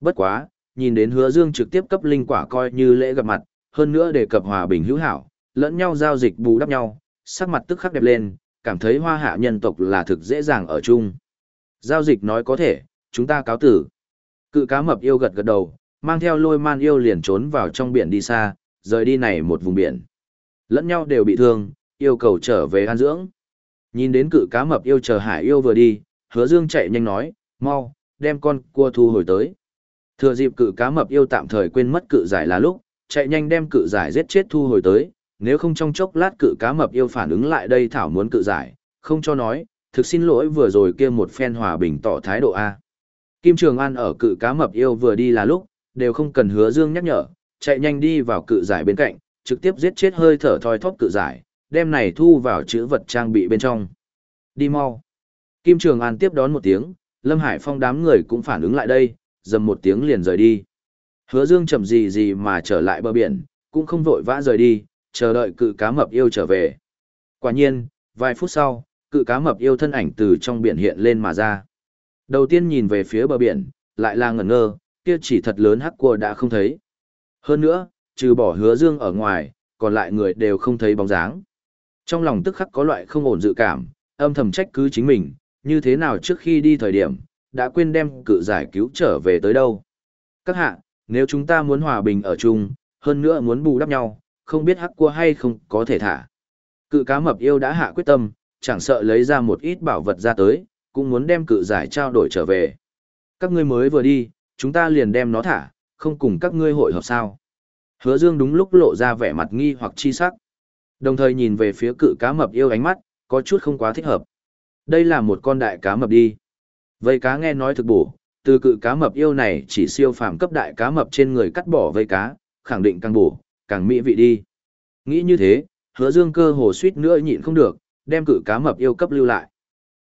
Bất quá, nhìn đến hứa dương trực tiếp cấp linh quả coi như lễ gặp mặt, hơn nữa đề cập hòa bình hữu hảo, lẫn nhau giao dịch bù đắp nhau, sắc mặt tức khắc đẹp lên, cảm thấy hoa hạ nhân tộc là thực dễ dàng ở chung. Giao dịch nói có thể, chúng ta cáo tử. Cự cá mập yêu gật gật đầu, mang theo lôi man yêu liền trốn vào trong biển đi xa, rời đi này một vùng biển. Lẫn nhau đều bị thương, yêu cầu trở về an dưỡng. Nhìn đến cự cá mập yêu chờ hải yêu vừa đi, hứa dương chạy nhanh nói, mau, đem con cua thu hồi tới. Thừa dịp cự cá mập yêu tạm thời quên mất cự giải là lúc, chạy nhanh đem cự giải giết chết thu hồi tới, nếu không trong chốc lát cự cá mập yêu phản ứng lại đây thảo muốn cự giải, không cho nói, thực xin lỗi vừa rồi kia một phen hòa bình tỏ thái độ A. Kim Trường An ở cự cá mập yêu vừa đi là lúc, đều không cần hứa dương nhắc nhở, chạy nhanh đi vào cự giải bên cạnh, trực tiếp giết chết hơi thở thoi thóp cự giải, đem này thu vào chữ vật trang bị bên trong. Đi mau. Kim Trường An tiếp đón một tiếng, Lâm Hải Phong đám người cũng phản ứng lại đây, dầm một tiếng liền rời đi. Hứa Dương chậm gì gì mà trở lại bờ biển, cũng không vội vã rời đi, chờ đợi cự cá mập yêu trở về. Quả nhiên, vài phút sau, cự cá mập yêu thân ảnh từ trong biển hiện lên mà ra. Đầu tiên nhìn về phía bờ biển, lại là ngẩn ngơ, kia chỉ thật lớn hắc cua đã không thấy. Hơn nữa, trừ bỏ hứa dương ở ngoài, còn lại người đều không thấy bóng dáng. Trong lòng tức khắc có loại không ổn dự cảm, âm thầm trách cứ chính mình, như thế nào trước khi đi thời điểm, đã quên đem cự giải cứu trở về tới đâu. Các hạ, nếu chúng ta muốn hòa bình ở chung, hơn nữa muốn bù đắp nhau, không biết hắc cua hay không có thể thả. Cự cá mập yêu đã hạ quyết tâm, chẳng sợ lấy ra một ít bảo vật ra tới, cũng muốn đem cự giải trao đổi trở về. Các ngươi mới vừa đi, chúng ta liền đem nó thả, không cùng các ngươi hội hợp sao. Hứa Dương đúng lúc lộ ra vẻ mặt nghi hoặc chi sắc. Đồng thời nhìn về phía cự cá mập yêu ánh mắt, có chút không quá thích hợp. Đây là một con đại cá mập đi. Vây cá nghe nói thực bổ, từ cự cá mập yêu này chỉ siêu phàm cấp đại cá mập trên người cắt bỏ vây cá, khẳng định càng bổ, càng mỹ vị đi. Nghĩ như thế, hứa dương cơ hồ suýt nữa nhịn không được, đem cự cá mập yêu cấp lưu lại.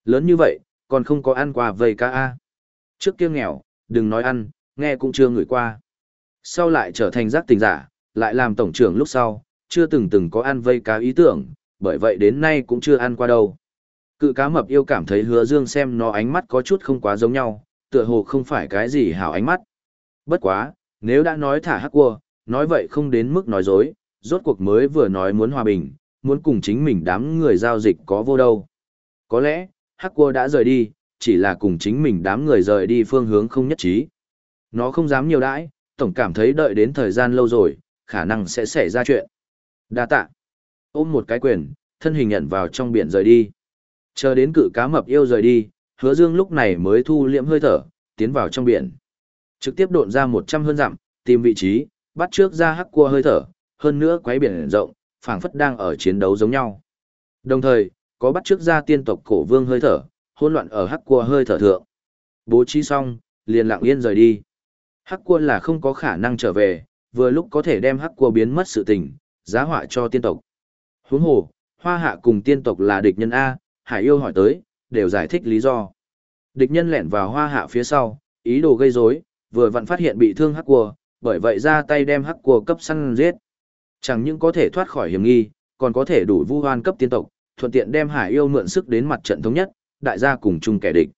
Lớn như vậy, còn không có ăn qua vây cá A. Trước kia nghèo, đừng nói ăn, nghe cũng chưa ngửi qua. Sau lại trở thành giác tình giả, lại làm tổng trưởng lúc sau, chưa từng từng có ăn vây cá ý tưởng, bởi vậy đến nay cũng chưa ăn qua đâu. Cự cá mập yêu cảm thấy hứa dương xem nó ánh mắt có chút không quá giống nhau, tựa hồ không phải cái gì hảo ánh mắt. Bất quá, nếu đã nói thả hắc cua, nói vậy không đến mức nói dối, rốt cuộc mới vừa nói muốn hòa bình, muốn cùng chính mình đám người giao dịch có vô đâu. Có lẽ, hắc cua đã rời đi, chỉ là cùng chính mình đám người rời đi phương hướng không nhất trí. Nó không dám nhiều đãi, tổng cảm thấy đợi đến thời gian lâu rồi, khả năng sẽ xảy ra chuyện. Đa tạ. Ôm một cái quyền, thân hình nhận vào trong biển rời đi. Chờ đến cự cá mập yêu rời đi, hứa dương lúc này mới thu liễm hơi thở, tiến vào trong biển. Trực tiếp độn ra 100 hơn dặm, tìm vị trí, bắt trước ra hắc cua hơi thở, hơn nữa quấy biển rộng, phảng phất đang ở chiến đấu giống nhau. Đồng thời, có bắt trước ra tiên tộc cổ vương hơi thở, hỗn loạn ở hắc cua hơi thở thượng. Bố trí xong, liền lặng yên rời đi. Hắc cua là không có khả năng trở về, vừa lúc có thể đem hắc cua biến mất sự tình, giá họa cho tiên tộc. Huống hồ, hoa hạ cùng tiên tộc là địch nhân A, hải yêu hỏi tới, đều giải thích lý do. Địch nhân lẻn vào hoa hạ phía sau, ý đồ gây rối, vừa vặn phát hiện bị thương hắc cua, bởi vậy ra tay đem hắc cua cấp săn giết. Chẳng những có thể thoát khỏi hiểm nghi, còn có thể đủ vu hoan cấp tiên tộc, thuận tiện đem hải yêu mượn sức đến mặt trận thống nhất, đại gia cùng chung kẻ địch.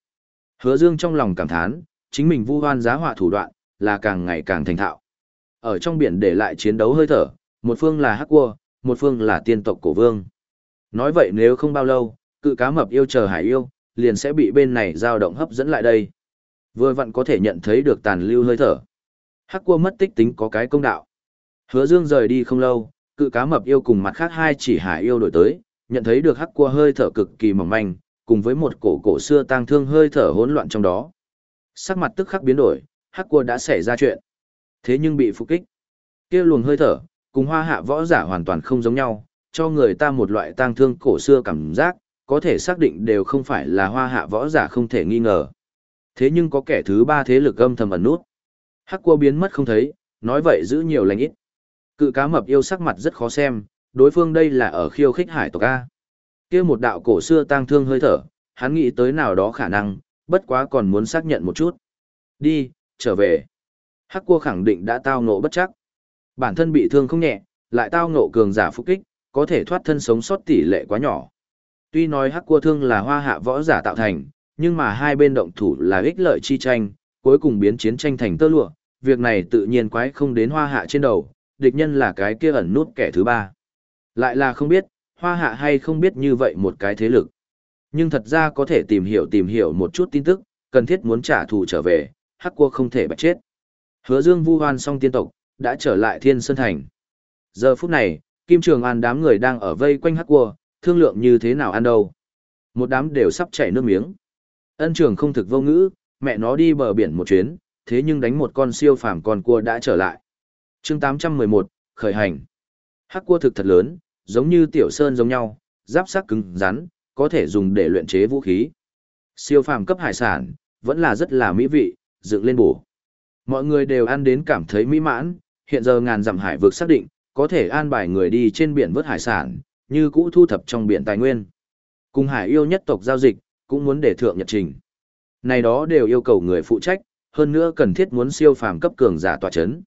Hứa Dương trong lòng cảm thán, chính mình vu hoan giá họa thủ đoạn, là càng ngày càng thành thạo. Ở trong biển để lại chiến đấu hơi thở, một phương là hắc cua, một phương là tiên tộc cổ vương. Nói vậy nếu không bao lâu, cự cá mập yêu chờ hải yêu, liền sẽ bị bên này dao động hấp dẫn lại đây. Vừa vặn có thể nhận thấy được tàn lưu hơi thở. Hắc cua mất tích tính có cái công đạo. Hứa Dương rời đi không lâu, cự cá mập yêu cùng mặt khác hai chỉ hải yêu đổi tới, nhận thấy được hắc cua hơi thở cực kỳ mỏng manh, cùng với một cổ cổ xưa tang thương hơi thở hỗn loạn trong đó. Sắc mặt tức khắc biến đổi, hắc cua đã xảy ra chuyện. Thế nhưng bị phục kích. Kia luồng hơi thở, cùng hoa hạ võ giả hoàn toàn không giống nhau, cho người ta một loại tang thương cổ xưa cảm giác, có thể xác định đều không phải là hoa hạ võ giả không thể nghi ngờ. Thế nhưng có kẻ thứ ba thế lực âm thầm ẩn nút. Hắc cua biến mất không thấy, nói vậy giữ nhiều lành ít. Cự cá mập yêu sắc mặt rất khó xem, đối phương đây là ở khiêu khích hải tộc A. kia một đạo cổ xưa tang thương hơi thở, hắn nghĩ tới nào đó khả năng, bất quá còn muốn xác nhận một chút. Đi, trở về. Hắc cua khẳng định đã tao ngộ bất chắc. Bản thân bị thương không nhẹ, lại tao ngộ cường giả phục kích, có thể thoát thân sống sót tỷ lệ quá nhỏ. Tuy nói hắc cua thương là hoa hạ võ giả tạo thành, nhưng mà hai bên động thủ là ích lợi chi tranh, cuối cùng biến chiến tranh thành tơ lụa, việc này tự nhiên quái không đến hoa hạ trên đầu, địch nhân là cái kia ẩn nút kẻ thứ ba. Lại là không biết, hoa hạ hay không biết như vậy một cái thế lực. Nhưng thật ra có thể tìm hiểu tìm hiểu một chút tin tức, cần thiết muốn trả thù trở về, hắc cua không thể bạch chết. Hứa dương vu hoan xong tiên tộc, đã trở lại thiên sơn thành. Giờ phút này, Kim Trường An đám người đang ở vây quanh hắc cua, thương lượng như thế nào ăn đâu. Một đám đều sắp chảy nước miếng. Ân trường không thực vô ngữ, mẹ nó đi bờ biển một chuyến, thế nhưng đánh một con siêu phàm con cua đã trở lại. chương 811, khởi hành. Hắc cua thực thật lớn, giống như tiểu sơn giống nhau, giáp sắc cứng, rắn, có thể dùng để luyện chế vũ khí. Siêu phàm cấp hải sản, vẫn là rất là mỹ vị, dựng lên bổ. Mọi người đều ăn đến cảm thấy mỹ mãn, hiện giờ ngàn dặm hải vực xác định, có thể an bài người đi trên biển vớt hải sản, như cũ thu thập trong biển tài nguyên. Cùng hải yêu nhất tộc giao dịch, cũng muốn để thượng nhật trình. Này đó đều yêu cầu người phụ trách, hơn nữa cần thiết muốn siêu phàm cấp cường giả tòa chấn.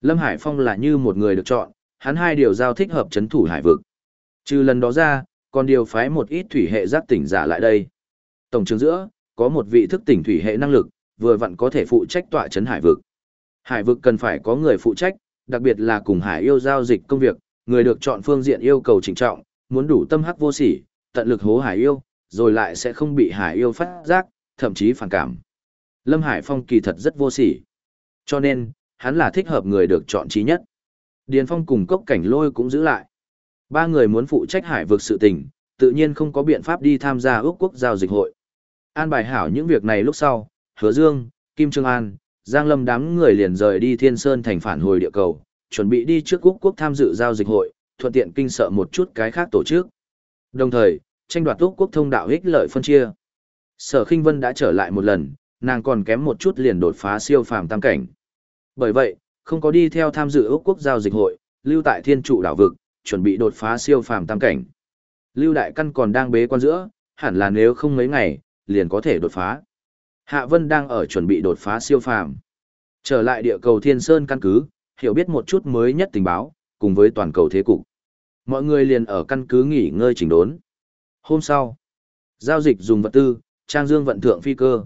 Lâm Hải Phong là như một người được chọn, hắn hai điều giao thích hợp chấn thủ hải vực. Trừ lần đó ra, còn điều phái một ít thủy hệ giác tỉnh giả lại đây. Tổng trường giữa, có một vị thức tỉnh thủy hệ năng lực, vừa vặn có thể phụ trách tọa chấn hải vực. Hải vực cần phải có người phụ trách, đặc biệt là cùng hải yêu giao dịch công việc, người được chọn phương diện yêu cầu chỉnh trọng, muốn đủ tâm hắc vô sỉ, tận lực hố hải yêu, rồi lại sẽ không bị hải yêu phát giác, thậm chí phản cảm. Lâm Hải Phong kỳ thật rất vô sỉ. Cho nên, hắn là thích hợp người được chọn trí nhất. Điền Phong cùng cốc cảnh lôi cũng giữ lại. Ba người muốn phụ trách hải vực sự tình, tự nhiên không có biện pháp đi tham gia ước quốc giao dịch hội. An bài hảo những việc này lúc sau, Hứa Dương, Kim Trương An, Giang Lâm đám người liền rời đi Thiên Sơn thành phản hồi địa cầu, chuẩn bị đi trước quốc quốc tham dự giao dịch hội, thuận tiện kinh sợ một chút cái khác tổ chức. Đồng thời, tranh đoạt quốc quốc thông đạo ích lợi phân chia. Sở Khinh Vân đã trở lại một lần, nàng còn kém một chút liền đột phá siêu phàm tam cảnh. Bởi vậy, không có đi theo tham dự quốc quốc giao dịch hội, lưu tại Thiên trụ đảo vực, chuẩn bị đột phá siêu phàm tam cảnh. Lưu Đại Căn còn đang bế quan giữa, hẳn là nếu không mấy ngày, liền có thể đột phá. Hạ Vân đang ở chuẩn bị đột phá siêu phàm. Trở lại địa cầu Thiên Sơn căn cứ, hiểu biết một chút mới nhất tình báo, cùng với toàn cầu thế cục. Mọi người liền ở căn cứ nghỉ ngơi chỉnh đốn. Hôm sau, giao dịch dùng vật tư, trang dương vận thượng phi cơ.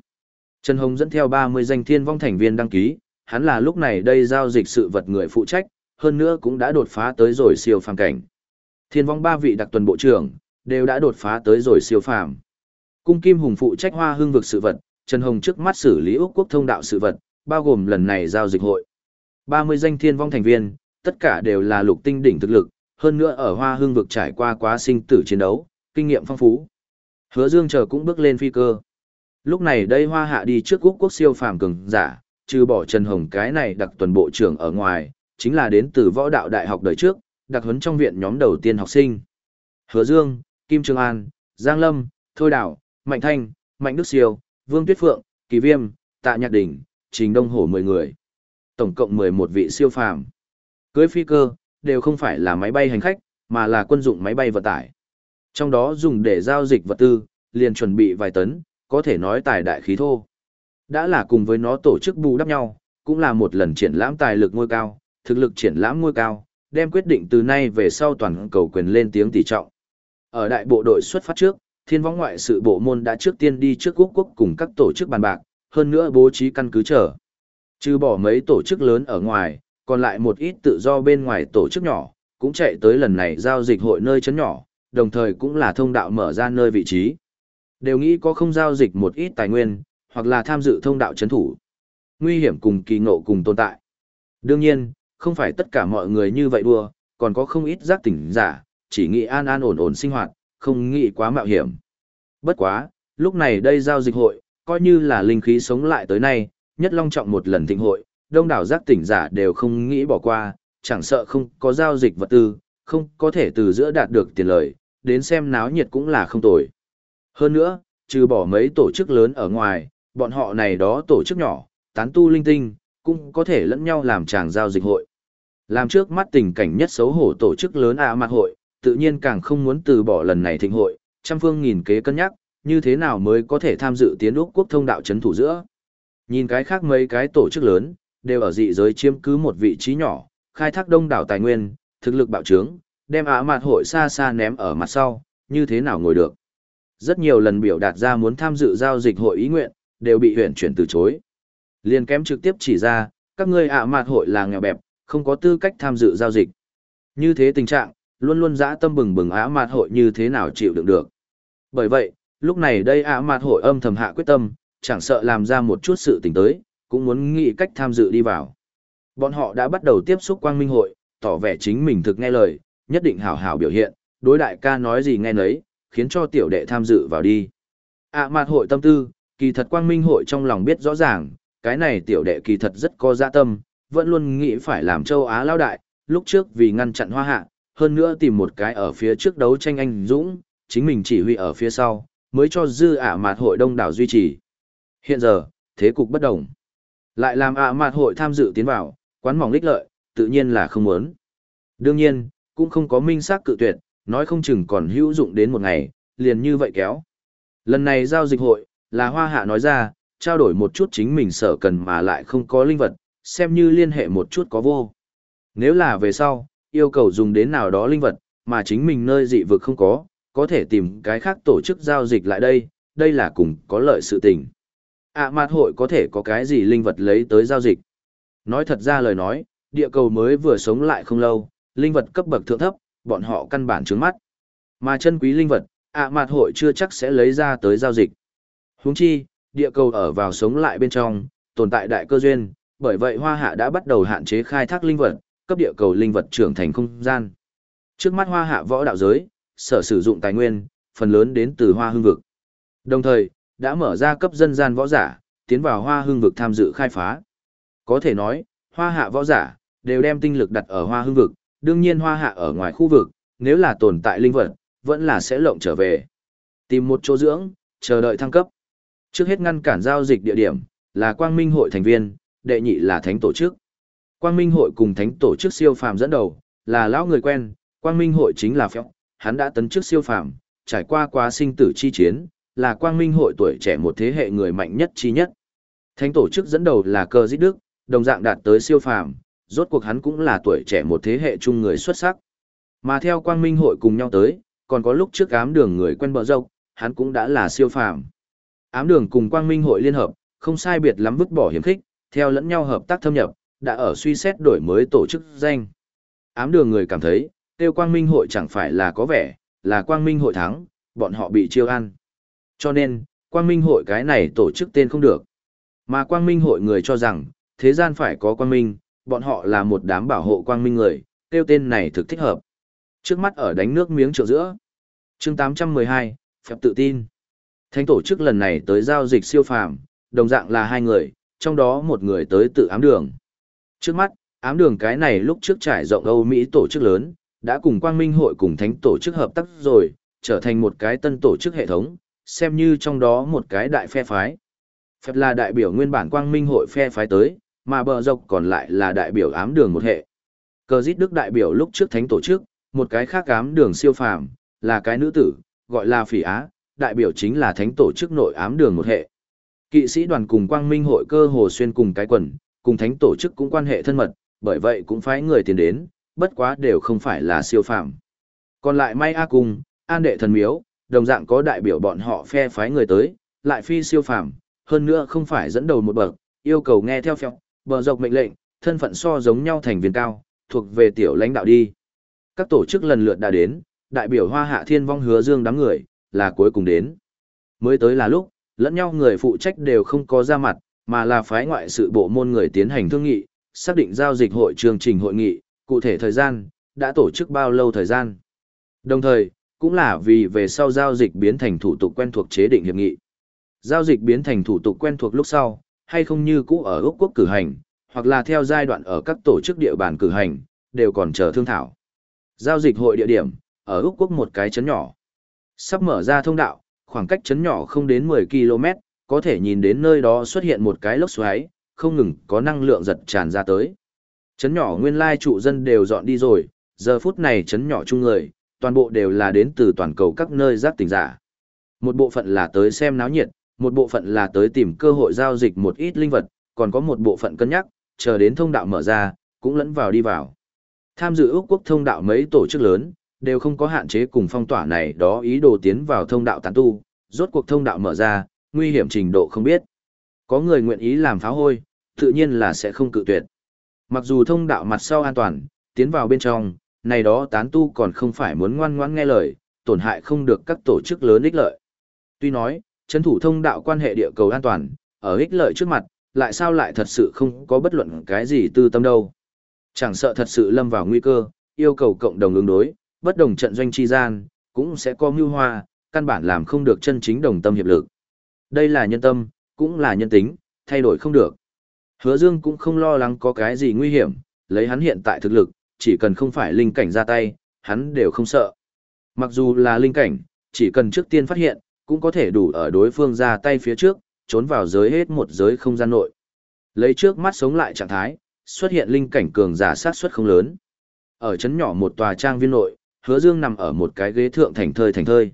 Trần Hồng dẫn theo 30 danh thiên vong thành viên đăng ký, hắn là lúc này đây giao dịch sự vật người phụ trách, hơn nữa cũng đã đột phá tới rồi siêu phàm cảnh. Thiên vong ba vị đặc tuần bộ trưởng, đều đã đột phá tới rồi siêu phàm. Cung Kim Hùng phụ trách hoa hương vực sự vật, Trần Hồng trước mắt xử lý Úc quốc thông đạo sự vật, bao gồm lần này giao dịch hội. 30 danh thiên vong thành viên, tất cả đều là lục tinh đỉnh thực lực, hơn nữa ở hoa hương vực trải qua quá sinh tử chiến đấu, kinh nghiệm phong phú. Hứa Dương chờ cũng bước lên phi cơ. Lúc này đây hoa hạ đi trước quốc quốc siêu phàm cường giả, trừ bỏ Trần Hồng cái này đặc tuần bộ trưởng ở ngoài, chính là đến từ võ đạo đại học đời trước, đặc huấn trong viện nhóm đầu tiên học sinh. Hứa Dương, Kim Trường An, Giang Lâm, Thôi Đảo, Mạnh Thanh, Mạnh Đức Siêu, Vương Tuyết Phượng, Kỳ Viêm, Tạ Nhạc Đình, Trình Đông Hổ 10 người. Tổng cộng 11 vị siêu phàm. Cưới phi cơ, đều không phải là máy bay hành khách, mà là quân dụng máy bay vận tải. Trong đó dùng để giao dịch vật tư, liền chuẩn bị vài tấn, có thể nói tài đại khí thô. Đã là cùng với nó tổ chức bù đắp nhau, cũng là một lần triển lãm tài lực ngôi cao, thực lực triển lãm ngôi cao, đem quyết định từ nay về sau toàn cầu quyền lên tiếng tỷ trọng. Ở đại bộ đội xuất phát trước, thiên võng ngoại sự bộ môn đã trước tiên đi trước quốc quốc cùng các tổ chức bàn bạc, hơn nữa bố trí căn cứ trở. Trừ bỏ mấy tổ chức lớn ở ngoài, còn lại một ít tự do bên ngoài tổ chức nhỏ, cũng chạy tới lần này giao dịch hội nơi chấn nhỏ, đồng thời cũng là thông đạo mở ra nơi vị trí. Đều nghĩ có không giao dịch một ít tài nguyên, hoặc là tham dự thông đạo chấn thủ. Nguy hiểm cùng kỳ ngộ cùng tồn tại. Đương nhiên, không phải tất cả mọi người như vậy đua, còn có không ít giác tỉnh giả, chỉ nghĩ an an ổn ổn sinh hoạt, không nghĩ quá mạo hiểm. Bất quá, lúc này đây giao dịch hội, coi như là linh khí sống lại tới nay, nhất long trọng một lần thịnh hội, đông đảo giác tỉnh giả đều không nghĩ bỏ qua, chẳng sợ không có giao dịch vật tư, không có thể từ giữa đạt được tiền lời, đến xem náo nhiệt cũng là không tồi. Hơn nữa, trừ bỏ mấy tổ chức lớn ở ngoài, bọn họ này đó tổ chức nhỏ, tán tu linh tinh, cũng có thể lẫn nhau làm tràng giao dịch hội. Làm trước mắt tình cảnh nhất xấu hổ tổ chức lớn ạ mặt hội, tự nhiên càng không muốn từ bỏ lần này thịnh hội, trăm phương nghìn kế cân nhắc, như thế nào mới có thể tham dự tiến úc quốc thông đạo chấn thủ giữa. Nhìn cái khác mấy cái tổ chức lớn, đều ở dị giới chiếm cứ một vị trí nhỏ, khai thác đông đảo tài nguyên, thực lực bạo trướng, đem ả mặt hội xa xa ném ở mặt sau, như thế nào ngồi được. Rất nhiều lần biểu đạt ra muốn tham dự giao dịch hội ý nguyện, đều bị huyện chuyển từ chối. Liên kém trực tiếp chỉ ra, các ngươi ả mặt hội là nghèo bẹp, không có tư cách tham dự giao dịch. Như thế tình trạng, luôn luôn dã tâm bừng bừng ả mặt hội như thế nào chịu đựng được. Bởi vậy, lúc này đây ả mặt hội âm thầm hạ quyết tâm, chẳng sợ làm ra một chút sự tình tới, cũng muốn nghĩ cách tham dự đi vào. Bọn họ đã bắt đầu tiếp xúc quang minh hội, tỏ vẻ chính mình thực nghe lời, nhất định hảo hảo biểu hiện, đối đại ca nói gì nghe nấy, khiến cho tiểu đệ tham dự vào đi. À mặt hội tâm tư, kỳ thật quang minh hội trong lòng biết rõ ràng, cái này tiểu đệ kỳ thật rất có dạ tâm, vẫn luôn nghĩ phải làm châu Á lao đại, lúc trước vì ngăn chặn hoa hạ, hơn nữa tìm một cái ở phía trước đấu tranh anh Dũng, chính mình chỉ huy ở phía sau, mới cho dư ả mạt hội đông đảo duy trì. Hiện giờ, thế cục bất đồng. Lại làm ạ mạt hội tham dự tiến vào, quán mỏng lích lợi, tự nhiên là không muốn. Đương nhiên, cũng không có minh xác cự tuyệt, nói không chừng còn hữu dụng đến một ngày, liền như vậy kéo. Lần này giao dịch hội, là hoa hạ nói ra, trao đổi một chút chính mình sở cần mà lại không có linh vật, xem như liên hệ một chút có vô. Nếu là về sau, yêu cầu dùng đến nào đó linh vật, mà chính mình nơi dị vực không có, có thể tìm cái khác tổ chức giao dịch lại đây, đây là cùng có lợi sự tình ạ à, mạt hội có thể có cái gì linh vật lấy tới giao dịch. Nói thật ra lời nói, địa cầu mới vừa sống lại không lâu, linh vật cấp bậc thượng thấp, bọn họ căn bản trướng mắt. Mà chân quý linh vật, ạ à, mạt hội chưa chắc sẽ lấy ra tới giao dịch. Huống chi, địa cầu ở vào sống lại bên trong, tồn tại đại cơ duyên, bởi vậy hoa hạ đã bắt đầu hạn chế khai thác linh vật, cấp địa cầu linh vật trưởng thành không gian. Trước mắt hoa hạ võ đạo giới, sở sử dụng tài nguyên, phần lớn đến từ hoa hương vực. Đồng thời, đã mở ra cấp dân gian võ giả, tiến vào hoa hương vực tham dự khai phá. Có thể nói, hoa hạ võ giả, đều đem tinh lực đặt ở hoa hương vực, đương nhiên hoa hạ ở ngoài khu vực, nếu là tồn tại linh vật, vẫn là sẽ lộng trở về. Tìm một chỗ dưỡng, chờ đợi thăng cấp. Trước hết ngăn cản giao dịch địa điểm, là quang minh hội thành viên, đệ nhị là thánh tổ chức. Quang minh hội cùng thánh tổ chức siêu phàm dẫn đầu, là lão người quen, quang minh hội chính là phèo, hắn đã tấn chức siêu phàm, trải qua quá sinh tử chi chiến, là quang minh hội tuổi trẻ một thế hệ người mạnh nhất chi nhất. Thánh tổ chức dẫn đầu là cơ dít đức, đồng dạng đạt tới siêu phàm, rốt cuộc hắn cũng là tuổi trẻ một thế hệ chung người xuất sắc. Mà theo quang minh hội cùng nhau tới, còn có lúc trước ám đường người quen bờ dốc, hắn cũng đã là siêu phàm. Ám đường cùng quang minh hội liên hợp, không sai biệt lắm vứt bỏ hiểm khích, theo lẫn nhau hợp tác thâm nhập, đã ở suy xét đổi mới tổ chức danh. Ám đường người cảm thấy, tiêu quang minh hội chẳng phải là có vẻ, là quang minh hội thắng, bọn họ bị chiêu ăn. Cho nên, quang minh hội cái này tổ chức tên không được. Mà quang minh hội người cho rằng, thế gian phải có quang minh, bọn họ là một đám bảo hộ quang minh người, tiêu tên này thực thích hợp. Trước mắt ở đánh nước miếng trượt giữa. chương 812, phép tự tin. Thánh tổ chức lần này tới giao dịch siêu phàm, đồng dạng là hai người, trong đó một người tới tự ám đường. Trước mắt, ám đường cái này lúc trước trải rộng Âu Mỹ tổ chức lớn, đã cùng Quang Minh hội cùng thánh tổ chức hợp tác rồi, trở thành một cái tân tổ chức hệ thống, xem như trong đó một cái đại phe phái. Phép là đại biểu nguyên bản Quang Minh hội phe phái tới, mà bờ dọc còn lại là đại biểu ám đường một hệ. Cờ giết đức đại biểu lúc trước thánh tổ chức, một cái khác ám đường siêu phàm, là cái nữ tử, gọi là phỉ á, đại biểu chính là thánh tổ chức nội ám đường một hệ. Kỵ sĩ đoàn cùng quang minh hội cơ hồ xuyên cùng cái quần, cùng thánh tổ chức cũng quan hệ thân mật, bởi vậy cũng phái người tiền đến, bất quá đều không phải là siêu phàm. Còn lại may A cung, an đệ thần miếu, đồng dạng có đại biểu bọn họ phe phái người tới, lại phi siêu phàm, hơn nữa không phải dẫn đầu một bậc, yêu cầu nghe theo phèo, bờ dọc mệnh lệnh, thân phận so giống nhau thành viên cao, thuộc về tiểu lãnh đạo đi. Các tổ chức lần lượt đã đến, đại biểu Hoa Hạ Thiên Vong hứa dương đám người, là cuối cùng đến. Mới tới là lúc, lẫn nhau người phụ trách đều không có ra mặt, mà là phái ngoại sự bộ môn người tiến hành thương nghị, xác định giao dịch hội chương trình hội nghị, cụ thể thời gian, đã tổ chức bao lâu thời gian. Đồng thời, cũng là vì về sau giao dịch biến thành thủ tục quen thuộc chế định hiệp nghị. Giao dịch biến thành thủ tục quen thuộc lúc sau, hay không như cũ ở Úc quốc cử hành, hoặc là theo giai đoạn ở các tổ chức địa bàn cử hành, đều còn chờ thương thảo. Giao dịch hội địa điểm, ở Úc quốc một cái chấn nhỏ. Sắp mở ra thông đạo, khoảng cách chấn nhỏ không đến 10 km, có thể nhìn đến nơi đó xuất hiện một cái lốc xoáy, không ngừng có năng lượng giật tràn ra tới. Chấn nhỏ nguyên lai trụ dân đều dọn đi rồi, giờ phút này chấn nhỏ chung người, toàn bộ đều là đến từ toàn cầu các nơi giác tỉnh giả. Một bộ phận là tới xem náo nhiệt, một bộ phận là tới tìm cơ hội giao dịch một ít linh vật, còn có một bộ phận cân nhắc, chờ đến thông đạo mở ra, cũng lẫn vào đi vào. Tham dự ước quốc thông đạo mấy tổ chức lớn, đều không có hạn chế cùng phong tỏa này đó ý đồ tiến vào thông đạo tán tu, rốt cuộc thông đạo mở ra, nguy hiểm trình độ không biết. Có người nguyện ý làm phá hôi, tự nhiên là sẽ không cự tuyệt. Mặc dù thông đạo mặt sau an toàn, tiến vào bên trong, này đó tán tu còn không phải muốn ngoan ngoãn nghe lời, tổn hại không được các tổ chức lớn ích lợi. Tuy nói, chấn thủ thông đạo quan hệ địa cầu an toàn, ở ích lợi trước mặt, lại sao lại thật sự không có bất luận cái gì tư tâm đâu. Chẳng sợ thật sự lâm vào nguy cơ, yêu cầu cộng đồng ứng đối, bất đồng trận doanh chi gian, cũng sẽ có mưu hoa, căn bản làm không được chân chính đồng tâm hiệp lực. Đây là nhân tâm, cũng là nhân tính, thay đổi không được. Hứa Dương cũng không lo lắng có cái gì nguy hiểm, lấy hắn hiện tại thực lực, chỉ cần không phải linh cảnh ra tay, hắn đều không sợ. Mặc dù là linh cảnh, chỉ cần trước tiên phát hiện, cũng có thể đủ ở đối phương ra tay phía trước, trốn vào giới hết một giới không gian nội. Lấy trước mắt sống lại trạng thái, xuất hiện linh cảnh cường giả sát suất không lớn. Ở chấn nhỏ một tòa trang viên nội, Hứa Dương nằm ở một cái ghế thượng thành thơi thành thơi.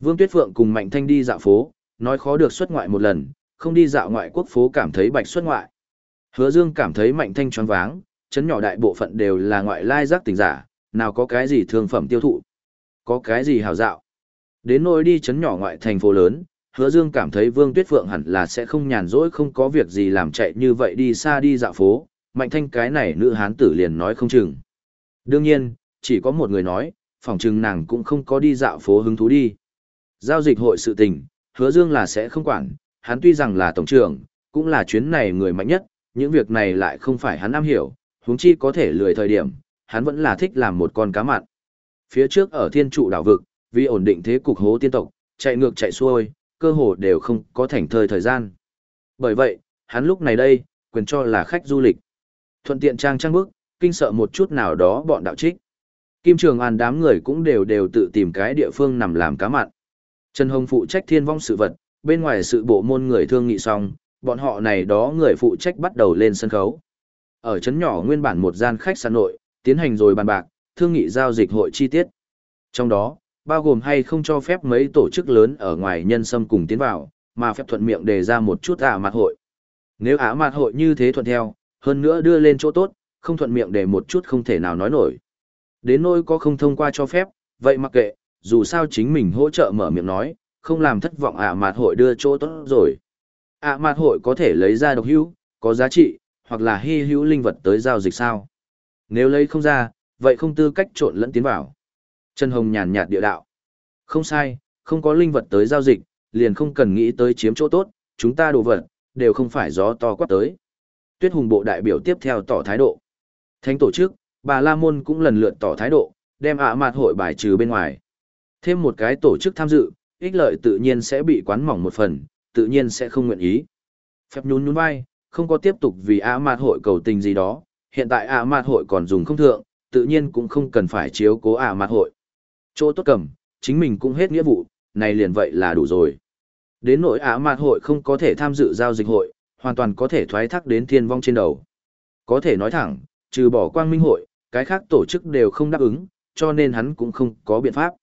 Vương Tuyết Phượng cùng Mạnh Thanh đi dạo phố, nói khó được xuất ngoại một lần, không đi dạo ngoại quốc phố cảm thấy bạch xuất ngoại. Hứa Dương cảm thấy Mạnh Thanh choáng váng, chấn nhỏ đại bộ phận đều là ngoại lai giác tỉnh giả, nào có cái gì thương phẩm tiêu thụ, có cái gì hảo dạo. Đến nỗi đi chấn nhỏ ngoại thành phố lớn, Hứa Dương cảm thấy Vương Tuyết Phượng hẳn là sẽ không nhàn rỗi không có việc gì làm chạy như vậy đi xa đi dạo phố, Mạnh Thanh cái này nữ hán tử liền nói không chừng. Đương nhiên, chỉ có một người nói, phòng chừng nàng cũng không có đi dạo phố hứng thú đi. Giao dịch hội sự tình, hứa dương là sẽ không quản, hắn tuy rằng là tổng trưởng, cũng là chuyến này người mạnh nhất, những việc này lại không phải hắn am hiểu, huống chi có thể lười thời điểm, hắn vẫn là thích làm một con cá mặn. Phía trước ở thiên trụ đảo vực, vì ổn định thế cục hố tiên tộc, chạy ngược chạy xuôi, cơ hồ đều không có thành thời thời gian. Bởi vậy, hắn lúc này đây, quyền cho là khách du lịch. Thuận tiện trang trang bức, kinh sợ một chút nào đó bọn đạo trích. Kim Trường An đám người cũng đều đều tự tìm cái địa phương nằm làm cá mặn. Trần Hồng phụ trách thiên vong sự vật, bên ngoài sự bộ môn người thương nghị xong, bọn họ này đó người phụ trách bắt đầu lên sân khấu. Ở chấn nhỏ nguyên bản một gian khách sạn nội, tiến hành rồi bàn bạc, thương nghị giao dịch hội chi tiết. Trong đó, bao gồm hay không cho phép mấy tổ chức lớn ở ngoài nhân sâm cùng tiến vào, mà phép thuận miệng đề ra một chút ả mặt hội. Nếu ả mặt hội như thế thuận theo, hơn nữa đưa lên chỗ tốt, không thuận miệng để một chút không thể nào nói nổi. Đến nỗi có không thông qua cho phép, vậy mặc kệ, dù sao chính mình hỗ trợ mở miệng nói, không làm thất vọng ạ mạt hội đưa chỗ tốt rồi. ạ mạt hội có thể lấy ra độc hữu, có giá trị, hoặc là hy hữu linh vật tới giao dịch sao. Nếu lấy không ra, vậy không tư cách trộn lẫn tiến vào. Trần Hồng nhàn nhạt địa đạo. Không sai, không có linh vật tới giao dịch, liền không cần nghĩ tới chiếm chỗ tốt, chúng ta đồ vật, đều không phải gió to quát tới. Tuyết Hùng bộ đại biểu tiếp theo tỏ thái độ. Thánh tổ chức, bà La Môn cũng lần lượt tỏ thái độ, đem ạ mạt hội bài trừ bên ngoài. Thêm một cái tổ chức tham dự, ích lợi tự nhiên sẽ bị quán mỏng một phần, tự nhiên sẽ không nguyện ý. Phép nhún nhún vai, không có tiếp tục vì ạ mạt hội cầu tình gì đó, hiện tại ạ mạt hội còn dùng không thượng, tự nhiên cũng không cần phải chiếu cố ạ mạt hội. Chỗ tốt cầm, chính mình cũng hết nghĩa vụ, này liền vậy là đủ rồi. Đến nỗi ạ mạt hội không có thể tham dự giao dịch hội, hoàn toàn có thể thoái thác đến thiên vong trên đầu. Có thể nói thẳng, trừ bỏ quang minh hội, cái khác tổ chức đều không đáp ứng, cho nên hắn cũng không có biện pháp.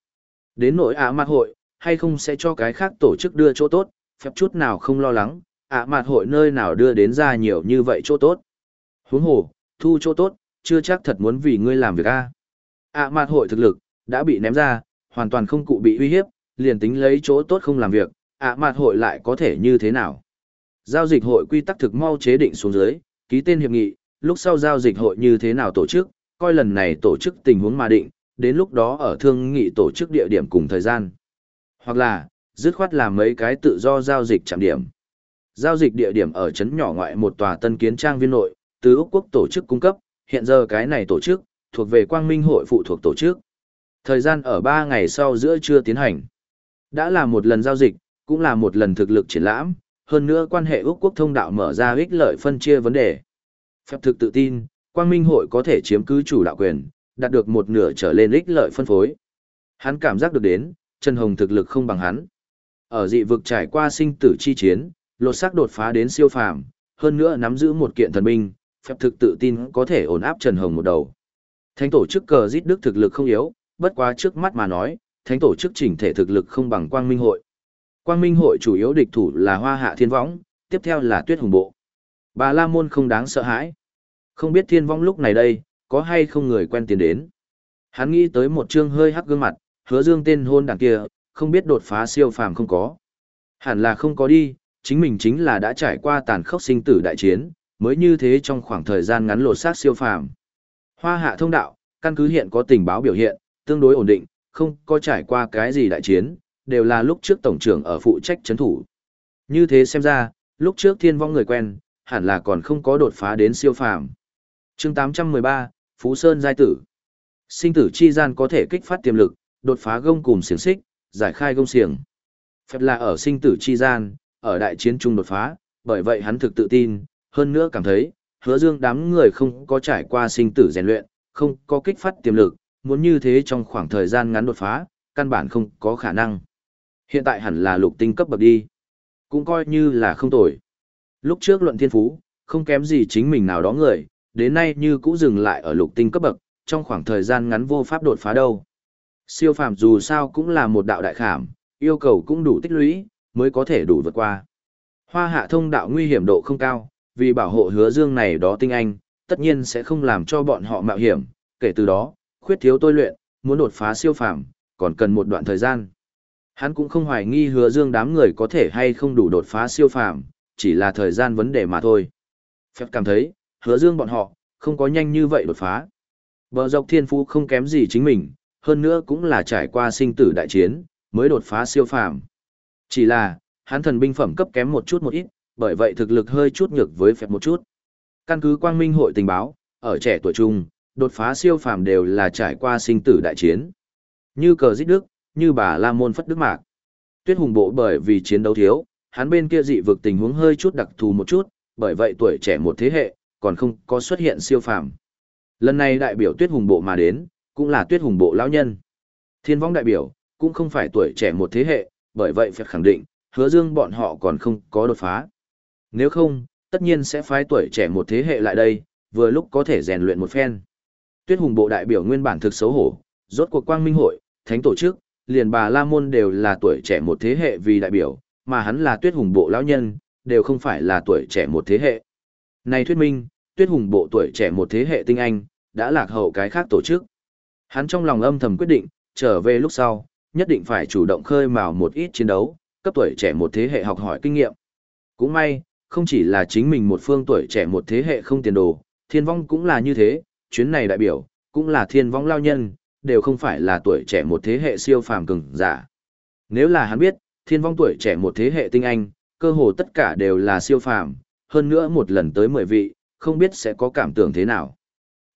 Đến nỗi ạ mạt hội, hay không sẽ cho cái khác tổ chức đưa chỗ tốt, phép chút nào không lo lắng, ạ à mạt hội nơi nào đưa đến ra nhiều như vậy chỗ tốt. Huống hồ, thu chỗ tốt, chưa chắc thật muốn vì ngươi làm việc a. ạ mạt hội thực lực, đã bị ném ra, hoàn toàn không cụ bị uy hiếp, liền tính lấy chỗ tốt không làm việc, ạ mạt hội lại có thể như thế nào. Giao dịch hội quy tắc thực mau chế định xuống dưới, ký tên hiệp nghị, lúc sau giao dịch hội như thế nào tổ chức, coi lần này tổ chức tình huống mà định, đến lúc đó ở thương nghị tổ chức địa điểm cùng thời gian. Hoặc là, dứt khoát làm mấy cái tự do giao dịch chạm điểm. Giao dịch địa điểm ở trấn nhỏ ngoại một tòa tân kiến trang viên nội, từ Úc quốc tổ chức cung cấp, hiện giờ cái này tổ chức, thuộc về Quang Minh hội phụ thuộc tổ chức. Thời gian ở 3 ngày sau giữa trưa tiến hành. Đã là một lần giao dịch, cũng là một lần thực lực triển lãm, hơn nữa quan hệ Úc quốc thông đạo mở ra ích lợi phân chia vấn đề. Phép thực tự tin, Quang Minh hội có thể chiếm cứ chủ đạo quyền, đạt được một nửa trở lên ích lợi phân phối. Hắn cảm giác được đến, Trần Hồng thực lực không bằng hắn. Ở dị vực trải qua sinh tử chi chiến, lột xác đột phá đến siêu phàm, hơn nữa nắm giữ một kiện thần binh, phép thực tự tin có thể ổn áp Trần Hồng một đầu. Thánh tổ chức cờ giết đức thực lực không yếu, bất quá trước mắt mà nói, thánh tổ chức chỉnh thể thực lực không bằng Quang Minh hội. Quang Minh hội chủ yếu địch thủ là Hoa Hạ Thiên Võng, tiếp theo là Tuyết Hùng Bộ. Bà La Môn không đáng sợ hãi. Không biết Thiên Võng lúc này đây, có hay không người quen tiền đến. Hắn nghĩ tới một chương hơi hắc gương mặt, hứa dương tên hôn đảng kia, không biết đột phá siêu phàm không có. Hẳn là không có đi, chính mình chính là đã trải qua tàn khốc sinh tử đại chiến, mới như thế trong khoảng thời gian ngắn lột xác siêu phàm. Hoa hạ thông đạo, căn cứ hiện có tình báo biểu hiện, tương đối ổn định, không có trải qua cái gì đại chiến, đều là lúc trước tổng trưởng ở phụ trách chấn thủ. Như thế xem ra, lúc trước thiên vong người quen, hẳn là còn không có đột phá đến siêu phàm. chương 813, Phú Sơn giai tử. Sinh tử chi gian có thể kích phát tiềm lực, đột phá gông cùng xiềng xích, giải khai gông xiềng. Phép là ở sinh tử chi gian, ở đại chiến trung đột phá, bởi vậy hắn thực tự tin, hơn nữa cảm thấy, hứa dương đám người không có trải qua sinh tử rèn luyện, không có kích phát tiềm lực, muốn như thế trong khoảng thời gian ngắn đột phá, căn bản không có khả năng. Hiện tại hẳn là lục tinh cấp bậc đi. Cũng coi như là không tồi. Lúc trước luận thiên phú, không kém gì chính mình nào đó người, đến nay như cũ dừng lại ở lục tinh cấp bậc, trong khoảng thời gian ngắn vô pháp đột phá đâu. Siêu phàm dù sao cũng là một đạo đại khảm, yêu cầu cũng đủ tích lũy, mới có thể đủ vượt qua. Hoa hạ thông đạo nguy hiểm độ không cao, vì bảo hộ hứa dương này đó tinh anh, tất nhiên sẽ không làm cho bọn họ mạo hiểm, kể từ đó, khuyết thiếu tôi luyện, muốn đột phá siêu phàm, còn cần một đoạn thời gian. Hắn cũng không hoài nghi hứa dương đám người có thể hay không đủ đột phá siêu phàm, chỉ là thời gian vấn đề mà thôi. Phép cảm thấy, hứa dương bọn họ, không có nhanh như vậy đột phá. Bờ dọc thiên phú không kém gì chính mình, hơn nữa cũng là trải qua sinh tử đại chiến, mới đột phá siêu phàm. Chỉ là, hắn thần binh phẩm cấp kém một chút một ít, bởi vậy thực lực hơi chút nhược với phép một chút. Căn cứ quang minh hội tình báo, ở trẻ tuổi trung, đột phá siêu phàm đều là trải qua sinh tử đại chiến. Như cờ giết đức, như bà La Môn Phất Đức Mạc. Tuyết hùng bộ bởi vì chiến đấu thiếu, hắn bên kia dị vực tình huống hơi chút đặc thù một chút, bởi vậy tuổi trẻ một thế hệ, còn không có xuất hiện siêu phàm. Lần này đại biểu tuyết hùng bộ mà đến, cũng là tuyết hùng bộ lão nhân. Thiên vong đại biểu, cũng không phải tuổi trẻ một thế hệ, bởi vậy phải khẳng định, hứa dương bọn họ còn không có đột phá. Nếu không, tất nhiên sẽ phái tuổi trẻ một thế hệ lại đây, vừa lúc có thể rèn luyện một phen. Tuyết hùng bộ đại biểu nguyên bản thực xấu hổ, rốt cuộc quang minh hội, thánh tổ chức, liền bà La Môn đều là tuổi trẻ một thế hệ vì đại biểu, mà hắn là tuyết hùng bộ lão nhân, đều không phải là tuổi trẻ một thế hệ. Này thuyết minh, tuyết hùng bộ tuổi trẻ một thế hệ tinh anh, đã lạc hậu cái khác tổ chức. Hắn trong lòng âm thầm quyết định, trở về lúc sau, nhất định phải chủ động khơi mào một ít chiến đấu, cấp tuổi trẻ một thế hệ học hỏi kinh nghiệm. Cũng may, không chỉ là chính mình một phương tuổi trẻ một thế hệ không tiền đồ, thiên vong cũng là như thế, chuyến này đại biểu, cũng là thiên vong lao nhân, đều không phải là tuổi trẻ một thế hệ siêu phàm cường giả. Nếu là hắn biết, thiên vong tuổi trẻ một thế hệ tinh anh, cơ hồ tất cả đều là siêu phàm, hơn nữa một lần tới 10 vị, không biết sẽ có cảm tưởng thế nào.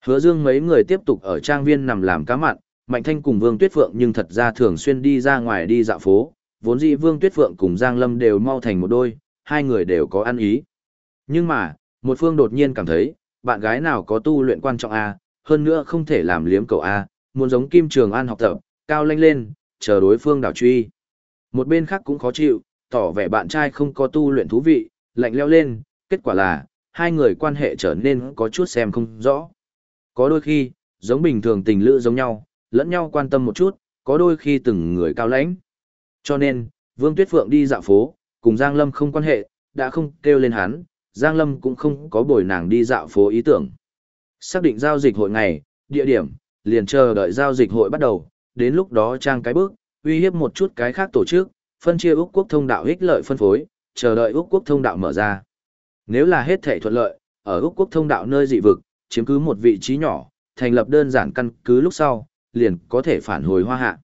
Hứa Dương mấy người tiếp tục ở trang viên nằm làm cá mặn, Mạnh Thanh cùng Vương Tuyết Phượng nhưng thật ra thường xuyên đi ra ngoài đi dạo phố, vốn dĩ Vương Tuyết Phượng cùng Giang Lâm đều mau thành một đôi, hai người đều có ăn ý. Nhưng mà, một phương đột nhiên cảm thấy, bạn gái nào có tu luyện quan trọng A, hơn nữa không thể làm liếm cầu A, muốn giống Kim Trường An học tập, cao lanh lên, chờ đối phương đảo truy. Một bên khác cũng khó chịu, tỏ vẻ bạn trai không có tu luyện thú vị, lạnh leo lên, kết quả là, hai người quan hệ trở nên có chút xem không rõ. Có đôi khi, giống bình thường tình lữ giống nhau, lẫn nhau quan tâm một chút, có đôi khi từng người cao lãnh. Cho nên, Vương Tuyết Phượng đi dạo phố, cùng Giang Lâm không quan hệ, đã không kêu lên hắn, Giang Lâm cũng không có bồi nàng đi dạo phố ý tưởng. Xác định giao dịch hội ngày, địa điểm, liền chờ đợi giao dịch hội bắt đầu, đến lúc đó trang cái bước, uy hiếp một chút cái khác tổ chức, phân chia Úc quốc thông đạo ích lợi phân phối, chờ đợi Úc quốc thông đạo mở ra. Nếu là hết thể thuận lợi, ở Úc quốc thông đạo nơi dị vực, chiếm cứ một vị trí nhỏ, thành lập đơn giản căn cứ lúc sau, liền có thể phản hồi hoa hạ.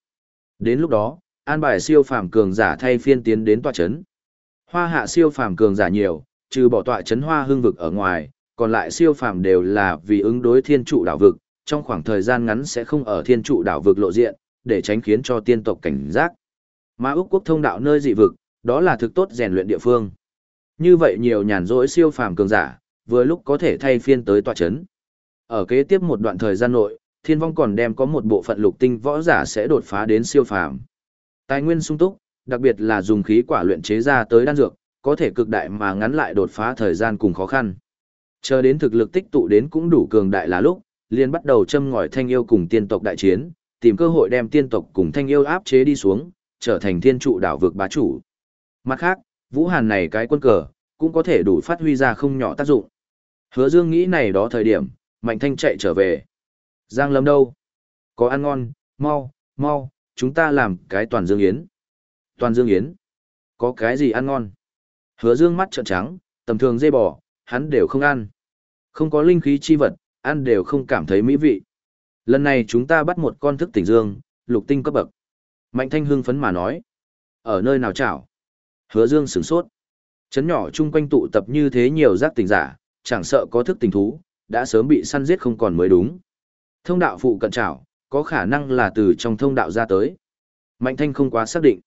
Đến lúc đó, an bài siêu phàm cường giả thay phiên tiến đến tọa chấn. Hoa hạ siêu phàm cường giả nhiều, trừ bỏ tọa chấn hoa hương vực ở ngoài, còn lại siêu phàm đều là vì ứng đối thiên trụ đảo vực, trong khoảng thời gian ngắn sẽ không ở thiên trụ đảo vực lộ diện, để tránh khiến cho tiên tộc cảnh giác. Mà Úc quốc thông đạo nơi dị vực, đó là thực tốt rèn luyện địa phương. Như vậy nhiều nhàn rỗi siêu phàm cường giả, vừa lúc có thể thay phiên tới tọa chấn. Ở kế tiếp một đoạn thời gian nội, Thiên Vong còn đem có một bộ phận lục tinh võ giả sẽ đột phá đến siêu phàm. Tài nguyên sung túc, đặc biệt là dùng khí quả luyện chế ra tới đan dược, có thể cực đại mà ngắn lại đột phá thời gian cùng khó khăn. Chờ đến thực lực tích tụ đến cũng đủ cường đại là lúc, liền bắt đầu châm ngòi thanh yêu cùng tiên tộc đại chiến, tìm cơ hội đem tiên tộc cùng thanh yêu áp chế đi xuống, trở thành thiên trụ đảo vực bá chủ. Mặt khác, Vũ Hàn này cái quân cờ, cũng có thể đủ phát huy ra không nhỏ tác dụng. Hứa Dương nghĩ này đó thời điểm, Mạnh Thanh chạy trở về. Giang Lâm đâu? Có ăn ngon, mau, mau, chúng ta làm cái toàn dương yến. Toàn dương yến? Có cái gì ăn ngon? Hứa Dương mắt trợn trắng, tầm thường dê bò, hắn đều không ăn. Không có linh khí chi vật, ăn đều không cảm thấy mỹ vị. Lần này chúng ta bắt một con thức tỉnh dương, lục tinh cấp bậc. Mạnh Thanh hưng phấn mà nói. Ở nơi nào chảo? Hứa Dương sửng sốt. Chấn nhỏ chung quanh tụ tập như thế nhiều giác tỉnh giả, chẳng sợ có thức tỉnh thú, đã sớm bị săn giết không còn mới đúng. Thông đạo phụ cận trảo, có khả năng là từ trong thông đạo ra tới. Mạnh Thanh không quá xác định.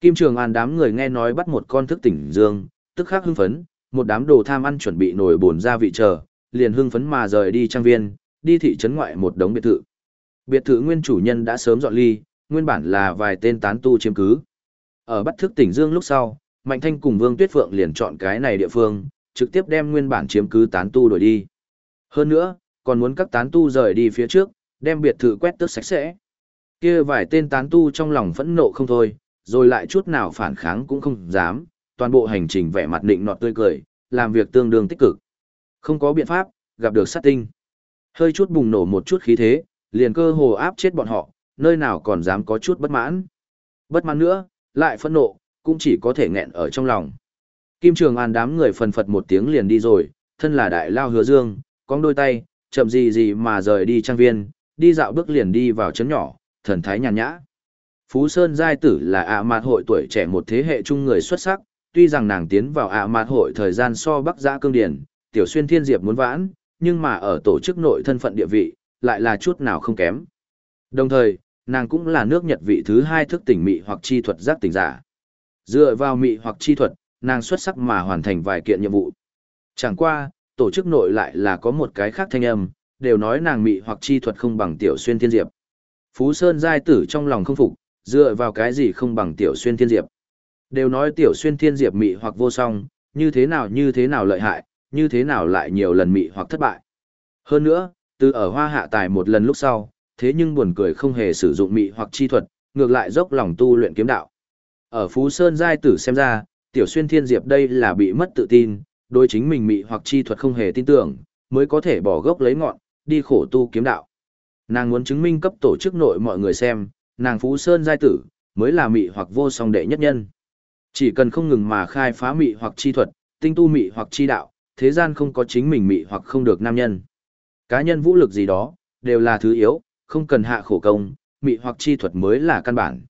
Kim Trường An đám người nghe nói bắt một con thức tỉnh dương, tức khắc hưng phấn, một đám đồ tham ăn chuẩn bị nổi bồn ra vị chờ, liền hưng phấn mà rời đi trang viên, đi thị trấn ngoại một đống biệt thự. Biệt thự nguyên chủ nhân đã sớm dọn ly, nguyên bản là vài tên tán tu chiếm cứ. Ở bắt thức tỉnh dương lúc sau, Mạnh Thanh cùng Vương Tuyết Phượng liền chọn cái này địa phương, trực tiếp đem nguyên bản chiếm cứ tán tu đổi đi. Hơn nữa, còn muốn các tán tu rời đi phía trước, đem biệt thự quét tước sạch sẽ. Kia vài tên tán tu trong lòng phẫn nộ không thôi, rồi lại chút nào phản kháng cũng không dám, toàn bộ hành trình vẻ mặt định nọt tươi cười, làm việc tương đương tích cực. Không có biện pháp, gặp được sát tinh. Hơi chút bùng nổ một chút khí thế, liền cơ hồ áp chết bọn họ, nơi nào còn dám có chút bất mãn. Bất mãn nữa, lại phẫn nộ, cũng chỉ có thể nghẹn ở trong lòng. Kim Trường An đám người phần phật một tiếng liền đi rồi, thân là đại lao hứa dương, cong đôi tay, chậm gì gì mà rời đi trang viên, đi dạo bước liền đi vào chấn nhỏ, thần thái nhàn nhã. Phú Sơn Giai Tử là ạ mạt hội tuổi trẻ một thế hệ trung người xuất sắc, tuy rằng nàng tiến vào ạ mạt hội thời gian so bắc giã cương điển, tiểu xuyên thiên diệp muốn vãn, nhưng mà ở tổ chức nội thân phận địa vị, lại là chút nào không kém. Đồng thời, nàng cũng là nước Nhật vị thứ hai thức tỉnh mị hoặc chi thuật giác tỉnh giả. Dựa vào mị hoặc chi thuật, nàng xuất sắc mà hoàn thành vài kiện nhiệm vụ. Chẳng qua, tổ chức nội lại là có một cái khác thanh âm, đều nói nàng mị hoặc chi thuật không bằng tiểu xuyên thiên diệp. Phú Sơn giai tử trong lòng không phục, dựa vào cái gì không bằng tiểu xuyên thiên diệp. Đều nói tiểu xuyên thiên diệp mị hoặc vô song, như thế nào như thế nào lợi hại, như thế nào lại nhiều lần mị hoặc thất bại. Hơn nữa, từ ở hoa hạ tài một lần lúc sau, thế nhưng buồn cười không hề sử dụng mị hoặc chi thuật, ngược lại dốc lòng tu luyện kiếm đạo. Ở Phú Sơn giai tử xem ra, tiểu xuyên thiên diệp đây là bị mất tự tin, đối chính mình mị hoặc chi thuật không hề tin tưởng, mới có thể bỏ gốc lấy ngọn, đi khổ tu kiếm đạo. Nàng muốn chứng minh cấp tổ chức nội mọi người xem, nàng Phú Sơn giai tử, mới là mị hoặc vô song đệ nhất nhân. Chỉ cần không ngừng mà khai phá mị hoặc chi thuật, tinh tu mị hoặc chi đạo, thế gian không có chính mình mị hoặc không được nam nhân. Cá nhân vũ lực gì đó, đều là thứ yếu, không cần hạ khổ công, mị hoặc chi thuật mới là căn bản.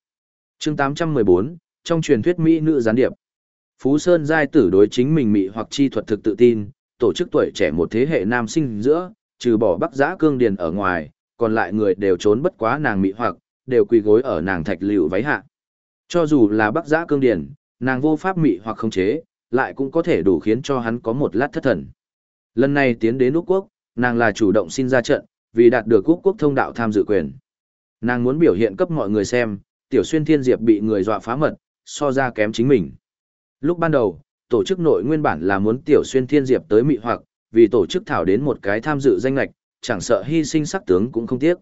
chương 814, trong truyền thuyết Mỹ nữ gián điệp. Phú Sơn giai tử đối chính mình mị hoặc chi thuật thực tự tin, tổ chức tuổi trẻ một thế hệ nam sinh giữa, trừ bỏ bắc giã cương điền ở ngoài, còn lại người đều trốn bất quá nàng mị hoặc, đều quỳ gối ở nàng thạch liệu váy hạ. Cho dù là bắc giã cương điền, nàng vô pháp mị hoặc không chế, lại cũng có thể đủ khiến cho hắn có một lát thất thần. Lần này tiến đến Úc Quốc, nàng là chủ động xin ra trận, vì đạt được Úc Quốc thông đạo tham dự quyền. Nàng muốn biểu hiện cấp mọi người xem, tiểu xuyên thiên diệp bị người dọa phá mật, so ra kém chính mình. Lúc ban đầu, tổ chức nội nguyên bản là muốn tiểu xuyên thiên diệp tới mị hoặc, vì tổ chức thảo đến một cái tham dự danh lạch, chẳng sợ hy sinh sắc tướng cũng không tiếc.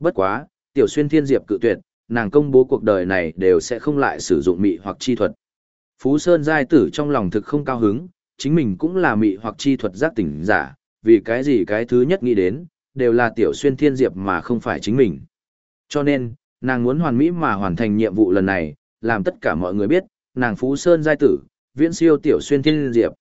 Bất quá, tiểu xuyên thiên diệp cự tuyệt, nàng công bố cuộc đời này đều sẽ không lại sử dụng mị hoặc chi thuật. Phú Sơn giai tử trong lòng thực không cao hứng, chính mình cũng là mị hoặc chi thuật giác tỉnh giả, vì cái gì cái thứ nhất nghĩ đến, đều là tiểu xuyên thiên diệp mà không phải chính mình. Cho nên, nàng muốn hoàn mỹ mà hoàn thành nhiệm vụ lần này, làm tất cả mọi người biết, nàng Phú Sơn giai tử, viễn siêu tiểu xuyên thiên diệp.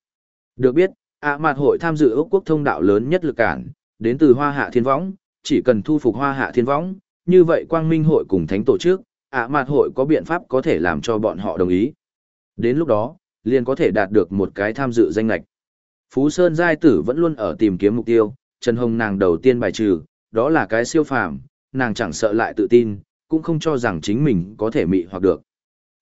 Được biết, ạ à hội tham dự ước quốc thông đạo lớn nhất lực cản, đến từ Hoa Hạ Thiên Võng, chỉ cần thu phục Hoa Hạ Thiên Võng, như vậy Quang Minh hội cùng thánh tổ chức, ạ à hội có biện pháp có thể làm cho bọn họ đồng ý. Đến lúc đó, liền có thể đạt được một cái tham dự danh lạch. Phú Sơn Giai Tử vẫn luôn ở tìm kiếm mục tiêu, Trần Hồng nàng đầu tiên bài trừ, đó là cái siêu phàm, nàng chẳng sợ lại tự tin, cũng không cho rằng chính mình có thể mị hoặc được.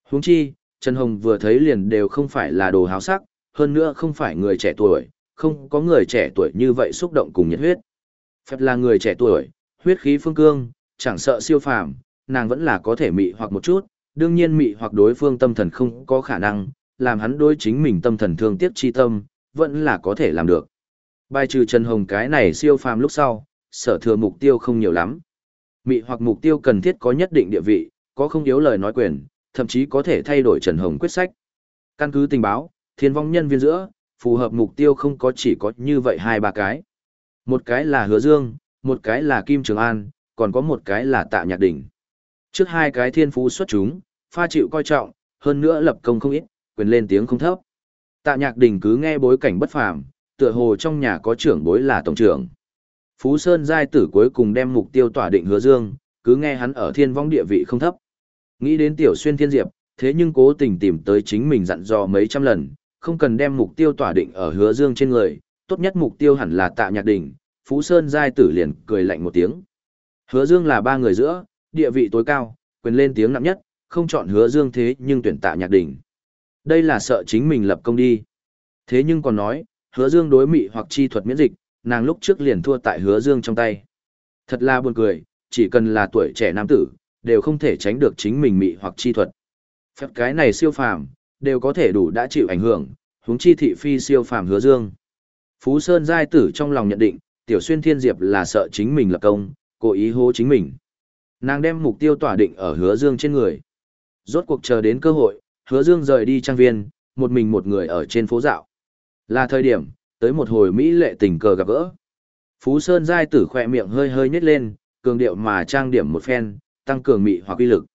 Huống chi, Trần Hồng vừa thấy liền đều không phải là đồ háo sắc, hơn nữa không phải người trẻ tuổi, không có người trẻ tuổi như vậy xúc động cùng nhiệt huyết. Phép là người trẻ tuổi, huyết khí phương cương, chẳng sợ siêu phàm, nàng vẫn là có thể mị hoặc một chút, đương nhiên mị hoặc đối phương tâm thần không có khả năng, làm hắn đối chính mình tâm thần thương tiếc chi tâm, vẫn là có thể làm được. Bài trừ Trần Hồng cái này siêu phàm lúc sau, sở thừa mục tiêu không nhiều lắm. Mị hoặc mục tiêu cần thiết có nhất định địa vị, có không yếu lời nói quyền, thậm chí có thể thay đổi Trần Hồng quyết sách. Căn cứ tình báo, thiên vong nhân viên giữa, phù hợp mục tiêu không có chỉ có như vậy hai ba cái. Một cái là Hứa Dương, một cái là Kim Trường An, còn có một cái là Tạ Nhạc Đỉnh. Trước hai cái thiên phú xuất chúng, pha chịu coi trọng, hơn nữa lập công không ít, quyền lên tiếng không thấp. Tạ Nhạc Đình cứ nghe bối cảnh bất phàm, tựa hồ trong nhà có trưởng bối là tổng trưởng. Phú Sơn giai tử cuối cùng đem mục tiêu tỏa định hứa dương, cứ nghe hắn ở thiên vong địa vị không thấp. Nghĩ đến tiểu xuyên thiên diệp, thế nhưng cố tình tìm tới chính mình dặn dò mấy trăm lần, không cần đem mục tiêu tỏa định ở hứa dương trên người, tốt nhất mục tiêu hẳn là tạ nhạc đỉnh, Phú Sơn giai tử liền cười lạnh một tiếng. Hứa dương là ba người giữa, địa vị tối cao, quyền lên tiếng nặng nhất, không chọn hứa dương thế nhưng tuyển tạ nhạc đỉnh, Đây là sợ chính mình lập công đi. Thế nhưng còn nói, hứa dương đối mị hoặc chi thuật miễn dịch, nàng lúc trước liền thua tại hứa dương trong tay. Thật là buồn cười, chỉ cần là tuổi trẻ nam tử, đều không thể tránh được chính mình mị hoặc chi thuật. Phép cái này siêu phàm, đều có thể đủ đã chịu ảnh hưởng, huống chi thị phi siêu phàm hứa dương. Phú Sơn giai tử trong lòng nhận định, tiểu xuyên thiên diệp là sợ chính mình lập công, cố ý hô chính mình. Nàng đem mục tiêu tỏa định ở hứa dương trên người. Rốt cuộc chờ đến cơ hội, hứa dương rời đi trang viên, một mình một người ở trên phố dạo. Là thời điểm, tới một hồi Mỹ lệ tình cờ gặp gỡ. Phú Sơn giai tử khỏe miệng hơi hơi nhếch lên, cường điệu mà trang điểm một phen, tăng cường mị hoặc uy lực.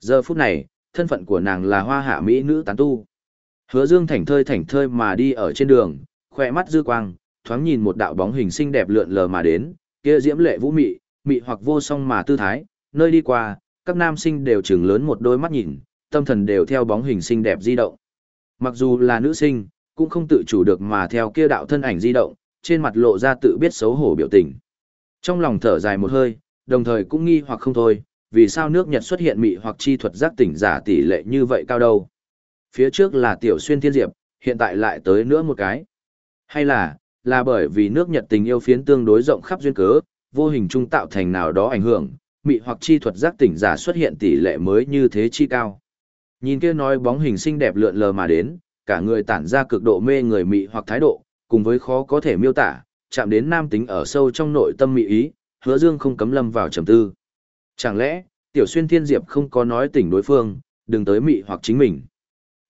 Giờ phút này, thân phận của nàng là hoa hạ Mỹ nữ tán tu. Hứa dương thảnh thơi thảnh thơi mà đi ở trên đường, khỏe mắt dư quang, thoáng nhìn một đạo bóng hình xinh đẹp lượn lờ mà đến, kia diễm lệ vũ mị, mị hoặc vô song mà tư thái, nơi đi qua, các nam sinh đều trừng lớn một đôi mắt nhìn, tâm thần đều theo bóng hình xinh đẹp di động. Mặc dù là nữ sinh, cũng không tự chủ được mà theo kia đạo thân ảnh di động, trên mặt lộ ra tự biết xấu hổ biểu tình. Trong lòng thở dài một hơi, đồng thời cũng nghi hoặc không thôi, vì sao nước Nhật xuất hiện mị hoặc chi thuật giác tỉnh giả tỷ lệ như vậy cao đâu. Phía trước là tiểu xuyên thiên diệp, hiện tại lại tới nữa một cái. Hay là, là bởi vì nước Nhật tình yêu phiến tương đối rộng khắp duyên cớ, vô hình trung tạo thành nào đó ảnh hưởng, mị hoặc chi thuật giác tỉnh giả xuất hiện tỷ lệ mới như thế chi cao. Nhìn kia nói bóng hình xinh đẹp lượn lờ mà đến, cả người tản ra cực độ mê người mị hoặc thái độ, cùng với khó có thể miêu tả, chạm đến nam tính ở sâu trong nội tâm mị ý, hứa dương không cấm lâm vào trầm tư. Chẳng lẽ, tiểu xuyên thiên diệp không có nói tỉnh đối phương, đừng tới mị hoặc chính mình.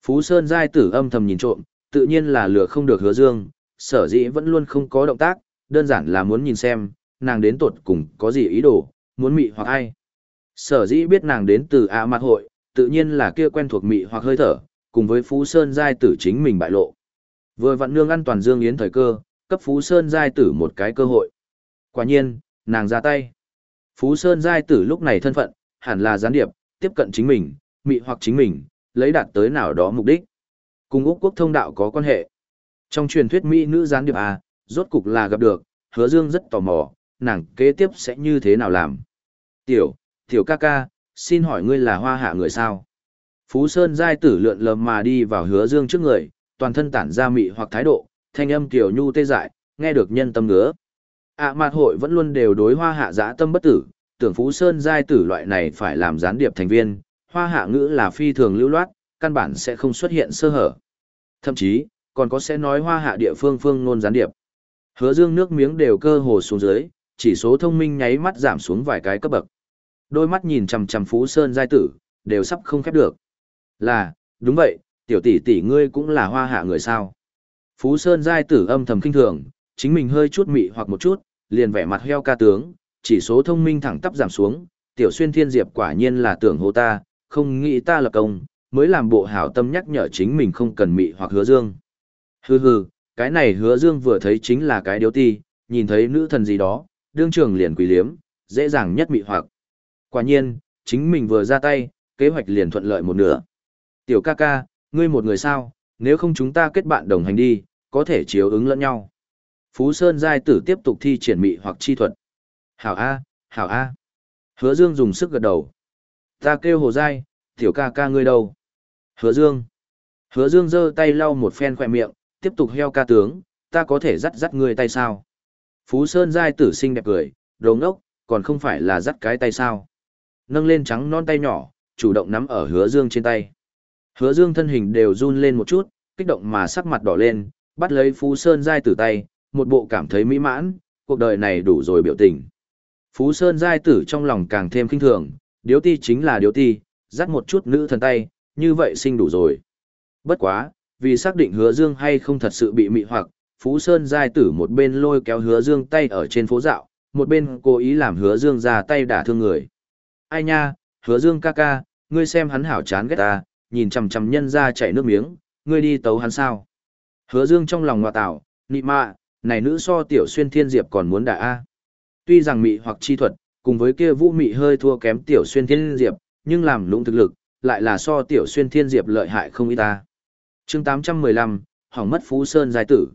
Phú Sơn giai tử âm thầm nhìn trộm, tự nhiên là lừa không được hứa dương, sở dĩ vẫn luôn không có động tác, đơn giản là muốn nhìn xem, nàng đến tột cùng có gì ý đồ, muốn mị hoặc ai. Sở dĩ biết nàng đến từ A mặt hội, tự nhiên là kia quen thuộc mị hoặc hơi thở, cùng với Phú Sơn giai tử chính mình bại lộ. Vừa vặn nương ăn toàn dương yến thời cơ, cấp Phú Sơn giai tử một cái cơ hội. Quả nhiên, nàng ra tay. Phú Sơn giai tử lúc này thân phận, hẳn là gián điệp, tiếp cận chính mình, mị hoặc chính mình, lấy đạt tới nào đó mục đích. Cùng Úc quốc thông đạo có quan hệ. Trong truyền thuyết Mỹ nữ gián điệp A, rốt cục là gặp được, hứa dương rất tò mò, nàng kế tiếp sẽ như thế nào làm. Tiểu, tiểu ca ca, xin hỏi ngươi là hoa hạ người sao? Phú Sơn giai tử lượn lờ mà đi vào hứa dương trước người, toàn thân tản ra mị hoặc thái độ, thanh âm tiểu nhu tê dại, nghe được nhân tâm ngứa ạ à, mạt hội vẫn luôn đều đối hoa hạ giã tâm bất tử, tưởng Phú Sơn giai tử loại này phải làm gián điệp thành viên, hoa hạ ngữ là phi thường lưu loát, căn bản sẽ không xuất hiện sơ hở. Thậm chí, còn có sẽ nói hoa hạ địa phương phương ngôn gián điệp. Hứa dương nước miếng đều cơ hồ xuống dưới, chỉ số thông minh nháy mắt giảm xuống vài cái cấp bậc. Đôi mắt nhìn chằm chằm Phú Sơn giai tử, đều sắp không khép được. Là, đúng vậy, tiểu tỷ tỷ ngươi cũng là hoa hạ người sao. Phú Sơn giai tử âm thầm kinh thường, chính mình hơi chút mị hoặc một chút, liền vẻ mặt heo ca tướng, chỉ số thông minh thẳng tắp giảm xuống, tiểu xuyên thiên diệp quả nhiên là tưởng hô ta, không nghĩ ta là công, mới làm bộ hảo tâm nhắc nhở chính mình không cần mị hoặc hứa dương. Hừ hừ, cái này hứa dương vừa thấy chính là cái điếu ti, nhìn thấy nữ thần gì đó, đương trường liền quỳ liếm, dễ dàng nhất mị hoặc. Quả nhiên, chính mình vừa ra tay, kế hoạch liền thuận lợi một nửa. Tiểu ca ca, ngươi một người sao, nếu không chúng ta kết bạn đồng hành đi, có thể chiếu ứng lẫn nhau. Phú Sơn giai tử tiếp tục thi triển mị hoặc chi thuật. Hảo A, hảo A. Hứa Dương dùng sức gật đầu. Ta kêu hồ giai, tiểu ca ca ngươi đâu? Hứa Dương. Hứa Dương giơ tay lau một phen khỏe miệng, tiếp tục heo ca tướng, ta có thể dắt dắt ngươi tay sao? Phú Sơn giai tử sinh đẹp cười, đồ ngốc, còn không phải là dắt cái tay sao? Nâng lên trắng non tay nhỏ, chủ động nắm ở hứa dương trên tay. Hứa dương thân hình đều run lên một chút, kích động mà sắc mặt đỏ lên, bắt lấy Phú Sơn giai tử tay, một bộ cảm thấy mỹ mãn, cuộc đời này đủ rồi biểu tình. Phú Sơn giai tử trong lòng càng thêm kinh thường, điếu ti chính là điếu ti, dắt một chút nữ thần tay, như vậy sinh đủ rồi. Bất quá, vì xác định hứa dương hay không thật sự bị mị hoặc, Phú Sơn giai tử một bên lôi kéo hứa dương tay ở trên phố dạo, một bên cố ý làm hứa dương ra tay đả thương người. Ai nha, hứa dương ca ca, ngươi xem hắn hảo chán ghét ta, nhìn chằm chằm nhân ra chảy nước miếng, ngươi đi tấu hắn sao. Hứa dương trong lòng ngọa tạo, nị mạ, này nữ so tiểu xuyên thiên diệp còn muốn đả A. Tuy rằng mị hoặc chi thuật, cùng với kia vũ mị hơi thua kém tiểu xuyên thiên diệp, nhưng làm lũng thực lực, lại là so tiểu xuyên thiên diệp lợi hại không ít ta. chương 815, hỏng mất Phú Sơn giai tử.